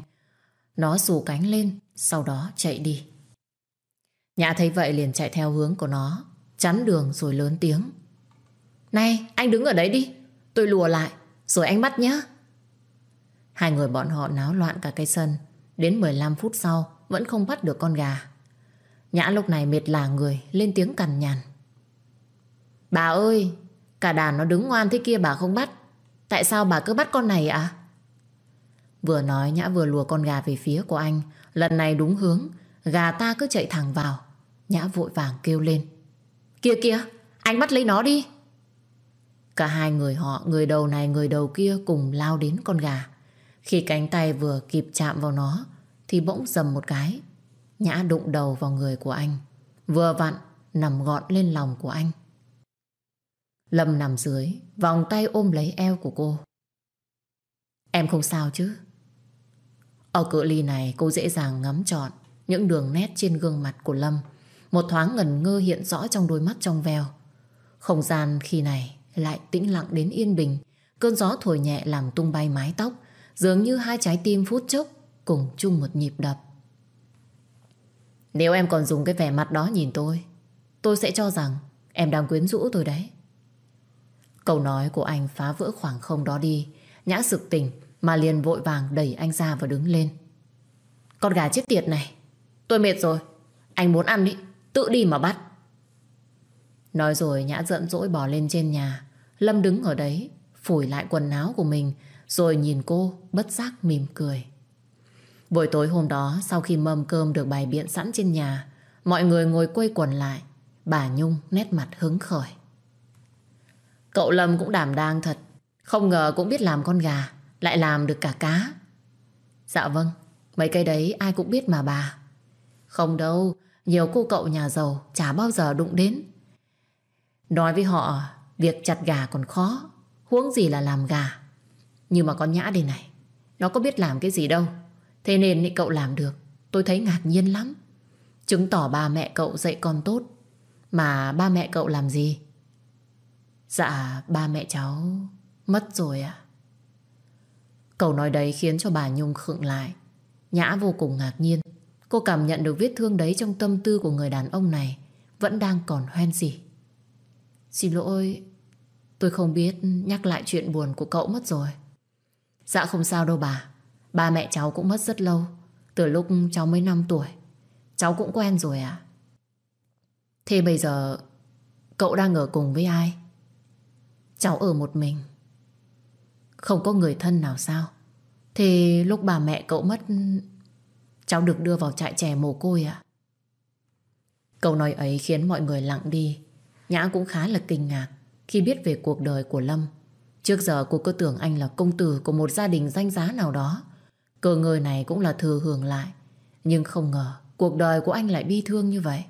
Nó xù cánh lên, sau đó chạy đi. Nhã thấy vậy liền chạy theo hướng của nó, chắn đường rồi lớn tiếng. Này, anh đứng ở đấy đi, tôi lùa lại, rồi anh bắt nhé. Hai người bọn họ náo loạn cả cây sân, đến 15 phút sau vẫn không bắt được con gà. Nhã lúc này mệt là người, lên tiếng cằn nhằn. Bà ơi, cả đàn nó đứng ngoan thế kia bà không bắt. Tại sao bà cứ bắt con này ạ? Vừa nói Nhã vừa lùa con gà về phía của anh, lần này đúng hướng, gà ta cứ chạy thẳng vào. Nhã vội vàng kêu lên. kia kia anh bắt lấy nó đi. Cả hai người họ, người đầu này người đầu kia cùng lao đến con gà. Khi cánh tay vừa kịp chạm vào nó thì bỗng dầm một cái. Nhã đụng đầu vào người của anh. Vừa vặn nằm gọn lên lòng của anh. Lâm nằm dưới, vòng tay ôm lấy eo của cô. Em không sao chứ? Ở cự ly này cô dễ dàng ngắm trọn những đường nét trên gương mặt của Lâm. Một thoáng ngần ngơ hiện rõ trong đôi mắt trong veo. Không gian khi này lại tĩnh lặng đến yên bình. Cơn gió thổi nhẹ làm tung bay mái tóc, dường như hai trái tim phút chốc cùng chung một nhịp đập. Nếu em còn dùng cái vẻ mặt đó nhìn tôi, tôi sẽ cho rằng em đang quyến rũ tôi đấy. Câu nói của anh phá vỡ khoảng không đó đi, nhã sực tỉnh mà liền vội vàng đẩy anh ra và đứng lên. Con gà chết tiệt này, tôi mệt rồi, anh muốn ăn đi, tự đi mà bắt. Nói rồi Nhã giận dỗi bỏ lên trên nhà. Lâm đứng ở đấy, phủi lại quần áo của mình, rồi nhìn cô bất giác mỉm cười. Buổi tối hôm đó, sau khi mâm cơm được bày biện sẵn trên nhà, mọi người ngồi quây quần lại. Bà Nhung nét mặt hứng khởi. Cậu Lâm cũng đảm đang thật. Không ngờ cũng biết làm con gà, lại làm được cả cá. Dạ vâng, mấy cái đấy ai cũng biết mà bà. Không đâu, nhiều cô cậu nhà giàu chả bao giờ đụng đến. Nói với họ Việc chặt gà còn khó Huống gì là làm gà nhưng mà con nhã đây này, Nó có biết làm cái gì đâu. Thế nên cậu làm được, Tôi thấy ngạc nhiên lắm. Chứng tỏ ba mẹ cậu dạy con tốt. Mà ba mẹ cậu làm gì? Dạ ba mẹ cháu Mất rồi à Cậu nói đấy khiến cho bà Nhung khựng lại. Nhã vô cùng ngạc nhiên. Cô cảm nhận được vết thương đấy trong tâm tư của người đàn ông này Vẫn đang còn hoen gì Xin lỗi, Tôi không biết nhắc lại chuyện buồn của cậu mất rồi. Dạ không sao đâu bà. Ba mẹ cháu cũng mất rất lâu, Từ lúc cháu mới 5 tuổi. Cháu cũng quen rồi à Thế bây giờ, Cậu đang ở cùng với ai? Cháu ở một mình. Không có người thân nào sao? Thế lúc bà mẹ cậu mất, Cháu được đưa vào trại trẻ mồ côi à Câu nói ấy khiến mọi người lặng đi. Nhã cũng khá là kinh ngạc khi biết về cuộc đời của Lâm. Trước giờ cô cứ tưởng anh là công tử của một gia đình danh giá nào đó. Cơ ngơi này cũng là thừa hưởng lại. Nhưng không ngờ cuộc đời của anh lại bi thương như vậy?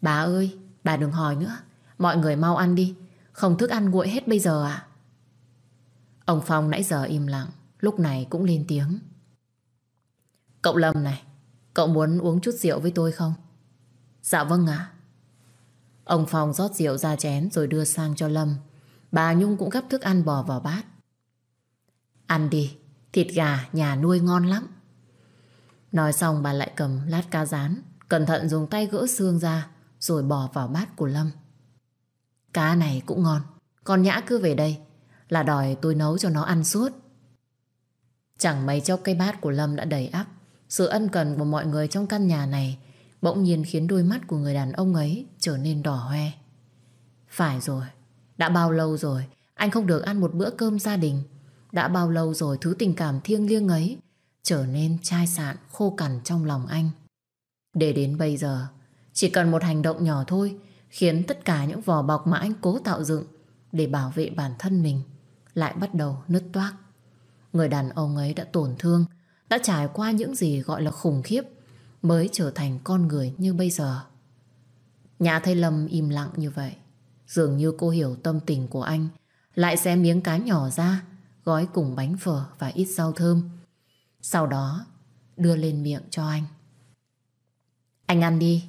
Bà ơi, bà đừng hỏi nữa. Mọi người mau ăn đi. Không thức ăn nguội hết bây giờ à? Ông Phong nãy giờ im lặng, lúc này cũng lên tiếng. Cậu Lâm này, cậu muốn uống chút rượu với tôi không? Dạ vâng ạ. Ông Phong rót rượu ra chén rồi đưa sang cho Lâm. Bà Nhung cũng gấp thức ăn bò vào bát. Ăn đi, thịt gà nhà nuôi ngon lắm. Nói xong bà lại cầm lát cá rán, cẩn thận dùng tay gỡ xương ra, rồi bỏ vào bát của Lâm. Cá này cũng ngon, con nhã cứ về đây, là đòi tôi nấu cho nó ăn suốt. Chẳng mấy chốc cái bát của Lâm đã đầy ắp. Sự ân cần của mọi người trong căn nhà này bỗng nhiên khiến đôi mắt của người đàn ông ấy trở nên đỏ hoe. Phải rồi, đã bao lâu rồi anh không được ăn một bữa cơm gia đình. Đã bao lâu rồi thứ tình cảm thiêng liêng ấy trở nên chai sạn khô cằn trong lòng anh. Để đến bây giờ, chỉ cần một hành động nhỏ thôi khiến tất cả những vỏ bọc mà anh cố tạo dựng để bảo vệ bản thân mình lại bắt đầu nứt toác. Người đàn ông ấy đã tổn thương, đã trải qua những gì gọi là khủng khiếp mới trở thành con người như bây giờ. Nhã thấy Lâm im lặng như vậy. Dường như cô hiểu tâm tình của anh, lại xé miếng cá nhỏ ra, gói cùng bánh phở và ít rau thơm. Sau đó, đưa lên miệng cho anh. Anh ăn đi,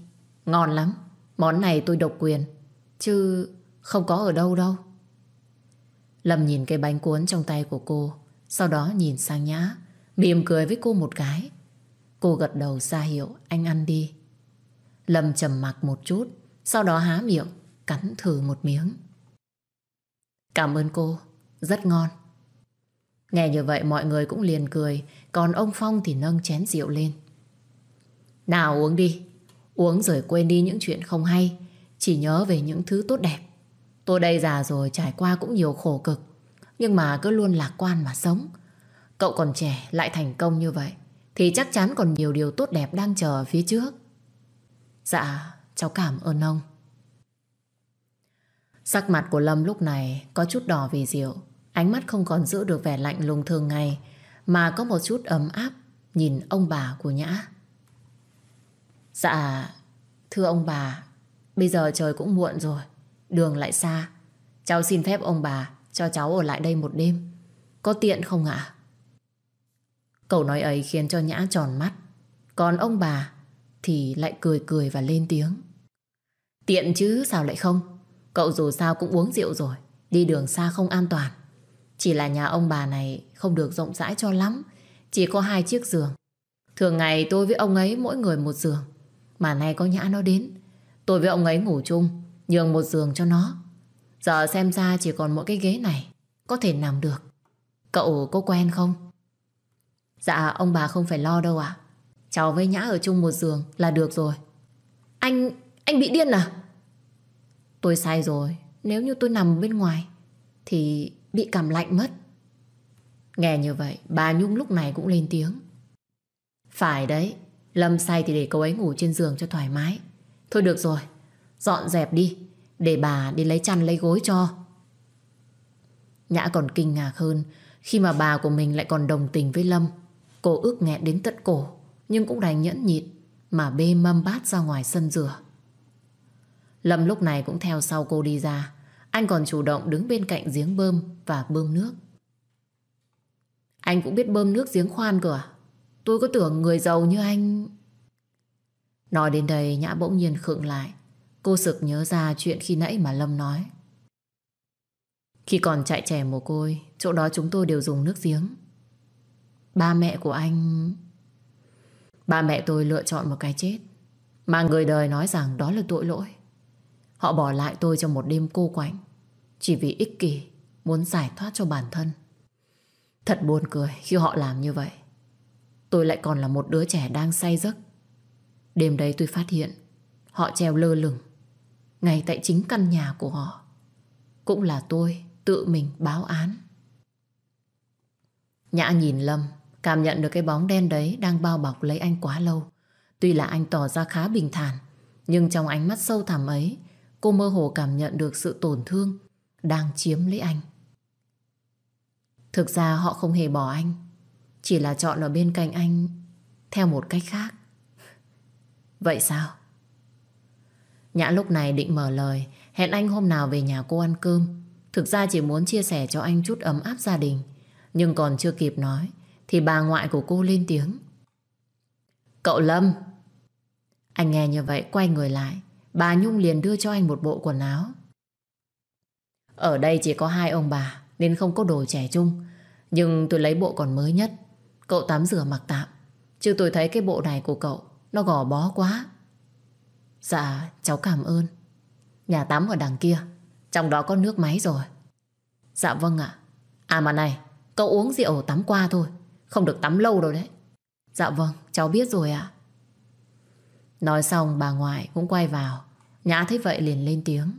ngon lắm. Món này tôi độc quyền, chứ không có ở đâu đâu. Lâm nhìn cái bánh cuốn trong tay của cô Sau đó nhìn sang Nhã Mỉm cười với cô một cái Cô gật đầu ra hiệu anh ăn đi Lâm trầm mặc một chút Sau đó há miệng Cắn thử một miếng. Cảm ơn cô, Rất ngon. Nghe như vậy, mọi người cũng liền cười, Còn ông Phong thì nâng chén rượu lên. Nào uống đi, Uống rồi quên đi những chuyện không hay, Chỉ nhớ về những thứ tốt đẹp. Tôi đây già rồi, trải qua cũng nhiều khổ cực, Nhưng mà cứ luôn lạc quan mà sống. Cậu còn trẻ, lại thành công như vậy, Thì chắc chắn còn nhiều điều tốt đẹp đang chờ ở phía trước. Dạ cháu cảm ơn ông. Sắc mặt của Lâm lúc này có chút đỏ vì rượu. Ánh mắt không còn giữ được vẻ lạnh lùng thường ngày, Mà có một chút ấm áp Nhìn ông bà của Nhã. Dạ Thưa ông bà, Bây giờ trời cũng muộn rồi, Đường lại xa. Cháu xin phép ông bà cho cháu ở lại đây một đêm. Có tiện không ạ? Câu nói ấy khiến cho Nhã tròn mắt. Còn ông bà thì lại cười cười và lên tiếng. Tiện chứ sao lại không? Cậu dù sao cũng uống rượu rồi, Đi đường xa không an toàn. Chỉ là nhà ông bà này không được rộng rãi cho lắm, Chỉ có hai chiếc giường. Thường ngày tôi với ông ấy mỗi người một giường, Mà nay có Nhã nó đến. Tôi với ông ấy ngủ chung, Nhường một giường cho nó. Giờ xem ra chỉ còn mỗi cái ghế này Có thể nằm được. Cậu có quen không? Dạ ông bà không phải lo đâu ạ. Cháu với Nhã ở chung một giường là được rồi. Anh... anh bị điên à? Tôi sai rồi. Nếu như tôi nằm bên ngoài, Thì bị cảm lạnh mất. Nghe như vậy, Bà Nhung lúc này cũng lên tiếng. Phải đấy, Lâm say thì để cậu ấy ngủ trên giường cho thoải mái. Thôi được rồi, Dọn dẹp đi, Để bà đi lấy chăn lấy gối cho. Nhã còn kinh ngạc hơn, Khi mà bà của mình lại còn đồng tình với Lâm. Cô ước nghẹn đến tận cổ, Nhưng cũng đành nhẫn nhịn, Mà bê mâm bát ra ngoài sân rửa. Lâm lúc này cũng theo sau cô đi ra Anh còn chủ động đứng bên cạnh giếng bơm Và bơm nước Anh cũng biết bơm nước giếng khoan cơ à Tôi có tưởng người giàu như anh Nói đến đây Nhã bỗng nhiên khựng lại Cô sực nhớ ra chuyện khi nãy mà Lâm nói. Khi còn chạy trẻ mồ côi, chỗ đó chúng tôi đều dùng nước giếng. Ba mẹ của anh... Ba mẹ tôi lựa chọn một cái chết. Mà người đời nói rằng đó là tội lỗi. Họ bỏ lại tôi trong một đêm cô quạnh. Chỉ vì ích kỷ, muốn giải thoát cho bản thân. Thật buồn cười khi họ làm như vậy. Tôi lại còn là một đứa trẻ đang say giấc. Đêm đấy tôi phát hiện họ treo lơ lửng ngay tại chính căn nhà của họ. Cũng là tôi tự mình báo án. Nhã nhìn Lâm, cảm nhận được cái bóng đen đấy đang bao bọc lấy anh quá lâu. Tuy là anh tỏ ra khá bình thản, nhưng trong ánh mắt sâu thẳm ấy, cô mơ hồ cảm nhận được sự tổn thương đang chiếm lấy anh. Thực ra họ không hề bỏ anh, chỉ là chọn ở bên cạnh anh theo một cách khác. Vậy sao? Nhã lúc này định mở lời Hẹn anh hôm nào về nhà cô ăn cơm Thực ra chỉ muốn chia sẻ cho anh chút ấm áp gia đình Nhưng còn chưa kịp nói Thì bà ngoại của cô lên tiếng Cậu Lâm Anh nghe như vậy quay người lại Bà Nhung liền đưa cho anh một bộ quần áo. Ở đây chỉ có hai ông bà, Nên không có đồ trẻ chung Nhưng tôi lấy bộ còn mới nhất. Cậu tắm rửa mặc tạm. Chứ tôi thấy cái bộ này của cậu, Nó gò bó quá. Dạ cháu cảm ơn. Nhà tắm ở đằng kia, Trong đó có nước máy rồi. Dạ vâng ạ. À mà này, Cậu uống rượu tắm qua thôi, Không được tắm lâu đâu đấy. Dạ vâng cháu biết rồi ạ. Nói xong bà ngoại cũng quay vào. Nhã thấy vậy liền lên tiếng.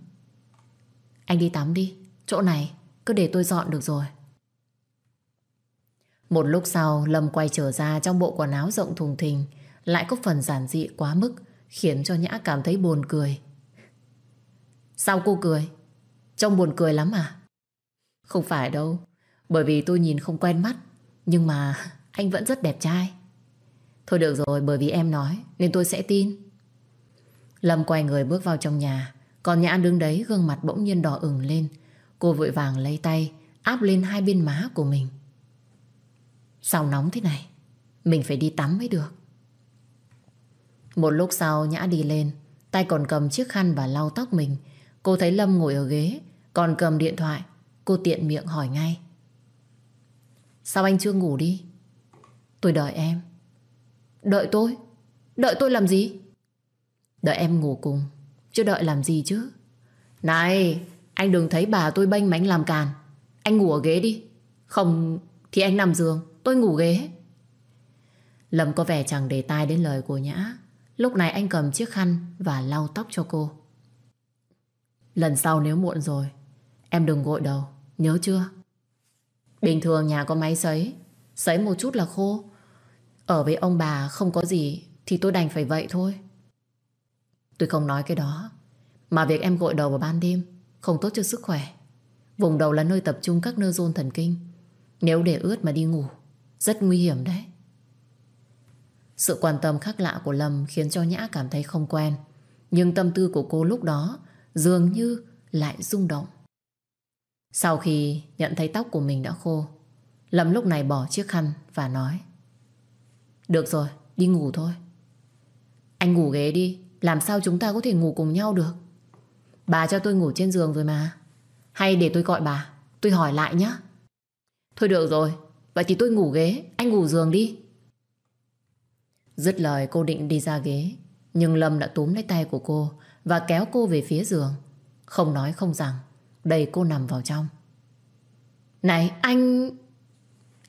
Anh đi tắm đi. Chỗ này, cứ để tôi dọn được rồi. Một lúc sau, Lâm quay trở ra trong bộ quần áo rộng thùng thình. Lại có phần giản dị quá mức, Khiến cho Nhã cảm thấy buồn cười. Sao cô cười? Trông buồn cười lắm à? Không phải đâu. Bởi vì tôi nhìn không quen mắt. Nhưng mà anh vẫn rất đẹp trai. Thôi được rồi, bởi vì em nói, Nên tôi sẽ tin. Lâm quay người bước vào trong nhà. Còn Nhã đứng đấy, gương mặt bỗng nhiên đỏ ửng lên. Cô vội vàng lấy tay, Áp lên hai bên má của mình. Sao nóng thế này? Mình phải đi tắm mới được. Một lúc sau, Nhã đi lên. Tay còn cầm chiếc khăn và lau tóc mình. Cô thấy Lâm ngồi ở ghế, Còn cầm điện thoại. Cô tiện miệng hỏi ngay. Sao anh chưa ngủ đi? Tôi đợi em. Đợi tôi. Đợi tôi làm gì? Đợi em ngủ cùng. Chứ đợi làm gì chứ? Này, anh đừng thấy bà tôi bênh mánh làm càn. Anh ngủ ở ghế đi. Không thì anh nằm giường. Tôi ngủ ghế. Lâm có vẻ chẳng để tai đến lời của Nhã. Lúc này anh cầm chiếc khăn Và lau tóc cho cô. Lần sau nếu muộn rồi, Em đừng gội đầu. Nhớ chưa? Bình thường nhà có máy sấy. Sấy một chút là khô. Ở với ông bà không có gì Thì tôi đành phải vậy thôi. Tôi không nói cái đó, Mà việc em gội đầu vào ban đêm Không tốt cho sức khỏe. Vùng đầu là nơi tập trung các nơ rôn thần kinh. Nếu để ướt mà đi ngủ, Rất nguy hiểm đấy. Sự quan tâm khác lạ của Lâm Khiến cho Nhã cảm thấy không quen, Nhưng tâm tư của cô lúc đó Dường như lại rung động. Sau khi nhận thấy tóc của mình đã khô, Lâm lúc này bỏ chiếc khăn và nói được rồi, đi ngủ thôi Anh ngủ ghế đi Làm sao chúng ta có thể ngủ cùng nhau được Bà cho tôi ngủ trên giường rồi mà Hay để tôi gọi bà Tôi hỏi lại nhé Thôi được rồi Vậy thì tôi ngủ ghế Anh ngủ giường đi Dứt lời cô định đi ra ghế Nhưng Lâm đã túm lấy tay của cô và kéo cô về phía giường. Không nói không rằng, đẩy cô nằm vào trong. Này, anh...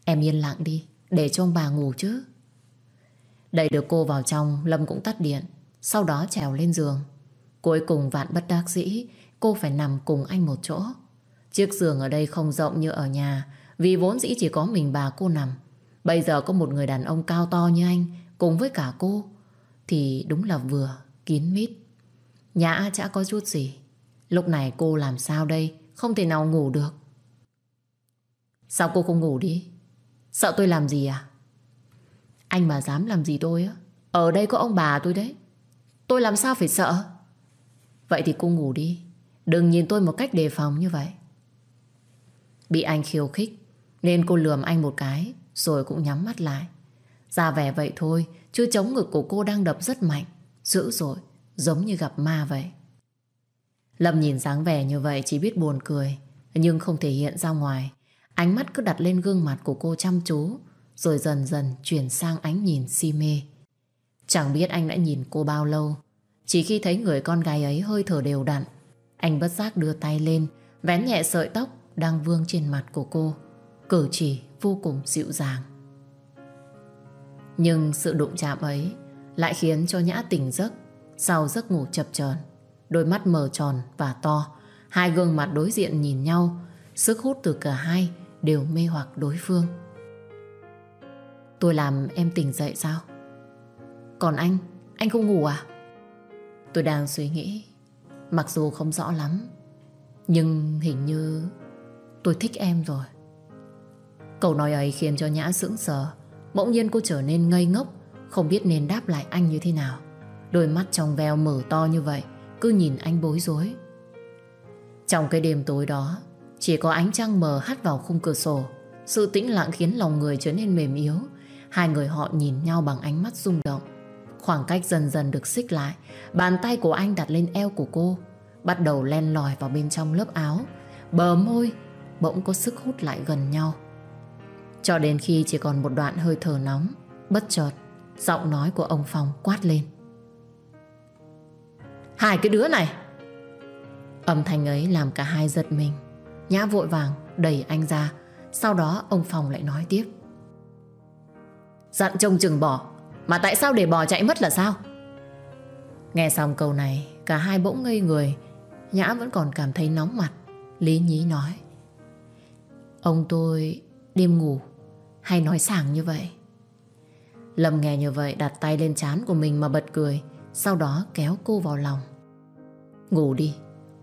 Em yên lặng đi, để cho ông bà ngủ chứ. Đẩy được cô vào trong, Lâm cũng tắt điện, sau đó trèo lên giường. Cuối cùng vạn bất đắc dĩ, cô phải nằm cùng anh một chỗ. Chiếc giường ở đây không rộng như ở nhà, vì vốn dĩ chỉ có mình bà cô nằm. Bây giờ có một người đàn ông cao to như anh, cùng với cả cô, thì đúng là vừa, kín mít. Nhã chả có chút gì Lúc này cô làm sao đây Không thể nào ngủ được Sao cô không ngủ đi Sợ tôi làm gì à anh mà dám làm gì tôi á? Ở đây có ông bà tôi đấy. Tôi làm sao phải sợ? Vậy thì cô ngủ đi. Đừng nhìn tôi một cách đề phòng như vậy. Bị anh khiêu khích, Nên cô lườm anh một cái, Rồi cũng nhắm mắt lại. Ra vẻ vậy thôi, Chứ chống ngực của cô đang đập rất mạnh, Dữ dội, Giống như gặp ma vậy. Lâm nhìn dáng vẻ như vậy chỉ biết buồn cười, Nhưng không thể hiện ra ngoài. Ánh mắt cứ đặt lên gương mặt của cô chăm chú rồi dần dần chuyển sang ánh nhìn si mê. Chẳng biết anh đã nhìn cô bao lâu, Chỉ khi thấy người con gái ấy hơi thở đều đặn, Anh bất giác đưa tay lên, Vén nhẹ sợi tóc đang vương trên mặt của cô, Cử chỉ vô cùng dịu dàng. Nhưng sự đụng chạm ấy Lại khiến cho Nhã tỉnh giấc, sau giấc ngủ chập chờn, Đôi mắt mở tròn và to, Hai gương mặt đối diện nhìn nhau, Sức hút từ cả hai Đều mê hoặc đối phương. Tôi làm em tỉnh dậy sao? Còn anh Anh không ngủ à? Tôi đang suy nghĩ, Mặc dù không rõ lắm, Nhưng hình như Tôi thích em rồi. Câu nói ấy khiến cho Nhã sững sờ, Bỗng nhiên cô trở nên ngây ngốc, Không biết nên đáp lại anh như thế nào. Đôi mắt trong veo mở to như vậy, Cứ nhìn anh bối rối. Trong cái đêm tối đó, Chỉ có ánh trăng mờ hắt vào khung cửa sổ, Sự tĩnh lặng khiến lòng người trở nên mềm yếu Hai người họ nhìn nhau bằng ánh mắt rung động. Khoảng cách dần dần được xích lại, Bàn tay của anh đặt lên eo của cô, Bắt đầu len lỏi vào bên trong lớp áo. Bờ môi Bỗng có sức hút lại gần nhau. Cho đến khi chỉ còn một đoạn hơi thở nóng, Bất chợt, Giọng nói của ông Phong quát lên. Hai cái đứa này! Âm thanh ấy làm cả hai giật mình. Nhã vội vàng đẩy anh ra, Sau đó ông Phong lại nói tiếp. Dặn trông chừng bỏ Mà tại sao để bò chạy mất là sao? Nghe xong câu này, Cả hai bỗng ngây người. Nhã vẫn còn cảm thấy nóng mặt. Lý nhí nói, Ông tôi đêm ngủ Hay nói sảng như vậy? Lâm nghe như vậy, đặt tay lên trán của mình mà bật cười, Sau đó kéo cô vào lòng. Ngủ đi,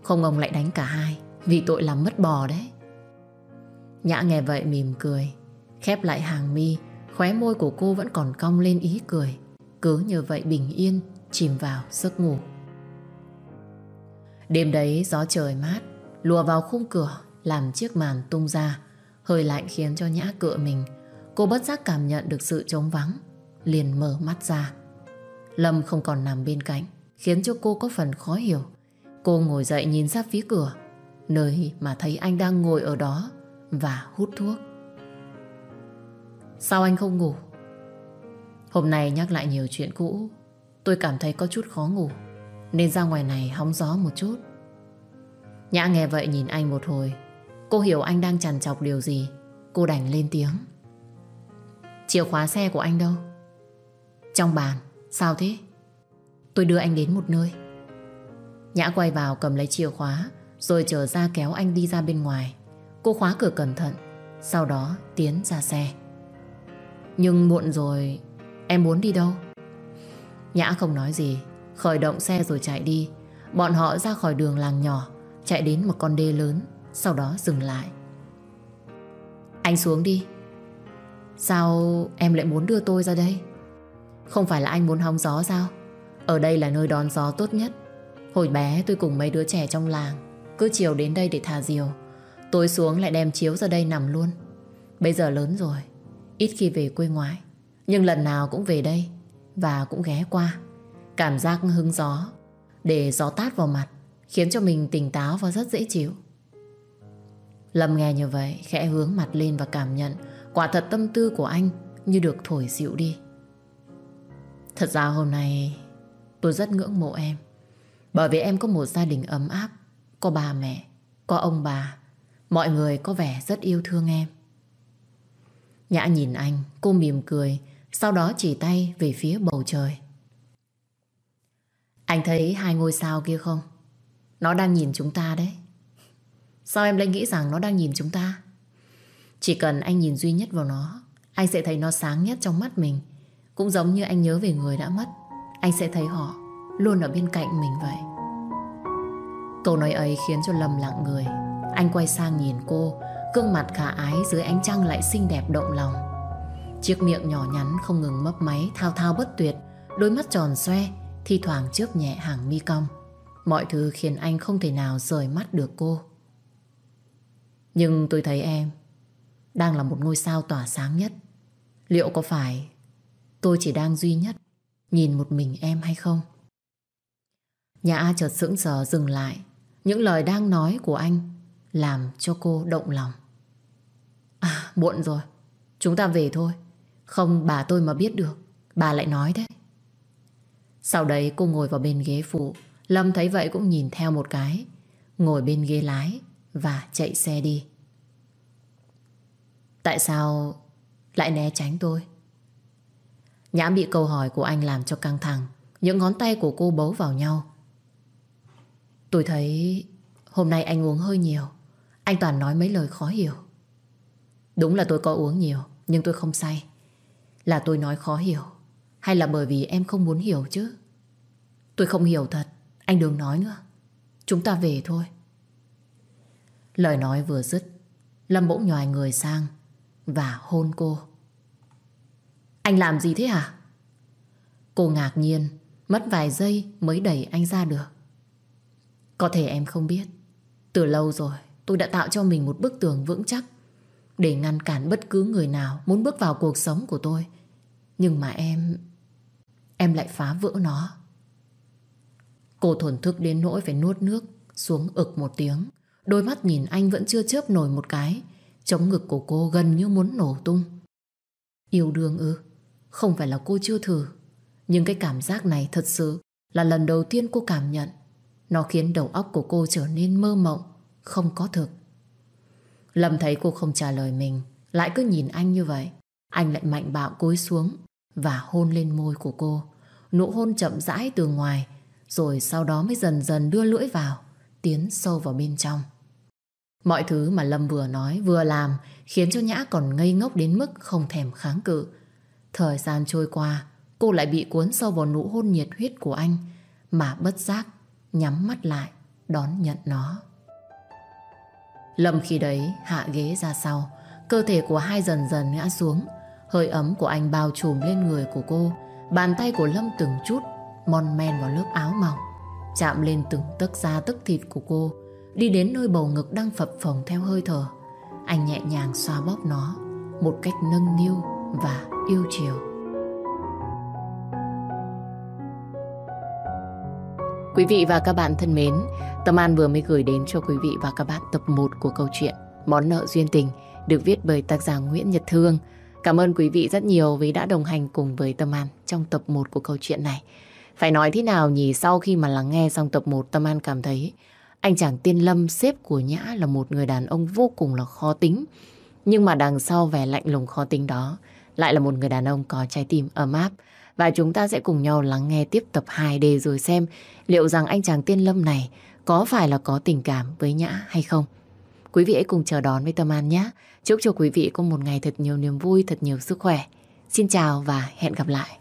Không ông lại đánh cả hai, Vì tội làm mất bò đấy. Nhã nghe vậy mỉm cười, Khép lại hàng mi Khóe môi của cô vẫn còn cong lên ý cười. Cứ như vậy bình yên, Chìm vào giấc ngủ. Đêm đấy gió trời mát, Lùa vào khung cửa, Làm chiếc màn tung ra. Hơi lạnh khiến cho Nhã cựa mình. Cô bất giác cảm nhận được sự trống vắng, Liền mở mắt ra. Lâm không còn nằm bên cạnh, Khiến cho cô có phần khó hiểu. Cô ngồi dậy nhìn ra phía cửa, Nơi mà thấy anh đang ngồi ở đó Và hút thuốc. Sao anh không ngủ? Hôm nay nhắc lại nhiều chuyện cũ, Tôi cảm thấy có chút khó ngủ, Nên ra ngoài này hóng gió một chút. Nhã nghe vậy nhìn anh một hồi, Cô hiểu anh đang chằn chọc điều gì, Cô đành lên tiếng. Chìa khóa xe của anh đâu? Trong bàn, Sao thế? Tôi đưa anh đến một nơi. Nhã quay vào cầm lấy chìa khóa, Rồi trở ra kéo anh đi ra bên ngoài. Cô khóa cửa cẩn thận, Sau đó tiến ra xe. Nhưng muộn rồi, Em muốn đi đâu? Nhã không nói gì, Khởi động xe rồi chạy đi. Bọn họ ra khỏi đường làng nhỏ, Chạy đến một con đê lớn, Sau đó dừng lại. Anh xuống đi. Sao em lại muốn đưa tôi ra đây? Không phải là anh muốn hóng gió sao? Ở đây là nơi đón gió tốt nhất. Hồi bé tôi cùng mấy đứa trẻ trong làng, Cứ chiều đến đây để thả diều. Tối xuống lại đem chiếu ra đây nằm luôn. Bây giờ lớn rồi. Ít khi về quê ngoại, Nhưng lần nào cũng về đây Và cũng ghé qua. Cảm giác hứng gió, Để gió tát vào mặt, Khiến cho mình tỉnh táo và rất dễ chịu. Lâm nghe như vậy, Khẽ hướng mặt lên và cảm nhận Quả thật tâm tư của anh Như được thổi dịu đi. Thật ra hôm nay, Tôi rất ngưỡng mộ em, bởi vì em có một gia đình ấm áp, Có bà mẹ, Có ông bà. Mọi người có vẻ rất yêu thương em. Nhã nhìn anh, Cô mỉm cười, Sau đó chỉ tay về phía bầu trời. Anh thấy hai ngôi sao kia không? Nó đang nhìn chúng ta đấy. Sao em lại nghĩ rằng nó đang nhìn chúng ta? Chỉ cần anh nhìn duy nhất vào nó, Anh sẽ thấy nó sáng nhất trong mắt mình. Cũng giống như anh nhớ về người đã mất, Anh sẽ thấy họ Luôn ở bên cạnh mình vậy. Câu nói ấy khiến cho lầm lặng người. Anh quay sang nhìn cô Gương mặt khả ái dưới ánh trăng lại xinh đẹp động lòng. Chiếc miệng nhỏ nhắn không ngừng mấp máy, Thao thao bất tuyệt. Đôi mắt tròn xoe, Thi thoảng chớp nhẹ hàng mi cong. Mọi thứ khiến anh không thể nào rời mắt được cô. Nhưng tôi thấy em Đang là một ngôi sao tỏa sáng nhất. Liệu có phải Tôi chỉ đang duy nhất Nhìn một mình em hay không? Nhã chợt sững sờ dừng lại. Những lời đang nói của anh làm cho cô động lòng. À muộn rồi. Chúng ta về thôi. Không bà tôi mà biết được, Bà lại nói thế. Sau đấy cô ngồi vào bên ghế phụ. Lâm thấy vậy cũng nhìn theo một cái. Ngồi bên ghế lái Và chạy xe đi. Tại sao Lại né tránh tôi? Nhã bị câu hỏi của anh làm cho căng thẳng. Những ngón tay của cô bấu vào nhau. Tôi thấy hôm nay anh uống hơi nhiều. Anh toàn nói mấy lời khó hiểu. Đúng là tôi có uống nhiều, nhưng tôi không say. Là tôi nói khó hiểu, hay là bởi vì em không muốn hiểu chứ? Tôi không hiểu thật, anh đừng nói nữa. Chúng ta về thôi. Lời nói vừa dứt, Lâm bỗng nhòi người sang và hôn cô. Anh làm gì thế hả? Cô ngạc nhiên, Mất vài giây mới đẩy anh ra được. Có thể em không biết. Từ lâu rồi tôi đã tạo cho mình một bức tường vững chắc để ngăn cản bất cứ người nào muốn bước vào cuộc sống của tôi. Nhưng mà em... Em lại phá vỡ nó. Cô thổn thức đến nỗi phải nuốt nước xuống ực một tiếng. Đôi mắt nhìn anh vẫn chưa chớp nổi một cái. Chống ngực của cô gần như muốn nổ tung. Yêu đương ư? Không phải là cô chưa thử. Nhưng cái cảm giác này thật sự là lần đầu tiên cô cảm nhận. Nó khiến đầu óc của cô trở nên mơ mộng, không có thực. Lâm thấy cô không trả lời mình, lại cứ nhìn anh như vậy. Anh lại mạnh bạo cúi xuống và hôn lên môi của cô. Nụ hôn chậm rãi từ ngoài, rồi sau đó mới dần dần đưa lưỡi vào, tiến sâu vào bên trong. Mọi thứ mà Lâm vừa nói, vừa làm khiến cho Nhã còn ngây ngốc đến mức không thèm kháng cự. Thời gian trôi qua, cô lại bị cuốn sâu vào nụ hôn nhiệt huyết của anh mà bất giác nhắm mắt lại đón nhận nó. Lâm khi đấy hạ ghế ra sau, cơ thể của hai dần dần ngã xuống, hơi ấm của anh bao trùm lên người của cô, bàn tay của Lâm từng chút mon men vào lớp áo mỏng, chạm lên từng tấc da tấc thịt của cô, đi đến nơi bầu ngực đang phập phồng theo hơi thở. Anh nhẹ nhàng xoa bóp nó một cách nâng niu và yêu chiều. Quý vị và các bạn thân mến, Tâm An vừa mới gửi đến cho quý vị và các bạn tập 1 của câu chuyện Món nợ duyên tình được viết bởi tác giả Nguyễn Nhật Thương. Cảm ơn quý vị rất nhiều vì đã đồng hành cùng với Tâm An trong tập 1 của câu chuyện này. Phải nói thế nào nhỉ sau khi mà lắng nghe xong tập 1 Tâm An cảm thấy anh chàng tiên lâm sếp của Nhã là một người đàn ông vô cùng là khó tính. Nhưng mà đằng sau vẻ lạnh lùng khó tính đó lại là một người đàn ông có trái tim ấm áp. Và chúng ta sẽ cùng nhau lắng nghe tiếp tập 2 để rồi xem liệu rằng anh chàng tiên lâm này có phải là có tình cảm với Nhã hay không. Quý vị hãy cùng chờ đón với Tâm An nhé. Chúc cho quý vị có một ngày thật nhiều niềm vui, thật nhiều sức khỏe. Xin chào và hẹn gặp lại.